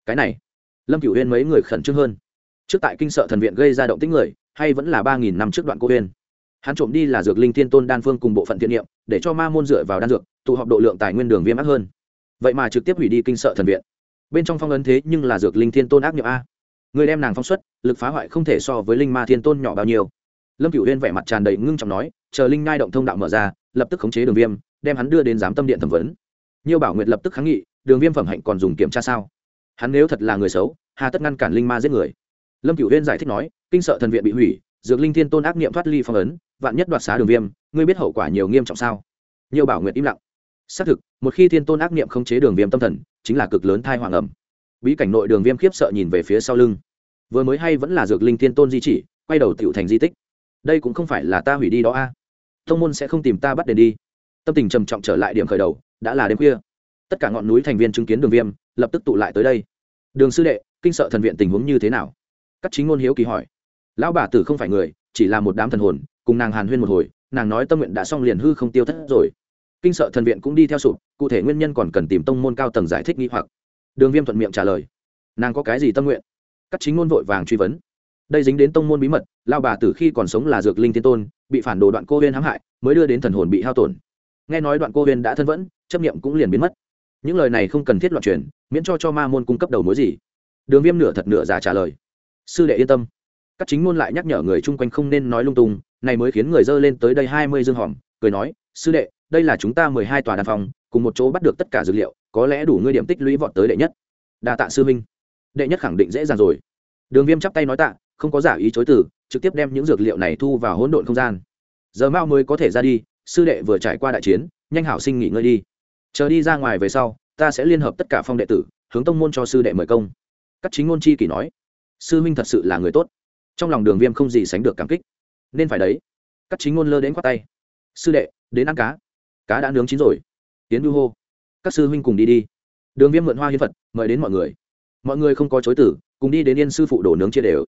Cái này, lâm cửu huyên mấy người khẩn trương hơn. Trước tại kinh sợ thần viện gây ra động tích người, hay vẫn là ba nghìn năm trước đoạn cô huyên hắn trộm đi là dược linh thiên tôn đan phương cùng bộ phận thiện niệm, để cho ma môn dựa vào đan dược, tụ họp độ lượng tài nguyên đường viêm ác hơn. Vậy mà trực tiếp hủy đi kinh sợ thần viện. Bên trong phong ấn thế nhưng là dược linh thiên tôn ác niệm a. Người đem nàng phong xuất, lực phá hoại không thể so với linh ma thiên tôn nhỏ bao nhiêu lâm cựu huyên vẻ mặt tràn đầy ngưng trọng nói, chờ linh ngai động thông đạo mở ra, lập tức khống chế đường viêm, đem hắn đưa đến giám tâm điện thẩm vấn. Nhiều bảo nguyệt lập tức kháng nghị, đường viêm phẩm hạnh còn dùng kiểm tra sao? Hắn nếu thật là người xấu, hà tất ngăn cản linh ma giết người. Lâm cựu huyên giải thích nói, kinh sợ thần viện bị hủy, dược linh thiên tôn ác niệm thoát ly phong ấn, vạn nhất đoạt xá đường viêm, ngươi biết hậu quả nhiều nghiêm trọng sao? Nhiều bảo nguyệt im lặng. Xác thực, một khi thiên tôn ác niệm khống chế đường viêm tâm thần, chính là cực lớn thai hoàng ẩm bí cảnh nội đường viêm khiếp sợ nhìn về phía sau lưng. Vừa mới hay vẫn là dược linh thiên tôn di chỉ, quay đầu tựu thành di tích đây cũng không phải là ta hủy đi đó a. À. thông môn sẽ không tìm ta bắt đền đi. Tâm tình trầm trọng trở lại điểm khởi đầu, đã là đêm khuya. Tất cả ngọn núi thành viên chứng kiến đường viêm, lập tức tụ lại tới đây. Đường sư đệ, kinh sợ thần viện tình huống như thế nào? Các chính ngôn hiếu kỳ hỏi. Lão bà tử không phải người, chỉ là một đám thần hồn, cùng nàng hàn huyên một hồi, nàng nói tâm nguyện đã xong liền hư không tiêu thất rồi. Kinh sợ thần viện cũng đi theo sụp, cụ thể nguyên nhân còn cần tìm tông môn cao tầng giải thích nghi hoặc. Đường viêm thuận miệng trả lời. Nàng có cái gì tâm nguyện? Các chính ngôn vội vàng truy vấn đây dính đến tông môn bí mật lao bà tử khi còn sống là dược linh thiên tôn, bị phản đồ đoạn cô huyên hãm hại, mới đưa đến thần hồn bị hao tổn. Nghe nói đoạn cô huyên đã thân vẫn, chấp nghiệm cũng liền biến mất. Những lời này không cần thiết loạn truyền, miễn cho cho ma môn cung cấp đầu mối gì. Đường viêm nửa thật nửa giả trả lời. Sư đệ yên tâm. Các chính môn lại nhắc nhở người chung quanh không nên nói lung tung, này mới khiến người dơ lên tới đây hai mươi dương hòm, cười nói, sư đệ, đây là chúng ta mười hai tòa đàn phòng, cùng một chỗ bắt được tất cả dược liệu, có lẽ đủ ngươi điểm tích lũy vọt tới đệ nhất. Đa tạ sư minh đệ nhất khẳng định dễ dàng rồi. Đường viêm chắp tay nói tạ không có giả ý chối từ, trực tiếp đem những dược liệu này thu vào hỗn độn không gian. Giờ mao mới có thể ra đi, sư đệ vừa trải qua đại chiến, nhanh hảo sinh nghỉ ngơi đi. Chờ đi ra ngoài về sau, ta sẽ liên hợp tất cả phong đệ tử, hướng tông môn cho sư đệ mời công. Các chính ngôn chi kỷ nói. Sư minh thật sự là người tốt. Trong lòng đường viêm không gì sánh được cảm kích. Nên phải đấy. Các chính ngôn lơ đến khoát tay. Sư đệ, đến ăn cá. Cá đã nướng chín rồi. Tiến du hô. Các sư huynh cùng đi đi. Đường viêm mượn hoa hiến phật, mời đến mọi người. Mọi người không có chối tử cùng đi đến yên sư phụ đổ nướng chia đều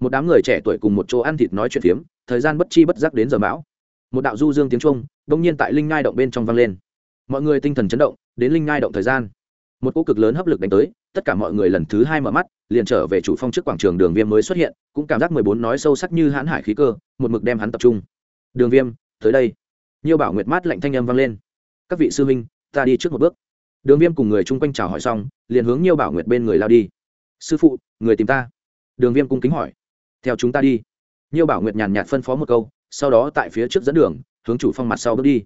một đám người trẻ tuổi cùng một chỗ ăn thịt nói chuyện phiếm, thời gian bất chi bất giác đến giờ mão. Một đạo du dương tiếng trung đông nhiên tại linh ngai động bên trong vang lên. Mọi người tinh thần chấn động, đến linh ngai động thời gian. Một cỗ cực lớn hấp lực đánh tới, tất cả mọi người lần thứ hai mở mắt, liền trở về chủ phong trước quảng trường đường viêm mới xuất hiện, cũng cảm giác mười bốn nói sâu sắc như hãn hải khí cơ, một mực đem hắn tập trung. Đường viêm, tới đây. Nhiều bảo nguyệt mát lạnh thanh âm vang lên. Các vị sư huynh, ta đi trước một bước. Đường viêm cùng người chung quanh chào hỏi xong, liền hướng nhiều bảo nguyệt bên người lao đi. Sư phụ, người tìm ta. Đường viêm cung kính hỏi theo chúng ta đi. Nhiêu bảo nguyệt nhàn nhạt phân phó một câu, sau đó tại phía trước dẫn đường, hướng chủ phong mặt sau bước đi.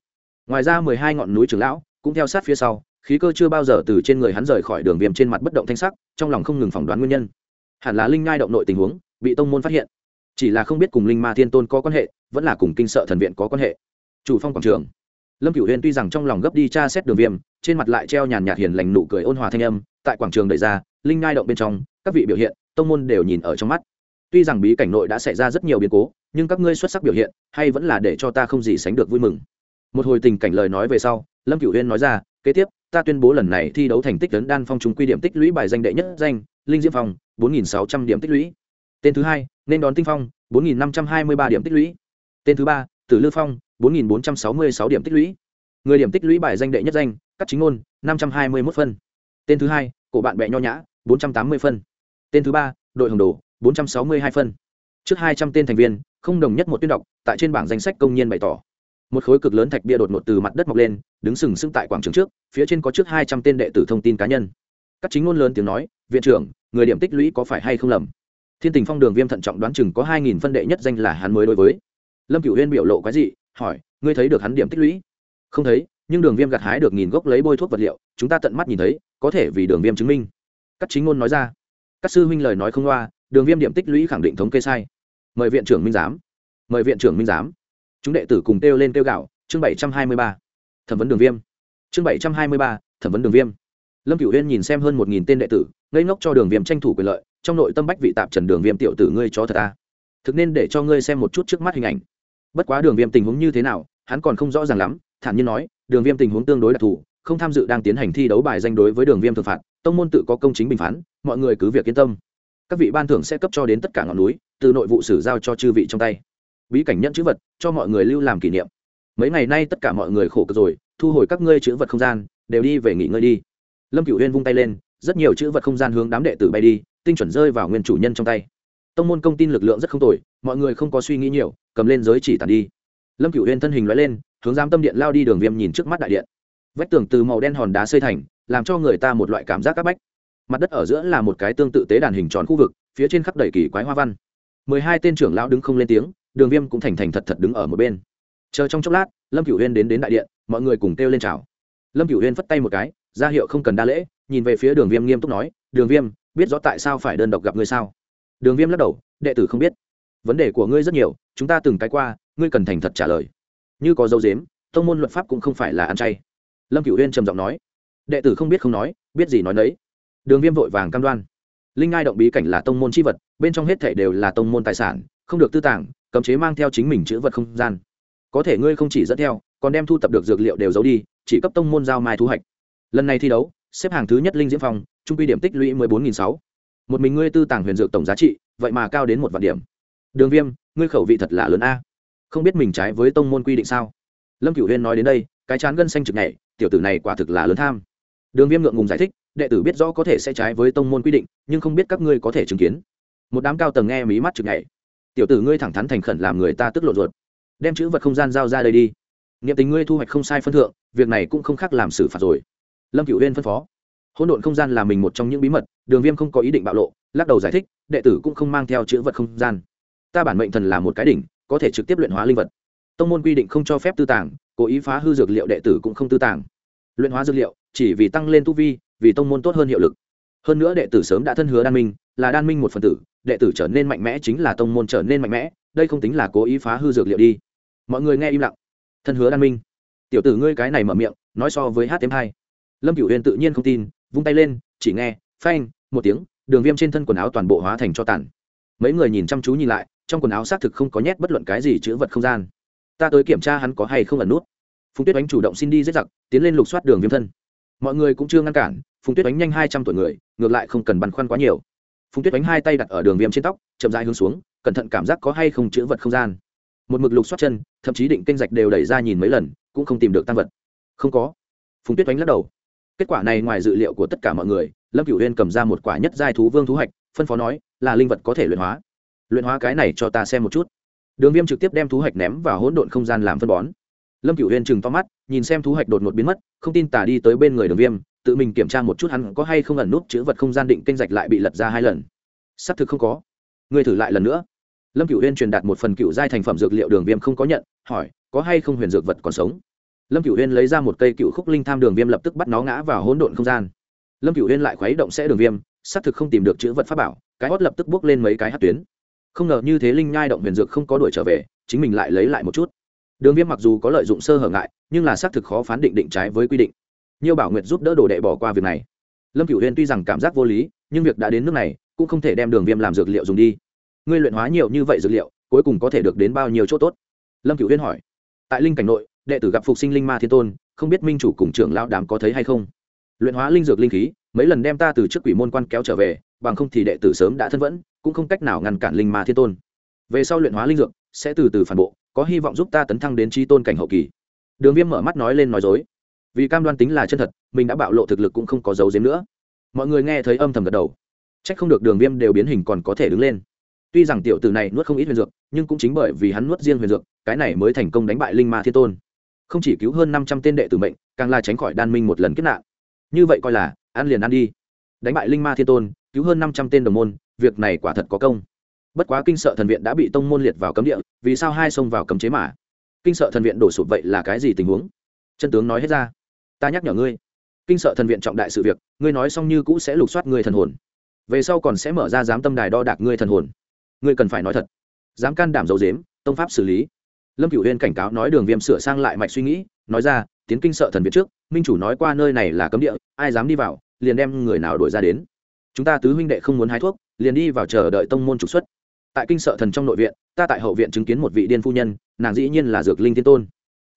Ngoài ra mười hai ngọn núi trưởng lão cũng theo sát phía sau, khí cơ chưa bao giờ từ trên người hắn rời khỏi đường viêm trên mặt bất động thanh sắc, trong lòng không ngừng phỏng đoán nguyên nhân. Hẳn là linh ngai động nội tình huống, bị tông môn phát hiện. Chỉ là không biết cùng linh ma thiên tôn có quan hệ, vẫn là cùng kinh sợ thần viện có quan hệ. Chủ phong quảng trường. Lâm cửu huyền tuy rằng trong lòng gấp đi tra xét đường viêm, trên mặt lại treo nhàn nhạt hiền lành nụ cười ôn hòa thanh âm, tại quảng trường đẩy ra, linh ngai động bên trong, các vị biểu hiện, tông môn đều nhìn ở trong mắt tuy rằng bí cảnh nội đã xảy ra rất nhiều biến cố, nhưng các ngươi xuất sắc biểu hiện, hay vẫn là để cho ta không gì sánh được vui mừng. Một hồi tình cảnh lời nói về sau, lâm cửu huyên nói ra, kế tiếp, ta tuyên bố lần này thi đấu thành tích lớn đan phong chúng quy điểm tích lũy bài danh đệ nhất danh, linh diễm phong, bốn nghìn sáu trăm điểm tích lũy. Tên thứ hai, nên đón tinh phong, bốn nghìn năm trăm hai mươi ba điểm tích lũy. Tên thứ ba, tử lư phong, bốn nghìn bốn trăm sáu mươi sáu điểm tích lũy. Người điểm tích lũy bài danh đệ nhất danh các chính ngôn, năm trăm hai mươi mốt phân. Tên thứ hai, cổ bạn bè nho nhã, bốn trăm tám mươi phân. Tên thứ ba, đội hồng đồ bốn trăm sáu mươi hai phân. Trước hai trăm tên thành viên, không đồng nhất một tuyên đọc, tại trên bảng danh sách công nhân bày tỏ. Một khối cực lớn thạch bia đột ngột từ mặt đất mọc lên, đứng sừng sững tại quảng trường trước, phía trên có trước hai trăm tên đệ tử thông tin cá nhân. Các chính ngôn lớn tiếng nói, viện trưởng, người điểm tích lũy có phải hay không lầm? Thiên tình phong đường viêm thận trọng đoán chừng có hai nghìn phân đệ nhất danh là hắn mới đối với. Lâm cửu huyên biểu lộ quái dị, hỏi, ngươi thấy được hắn điểm tích lũy? Không thấy, nhưng đường viêm gặt hái được nghìn gốc lấy bôi thuốc vật liệu, chúng ta tận mắt nhìn thấy, có thể vì đường viêm chứng minh. Các chính ngôn nói ra. Các sư huynh lời nói không loa đường viêm điểm tích lũy khẳng định thống kê sai. Mời viện trưởng minh giám. Mời viện trưởng minh giám. Chúng đệ tử cùng kêu lên kêu gạo, chương bảy trăm hai mươi ba. Thẩm vấn đường viêm. Chương bảy trăm hai mươi ba, thẩm vấn đường viêm. Lâm cửu huyên nhìn xem hơn một nghìn tên đệ tử, ngây ngốc cho đường viêm tranh thủ quyền lợi, trong nội tâm bách vị tạp trần đường viêm tiểu tử ngươi cho thật ta thực nên để cho ngươi xem một chút trước mắt hình ảnh. Bất quá đường viêm tình huống như thế nào, hắn còn không rõ ràng lắm, thản nhiên nói, đường viêm tình huống tương đối đặc thù, không tham dự đang tiến hành thi đấu bài danh đối với đường viêm thực phạt, tông môn tự có công chính bình phán, mọi người cứ việc yên tâm các vị ban thưởng sẽ cấp cho đến tất cả ngọn núi, từ nội vụ sử giao cho chư vị trong tay. Bí cảnh nhận chữ vật, cho mọi người lưu làm kỷ niệm. Mấy ngày nay tất cả mọi người khổ cực rồi, thu hồi các ngươi chữ vật không gian, đều đi về nghỉ ngơi đi. Lâm cửu huyên vung tay lên, rất nhiều chữ vật không gian hướng đám đệ tử bay đi, tinh chuẩn rơi vào nguyên chủ nhân trong tay. Tông môn công tin lực lượng rất không tồi, mọi người không có suy nghĩ nhiều, cầm lên giới chỉ tàn đi. Lâm cửu huyên thân hình loại lên, hướng giam tâm điện lao đi đường viêm nhìn trước mắt đại điện. Vách tường từ màu đen hòn đá xây thành, làm cho người ta một loại cảm giác áp bách mặt đất ở giữa là một cái tương tự tế đàn hình tròn khu vực, phía trên khắp đầy kỳ quái hoa văn. Mười hai tên trưởng lão đứng không lên tiếng, đường viêm cũng thành thành thật thật đứng ở một bên. Chờ trong chốc lát, lâm cửu huyên đến đến đại điện, mọi người cùng kêu lên chào. Lâm cửu huyên phất tay một cái, ra hiệu không cần đa lễ, nhìn về phía đường viêm nghiêm túc nói, đường viêm, biết rõ tại sao phải đơn độc gặp ngươi sao? Đường viêm lắc đầu, đệ tử không biết. Vấn đề của ngươi rất nhiều, chúng ta từng cái qua, ngươi cần thành thật trả lời. Như có dấu dếm thông môn luật pháp cũng không phải là ăn chay. Lâm cửu huyên trầm giọng nói, đệ tử không biết không nói, biết gì nói nấy đường viêm vội vàng cam đoan. Linh ngai động bí cảnh là tông môn c h i vật, bên trong hết thể đều là tông môn tài sản, không được tư tàng, cấm chế mang theo chính mình chữ vật không gian. Có thể ngươi không chỉ dẫn theo, còn đem thu tập được dược liệu đều giấu đi, chỉ cấp tông môn giao mai thu hoạch. Lần này thi đấu, xếp hàng thứ nhất linh diễm phong, trung quy điểm tích lũy mười bốn nghìn sáu. Một mình ngươi tư tàng huyền dược tổng giá trị, vậy mà cao đến một vạn điểm. Đường viêm, ngươi khẩu vị thật là lớn a. Không biết mình trái với tông môn quy định sao? Lâm cửu huyên nói đến đây, cái chán gân xanh trực nhảy, tiểu tử này quả thực là lớn tham. Đường viêm ngượng ngùng giải thích đệ tử biết rõ có thể sẽ trái với tông môn quy định, nhưng không biết các ngươi có thể chứng kiến. Một đám cao tầng nghe mí mắt chực nhảy tiểu tử ngươi thẳng thắn thành khẩn làm người ta tức lộ ruột. Đem chữ vật không gian giao ra đây đi. Nghiệm tình ngươi thu hoạch không sai phân thượng, việc này cũng không khác làm xử phạt rồi. Lâm cựu huyên phân phó. Hỗn độn không gian là mình một trong những bí mật, đường viêm không có ý định bạo lộ, lắc đầu giải thích, đệ tử cũng không mang theo chữ vật không gian. Ta bản mệnh thần là một cái đỉnh, có thể trực tiếp luyện hóa linh vật. Tông môn quy định không cho phép tư tàng, cố ý phá hư dược liệu đệ tử cũng không tư tàng. Luyện hóa dược liệu, chỉ vì tăng lên tu vi vì tông môn tốt hơn hiệu lực. Hơn nữa đệ tử sớm đã thân hứa đan minh, là đan minh một phần tử, đệ tử trở nên mạnh mẽ chính là tông môn trở nên mạnh mẽ, đây không tính là cố ý phá hư dược liệu đi. Mọi người nghe im lặng. Thân hứa đan minh. Tiểu tử ngươi cái này mở miệng, nói so với hát thêm hai. Lâm cửu huyền tự nhiên không tin, vung tay lên, chỉ nghe, phanh, một tiếng, đường viêm trên thân quần áo toàn bộ hóa thành cho tàn. Mấy người nhìn chăm chú nhìn lại, trong quần áo xác thực không có nhét bất luận cái gì chữ vật không gian. Ta tới kiểm tra hắn có hay không ẩn nút. Phùng tuyết oánh chủ động xin đi giết giặc, tiến lên lục soát đường viêm thân mọi người cũng chưa ngăn cản, phùng tuyết đánh nhanh hai trăm tuổi người, ngược lại không cần băn khoăn quá nhiều. Phùng tuyết đánh hai tay đặt ở đường viêm trên tóc, chậm dài hướng xuống, cẩn thận cảm giác có hay không chữ vật không gian. Một mực lục soát chân, thậm chí định kênh rạch đều đẩy ra nhìn mấy lần, cũng không tìm được tăng vật. Không có. Phùng tuyết đánh lắc đầu. Kết quả này ngoài dự liệu của tất cả mọi người, lâm cửu huyên cầm ra một quả nhất giai thú vương thú hạch, phân phó nói, là linh vật có thể luyện hóa. Luyện hóa cái này cho ta xem một chút. Đường viêm trực tiếp đem thú hạch ném vào hỗn độn không gian làm phân bón. Lâm cửu huyên chừng to mắt nhìn xem thú hạch đột ngột biến mất, không tin tả đi tới bên người đường viêm, tự mình kiểm tra một chút hắn có hay không ẩn nút chữ vật không gian định kênh rạch lại bị lật ra hai lần. Xác thực không có. Người thử lại lần nữa. Lâm cửu huyên truyền đạt một phần cựu giai thành phẩm dược liệu đường viêm không có nhận, hỏi, có hay không huyền dược vật còn sống? Lâm cửu huyên lấy ra một cây cựu khúc linh tham đường viêm lập tức bắt nó ngã vào hỗn độn không gian. Lâm cửu huyên lại khuấy động sẽ đường viêm, xác thực không tìm được chữ vật pháp bảo, cái hót lập tức bước lên mấy cái hát tuyến. Không ngờ như thế linh nhai động huyền dược không có đuổi trở về, chính mình lại lấy lại một chút đường viêm mặc dù có lợi dụng sơ hở ngại, nhưng là xác thực khó phán định định trái với quy định. Nhiều bảo nguyệt giúp đỡ đồ đệ bỏ qua việc này. Lâm cửu huyên tuy rằng cảm giác vô lý, nhưng việc đã đến nước này, cũng không thể đem đường viêm làm dược liệu dùng đi. Ngươi luyện hóa nhiều như vậy dược liệu, cuối cùng có thể được đến bao nhiêu chỗ tốt? Lâm cửu huyên hỏi. Tại linh cảnh nội, đệ tử gặp phục sinh linh ma thiên tôn, không biết minh chủ cùng trưởng lão đám có thấy hay không? Luyện hóa linh dược linh khí, mấy lần đem ta từ trước quỷ môn quan kéo trở về, bằng không thì đệ tử sớm đã thân vẫn, cũng không cách nào ngăn cản linh ma thiên tôn. Về sau luyện hóa linh dược, sẽ từ từ phản bộ có hy vọng giúp ta tấn thăng đến trí tôn cảnh hậu kỳ. Đường viêm mở mắt nói lên nói dối. Vì cam đoan tính là chân thật, mình đã bạo lộ thực lực cũng không có dấu giếm nữa. Mọi người nghe thấy âm thầm gật đầu. C h ắ c không được đường viêm đều biến hình còn có thể đứng lên. Tuy rằng tiểu tử này nuốt không ít huyền dược, nhưng cũng chính bởi vì hắn nuốt riêng huyền dược, cái này mới thành công đánh bại linh ma thiên tôn. Không chỉ cứu hơn năm trăm tên đệ tử mệnh, càng là tránh khỏi đan minh một lần kết nạn. Như vậy coi là, ăn liền ăn đi. Đánh bại linh ma thiên tôn, cứu hơn năm trăm tên đồng môn, việc này quả thật có công. Bất quá kinh sợ thần viện đã bị tông môn liệt vào cấm địa vì sao hai xông vào cấm chế mà? Kinh sợ thần viện đổ sụp vậy là cái gì tình huống? Chân tướng nói hết ra. Ta nhắc nhở ngươi, kinh sợ thần viện trọng đại sự việc, ngươi nói xong như cũ sẽ lục soát ngươi thần hồn. Về sau còn sẽ mở ra giám tâm đài đo đạc ngươi thần hồn. Ngươi cần phải nói thật. Dám can đảm dấu dếm tông pháp xử lý. Lâm cửu huyên cảnh cáo nói đường viêm sửa sang lại mạch suy nghĩ, nói ra, tiến kinh sợ thần viện trước, minh chủ nói qua nơi này là cấm địa, ai dám đi vào, liền đem người nào đuổi ra đến. Chúng ta tứ huynh đệ không muốn hái thuốc, liền đi vào chờ đợi tông môn trục xuất tại kinh sợ thần trong nội viện, ta tại hậu viện chứng kiến một vị điên phu nhân, nàng dĩ nhiên là dược linh thiên tôn.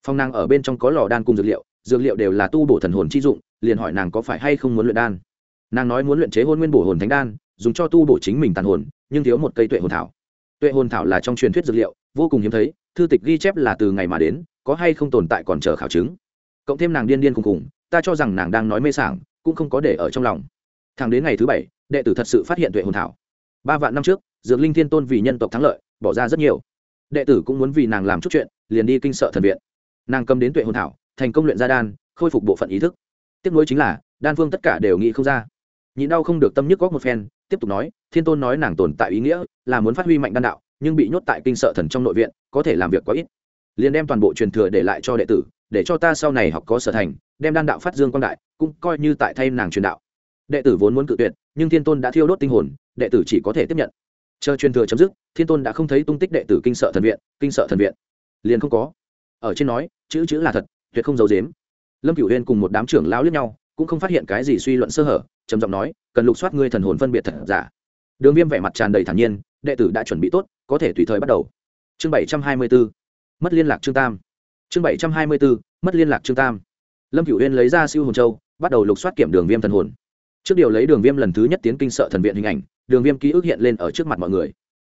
Phong nàng ở bên trong có lò đan cùng dược liệu dược liệu đều là tu bổ thần hồn chi dụng, liền hỏi nàng có phải hay không muốn luyện đan. Nàng nói muốn luyện chế hôn nguyên bổ hồn thánh đan, dùng cho tu bổ chính mình tàn hồn, nhưng thiếu một cây tuệ hồn thảo. Tuệ hồn thảo là trong truyền thuyết dược liệu, vô cùng hiếm thấy, thư tịch ghi chép là từ ngày mà đến, có hay không tồn tại còn chờ khảo chứng. Cộng thêm nàng điên điên cùng cùng ta cho rằng nàng đang nói mê sảng, cũng không có để ở trong lòng. Thẳng đến ngày thứ bảy, đệ tử thật sự phát hiện tuệ hồn thảo ba vạn năm trước, dược linh thiên tôn vì nhân tộc thắng lợi, bỏ ra rất nhiều. Đệ tử cũng muốn vì nàng làm chút chuyện, liền đi kinh sợ thần viện. Nàng cầm đến tuệ hồn thảo, thành công luyện ra đan, khôi phục bộ phận ý thức. Tiếc nuối chính là, đan phương tất cả đều nghĩ không ra. Nhịn đau không được tâm nhức góc một phen, tiếp tục nói, thiên tôn nói nàng tồn tại ý nghĩa là muốn phát huy mạnh đan đạo, nhưng bị nhốt tại kinh sợ thần trong nội viện, có thể làm việc quá ít. Liền đem toàn bộ truyền thừa để lại cho đệ tử, để cho ta sau này học có sở thành, đem đan đạo phát dương quan đại, cũng coi như tại thay nàng truyền đạo. Đệ tử vốn muốn cự tuyệt, nhưng thiên tôn đã thiêu đốt tinh hồn đệ tử chỉ có thể tiếp nhận. Chờ truyền thừa chấm dứt, thiên tôn đã không thấy tung tích đệ tử kinh sợ thần viện, kinh sợ thần viện. Liền không có. Ở trên nói, chữ chữ là thật, tuyệt không giấu dếm lâm cửu huyên cùng một đám trưởng lao lướt nhau, cũng không phát hiện cái gì suy luận sơ hở, trầm giọng nói, cần lục soát ngươi thần hồn phân biệt thật giả. Đường viêm vẻ mặt tràn đầy thản nhiên, đệ tử đã chuẩn bị tốt, có thể tùy thời bắt đầu. Chương bảy trăm hai mươi bốn mất liên lạc trương tam. Chương bảy trăm hai mươi bốn mất liên lạc trương tam. Lâm cửu huyên lấy ra siêu hồn châu, bắt đầu lục soát kiểm đường viêm thần hồn. Trước điều lấy đường viêm lần thứ nhất tiến kinh sợ thần viện hình ảnh đường viêm ký ức hiện lên ở trước mặt mọi người.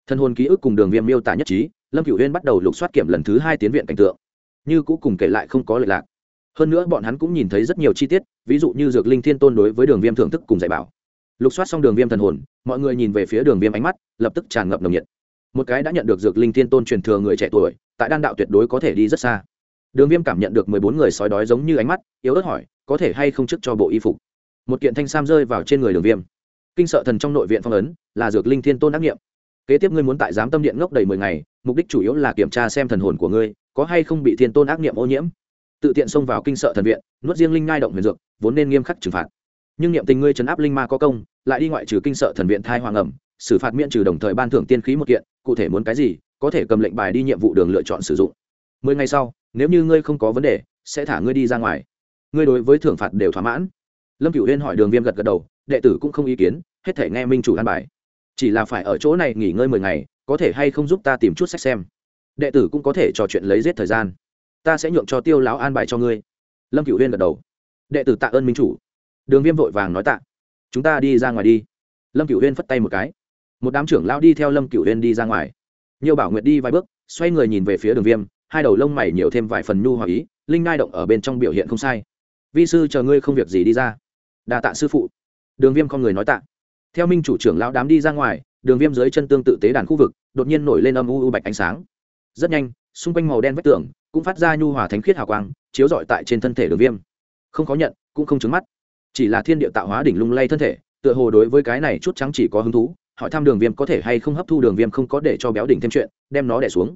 Thân hồn ký ức cùng đường viêm miêu tả nhất trí, lâm cựu huyên bắt đầu lục soát kiểm lần thứ hai tiến viện cảnh tượng. Như cũ cùng kể lại không có lệch lạc. Hơn nữa bọn hắn cũng nhìn thấy rất nhiều chi tiết, ví dụ như dược linh thiên tôn đối với đường viêm thưởng thức cùng dạy bảo. Lục soát xong đường viêm thần hồn, mọi người nhìn về phía đường viêm ánh mắt, lập tức tràn ngập nồng nhiệt. Một cái đã nhận được dược linh thiên tôn truyền thừa người trẻ tuổi, tại đan đạo tuyệt đối có thể đi rất xa. Đường viêm cảm nhận được mười bốn người sói đói giống như ánh mắt, yếu ớt hỏi, có thể hay không trước cho bộ y phục? Một kiện thanh sam rơi vào trên người đường viêm kinh sợ thần trong nội viện phong ấn, là dược linh thiên tôn đắc nghiệm. Kế tiếp ngươi muốn tại giám tâm điện ngốc đầy mười ngày, mục đích chủ yếu là kiểm tra xem thần hồn của ngươi, có hay không bị thiên tôn ác nghiệm ô nhiễm. Tự tiện xông vào kinh sợ thần viện, nuốt riêng linh ngai động huyền dược, vốn nên nghiêm khắc trừng phạt. Nhưng niệm tình ngươi chấn áp linh ma có công, lại đi ngoại trừ kinh sợ thần viện thai hoàng ẩm, xử phạt miễn trừ đồng thời ban thưởng tiên khí một kiện, cụ thể muốn cái gì, có thể cầm lệnh bài đi nhiệm vụ đường lựa chọn sử dụng. Mười ngày sau, nếu như ngươi không có vấn đề, sẽ thả ngươi đi ra ngoài. Ngươi đối với thưởng phạt đều thỏa mãn. Lâm cửu huyên hỏi đường viêm gật gật đầu đệ tử cũng không ý kiến, hết thể nghe minh chủ an bài. Chỉ là phải ở chỗ này nghỉ ngơi mười ngày, có thể hay không giúp ta tìm chút sách xem. Đệ tử cũng có thể trò chuyện lấy giết thời gian. Ta sẽ nhượng cho tiêu lão an bài cho ngươi. Lâm cửu huyên gật đầu. Đệ tử tạ ơn minh chủ. Đường viêm vội vàng nói tạ. Chúng ta đi ra ngoài đi. Lâm cửu huyên phất tay một cái. Một đám trưởng lao đi theo lâm cửu huyên đi ra ngoài. Nhiều bảo nguyệt đi vài bước, xoay người nhìn về phía đường viêm, hai đầu lông mày nhiều thêm vài phần nhu hòa ý, linh ngai động ở bên trong biểu hiện không sai. Vi sư, chờ ngươi không việc gì đi ra. Đà tạ sư phụ đường viêm con người nói tạ. Theo minh chủ trưởng lão đám đi ra ngoài, đường viêm dưới chân tương tự tế đàn khu vực, đột nhiên nổi lên âm u u bạch ánh sáng. Rất nhanh, xung quanh màu đen vách tường cũng phát ra nhu hòa thánh khiết hào quang, chiếu rọi tại trên thân thể đường viêm. Không khó nhận, cũng không trứng mắt. Chỉ là thiên địa tạo hóa đỉnh lung lay thân thể, tựa hồ đối với cái này chút trắng chỉ có hứng thú, hỏi thăm đường viêm có thể hay không hấp thu đường viêm không có để cho béo đỉnh thêm chuyện, đem nó đẻ xuống.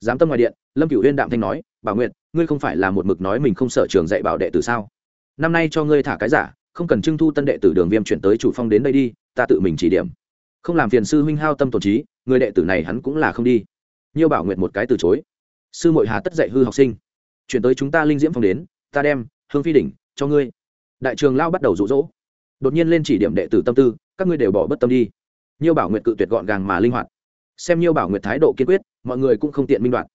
Giám tâm ngoài điện, lâm cửu huyên đạm thanh nói, bảo nguyện ngươi không phải là một mực nói mình không sợ trường dạy bảo đệ từ sao? Năm nay cho ngươi thả cái giả không cần trưng thu tân đệ tử đường viêm chuyển tới chủ phong đến đây đi ta tự mình chỉ điểm. Không làm phiền sư huynh hao tâm tổn trí người đệ tử này hắn cũng là không đi. Nhiêu bảo nguyện một cái từ chối. Sư mội hà tất dạy hư học sinh. Chuyển tới chúng ta linh diễm phong đến ta đem hương phi đỉnh cho ngươi. Đại trường lao bắt đầu rụ rỗ đột nhiên lên chỉ điểm đệ tử tâm tư các ngươi đều bỏ bất tâm đi. Nhiêu bảo nguyện cự tuyệt gọn gàng mà linh hoạt. Xem Nhiêu bảo nguyện thái độ kiên quyết mọi người cũng không tiện minh đoạt.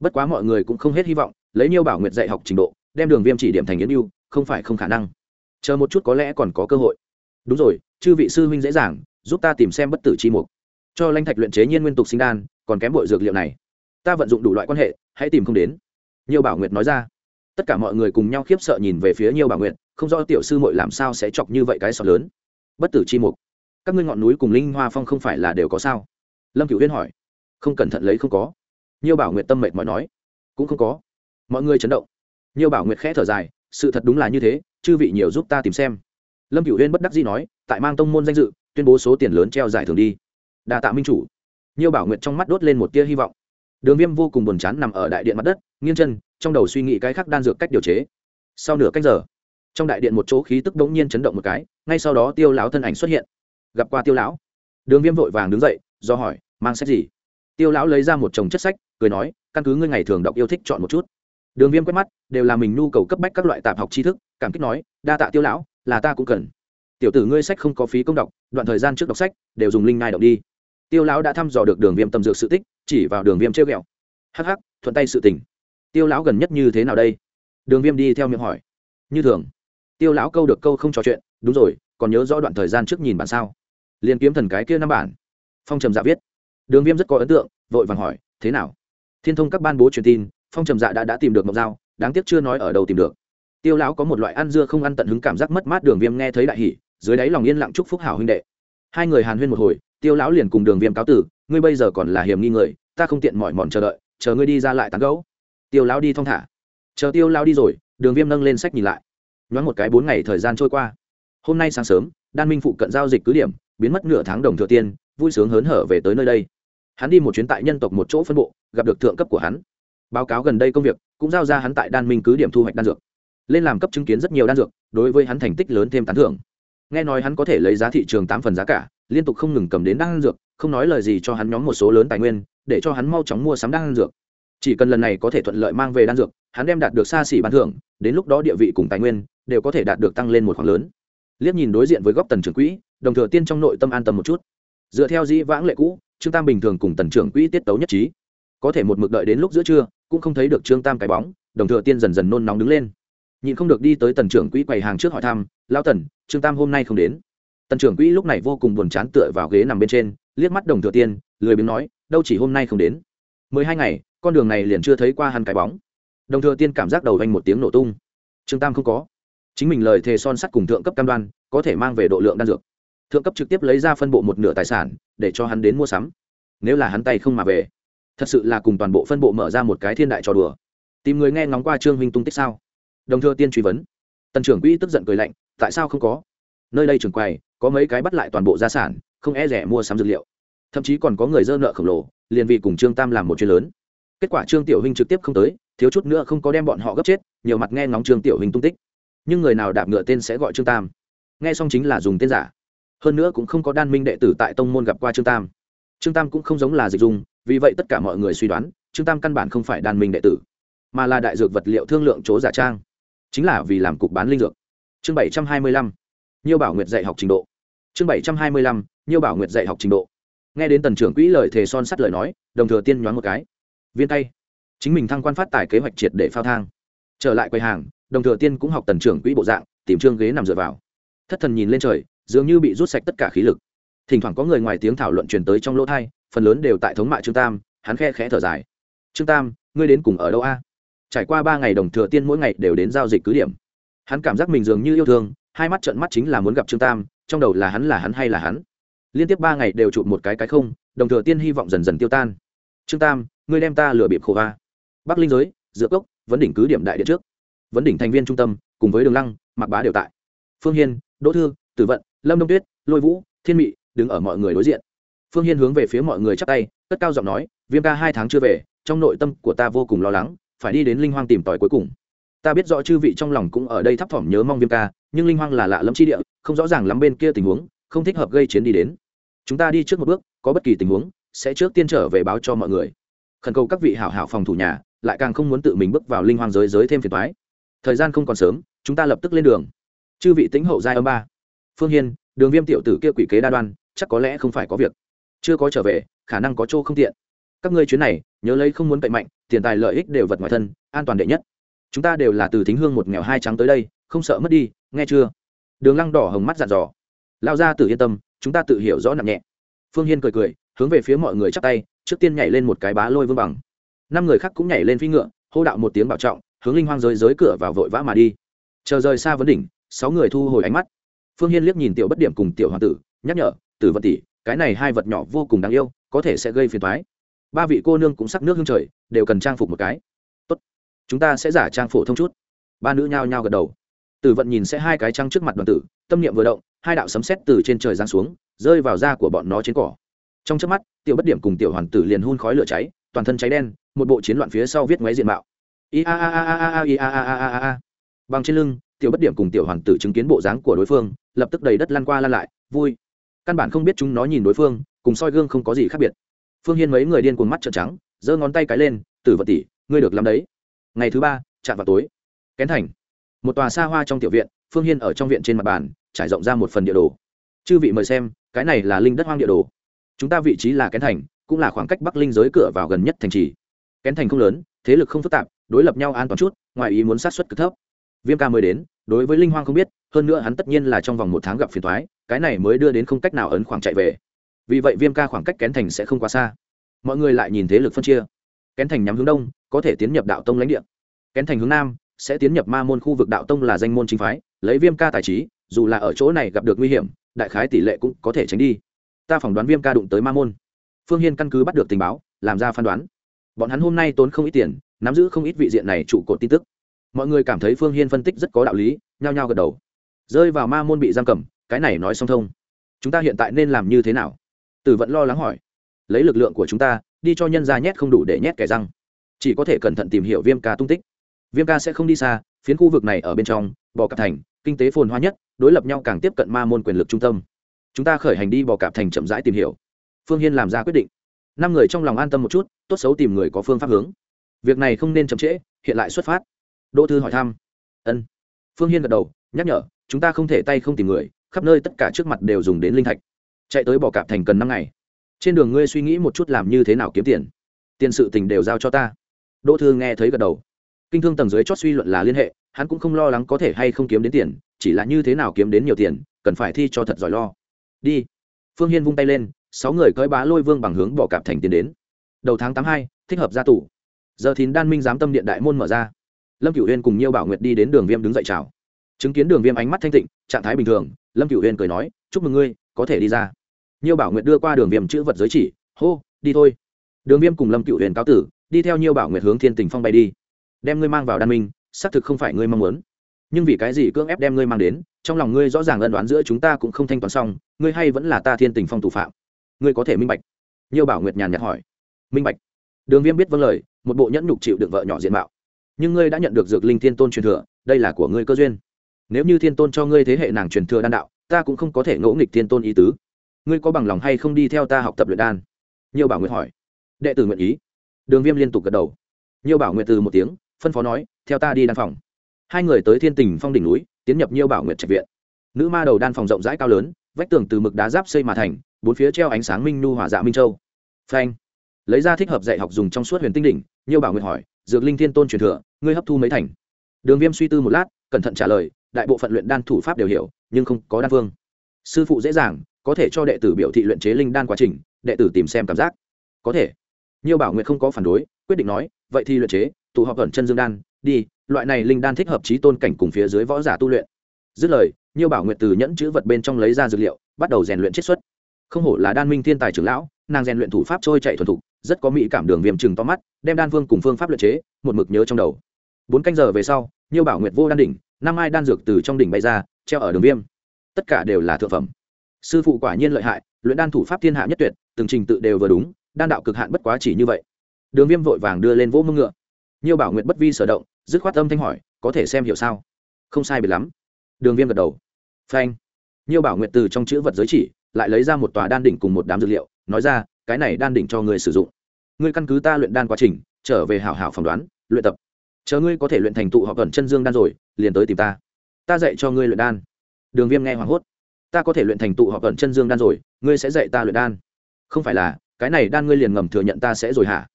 Bất quá mọi người cũng không hết hy vọng lấy Nhiêu bảo nguyện dạy học trình độ đem đường viêm chỉ điểm thành yến ưu, không phải không khả năng chờ một chút có lẽ còn có cơ hội. Đúng rồi, chư vị sư huynh dễ dàng, giúp ta tìm xem bất tử chi mục. Cho lanh thạch luyện chế nhiên nguyên tục sinh đan, còn kém bội dược liệu này. Ta vận dụng đủ loại quan hệ, hãy tìm không đến. Nhiều bảo nguyệt nói ra. Tất cả mọi người cùng nhau khiếp sợ nhìn về phía nhiều bảo nguyệt, không rõ tiểu sư mội làm sao sẽ chọc như vậy cái sọt lớn. Bất tử chi mục, các ngươi ngọn núi cùng linh hoa phong không phải là đều có sao? Lâm cửu huyên hỏi. Không cẩn thận lấy không có. Nhiều bảo nguyệt tâm mệt mỏi nói. Cũng không có. Mọi người chấn động. Nhiều bảo nguyệt khẽ thở dài. Sự thật đúng là như thế chư vị nhiều giúp ta tìm xem. Lâm cửu huyên bất đắc dĩ nói, tại mang tông môn danh dự, tuyên bố số tiền lớn treo giải thưởng đi. Đà tạ minh chủ. Nhiều bảo nguyệt trong mắt đốt lên một tia hy vọng. Đường viêm vô cùng buồn chán nằm ở đại điện mặt đất, nghiêng chân, trong đầu suy nghĩ cái khác đan dược cách điều chế. Sau nửa cách giờ, trong đại điện một chỗ khí tức bỗng nhiên chấn động một cái, ngay sau đó tiêu lão thân ảnh xuất hiện. Gặp qua tiêu lão, đường viêm vội vàng đứng dậy, do hỏi, mang sách gì? Tiêu lão lấy ra một chồng chất sách, cười nói, căn cứ ngươi ngày thường đọc yêu thích chọn một chút đường viêm quét mắt, đều là mình nhu cầu cấp bách các loại tạp học tri thức, cảm kích nói, đa tạ tiêu lão, là ta cũng cần. Tiểu tử ngươi sách không có phí công đọc, đoạn thời gian trước đọc sách, đều dùng linh ngai động đi. Tiêu lão đã thăm dò được đường viêm tâm dược sự tích, chỉ vào đường viêm treo g ẹ o hắc hắc, thuận tay sự tình. Tiêu lão gần nhất như thế nào đây? Đường viêm đi theo miệng hỏi. Như thường. Tiêu lão câu được câu không trò chuyện, đúng rồi, còn nhớ rõ đoạn thời gian trước nhìn bản sao? Liền kiếm thần cái kia năm bản. Phong trầm dạ viết. Đường viêm rất có ấn tượng, vội vàng hỏi, thế nào? Thiên thông các ban bố truyền tin phong trầm dạ đã đã tìm được mộng dao, đáng tiếc chưa nói ở đâu tìm được. Tiêu lão có một loại ăn dưa không ăn tận hứng cảm giác mất mát đường viêm nghe thấy đại hỷ dưới đáy lòng yên lặng chúc phúc hảo huynh đệ. Hai người hàn huyên một hồi, tiêu lão liền cùng đường viêm cáo tử, ngươi bây giờ còn là hiểm nghi người, ta không tiện mỏi mòn chờ đợi, chờ ngươi đi ra lại tán gấu tiêu lão đi thong thả. Chờ tiêu lão đi rồi, đường viêm nâng lên sách nhìn lại. Nhoáng một cái bốn ngày thời gian trôi qua. Hôm nay sáng sớm, đan minh phụ cận giao dịch cứ điểm, biến mất nửa tháng đồng thừa tiên, vui sướng hớn hở về tới nơi đây. Hắn đi một chuyến tại nhân tộc một chỗ phân bộ, gặp được thượng cấp của hắn báo cáo gần đây công việc, cũng giao ra hắn tại đan minh cứ điểm thu hoạch đan dược. Lên làm cấp chứng kiến rất nhiều đan dược, đối với hắn thành tích lớn thêm tán thưởng. Nghe nói hắn có thể lấy giá thị trường tám phần giá cả, liên tục không ngừng cầm đến đan dược, không nói lời gì cho hắn nhóm một số lớn tài nguyên, để cho hắn mau chóng mua sắm đan dược. Chỉ cần lần này có thể thuận lợi mang về đan dược, hắn đem đạt được xa xỉ ban thưởng, đến lúc đó địa vị cùng tài nguyên đều có thể đạt được tăng lên một khoảng lớn. Liếc nhìn đối diện với góc tần trưởng quỹ, đồng thừa tiên trong nội tâm an tâm một chút. Dựa theo dĩ vãng lệ cũ, trương tam bình thường cùng tần trưởng quỹ tiết tấu nhất trí. Có thể một mực đợi đến lúc giữa trưa cũng không thấy được trương tam cái bóng, đồng thừa tiên dần dần nôn nóng đứng lên. Nhịn không được đi tới tần trưởng quỹ quầy hàng trước hỏi thăm lao tần, trương tam hôm nay không đến. Tần trưởng quỹ lúc này vô cùng buồn chán tựa vào ghế nằm bên trên, liếc mắt đồng thừa tiên, lười biếng nói, đâu chỉ hôm nay không đến. Mười hai ngày, con đường này liền chưa thấy qua hắn cái bóng. Đồng thừa tiên cảm giác đầu vanh một tiếng nổ tung. Trương tam không có. Chính mình lời thề son sắt cùng thượng cấp cam đoan, có thể mang về độ lượng đan dược. Thượng cấp trực tiếp lấy ra phân bộ một nửa tài sản, để cho hắn đến mua sắm. Nếu là hắn tay không mà về thật sự là cùng toàn bộ phân bộ mở ra một cái thiên đại trò đùa. Tìm người nghe ngóng qua trương huynh tung tích sao? Đồng thừa tiên truy vấn. Tần trưởng quỹ tức giận cười lạnh, tại sao không có? Nơi đây trường quầy, có mấy cái bắt lại toàn bộ gia sản, không e rẻ mua sắm dược liệu. Thậm chí còn có người dơ nợ khổng lồ, liền vì cùng trương tam làm một chuyện lớn. Kết quả trương tiểu huynh trực tiếp không tới, thiếu chút nữa không có đem bọn họ gấp chết, nhiều mặt nghe ngóng trương tiểu huynh tung tích. Nhưng người nào đạp ngựa tên sẽ gọi trương tam? Nghe xong chính là dùng tên giả. Hơn nữa cũng không có đan minh đệ tử tại tông môn gặp qua trương tam. Trương tam cũng không giống là dịch dung vì vậy tất cả mọi người suy đoán, trương tam căn bản không phải đan minh đệ tử, mà là đại dược vật liệu thương lượng chỗ giả trang. Chính là vì làm cục bán linh dược. Chương bảy trăm hai mươi lăm, nhiêu bảo nguyệt dạy học trình độ. Chương bảy trăm hai mươi lăm, nhiêu bảo nguyệt dạy học trình độ. Nghe đến tần trưởng quỹ lời thề son sắt lời nói, đồng thừa tiên nhoáng một cái. Viên tay. Chính mình thăng quan phát tài kế hoạch triệt để phao thang. Trở lại quầy hàng, đồng thừa tiên cũng học tần trưởng quỹ bộ dạng, tìm trương ghế nằm dựa vào. Thất thần nhìn lên trời, dường như bị rút sạch tất cả khí lực. Thỉnh thoảng có người ngoài tiếng thảo luận truyền tới trong lỗ thai phần lớn đều tại thống mại trương tam, hắn khe khẽ thở dài. Trương tam, ngươi đến cùng ở đâu a? Trải qua ba ngày đồng thừa tiên mỗi ngày đều đến giao dịch cứ điểm. Hắn cảm giác mình dường như yêu thương, hai mắt trợn mắt chính là muốn gặp trương tam, trong đầu là hắn là hắn hay là hắn. Liên tiếp ba ngày đều chụp một cái cái không, đồng thừa tiên hy vọng dần dần tiêu tan. Trương tam, ngươi đem ta lừa bịp khổ va bắc linh giới giữa cốc, vấn đỉnh cứ điểm đại điện trước. Vấn đỉnh thành viên trung tâm, cùng với đường lăng mặc bá đều tại. Phương hiên, đỗ thư, tử vận, lâm đông tuyết, lôi vũ, thiên mị, đứng ở mọi người đối diện phương hiên hướng về phía mọi người chắp tay, cất cao giọng nói, viêm ca hai tháng chưa về, trong nội tâm của ta vô cùng lo lắng, phải đi đến linh hoang tìm tòi cuối cùng. Ta biết rõ chư vị trong lòng cũng ở đây thấp thỏm nhớ mong viêm ca, nhưng linh hoang là lạ lẫm chi địa, không rõ ràng lắm bên kia tình huống, không thích hợp gây chiến đi đến. Chúng ta đi trước một bước, có bất kỳ tình huống, sẽ trước tiên trở về báo cho mọi người. Khẩn cầu các vị hảo hảo phòng thủ nhà, lại càng không muốn tự mình bước vào linh hoang giới giới thêm phiền toái. Thời gian không còn sớm, chúng ta lập tức lên đường. Chư vị tính hậu giai âm ba. Phương hiên, đường viêm tiểu tử kia quỷ kế đa đoan, chắc có lẽ không phải có việc chưa có trở về, khả năng có chỗ không tiện. Các ngươi chuyến này, nhớ lấy không muốn cậy mạnh, tiền tài lợi ích đều vật ngoài thân, an toàn đệ nhất. Chúng ta đều là từ thính hương một nghèo hai trắng tới đây, không sợ mất đi, nghe chưa? Đường lăng đỏ hồng mắt dặn dò. Lao ra tự yên tâm, chúng ta tự hiểu rõ nặng nhẹ. Phương hiên cười cười, hướng về phía mọi người chắp tay, trước tiên nhảy lên một cái bá lôi vương bằng. Năm người khác cũng nhảy lên phi ngựa, hô đạo một tiếng bảo trọng, hướng linh hoang giới giới cửa vào vội vã mà đi. Chờ rời xa vấn đỉnh, sáu người thu hồi ánh mắt. Phương hiên liếc nhìn tiểu bất điểm cùng tiểu hoàng tử, nhắc nhở, tử vật tỷ cái này hai vật nhỏ vô cùng đáng yêu, có thể sẽ gây phiền thoái ba vị cô nương cũng sắc nước hương trời, đều cần trang phục một cái. Tốt, chúng ta sẽ giả trang phổ thông chút. Ba nữ nhao nhao gật đầu. Tử vận nhìn sẽ hai cái trăng trước mặt đoàn tử, tâm niệm vừa động, hai đạo sấm sét từ trên trời giáng xuống, rơi vào da của bọn nó trên cỏ. Trong trước mắt, tiểu bất điểm cùng tiểu hoàn tử liền hun khói lửa cháy, toàn thân cháy đen, một bộ chiến loạn phía sau viết ngoáy diện mạo. I a a a a i a a a a. Bằng trên lưng, tiểu bất điểm cùng tiểu hoàn tử chứng kiến bộ dáng của đối phương, lập tức đầy đất lăn qua lăn lại, vui căn bản không biết chúng nó nhìn đối phương, cùng soi gương không có gì khác biệt. Phương hiên mấy người điên cuồng mắt trợn trắng, giơ ngón tay cái lên, tử vật tỷ, ngươi được làm đấy. Ngày thứ ba, chạm vào tối. Kén thành. Một tòa xa hoa trong tiểu viện, phương hiên ở trong viện trên mặt bàn, trải rộng ra một phần địa đồ. Chư vị mời xem, cái này là linh đất hoang địa đồ. Chúng ta vị trí là kén thành, cũng là khoảng cách bắc linh giới cửa vào gần nhất thành trì. Kén thành không lớn, thế lực không phức tạp, đối lập nhau an toàn chút, ngoài ý muốn sát xuất cực thấp viêm ca mới đến, đối với linh hoang không biết, hơn nữa hắn tất nhiên là trong vòng một tháng gặp phiền thoái cái này mới đưa đến không cách nào ấn khoảng chạy về. Vì vậy viêm ca khoảng cách kén thành sẽ không quá xa. Mọi người lại nhìn thế lực phân chia. Kén thành nhắm hướng đông, có thể tiến nhập đạo tông lãnh địa. Kén thành hướng nam, sẽ tiến nhập ma môn khu vực đạo tông là danh môn chính phái, lấy viêm ca tài trí, dù là ở chỗ này gặp được nguy hiểm, đại khái tỷ lệ cũng có thể tránh đi. Ta phỏng đoán viêm ca đụng tới ma môn. Phương hiên căn cứ bắt được tình báo, làm ra phán đoán. Bọn hắn hôm nay tốn không ít tiền, nắm giữ không ít vị diện này trụ cột tin tức mọi người cảm thấy phương hiên phân tích rất có đạo lý, nhao nhao gật đầu. Rơi vào ma môn bị giam cầm, cái này nói song thông. Chúng ta hiện tại nên làm như thế nào? Tử vận lo lắng hỏi. Lấy lực lượng của chúng ta, đi cho nhân ra nhét không đủ để nhét kẻ răng. Chỉ có thể cẩn thận tìm hiểu viêm ca tung tích. Viêm ca sẽ không đi xa, phiến khu vực này ở bên trong, bò cạp thành, kinh tế phồn hoa nhất, đối lập nhau càng tiếp cận ma môn quyền lực trung tâm. Chúng ta khởi hành đi bò cạp thành chậm rãi tìm hiểu. Phương hiên làm ra quyết định. Năm người trong lòng an tâm một chút, tốt xấu tìm người có phương pháp hướng. Việc này không nên chậm trễ, hiện lại xuất phát đỗ thư hỏi thăm. Ân. Phương hiên gật đầu, nhắc nhở, chúng ta không thể tay không tìm người, khắp nơi tất cả trước mặt đều dùng đến linh thạch. Chạy tới bỏ cạp thành cần năm ngày. Trên đường ngươi suy nghĩ một chút làm như thế nào kiếm tiền. Tiền sự tình đều giao cho ta. Đỗ thư nghe thấy gật đầu. Kinh thương tầng dưới chót suy luận là liên hệ, hắn cũng không lo lắng có thể hay không kiếm đến tiền, chỉ là như thế nào kiếm đến nhiều tiền, cần phải thi cho thật giỏi lo. Đi. Phương hiên vung tay lên, sáu người cưỡi bá lôi vương bằng hướng bỏ cạp thành tiến đến. Đầu tháng tám hai, thích hợp ra tù. Giờ thìn đan minh giám tâm điện đại môn mở ra lâm cửu huyên cùng nhiêu bảo nguyệt đi đến đường viêm đứng dậy chào. Chứng kiến đường viêm ánh mắt thanh tịnh, trạng thái bình thường, lâm cửu huyên cười nói, chúc mừng ngươi, có thể đi ra. Nhiêu bảo nguyệt đưa qua đường viêm chữ vật giới chỉ, hô, đi thôi. Đường viêm cùng lâm cửu huyền cáo tử, đi theo nhiêu bảo nguyệt hướng thiên tình phong bay đi. Đem ngươi mang vào đan minh, xác thực không phải ngươi mong muốn. Nhưng vì cái gì cưỡng ép đem ngươi mang đến, trong lòng ngươi rõ ràng ân đoán giữa chúng ta cũng không thanh toán xong, ngươi hay vẫn là ta thiên tình phong thủ phạm. Ngươi có thể minh bạch. Nhiêu bảo nguyệt nhàn nhạt hỏi. Minh bạch. Đường viêm biết vâng lời, một bộ nhẫn nhục chịu đựng vợ nhỏ diện mạo nhưng ngươi đã nhận được dược linh thiên tôn truyền thừa, đây là của ngươi cơ duyên. Nếu như thiên tôn cho ngươi thế hệ nàng truyền thừa đan đạo, ta cũng không có thể ngỗ nghịch thiên tôn ý tứ. Ngươi có bằng lòng hay không đi theo ta học tập luyện đan? Nhiều bảo nguyệt hỏi. Đệ tử nguyện ý. Đường viêm liên tục gật đầu. Nhiều bảo nguyệt từ một tiếng, phân phó nói, theo ta đi đan phòng. Hai người tới thiên tình phong đỉnh núi, tiến nhập nhiều bảo nguyệt trạch viện. Nữ ma đầu đan phòng rộng rãi cao lớn, vách tường từ mực đá giáp xây mà thành, bốn phía treo ánh sáng minh nu hỏa dạ minh châu. Phanh. Lấy ra thích hợp dạy học dùng trong suốt huyền tinh đỉnh nhiều bảo nguyệt hỏi dược linh thiên tôn truyền thừa, ngươi hấp thu mấy thành? Đường viêm suy tư một lát, cẩn thận trả lời, đại bộ phận luyện đan thủ pháp đều hiểu, nhưng không có đan phương. Sư phụ dễ dàng, có thể cho đệ tử biểu thị luyện chế linh đan quá trình, đệ tử tìm xem cảm giác. Có thể. Nhiều bảo nguyệt không có phản đối, quyết định nói, vậy thì luyện chế, tụ họp ẩn chân dương đan, đi, loại này linh đan thích hợp trí tôn cảnh cùng phía dưới võ giả tu luyện. Dứt lời nhiều bảo nguyệt từ nhẫn chữ vật bên trong lấy ra dược liệu, bắt đầu rèn luyện chiết xuất. Không hổ là đan minh thiên tài trưởng lão nàng rèn luyện thủ pháp trôi chạy thuần thục, rất có mỹ cảm đường viêm chừng to mắt, đem đan vương cùng phương pháp luyện chế, một mực nhớ trong đầu. Bốn canh giờ về sau nhiều bảo nguyệt vô đan đỉnh, năm ai đan dược từ trong đỉnh bay ra, treo ở đường viêm. Tất cả đều là thượng phẩm. Sư phụ quả nhiên lợi hại, luyện đan thủ pháp thiên hạ nhất tuyệt, từng trình tự đều vừa đúng, đan đạo cực hạn bất quá chỉ như vậy. Đường viêm vội vàng đưa lên vỗ mưng ngựa. Nhiều bảo nguyện bất vi sở động, dứt khoát âm thanh hỏi, có thể xem hiểu sao? Không sai biệt lắm. Đường viêm gật đầu. Phanh. Nhiều bảo nguyện từ trong chữ vật giới chỉ lại lấy ra một tòa đan đỉnh cùng một đám dược liệu, nói ra, cái này đan đỉnh cho người sử dụng. Ngươi căn cứ ta luyện đan quá trình, trở về hảo hảo phỏng đoán, luyện tập. Chờ ngươi có thể luyện thành tụ họ cẩn chân dương đan rồi, liền tới tìm ta. Ta dạy cho ngươi luyện đan. Đường viêm nghe hoảng hốt. Ta có thể luyện thành tụ họ cẩn chân dương đan rồi, ngươi sẽ dạy ta luyện đan. Không phải là, cái này đan ngươi liền ngầm thừa nhận ta sẽ rồi hả?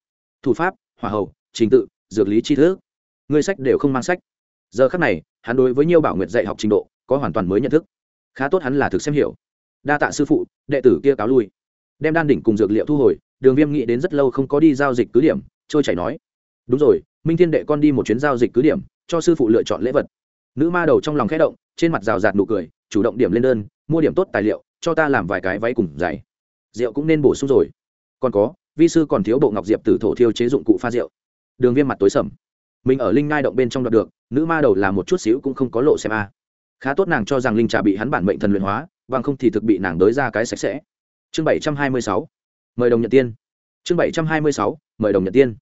Thủ pháp, hỏa hậu trình tự, dược lý chi thức. Ngươi sách đều không mang sách. Giờ khắc này, hắn đối với nhiều bảo nguyệt dạy học trình độ, có hoàn toàn mới nhận thức. Khá tốt hắn là thực xem hiểu đa tạ sư phụ, đệ tử kia cáo lui. Đem đan đỉnh cùng dược liệu thu hồi, đường viêm nghĩ đến rất lâu không có đi giao dịch cứ điểm, trôi chảy nói. Đúng rồi, minh thiên đệ con đi một chuyến giao dịch cứ điểm, cho sư phụ lựa chọn lễ vật. Nữ ma đầu trong lòng khẽ động, trên mặt rào rạt nụ cười, chủ động điểm lên đơn, mua điểm tốt tài liệu, cho ta làm vài cái váy cùng giày. Rượu cũng nên bổ sung rồi. Còn có, vi sư còn thiếu bộ ngọc diệp từ thổ thiêu chế dụng cụ pha rượu. Đường viêm mặt tối sầm. Mình ở linh ngai động bên trong đoạt được, nữ ma đầu là một chút xíu cũng không có lộ xem a. Khá tốt nàng cho rằng linh trà bị hắn bản mệnh thần luyện hóa bằng không thì thực bị nàng đới ra cái sạch sẽ. Chương bảy trăm hai mươi sáu. Mời đồng nhận tiên. Chương bảy trăm hai mươi sáu. Mời đồng nhận tiên.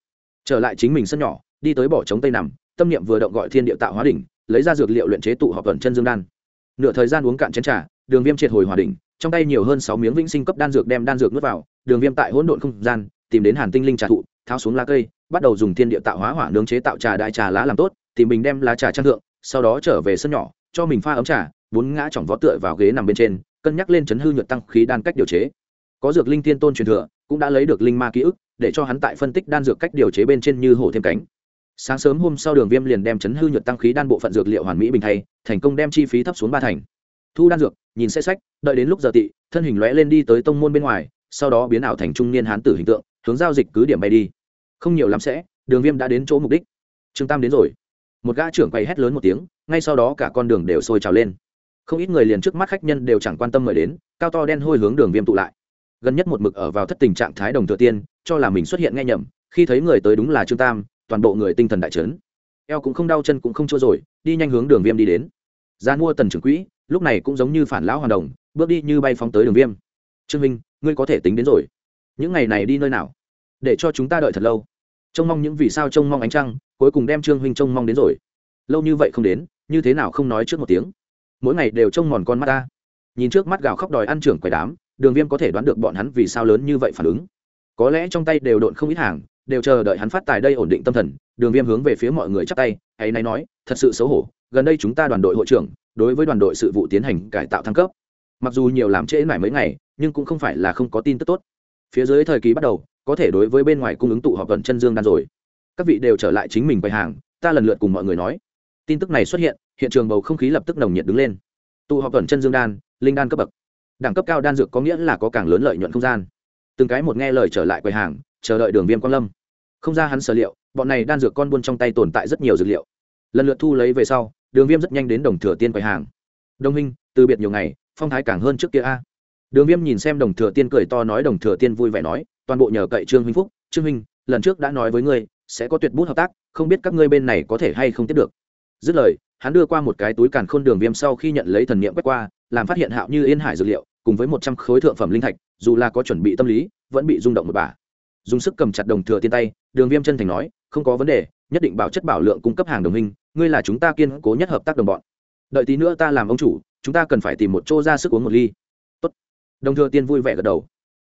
Trở lại chính mình sân nhỏ, đi tới bỏ trống tây nằm, tâm niệm vừa động gọi thiên địa tạo hóa đỉnh, lấy ra dược liệu luyện chế tụ họp ẩn chân dương đan. Nửa thời gian uống cạn chén trà, đường viêm triệt hồi hòa đỉnh, trong tay nhiều hơn sáu miếng vĩnh sinh cấp đan dược đem đan dược nuốt vào, đường viêm tại hỗn độn không gian, tìm đến hàn tinh linh trà thụ, tháo xuống lá cây, bắt đầu dùng thiên địa tạo hóa hỏa nướng chế tạo trà đại trà lá làm tốt, tìm mình đem lá trà trang thượng, sau đó trở về sân nhỏ, cho mình pha ấm trà bốn ngã chỏng vó tựa vào ghế nằm bên trên, cân nhắc lên chấn hư nhuận tăng khí đan cách điều chế. Có dược linh tiên tôn truyền thừa, cũng đã lấy được linh ma ký ức, để cho hắn tại phân tích đan dược cách điều chế bên trên như hổ thêm cánh. Sáng sớm hôm sau đường viêm liền đem chấn hư nhuận tăng khí đan bộ phận dược liệu hoàn mỹ bình thay, thành công đem chi phí thấp xuống ba thành. Thu đan dược, nhìn xe sách, đợi đến lúc giờ tị, thân hình lóe lên đi tới tông môn bên ngoài, sau đó biến ảo thành trung niên hán tử hình tượng, hướng giao dịch cứ điểm bay đi. Không nhiều lắm sẽ, đường viêm đã đến chỗ mục đích. Trương tam đến rồi. Một gã trưởng quay hét lớn một tiếng, ngay sau đó cả con đường đều sôi trào lên không ít người liền trước mắt khách nhân đều chẳng quan tâm mời đến, cao to đen hôi hướng đường viêm tụ lại. Gần nhất một mực ở vào thất tình trạng thái đồng thừa tiên, cho là mình xuất hiện nghe nhầm, khi thấy người tới đúng là trương tam, toàn bộ người tinh thần đại trấn eo cũng không đau, chân cũng không chua rồi, đi nhanh hướng đường viêm đi đến. Gian mua tần trưởng quỹ, lúc này cũng giống như phản lão hoàn đồng, bước đi như bay phóng tới đường viêm. Trương minh, ngươi có thể tính đến rồi. Những ngày này đi nơi nào? Để cho chúng ta đợi thật lâu. Trông mong những vì sao trông mong ánh trăng, cuối cùng đem trương huynh trông mong đến rồi. Lâu như vậy không đến, như thế nào không nói trước một tiếng mỗi ngày đều trông mòn con mắt ta. Nhìn trước mắt gào khóc đòi ăn trưởng quầy đám, đường viêm có thể đoán được bọn hắn vì sao lớn như vậy phản ứng. Có lẽ trong tay đều độn không ít hàng, đều chờ đợi hắn phát tài đây ổn định tâm thần, đường viêm hướng về phía mọi người chắp tay hãy nay nói, thật sự xấu hổ, gần đây chúng ta đoàn đội hội trưởng, đối với đoàn đội sự vụ tiến hành cải tạo thăng cấp. Mặc dù nhiều làm trễ mải mấy ngày, nhưng cũng không phải là không có tin tức tốt. Phía dưới thời kỳ bắt đầu, có thể đối với bên ngoài cung ứng tụ họp gần chân dương đan rồi. Các vị đều trở lại chính mình bày hàng, ta lần lượt cùng mọi người nói. Tin tức này xuất hiện hiện trường bầu không khí lập tức nồng nhiệt đứng lên. Tụ họp tuần chân dương đan, linh đan cấp bậc. Đẳng cấp cao đan dược có nghĩa là có càng lớn lợi nhuận không gian. Từng cái một nghe lời trở lại quầy hàng, chờ đợi đường viêm Quang lâm. Không ra hắn sở liệu, bọn này đan dược con buôn trong tay tồn tại rất nhiều dược liệu. Lần lượt thu lấy về sau, đường viêm rất nhanh đến đồng thừa tiên quầy hàng. Đông minh từ biệt nhiều ngày, phong thái càng hơn trước kia a. Đường viêm nhìn xem đồng thừa tiên cười to nói đồng thừa tiên vui vẻ nói, toàn bộ nhờ cậy trương huynh phúc. Trương huynh, lần trước đã nói với ngươi, sẽ có tuyệt bút hợp tác, không biết các ngươi bên này có thể hay không tiếp được. Dứt lời hắn đưa qua một cái túi càn khôn đường viêm sau khi nhận lấy thần niệm quét qua, làm phát hiện hạo như yên hải dược liệu, cùng với một trăm khối thượng phẩm linh thạch, dù là có chuẩn bị tâm lý, vẫn bị rung động một bà. Dùng sức cầm chặt đồng thừa tiên tay, đường viêm chân thành nói, không có vấn đề, nhất định bảo chất bảo lượng cung cấp hàng đồng minh, ngươi là chúng ta kiên cố nhất hợp tác đồng bọn. Đợi tí nữa ta làm ông chủ, chúng ta cần phải tìm một chỗ ra sức uống một ly. Tốt. đồng thừa tiên vui vẻ gật đầu.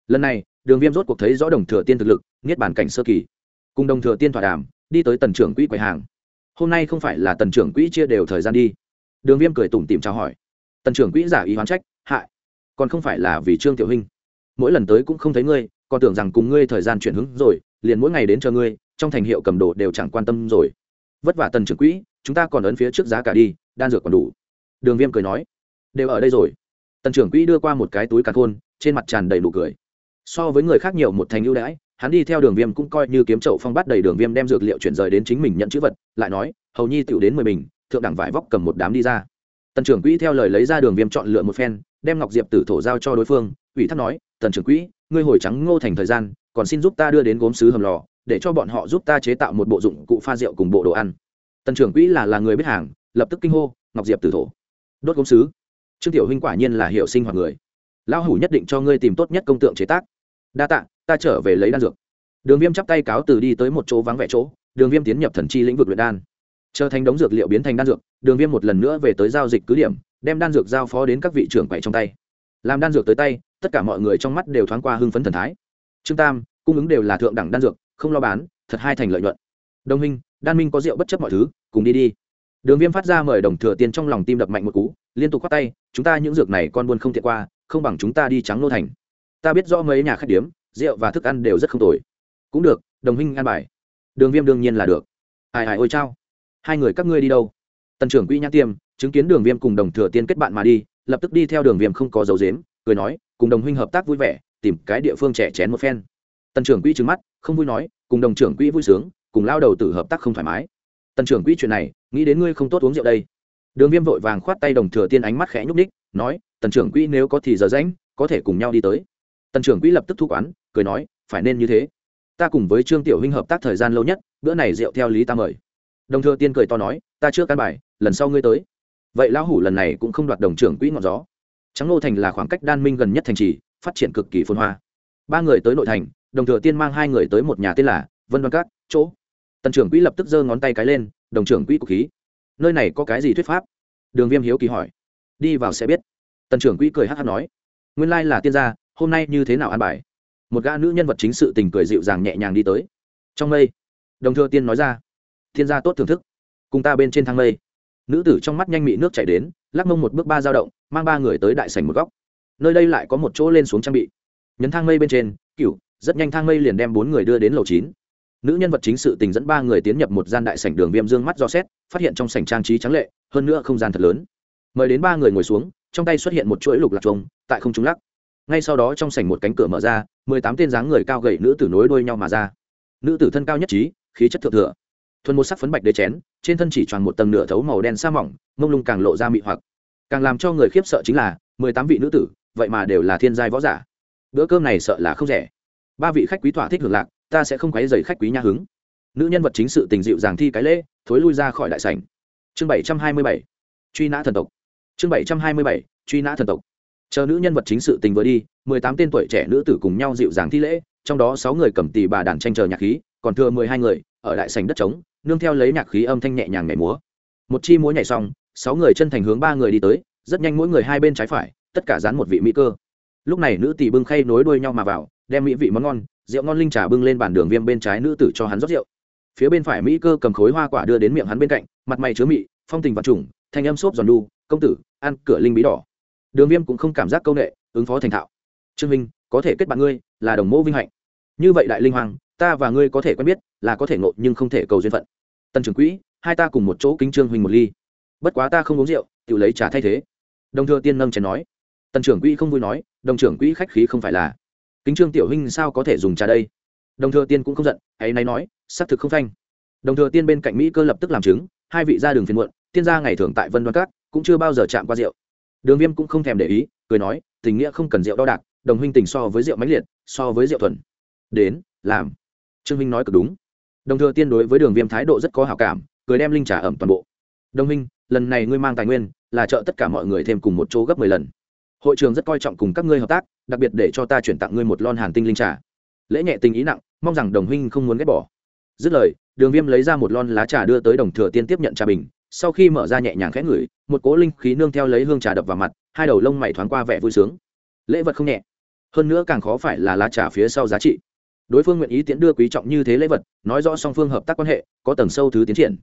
Lần này, đường viêm rốt cuộc thấy rõ đồng thừa tiên thực lực, niết bản cảnh sơ kỳ. Cùng đồng thừa tiên thỏa đàm, đi tới tần trưởng quỹ quầy hàng hôm nay không phải là tần trưởng quỹ chia đều thời gian đi. Đường viêm cười tủm tìm chào hỏi. Tần trưởng quỹ giả ý hoán trách hại còn không phải là vì trương tiểu huynh mỗi lần tới cũng không thấy ngươi, còn tưởng rằng cùng ngươi thời gian chuyển hướng rồi, liền mỗi ngày đến chờ ngươi, trong thành hiệu cầm đồ đều chẳng quan tâm rồi. Vất vả tần trưởng quỹ, chúng ta còn ấn phía trước giá cả đi, đan dược còn đủ. Đường viêm cười nói, đều ở đây rồi. Tần trưởng quỹ đưa qua một cái túi cà khôn, trên mặt tràn đầy nụ cười. So với người khác nhiều một thành ưu đãi hắn đi theo đường viêm cũng coi như kiếm chậu phong bắt đầy đường viêm đem dược liệu chuyển rời đến chính mình nhận chữ vật, lại nói, hầu nhi tựu đến mười bình, thượng đẳng vải vóc cầm một đám đi ra. Tần trưởng quỹ theo lời lấy ra đường viêm chọn lựa một phen, đem ngọc diệp tử thổ giao cho đối phương, ủy thác nói, tần trưởng quỹ, ngươi hồi trắng ngô thành thời gian, còn xin giúp ta đưa đến gốm sứ hầm lò, để cho bọn họ giúp ta chế tạo một bộ dụng cụ pha rượu cùng bộ đồ ăn. Tần trưởng quỹ là là người biết hàng, lập tức kinh hô, ngọc diệp tử thổ, đốt gốm sứ trương tiểu huynh quả nhiên là hiệu sinh hoạt người. Lão hủ nhất định cho ngươi tìm tốt nhất công tượng chế tác đa tạ, ta trở về lấy đan dược. Đường viêm chắp tay cáo từ đi tới một chỗ vắng vẻ chỗ, đường viêm tiến nhập thần chi lĩnh vực luyện đan. Chờ thành đống dược liệu biến thành đan dược, đường viêm một lần nữa về tới giao dịch cứ điểm, đem đan dược giao phó đến các vị trưởng quầy trong tay. Làm đan dược tới tay, tất cả mọi người trong mắt đều thoáng qua hưng phấn thần thái. Trương tam, cung ứng đều là thượng đẳng đan dược, không lo bán, thật hai thành lợi nhuận. Đồng minh, đan minh có rượu bất chấp mọi thứ, cùng đi đi. Đường viêm phát ra mời đồng thừa tiền trong lòng tim đập mạnh một cú, liên tục k h o á t tay, chúng ta những dược này con buôn không thiệt qua, không bằng chúng ta đi trắng nô thành ta biết rõ mấy nhà khách điếm, rượu và thức ăn đều rất không tồi. Cũng được, đồng huynh ăn bài. Đường viêm đương nhiên là được. Ai ai ôi chao. Hai người các ngươi đi đâu? Tần trưởng quỹ nhã tiêm, chứng kiến đường viêm cùng đồng thừa tiên kết bạn mà đi, lập tức đi theo đường viêm không có dấu dếm cười nói, cùng đồng huynh hợp tác vui vẻ, tìm cái địa phương trẻ chén một phen. Tần trưởng quỹ trứng mắt, không vui nói, cùng đồng trưởng quỹ vui sướng, cùng lao đầu tử hợp tác không thoải mái. Tần trưởng quỹ chuyện này, nghĩ đến ngươi không tốt uống rượu đây. Đường viêm vội vàng khoát tay đồng thừa tiên ánh mắt khẽ nhúc ních nói, tần trưởng quỹ nếu có thì giờ rãnh có thể cùng nhau đi tới tần trưởng quỹ lập tức thu quán, cười nói, phải nên như thế. Ta cùng với trương tiểu huynh hợp tác thời gian lâu nhất, bữa này rượu theo lý ta mời. Đồng thừa tiên cười to nói, ta chưa căn bài, lần sau ngươi tới. Vậy lão hủ lần này cũng không đoạt đồng trưởng quỹ ngọn gió. Trắng nô thành là khoảng cách đan minh gần nhất thành trì, phát triển cực kỳ phôn hoa. Ba người tới nội thành, đồng thừa tiên mang hai người tới một nhà tên là vân văn cát chỗ. Tần trưởng quỹ lập tức giơ ngón tay cái lên, đồng trưởng quỹ cục khí. Nơi này có cái gì thuyết pháp? Đường viêm hiếu kỳ hỏi. Đi vào sẽ biết. Tần trưởng quỹ cười hát hát nói. Nguyên lai là tiên gia hôm nay như thế nào an bài? Một gã nữ nhân vật chính sự tình cười dịu dàng nhẹ nhàng đi tới. Trong mây, đồng thừa tiên nói ra, thiên gia tốt thưởng thức, cùng ta bên trên thang mây. Nữ tử trong mắt nhanh mị nước chảy đến, lắc mông một bước ba dao động, mang ba người tới đại sảnh một góc. Nơi đây lại có một chỗ lên xuống trang bị. Nhấn thang mây bên trên cựu rất nhanh thang mây liền đem bốn người đưa đến lầu chín. Nữ nhân vật chính sự tình dẫn ba người tiến nhập một gian đại sảnh đường viêm dương mắt do xét, phát hiện trong sảnh trang trí trắng lệ, hơn nữa không gian thật lớn. Mời đến ba người ngồi xuống, trong tay xuất hiện một chuỗi lục lạc trông tại không trung lắc ngay sau đó trong sảnh một cánh cửa mở ra, mười tám tên dáng người cao gậy nữ tử nối đuôi nhau mà ra. Nữ tử thân cao nhất trí, khí chất thượng thừa. Thuần một sắc phấn bạch đế chén, trên thân chỉ tròn một tầng nửa thấu màu đen sa mỏng, mông lung càng lộ ra mị hoặc. Càng làm cho người khiếp sợ chính là, mười tám vị nữ tử, vậy mà đều là thiên giai võ giả. Bữa cơm này sợ là không rẻ. Ba vị khách quý thỏa thích hưởng lạc, ta sẽ không quấy dày khách quý nha hứng. Nữ nhân vật chính sự tình dịu dàng thi cái lễ, thối lui ra khỏi đại sảnh. Chương bảy trăm hai mươi bảy, truy nã thần tộc. Chương bảy trăm hai mươi bảy, truy nã thần tộc chờ nữ nhân vật chính sự tình vừa đi, mười tám tên tuổi trẻ nữ tử cùng nhau dịu dàng thi lễ, trong đó sáu người cầm tì bà đàn tranh chờ nhạc khí, còn thừa mười hai người, ở đại sảnh đất trống, nương theo lấy nhạc khí âm thanh nhẹ nhàng nhảy múa. Một chi múa nhảy xong, sáu người chân thành hướng ba người đi tới, rất nhanh mỗi người hai bên trái phải, tất cả dán một vị mỹ cơ. Lúc này nữ tỷ bưng khay nối đuôi nhau mà vào, đem mỹ vị món ngon, rượu ngon linh trà bưng lên bàn đường viêm bên trái nữ tử cho hắn rót rượu. Phía bên phải mỹ cơ cầm khối hoa quả đưa đến miệng hắn bên cạnh, mặt mày chứa mị, phong tình vật trùng, thanh âm xốp giòn đu, công tử, ăn cửa linh bí đỏ đường viêm cũng không cảm giác công nghệ ứng phó thành thạo. Trương minh, có thể kết bạn ngươi là đồng mẫu vinh hạnh. Như vậy đại linh hoàng, ta và ngươi có thể quen biết, là có thể ngộ nhưng không thể cầu duyên phận. Tần trưởng quỹ, hai ta cùng một chỗ kính trương huynh một ly. Bất quá ta không uống rượu tự lấy trà thay thế. Đồng thừa tiên nâng chén nói. Tần trưởng quỹ không vui nói, đồng trưởng quỹ khách khí không phải là. Kính trương tiểu huynh sao có thể dùng trà đây? Đồng thừa tiên cũng không giận, ấy nay nói, xác thực không phanh. Đồng thừa tiên bên cạnh mỹ cơ lập tức làm chứng, hai vị ra đường phiền muộn, tiên gia ngày thường tại vân đoan cát cũng chưa bao giờ chạm qua rượu đường viêm cũng không thèm để ý, cười nói, tình nghĩa không cần rượu đo đạc, đồng huynh tình so với rượu mãnh liệt, so với rượu thuần. Đến, làm. Trương huynh nói cực đúng. Đồng thừa tiên đối với đường viêm thái độ rất có hảo cảm, cười đem linh trà ẩm toàn bộ. Đồng huynh, lần này ngươi mang tài nguyên, là trợ tất cả mọi người thêm cùng một chỗ gấp mười lần. Hội trường rất coi trọng cùng các ngươi hợp tác, đặc biệt để cho ta chuyển tặng ngươi một lon hàn tinh linh trà. Lễ nhẹ tình ý nặng, mong rằng đồng huynh không muốn ghét bỏ. Dứt lời, đường viêm lấy ra một lon lá trà đưa tới đồng thừa tiên tiếp nhận trà bình sau khi mở ra nhẹ nhàng khẽ ngửi, một cố linh khí nương theo lấy hương trà đập vào mặt, hai đầu lông mày thoáng qua vẻ vui sướng. Lễ vật không nhẹ, hơn nữa càng khó phải là lá trà phía sau giá trị. Đối phương nguyện ý tiễn đưa quý trọng như thế lễ vật, nói rõ song phương hợp tác quan hệ, có tầng sâu thứ tiến triển.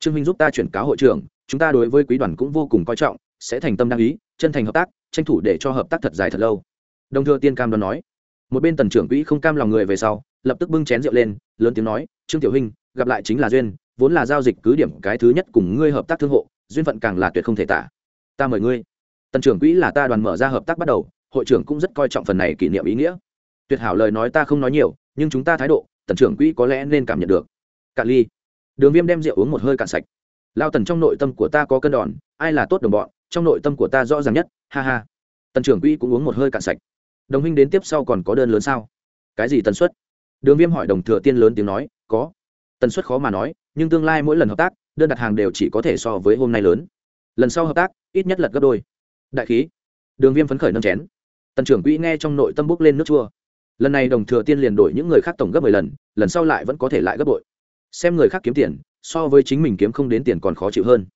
Trương minh giúp ta chuyển cáo hội trưởng, chúng ta đối với quý đoàn cũng vô cùng coi trọng, sẽ thành tâm đăng ý, chân thành hợp tác, tranh thủ để cho hợp tác thật dài thật lâu. Đồng thừa tiên cam đoan nói. Một bên tần trưởng quỹ không cam lòng người về sau, lập tức bưng chén rượu lên, lớn tiếng nói, trương tiểu huynh, gặp lại chính là duyên vốn là giao dịch cứ điểm cái thứ nhất cùng ngươi hợp tác thương hộ, duyên phận càng là tuyệt không thể tả. Ta mời ngươi. Tần trưởng quỹ là ta đoàn mở ra hợp tác bắt đầu, hội trưởng cũng rất coi trọng phần này kỷ niệm ý nghĩa. Tuyệt hảo lời nói ta không nói nhiều, nhưng chúng ta thái độ, tần trưởng quỹ có lẽ nên cảm nhận được. Cạn ly. Đường viêm đem rượu uống một hơi cạn sạch. Lao tần trong nội tâm của ta có cân đòn, ai là tốt đồng bọn, trong nội tâm của ta rõ ràng nhất, ha ha. Tần trưởng quỹ cũng uống một hơi cạn sạch. Đồng huynh đến tiếp sau còn có đơn lớn sao? Cái gì tần suất? Đường viêm hỏi đồng thừa tiên lớn tiếng nói, có. Tần suất khó mà nói nhưng tương lai mỗi lần hợp tác, đơn đặt hàng đều chỉ có thể so với hôm nay lớn. Lần sau hợp tác, ít nhất lật gấp đôi. Đại khí. Đường viêm phấn khởi nâng chén. Tần trưởng quỹ nghe trong nội tâm bốc lên nước chua. Lần này đồng thừa tiên liền đổi những người khác tổng gấp mười lần lần sau lại vẫn có thể lại gấp bội. Xem người khác kiếm tiền, so với chính mình kiếm không đến tiền còn khó chịu hơn.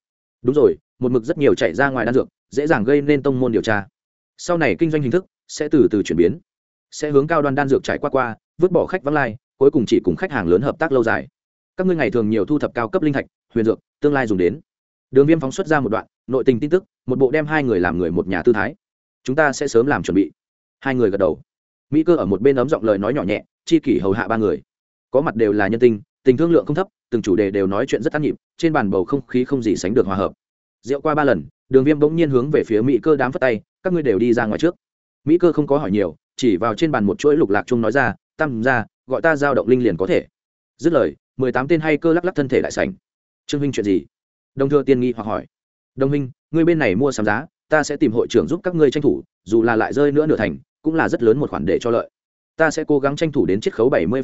Đúng rồi, một mực rất nhiều chạy ra ngoài đan dược, dễ dàng gây nên tông môn điều tra. Sau này kinh doanh hình thức sẽ từ từ chuyển biến. Sẽ hướng cao đoan đan dược trải qua qua, vứt bỏ khách vắng lai, cuối cùng chỉ cùng khách hàng lớn hợp tác lâu dài các ngươi ngày thường nhiều thu thập cao cấp linh thạch huyền dược tương lai dùng đến. Đường viêm phóng xuất ra một đoạn nội tình tin tức một bộ đem hai người làm người một nhà tư thái. Chúng ta sẽ sớm làm chuẩn bị. Hai người gật đầu. Mỹ cơ ở một bên ấm giọng lời nói nhỏ nhẹ chi kỷ hầu hạ ba người. Có mặt đều là nhân tinh, tình thương lượng không thấp từng chủ đề đều nói chuyện rất tác nhịp trên bàn bầu không khí không gì sánh được hòa hợp. Rượu qua ba lần đường viêm bỗng nhiên hướng về phía mỹ cơ đám phất tay các ngươi đều đi ra ngoài trước. Mỹ cơ không có hỏi nhiều chỉ vào trên bàn một chuỗi lục lạc chung nói ra tam ra gọi ta giao động linh liền có thể. Dứt lời mười tám tên hay cơ lắc lắc thân thể lại sành. Trương huynh chuyện gì? Đồng thừa tiên nghi hoặc hỏi. Đồng huynh ngươi bên này mua sắm giá, ta sẽ tìm hội trưởng giúp các ngươi tranh thủ, dù là lại rơi nữa nửa thành, cũng là rất lớn một khoản để cho lợi. Ta sẽ cố gắng tranh thủ đến chiết khấu bảy mươi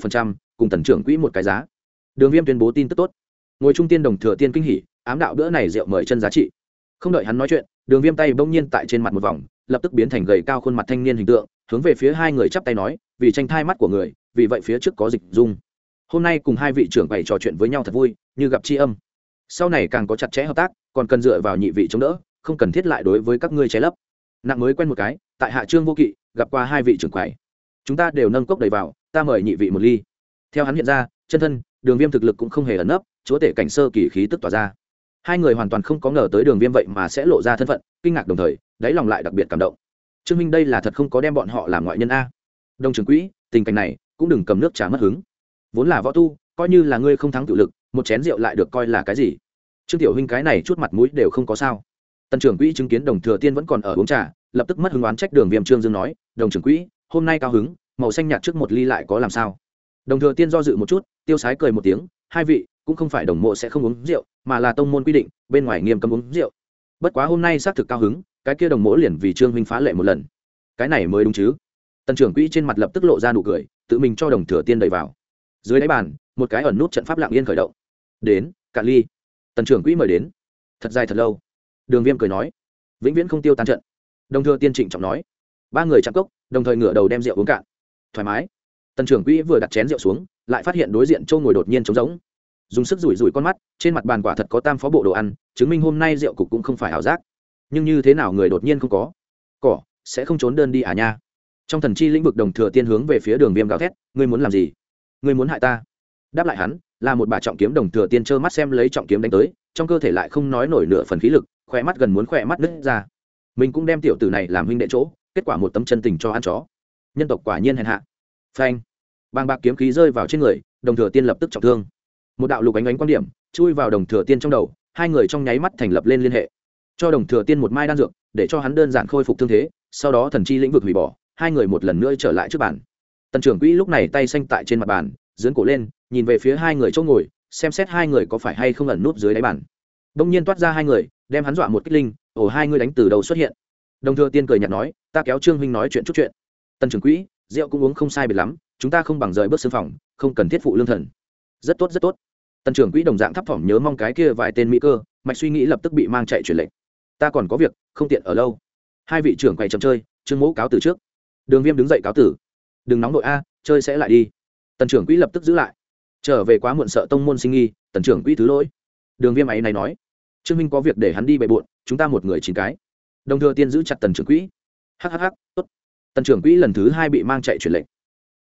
cùng tần trưởng quỹ một cái giá. Đường viêm tuyên bố tin tức tốt. Ngồi trung tiên đồng thừa tiên kinh hỉ, ám đạo bữa này rượu mời chân giá trị. Không đợi hắn nói chuyện, đường viêm tay bỗng nhiên tại trên mặt một vòng, lập tức biến thành gầy cao khuôn mặt thanh niên hình tượng, hướng về phía hai người chắp tay nói, vì tranh thai mắt của người, vì vậy phía trước có dịch dung hôm nay cùng hai vị trưởng bày trò chuyện với nhau thật vui, như gặp tri âm. Sau này càng có chặt chẽ hợp tác, còn cần dựa vào nhị vị chống đỡ, không cần thiết lại đối với các ngươi trái lấp. Nặng mới quen một cái, tại hạ trương vô kỵ, gặp qua hai vị trưởng quầy. Chúng ta đều nâng cốc đầy vào, ta mời nhị vị một ly. Theo hắn hiện ra, chân thân, đường viêm thực lực cũng không hề ẩn nấp, chúa tể cảnh sơ kỳ khí tức tỏa ra. Hai người hoàn toàn không có ngờ tới đường viêm vậy mà sẽ lộ ra thân phận, kinh ngạc đồng thời, đáy lòng lại đặc biệt cảm động. Trương minh đây là thật không có đem bọn họ làm ngoại nhân a. Đông trường quỹ, tình cảnh này, cũng đừng cầm nước trả mất hứng vốn là võ tu, coi như là ngươi không thắng tự lực, một chén rượu lại được coi là cái gì? Trương tiểu huynh cái này chút mặt mũi đều không có sao. Tần trưởng quỹ chứng kiến đồng thừa tiên vẫn còn ở uống trà, lập tức mất hứng oán trách đường viêm trương dương nói, đồng trưởng quỹ, hôm nay cao hứng, màu xanh nhạt trước một ly lại có làm sao? Đồng thừa tiên do dự một chút, tiêu sái cười một tiếng, hai vị, cũng không phải đồng mộ sẽ không uống rượu, mà là tông môn quy định, bên ngoài nghiêm cấm uống rượu. Bất quá hôm nay xác thực cao hứng, cái kia đồng mỗ liền vì trương huynh phá lệ một lần. Cái này mới đúng chứ? Tần trưởng quỹ trên mặt lập tức lộ ra nụ cười, tự mình cho đồng thừa tiên đẩy vào dưới đáy bàn, một cái ẩn nút trận pháp lạng yên khởi động. Đến, cạn ly. Tần trưởng quỹ mời đến. Thật dài thật lâu. Đường viêm cười nói. Vĩnh viễn không tiêu tan trận. Đồng thừa tiên trịnh trọng nói. Ba người chạm cốc, đồng thời ngửa đầu đem rượu uống cạn. Thoải mái. Tần trưởng quỹ vừa đặt chén rượu xuống, lại phát hiện đối diện châu ngồi đột nhiên trống rỗng. Dùng sức rủi rủi con mắt, trên mặt bàn quả thật có tam phó bộ đồ ăn, chứng minh hôm nay rượu cục cũng không phải ảo giác. Nhưng như thế nào người đột nhiên không có? Cỏ, sẽ không trốn đơn đi à nha. Trong thần chi lĩnh vực đồng thừa tiên hướng về phía đường viêm gào thét, ngươi muốn làm gì? Ngươi muốn hại ta? Đáp lại hắn, là một bà trọng kiếm đồng thừa tiên trơ mắt xem lấy trọng kiếm đánh tới, trong cơ thể lại không nói nổi nửa phần khí lực, khỏe mắt gần muốn khỏe mắt nứt ra. Mình cũng đem tiểu tử này làm huynh đệ chỗ, kết quả một tấm chân tình cho ăn chó. Nhân tộc quả nhiên hèn hạ. Phanh. Bàng bạc kiếm khí rơi vào trên người, đồng thừa tiên lập tức trọng thương. Một đạo lục ánh ánh quan điểm, chui vào đồng thừa tiên trong đầu, hai người trong nháy mắt thành lập lên liên hệ. Cho đồng thừa tiên một mai đan dược, để cho hắn đơn giản khôi phục thương thế, sau đó thần chi lĩnh vực hủy bỏ, hai người một lần nữa trở lại trước bàn tần trưởng quỹ lúc này tay xanh tại trên mặt bàn dưỡng cổ lên, nhìn về phía hai người chỗ ngồi, xem xét hai người có phải hay không ẩn núp dưới đáy bàn. Đông nhiên toát ra hai người, đem hắn dọa một kích linh ổ hai người đánh từ đầu xuất hiện. Đồng thừa tiên cười nhạt nói, ta kéo trương huynh nói chuyện chút chuyện. Tần trưởng quỹ, rượu cũng uống không sai biệt lắm, chúng ta không bằng rời bước xương phòng, không cần thiết phụ lương thần. Rất tốt rất tốt. Tần trưởng quỹ đồng dạng thấp thỏm nhớ mong cái kia vài tên mỹ cơ, mạch suy nghĩ lập tức bị mang chạy truyền lệnh. Ta còn có việc, không tiện ở lâu. Hai vị trưởng quầy chậm chơi, trương mẫu cáo từ trước. Đường viêm đứng dậy cáo tử đừng nóng đội a, chơi sẽ lại đi. Tần trưởng quỹ lập tức giữ lại. Trở về quá muộn sợ tông môn sinh nghi, tần trưởng quỹ thứ lỗi. Đường viêm ấy này nói, trương minh có việc để hắn đi bề bộn chúng ta một người chín cái. Đồng thừa tiên giữ chặt tần trưởng quỹ. Hhh tốt. Tần trưởng quỹ lần thứ hai bị mang chạy chuyển lệnh.